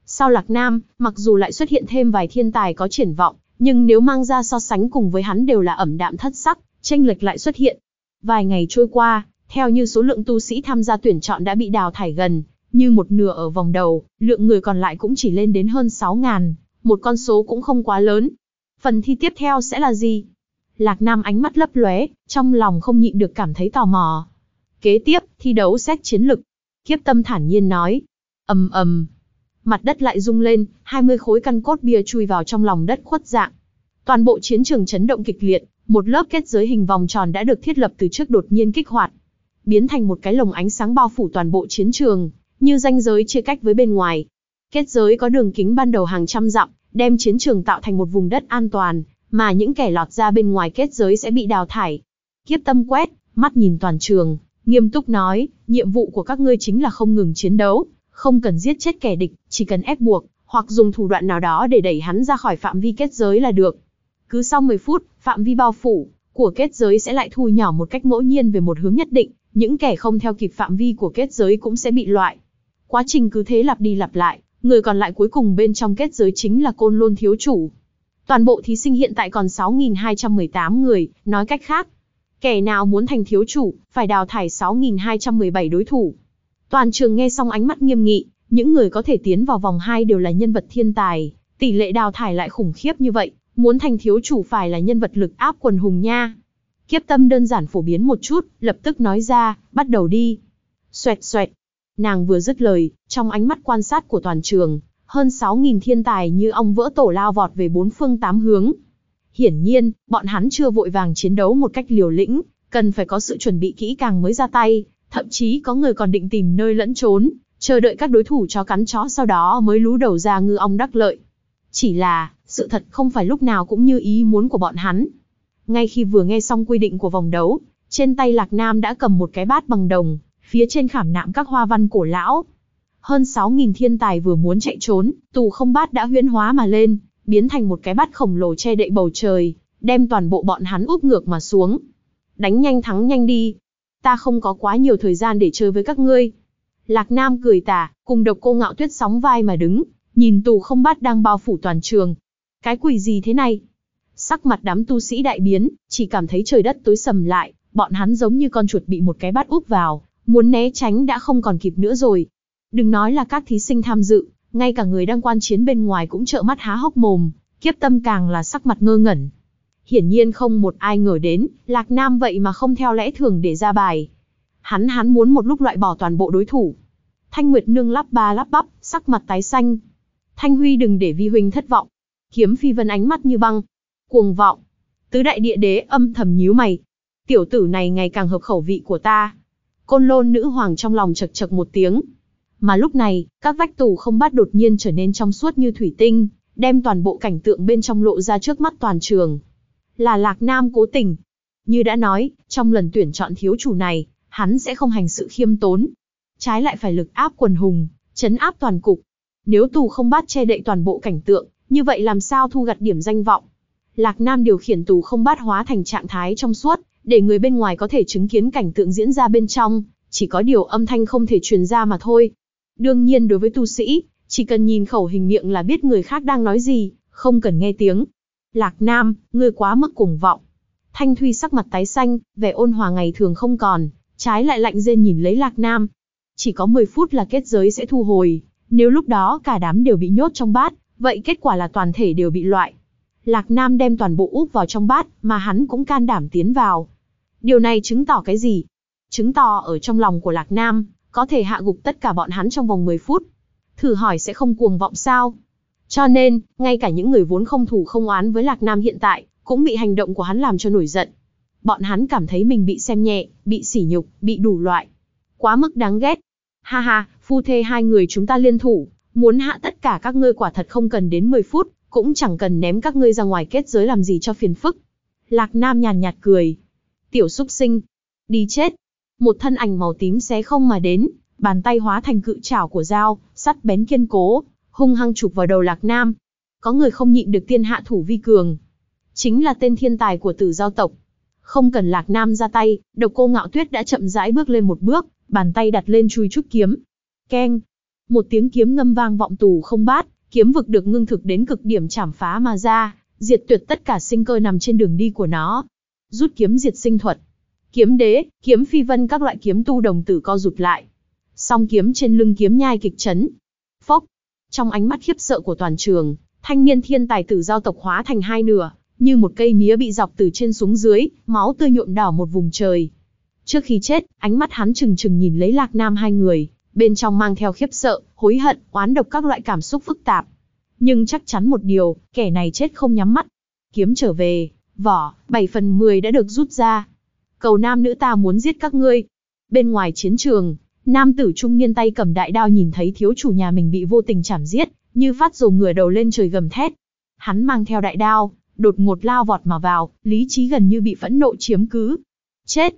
Sau Lạc Nam, mặc dù lại xuất hiện thêm vài thiên tài có triển vọng, nhưng nếu mang ra so sánh cùng với hắn đều là ẩm đạm thất sắc, tranh lệch lại xuất hiện. Vài ngày trôi qua, theo như số lượng tu sĩ tham gia tuyển chọn đã bị đào thải gần, như một nửa ở vòng đầu, lượng người còn lại cũng chỉ lên đến hơn 6.000, một con số cũng không quá lớn. Phần thi tiếp theo sẽ là gì? Lạc Nam ánh mắt lấp lóe, trong lòng không nhịn được cảm thấy tò mò. Kế tiếp, thi đấu xét chiến lực. Kiếp tâm thản nhiên nói. ầm ầm, Mặt đất lại rung lên, 20 khối căn cốt bia chui vào trong lòng đất khuất dạng. Toàn bộ chiến trường chấn động kịch liệt, một lớp kết giới hình vòng tròn đã được thiết lập từ trước đột nhiên kích hoạt. Biến thành một cái lồng ánh sáng bao phủ toàn bộ chiến trường, như ranh giới chia cách với bên ngoài. Kết giới có đường kính ban đầu hàng trăm dặm, đem chiến trường tạo thành một vùng đất an toàn, mà những kẻ lọt ra bên ngoài kết giới sẽ bị đào thải. Kiếp tâm quét, mắt nhìn toàn trường, nghiêm túc nói, nhiệm vụ của các ngươi chính là không ngừng chiến đấu, không cần giết chết kẻ địch, chỉ cần ép buộc, hoặc dùng thủ đoạn nào đó để đẩy hắn ra khỏi phạm vi kết giới là được. Cứ sau 10 phút, phạm vi bao phủ của kết giới sẽ lại thu nhỏ một cách ngẫu nhiên về một hướng nhất định, những kẻ không theo kịp phạm vi của kết giới cũng sẽ bị loại. Quá trình cứ thế lặp đi lặp lại, người còn lại cuối cùng bên trong kết giới chính là côn lôn thiếu chủ. Toàn bộ thí sinh hiện tại còn 6.218 người, nói cách khác. Kẻ nào muốn thành thiếu chủ, phải đào thải 6.217 đối thủ. Toàn trường nghe xong ánh mắt nghiêm nghị, những người có thể tiến vào vòng 2 đều là nhân vật thiên tài, tỷ lệ đào thải lại khủng khiếp như vậy, muốn thành thiếu chủ phải là nhân vật lực áp quần hùng nha. Kiếp tâm đơn giản phổ biến một chút, lập tức nói ra, bắt đầu đi. Xoẹt xoẹt. Nàng vừa dứt lời, trong ánh mắt quan sát của toàn trường, hơn 6.000 thiên tài như ong vỡ tổ lao vọt về bốn phương tám hướng. Hiển nhiên, bọn hắn chưa vội vàng chiến đấu một cách liều lĩnh, cần phải có sự chuẩn bị kỹ càng mới ra tay, thậm chí có người còn định tìm nơi lẫn trốn, chờ đợi các đối thủ cho cắn chó sau đó mới lú đầu ra ngư ong đắc lợi. Chỉ là, sự thật không phải lúc nào cũng như ý muốn của bọn hắn. Ngay khi vừa nghe xong quy định của vòng đấu, trên tay Lạc Nam đã cầm một cái bát bằng đồng, phía trên khảm nạm các hoa văn cổ lão. Hơn 6.000 thiên tài vừa muốn chạy trốn, tù không bát đã huyễn hóa mà lên, biến thành một cái bát khổng lồ che đậy bầu trời, đem toàn bộ bọn hắn úp ngược mà xuống. Đánh nhanh thắng nhanh đi. Ta không có quá nhiều thời gian để chơi với các ngươi. Lạc Nam cười tà, cùng độc cô ngạo tuyết sóng vai mà đứng, nhìn tù không bát đang bao phủ toàn trường. Cái quỷ gì thế này? Sắc mặt đám tu sĩ đại biến, chỉ cảm thấy trời đất tối sầm lại, bọn hắn giống như con chuột bị một cái bát úp vào, muốn né tránh đã không còn kịp nữa rồi. Đừng nói là các thí sinh tham dự, ngay cả người đang quan chiến bên ngoài cũng trợn mắt há hốc mồm, kiếp tâm càng là sắc mặt ngơ ngẩn. Hiển nhiên không một ai ngờ đến, Lạc Nam vậy mà không theo lẽ thường để ra bài. Hắn hắn muốn một lúc loại bỏ toàn bộ đối thủ. Thanh Nguyệt Nương lắp ba lắp bắp, sắc mặt tái xanh. Thanh Huy đừng để vi huynh thất vọng. Kiếm phi vân ánh mắt như băng. Cuồng vọng. Tứ đại địa đế âm thầm nhíu mày. Tiểu tử này ngày càng hợp khẩu vị của ta. Côn lôn nữ hoàng trong lòng chật chật một tiếng. Mà lúc này, các vách tủ không bắt đột nhiên trở nên trong suốt như thủy tinh, đem toàn bộ cảnh tượng bên trong lộ ra trước mắt toàn trường. Là Lạc Nam cố tình. Như đã nói, trong lần tuyển chọn thiếu chủ này, hắn sẽ không hành sự khiêm tốn. Trái lại phải lực áp quần hùng, chấn áp toàn cục. Nếu tù không bắt che đậy toàn bộ cảnh tượng, như vậy làm sao thu gặt điểm danh vọng? Lạc Nam điều khiển tù không bắt hóa thành trạng thái trong suốt, để người bên ngoài có thể chứng kiến cảnh tượng diễn ra bên trong, chỉ có điều âm thanh không thể truyền ra mà thôi. Đương nhiên đối với tu sĩ, chỉ cần nhìn khẩu hình miệng là biết người khác đang nói gì, không cần nghe tiếng. Lạc Nam, ngươi quá mức cuồng vọng. Thanh Thuy sắc mặt tái xanh, vẻ ôn hòa ngày thường không còn, trái lại lạnh rên nhìn lấy Lạc Nam. Chỉ có 10 phút là kết giới sẽ thu hồi, nếu lúc đó cả đám đều bị nhốt trong bát, vậy kết quả là toàn thể đều bị loại. Lạc Nam đem toàn bộ úp vào trong bát, mà hắn cũng can đảm tiến vào. Điều này chứng tỏ cái gì? Chứng tỏ ở trong lòng của Lạc Nam, có thể hạ gục tất cả bọn hắn trong vòng 10 phút. Thử hỏi sẽ không cuồng vọng sao? Cho nên, ngay cả những người vốn không thủ không oán với Lạc Nam hiện tại, cũng bị hành động của hắn làm cho nổi giận. Bọn hắn cảm thấy mình bị xem nhẹ, bị sỉ nhục, bị đủ loại. Quá mức đáng ghét. Ha ha, phu thê hai người chúng ta liên thủ, muốn hạ tất cả các ngươi quả thật không cần đến 10 phút, cũng chẳng cần ném các ngươi ra ngoài kết giới làm gì cho phiền phức. Lạc Nam nhàn nhạt cười. Tiểu súc sinh. Đi chết. Một thân ảnh màu tím xé không mà đến, bàn tay hóa thành cự trảo của dao, sắt bén kiên cố, hung hăng chụp vào đầu Lạc Nam. Có người không nhịn được tiên hạ thủ vi cường. Chính là tên thiên tài của tử giao tộc. Không cần Lạc Nam ra tay, độc cô ngạo tuyết đã chậm rãi bước lên một bước, bàn tay đặt lên chui trúc kiếm. Keng! Một tiếng kiếm ngâm vang vọng tù không bát, kiếm vực được ngưng thực đến cực điểm chảm phá mà ra, diệt tuyệt tất cả sinh cơ nằm trên đường đi của nó. Rút kiếm diệt sinh thuật. Kiếm đế, kiếm phi vân các loại kiếm tu đồng tử co rụt lại. Song kiếm trên lưng kiếm nhai kịch chấn. Phốc! Trong ánh mắt khiếp sợ của toàn trường, thanh niên thiên tài tử giao tộc hóa thành hai nửa, như một cây mía bị dọc từ trên xuống dưới, máu tươi nhuộm đỏ một vùng trời. Trước khi chết, ánh mắt hắn trừng trừng nhìn lấy Lạc Nam hai người, bên trong mang theo khiếp sợ, hối hận, oán độc các loại cảm xúc phức tạp. Nhưng chắc chắn một điều, kẻ này chết không nhắm mắt. Kiếm trở về, vỏ, 7 phần 10 đã được rút ra. Cầu nam nữ ta muốn giết các ngươi. Bên ngoài chiến trường, nam tử trung niên tay cầm đại đao nhìn thấy thiếu chủ nhà mình bị vô tình chảm giết, như phát rồ ngửa đầu lên trời gầm thét. Hắn mang theo đại đao, đột ngột lao vọt mà vào, lý trí gần như bị phẫn nộ chiếm cứ. Chết!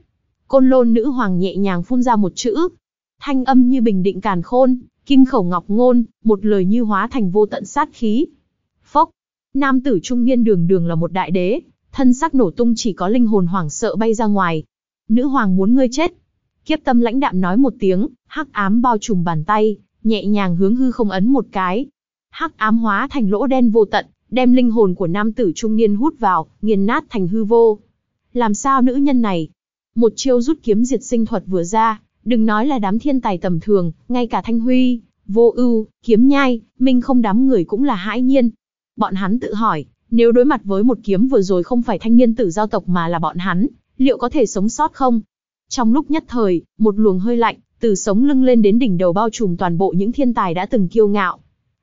Côn lôn nữ hoàng nhẹ nhàng phun ra một chữ. Thanh âm như bình định càn khôn, kim khẩu ngọc ngôn, một lời như hóa thành vô tận sát khí. Phốc! Nam tử trung niên đường đường là một đại đế, thân xác nổ tung chỉ có linh hồn hoảng sợ bay ra ngoài. Nữ hoàng muốn ngươi chết. Kiếp tâm lãnh đạm nói một tiếng, hắc ám bao trùm bàn tay, nhẹ nhàng hướng hư không ấn một cái. Hắc ám hóa thành lỗ đen vô tận, đem linh hồn của nam tử trung niên hút vào, nghiền nát thành hư vô. Làm sao nữ nhân này? Một chiêu rút kiếm diệt sinh thuật vừa ra, đừng nói là đám thiên tài tầm thường, ngay cả Thanh Huy, Vô ưu, kiếm nhai, minh không đám người cũng là hãi nhiên. Bọn hắn tự hỏi, nếu đối mặt với một kiếm vừa rồi không phải thanh niên tử giao tộc mà là bọn hắn, liệu có thể sống sót không? Trong lúc nhất thời, một luồng hơi lạnh, từ sống lưng lên đến đỉnh đầu bao trùm toàn bộ những thiên tài đã từng kiêu ngạo.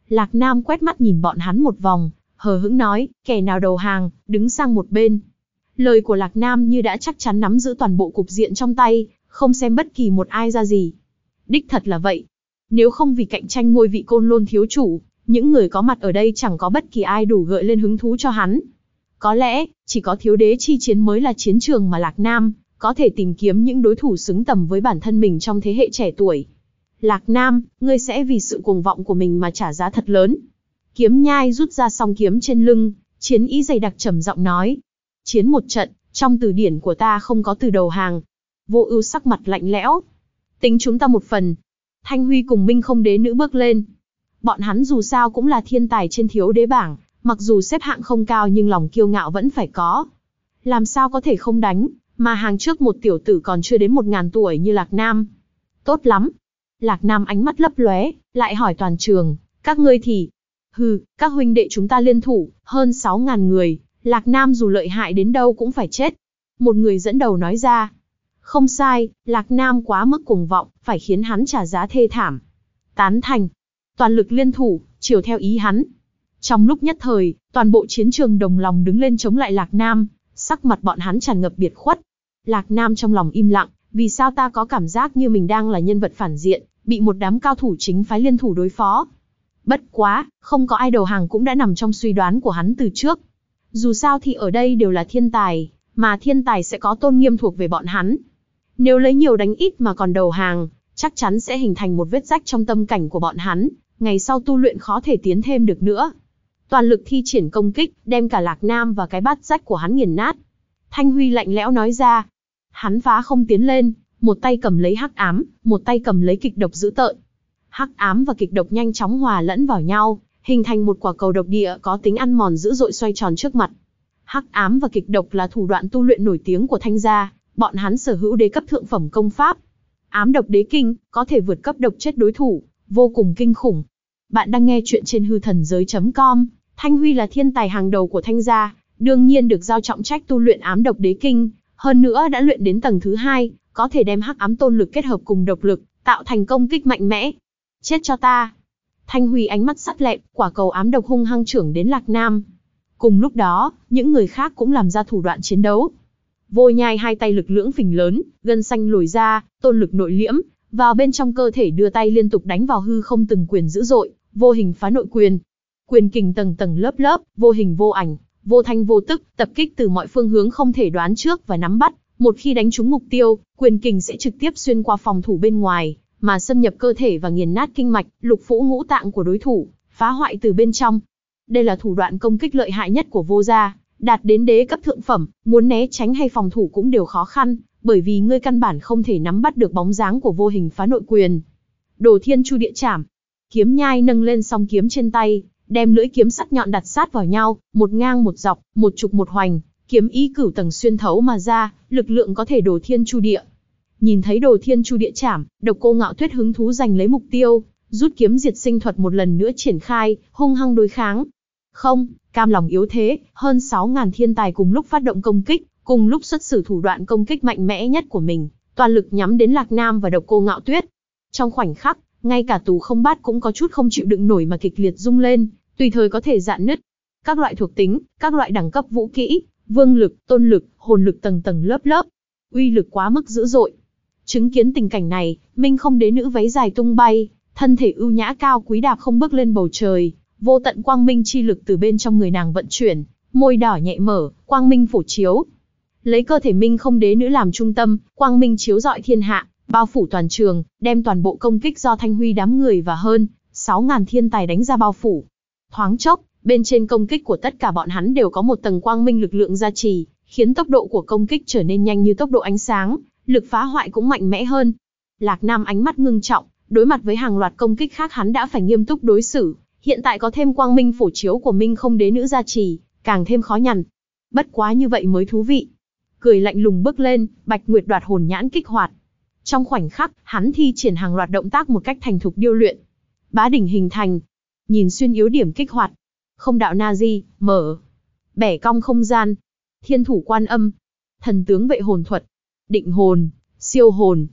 Lạc Nam quét mắt nhìn bọn hắn một vòng, hờ hững nói, kẻ nào đầu hàng, đứng sang một bên. Lời của Lạc Nam như đã chắc chắn nắm giữ toàn bộ cục diện trong tay, không xem bất kỳ một ai ra gì. Đích thật là vậy. Nếu không vì cạnh tranh ngôi vị côn lôn thiếu chủ, những người có mặt ở đây chẳng có bất kỳ ai đủ gợi lên hứng thú cho hắn. Có lẽ, chỉ có thiếu đế chi chiến mới là chiến trường mà Lạc Nam, có thể tìm kiếm những đối thủ xứng tầm với bản thân mình trong thế hệ trẻ tuổi. Lạc Nam, ngươi sẽ vì sự cuồng vọng của mình mà trả giá thật lớn. Kiếm nhai rút ra song kiếm trên lưng, chiến ý dày đặc trầm giọng nói. Chiến một trận, trong từ điển của ta không có từ đầu hàng. Vô ưu sắc mặt lạnh lẽo. Tính chúng ta một phần. Thanh Huy cùng Minh không đế nữ bước lên. Bọn hắn dù sao cũng là thiên tài trên thiếu đế bảng, mặc dù xếp hạng không cao nhưng lòng kiêu ngạo vẫn phải có. Làm sao có thể không đánh, mà hàng trước một tiểu tử còn chưa đến một ngàn tuổi như Lạc Nam. Tốt lắm. Lạc Nam ánh mắt lấp lóe, lại hỏi toàn trường, các ngươi thì... Hừ, các huynh đệ chúng ta liên thủ, hơn sáu ngàn người, Lạc Nam dù lợi hại đến đâu cũng phải chết. Một người dẫn đầu nói ra. Không sai, Lạc Nam quá mức cuồng vọng, phải khiến hắn trả giá thê thảm. Tán thành. Toàn lực liên thủ, chiều theo ý hắn. Trong lúc nhất thời, toàn bộ chiến trường đồng lòng đứng lên chống lại Lạc Nam, sắc mặt bọn hắn tràn ngập biệt khuất. Lạc Nam trong lòng im lặng, vì sao ta có cảm giác như mình đang là nhân vật phản diện, bị một đám cao thủ chính phái liên thủ đối phó. Bất quá, không có ai đầu hàng cũng đã nằm trong suy đoán của hắn từ trước. Dù sao thì ở đây đều là thiên tài, mà thiên tài sẽ có tôn nghiêm thuộc về bọn hắn. Nếu lấy nhiều đánh ít mà còn đầu hàng, chắc chắn sẽ hình thành một vết rách trong tâm cảnh của bọn hắn, ngày sau tu luyện khó thể tiến thêm được nữa. Toàn lực thi triển công kích, đem cả Lạc Nam và cái bát rách của hắn nghiền nát. Thanh Huy lạnh lẽo nói ra. Hắn phá không tiến lên, một tay cầm lấy hắc ám, một tay cầm lấy kịch độc dữ tợn. Hắc ám và kịch độc nhanh chóng hòa lẫn vào nhau, hình thành một quả cầu độc địa có tính ăn mòn dữ dội xoay tròn trước mặt. Hắc ám và kịch độc là thủ đoạn tu luyện nổi tiếng của Thanh gia, bọn hắn sở hữu đế cấp thượng phẩm công pháp. Ám độc đế kinh, có thể vượt cấp độc chết đối thủ, vô cùng kinh khủng. Bạn đang nghe chuyện trên hư thần giới.com, Thanh Huy là thiên tài hàng đầu của Thanh gia, đương nhiên được giao trọng trách tu luyện ám độc đế kinh, hơn nữa đã luyện đến tầng thứ hai, có thể đem hắc ám tôn lực kết hợp cùng độc lực, tạo thành công kích mạnh mẽ. Chết cho ta! Thanh Huy ánh mắt sắt lẹm, quả cầu ám độc hung hăng trưởng đến Lạc Nam. Cùng lúc đó, những người khác cũng làm ra thủ đoạn chiến đấu. Vô nhai hai tay lực lưỡng phình lớn, gân xanh lồi ra, tôn lực nội liễm, vào bên trong cơ thể đưa tay liên tục đánh vào hư không từng quyền dữ dội, vô hình phá nội quyền. Quyền kình tầng tầng lớp lớp, vô hình vô ảnh, vô thanh vô tức, tập kích từ mọi phương hướng không thể đoán trước và nắm bắt. Một khi đánh trúng mục tiêu, quyền kình sẽ trực tiếp xuyên qua phòng thủ bên ngoài, mà xâm nhập cơ thể và nghiền nát kinh mạch, lục phủ ngũ tạng của đối thủ, phá hoại từ bên trong. Đây là thủ đoạn công kích lợi hại nhất của vô gia, đạt đến đế cấp thượng phẩm, muốn né tránh hay phòng thủ cũng đều khó khăn, bởi vì ngươi căn bản không thể nắm bắt được bóng dáng của vô hình phá nội quyền. Đồ Thiên Chu Địa Trảm, kiếm nhai nâng lên song kiếm trên tay, đem lưỡi kiếm sắc nhọn đặt sát vào nhau, một ngang một dọc, một trục một hoành, kiếm ý cửu tầng xuyên thấu mà ra, lực lượng có thể đổ Thiên Chu Địa. Nhìn thấy Đồ Thiên Chu Địa chảm, Độc Cô Ngạo Tuyết hứng thú giành lấy mục tiêu, rút kiếm diệt sinh thuật một lần nữa triển khai, hung hăng đối kháng. Không, cam lòng yếu thế, hơn 6.000 thiên tài cùng lúc phát động công kích, cùng lúc xuất xử thủ đoạn công kích mạnh mẽ nhất của mình, toàn lực nhắm đến Lạc Nam và Độc Cô Ngạo Tuyết. Trong khoảnh khắc, ngay cả tù không bát cũng có chút không chịu đựng nổi mà kịch liệt rung lên, tùy thời có thể dạn nứt. Các loại thuộc tính, các loại đẳng cấp vũ kỹ, vương lực, tôn lực, hồn lực tầng tầng lớp lớp, uy lực quá mức dữ dội. Chứng kiến tình cảnh này, Minh không đế nữ váy dài tung bay, thân thể ưu nhã cao quý đạp không bước lên bầu trời, vô tận quang minh chi lực từ bên trong người nàng vận chuyển, môi đỏ nhẹ mở, quang minh phủ chiếu. Lấy cơ thể Minh không đế nữ làm trung tâm, quang minh chiếu rọi thiên hạ, bao phủ toàn trường, đem toàn bộ công kích do Thanh Huy đám người và hơn 6000 thiên tài đánh ra bao phủ. Thoáng chốc, bên trên công kích của tất cả bọn hắn đều có một tầng quang minh lực lượng gia trì, khiến tốc độ của công kích trở nên nhanh như tốc độ ánh sáng, lực phá hoại cũng mạnh mẽ hơn. Lạc Nam ánh mắt ngưng trọng, đối mặt với hàng loạt công kích khác hắn đã phải nghiêm túc đối xử, hiện tại có thêm quang minh phổ chiếu của Minh không đế nữ gia trì, càng thêm khó nhằn. Bất quá như vậy mới thú vị. Cười lạnh lùng bước lên, Bạch Nguyệt đoạt hồn nhãn kích hoạt. Trong khoảnh khắc, hắn thi triển hàng loạt động tác một cách thành thục điêu luyện. Bá đỉnh hình thành. Nhìn xuyên yếu điểm kích hoạt. Không đạo Nazi, mở. Bẻ cong không gian. Thiên thủ quan âm. Thần tướng vệ hồn thuật. Định hồn, siêu hồn.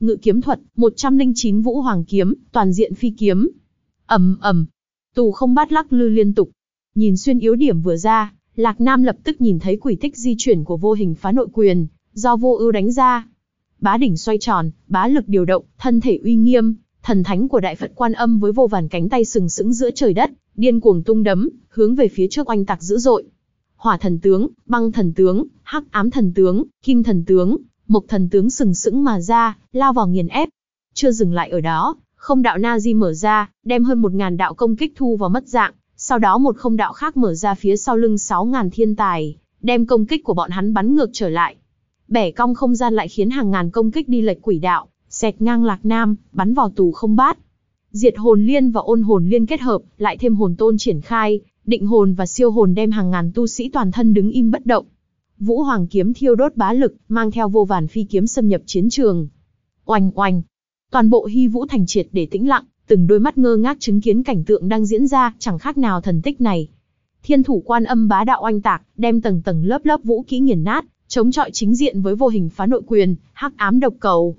Ngự kiếm thuật, 109 vũ hoàng kiếm, toàn diện phi kiếm. ầm ầm, tù không bát lắc lư liên tục. Nhìn xuyên yếu điểm vừa ra, Lạc Nam lập tức nhìn thấy quỷ tích di chuyển của vô hình phá nội quyền, do vô ưu đánh ra. Bá đỉnh xoay tròn, bá lực điều động, thân thể uy nghiêm, thần thánh của đại Phật quan âm với vô vàn cánh tay sừng sững giữa trời đất, điên cuồng tung đấm, hướng về phía trước oanh tạc dữ dội. Hỏa thần tướng, băng thần tướng, hắc ám thần tướng, kim thần tướng, mộc thần tướng sừng sững mà ra, lao vào nghiền ép. Chưa dừng lại ở đó, không đạo na di mở ra, đem hơn một ngàn đạo công kích thu vào mất dạng, sau đó một không đạo khác mở ra phía sau lưng sáu ngàn thiên tài, đem công kích của bọn hắn bắn ngược trở lại. Bẻ cong không gian lại khiến hàng ngàn công kích đi lệch quỷ đạo, xẹt ngang lạc nam, bắn vào tù không bát. Diệt hồn liên và ôn hồn liên kết hợp, lại thêm hồn tôn triển khai, định hồn và siêu hồn đem hàng ngàn tu sĩ toàn thân đứng im bất động. Vũ Hoàng kiếm thiêu đốt bá lực, mang theo vô vàn phi kiếm xâm nhập chiến trường. Oanh oanh, toàn bộ Hy Vũ thành triệt để tĩnh lặng, từng đôi mắt ngơ ngác chứng kiến cảnh tượng đang diễn ra, chẳng khác nào thần tích này. Thiên thủ quan âm bá đạo oanh tạc, đem tầng tầng lớp lớp vũ kỹ nghiền nát, chống chọi chính diện với vô hình phá nội quyền, hắc ám độc cầu.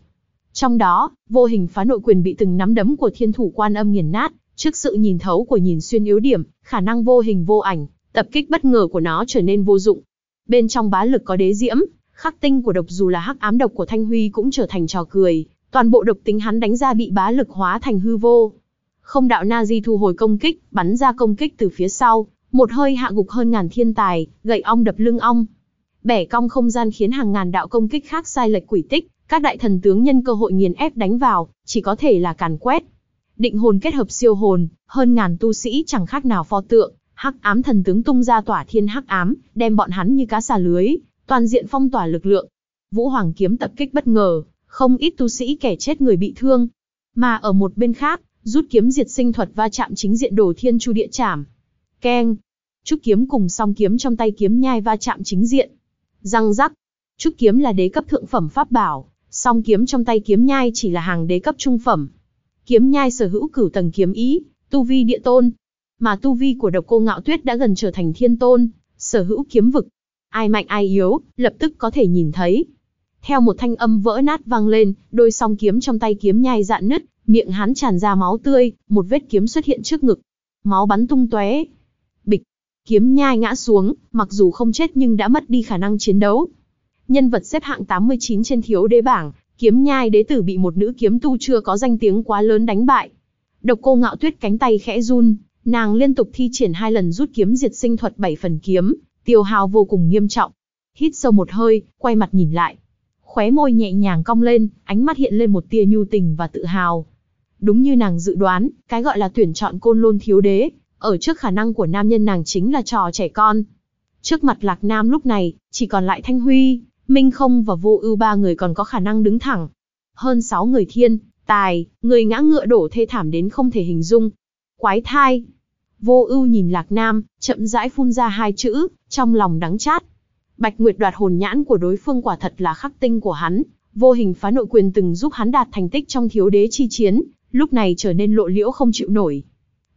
Trong đó, vô hình phá nội quyền bị từng nắm đấm của thiên thủ quan âm nghiền nát, trước sự nhìn thấu của nhìn xuyên yếu điểm, khả năng vô hình vô ảnh, tập kích bất ngờ của nó trở nên vô dụng. Bên trong bá lực có đế diễm, khắc tinh của độc dù là hắc ám độc của Thanh Huy cũng trở thành trò cười, toàn bộ độc tính hắn đánh ra bị bá lực hóa thành hư vô. Không đạo Nazi thu hồi công kích, bắn ra công kích từ phía sau, một hơi hạ gục hơn ngàn thiên tài, gậy ong đập lưng ong. Bẻ cong không gian khiến hàng ngàn đạo công kích khác sai lệch quỷ tích, các đại thần tướng nhân cơ hội nghiền ép đánh vào, chỉ có thể là càn quét. Định hồn kết hợp siêu hồn, hơn ngàn tu sĩ chẳng khác nào pho tượng, hắc ám thần tướng tung ra tỏa thiên hắc ám, đem bọn hắn như cá xà lưới, toàn diện phong tỏa lực lượng. Vũ Hoàng kiếm tập kích bất ngờ, không ít tu sĩ kẻ chết người bị thương. Mà ở một bên khác, rút kiếm diệt sinh thuật va chạm chính diện đổ thiên chu địa chảm. Keng. Trúc kiếm cùng song kiếm trong tay kiếm nhai va chạm chính diện. Răng rắc. Trúc kiếm là đế cấp thượng phẩm pháp bảo, song kiếm trong tay kiếm nhai chỉ là hàng đế cấp trung phẩm. Kiếm nhai sở hữu cửu tầng kiếm ý, tu vi địa tôn. Mà tu vi của độc cô ngạo tuyết đã gần trở thành thiên tôn, sở hữu kiếm vực. Ai mạnh ai yếu, lập tức có thể nhìn thấy. Theo một thanh âm vỡ nát vang lên, đôi song kiếm trong tay kiếm nhai dạn nứt, miệng hắn tràn ra máu tươi, một vết kiếm xuất hiện trước ngực. Máu bắn tung tóe. Kiếm nhai ngã xuống, mặc dù không chết nhưng đã mất đi khả năng chiến đấu. Nhân vật xếp hạng 89 trên thiếu đế bảng, kiếm nhai đế tử bị một nữ kiếm tu chưa có danh tiếng quá lớn đánh bại. Độc cô ngạo tuyết cánh tay khẽ run, nàng liên tục thi triển hai lần rút kiếm diệt sinh thuật bảy phần kiếm, tiêu hao vô cùng nghiêm trọng. Hít sâu một hơi, quay mặt nhìn lại, khóe môi nhẹ nhàng cong lên, ánh mắt hiện lên một tia nhu tình và tự hào. Đúng như nàng dự đoán, cái gọi là tuyển chọn côn lôn thiếu đế, ở trước khả năng của nam nhân nàng chính là trò trẻ con. Trước mặt Lạc Nam lúc này, chỉ còn lại Thanh Huy, Minh Không và Vô Ưu ba người còn có khả năng đứng thẳng. Hơn 6 người thiên, tài, người ngã ngựa đổ thê thảm đến không thể hình dung. Quái thai. Vô Ưu nhìn Lạc Nam, chậm rãi phun ra hai chữ, trong lòng đắng chát. Bạch Nguyệt đoạt hồn nhãn của đối phương quả thật là khắc tinh của hắn, vô hình phá nội quyền từng giúp hắn đạt thành tích trong thiếu đế chi chiến, lúc này trở nên lộ liễu không chịu nổi.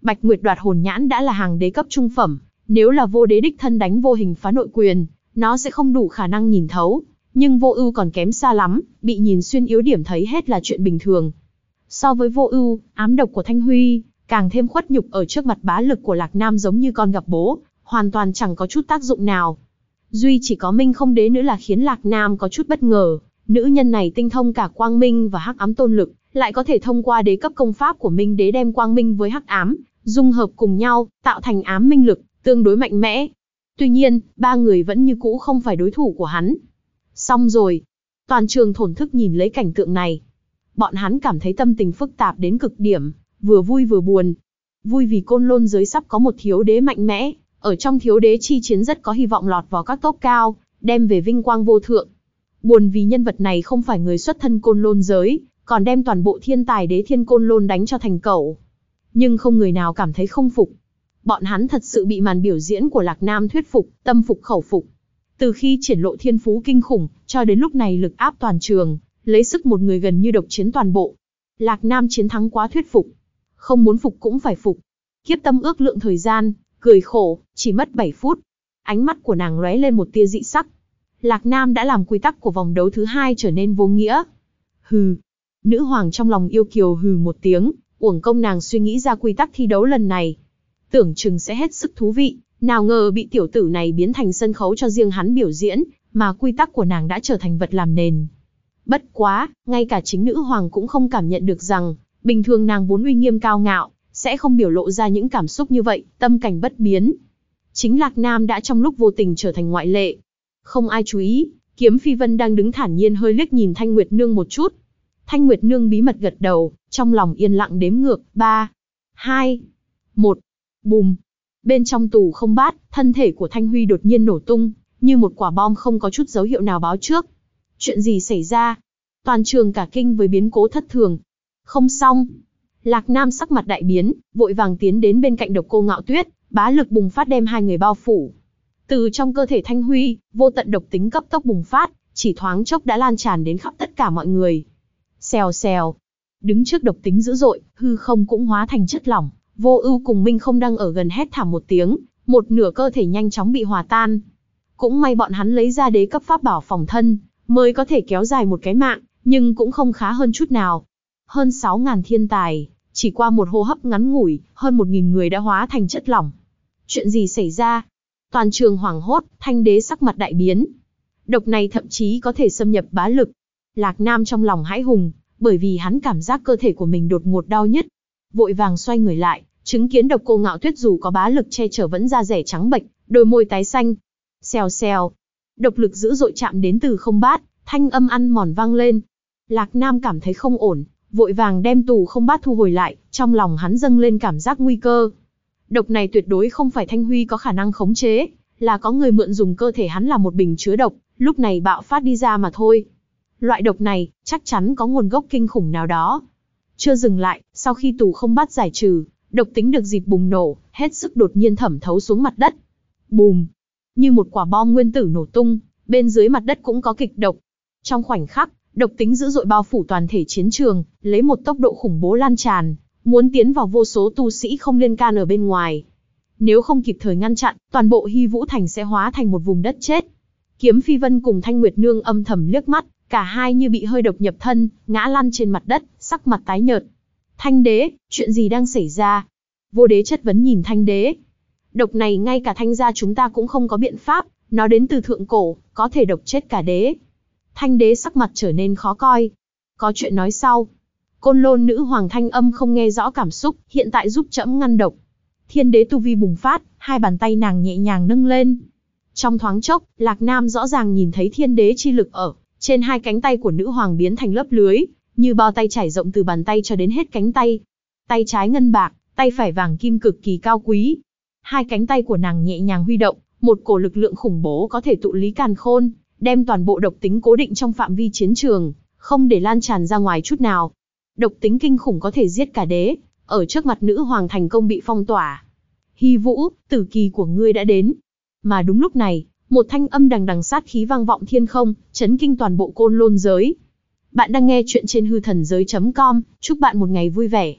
Bạch Nguyệt đoạt hồn nhãn đã là hàng đế cấp trung phẩm, nếu là vô đế đích thân đánh vô hình phá nội quyền, nó sẽ không đủ khả năng nhìn thấu, nhưng vô ưu còn kém xa lắm, bị nhìn xuyên yếu điểm thấy hết là chuyện bình thường. So với vô ưu, ám độc của Thanh Huy, càng thêm khuất nhục ở trước mặt bá lực của Lạc Nam giống như con gặp bố, hoàn toàn chẳng có chút tác dụng nào. Duy chỉ có Minh không đế nữa là khiến Lạc Nam có chút bất ngờ, nữ nhân này tinh thông cả quang minh và hắc ám tôn lực, lại có thể thông qua đế cấp công pháp của Minh đế đem quang minh với hắc ám, dung hợp cùng nhau, tạo thành ám minh lực, tương đối mạnh mẽ. Tuy nhiên, ba người vẫn như cũ không phải đối thủ của hắn. Xong rồi. Toàn trường thổn thức nhìn lấy cảnh tượng này. Bọn hắn cảm thấy tâm tình phức tạp đến cực điểm, vừa vui vừa buồn. Vui vì côn lôn giới sắp có một thiếu đế mạnh mẽ, ở trong thiếu đế chi chiến rất có hy vọng lọt vào các tốp cao, đem về vinh quang vô thượng. Buồn vì nhân vật này không phải người xuất thân côn lôn giới, còn đem toàn bộ thiên tài đế thiên côn lôn đánh cho thành cẩu. Nhưng không người nào cảm thấy không phục. Bọn hắn thật sự bị màn biểu diễn của Lạc Nam thuyết phục, tâm phục khẩu phục. Từ khi triển lộ thiên phú kinh khủng, cho đến lúc này lực áp toàn trường, lấy sức một người gần như độc chiến toàn bộ. Lạc Nam chiến thắng quá thuyết phục. Không muốn phục cũng phải phục. Kiếp tâm ước lượng thời gian, cười khổ, chỉ mất 7 phút. Ánh mắt của nàng lóe lên một tia dị sắc. Lạc Nam đã làm quy tắc của vòng đấu thứ hai trở nên vô nghĩa. Hừ. Nữ hoàng trong lòng yêu kiều hừ một tiếng, uổng công nàng suy nghĩ ra quy tắc thi đấu lần này. Tưởng chừng sẽ hết sức thú vị, nào ngờ bị tiểu tử này biến thành sân khấu cho riêng hắn biểu diễn, mà quy tắc của nàng đã trở thành vật làm nền. Bất quá, ngay cả chính nữ hoàng cũng không cảm nhận được rằng, bình thường nàng vốn uy nghiêm cao ngạo, sẽ không biểu lộ ra những cảm xúc như vậy, tâm cảnh bất biến. Chính Lạc Nam đã trong lúc vô tình trở thành ngoại lệ. Không ai chú ý, Kiếm Phi Vân đang đứng thản nhiên hơi liếc nhìn Thanh Nguyệt Nương một chút. Thanh Nguyệt Nương bí mật gật đầu, trong lòng yên lặng đếm ngược, 3, 2, 1, bùm. Bên trong tù không bát, thân thể của Thanh Huy đột nhiên nổ tung, như một quả bom không có chút dấu hiệu nào báo trước. Chuyện gì xảy ra? Toàn trường cả kinh với biến cố thất thường. Không xong. Lạc Nam sắc mặt đại biến, vội vàng tiến đến bên cạnh độc cô ngạo tuyết, bá lực bùng phát đem hai người bao phủ. Từ trong cơ thể Thanh Huy, vô tận độc tính cấp tốc bùng phát, chỉ thoáng chốc đã lan tràn đến khắp tất cả mọi người. Xèo xèo. Đứng trước độc tính dữ dội, hư không cũng hóa thành chất lỏng. Vô ưu cùng Minh không đang ở gần hét thảm một tiếng, một nửa cơ thể nhanh chóng bị hòa tan. Cũng may bọn hắn lấy ra đế cấp pháp bảo phòng thân, mới có thể kéo dài một cái mạng, nhưng cũng không khá hơn chút nào. Hơn 6.000 thiên tài, chỉ qua một hô hấp ngắn ngủi, hơn 1.000 người đã hóa thành chất lỏng. Chuyện gì xảy ra? Toàn trường hoảng hốt, thanh đế sắc mặt đại biến. Độc này thậm chí có thể xâm nhập bá lực. Lạc Nam trong lòng hãi hùng, bởi vì hắn cảm giác cơ thể của mình đột ngột đau nhất. Vội vàng xoay người lại, chứng kiến độc cô ngạo tuyết dù có bá lực che chở vẫn da rẻ trắng bệch, đôi môi tái xanh. Xèo xèo. Độc lực dữ dội chạm đến từ không bát, thanh âm ăn mòn vang lên. Lạc Nam cảm thấy không ổn, vội vàng đem tù không bát thu hồi lại, trong lòng hắn dâng lên cảm giác nguy cơ. Độc này tuyệt đối không phải Thanh Huy có khả năng khống chế, là có người mượn dùng cơ thể hắn là một bình chứa độc, lúc này bạo phát đi ra mà thôi. Loại độc này, chắc chắn có nguồn gốc kinh khủng nào đó. Chưa dừng lại, sau khi tù không bắt giải trừ, độc tính được dịp bùng nổ, hết sức đột nhiên thẩm thấu xuống mặt đất. Bùm! Như một quả bom nguyên tử nổ tung, bên dưới mặt đất cũng có kịch độc. Trong khoảnh khắc, độc tính dữ dội bao phủ toàn thể chiến trường, lấy một tốc độ khủng bố lan tràn, muốn tiến vào vô số tu sĩ không liên can ở bên ngoài. Nếu không kịp thời ngăn chặn, toàn bộ Hy Vũ Thành sẽ hóa thành một vùng đất chết. Kiếm Phi Vân cùng Thanh Nguyệt Nương âm thầm liếc mắt, cả hai như bị hơi độc nhập thân, ngã lăn trên mặt đất, sắc mặt tái nhợt. Thanh đế, chuyện gì đang xảy ra? Vô đế chất vấn nhìn thanh đế. Độc này ngay cả thanh gia chúng ta cũng không có biện pháp, nó đến từ thượng cổ, có thể độc chết cả đế. Thanh đế sắc mặt trở nên khó coi. Có chuyện nói sau. Côn lôn nữ hoàng thanh âm không nghe rõ cảm xúc, hiện tại giúp trẫm ngăn độc. Thiên đế tu vi bùng phát, hai bàn tay nàng nhẹ nhàng nâng lên. Trong thoáng chốc, Lạc Nam rõ ràng nhìn thấy thiên đế chi lực ở trên hai cánh tay của nữ hoàng biến thành lớp lưới, như bao tay trải rộng từ bàn tay cho đến hết cánh tay. Tay trái ngân bạc, tay phải vàng kim cực kỳ cao quý. Hai cánh tay của nàng nhẹ nhàng huy động, một cổ lực lượng khủng bố có thể tụ lý càn khôn, đem toàn bộ độc tính cố định trong phạm vi chiến trường, không để lan tràn ra ngoài chút nào. Độc tính kinh khủng có thể giết cả đế, ở trước mặt nữ hoàng thành công bị phong tỏa. Hy vũ, tử kỳ của ngươi đã đến. Mà đúng lúc này, một thanh âm đằng đằng sát khí vang vọng thiên không, chấn kinh toàn bộ côn lôn giới. Bạn đang nghe chuyện trên hư thần giới.com, chúc bạn một ngày vui vẻ.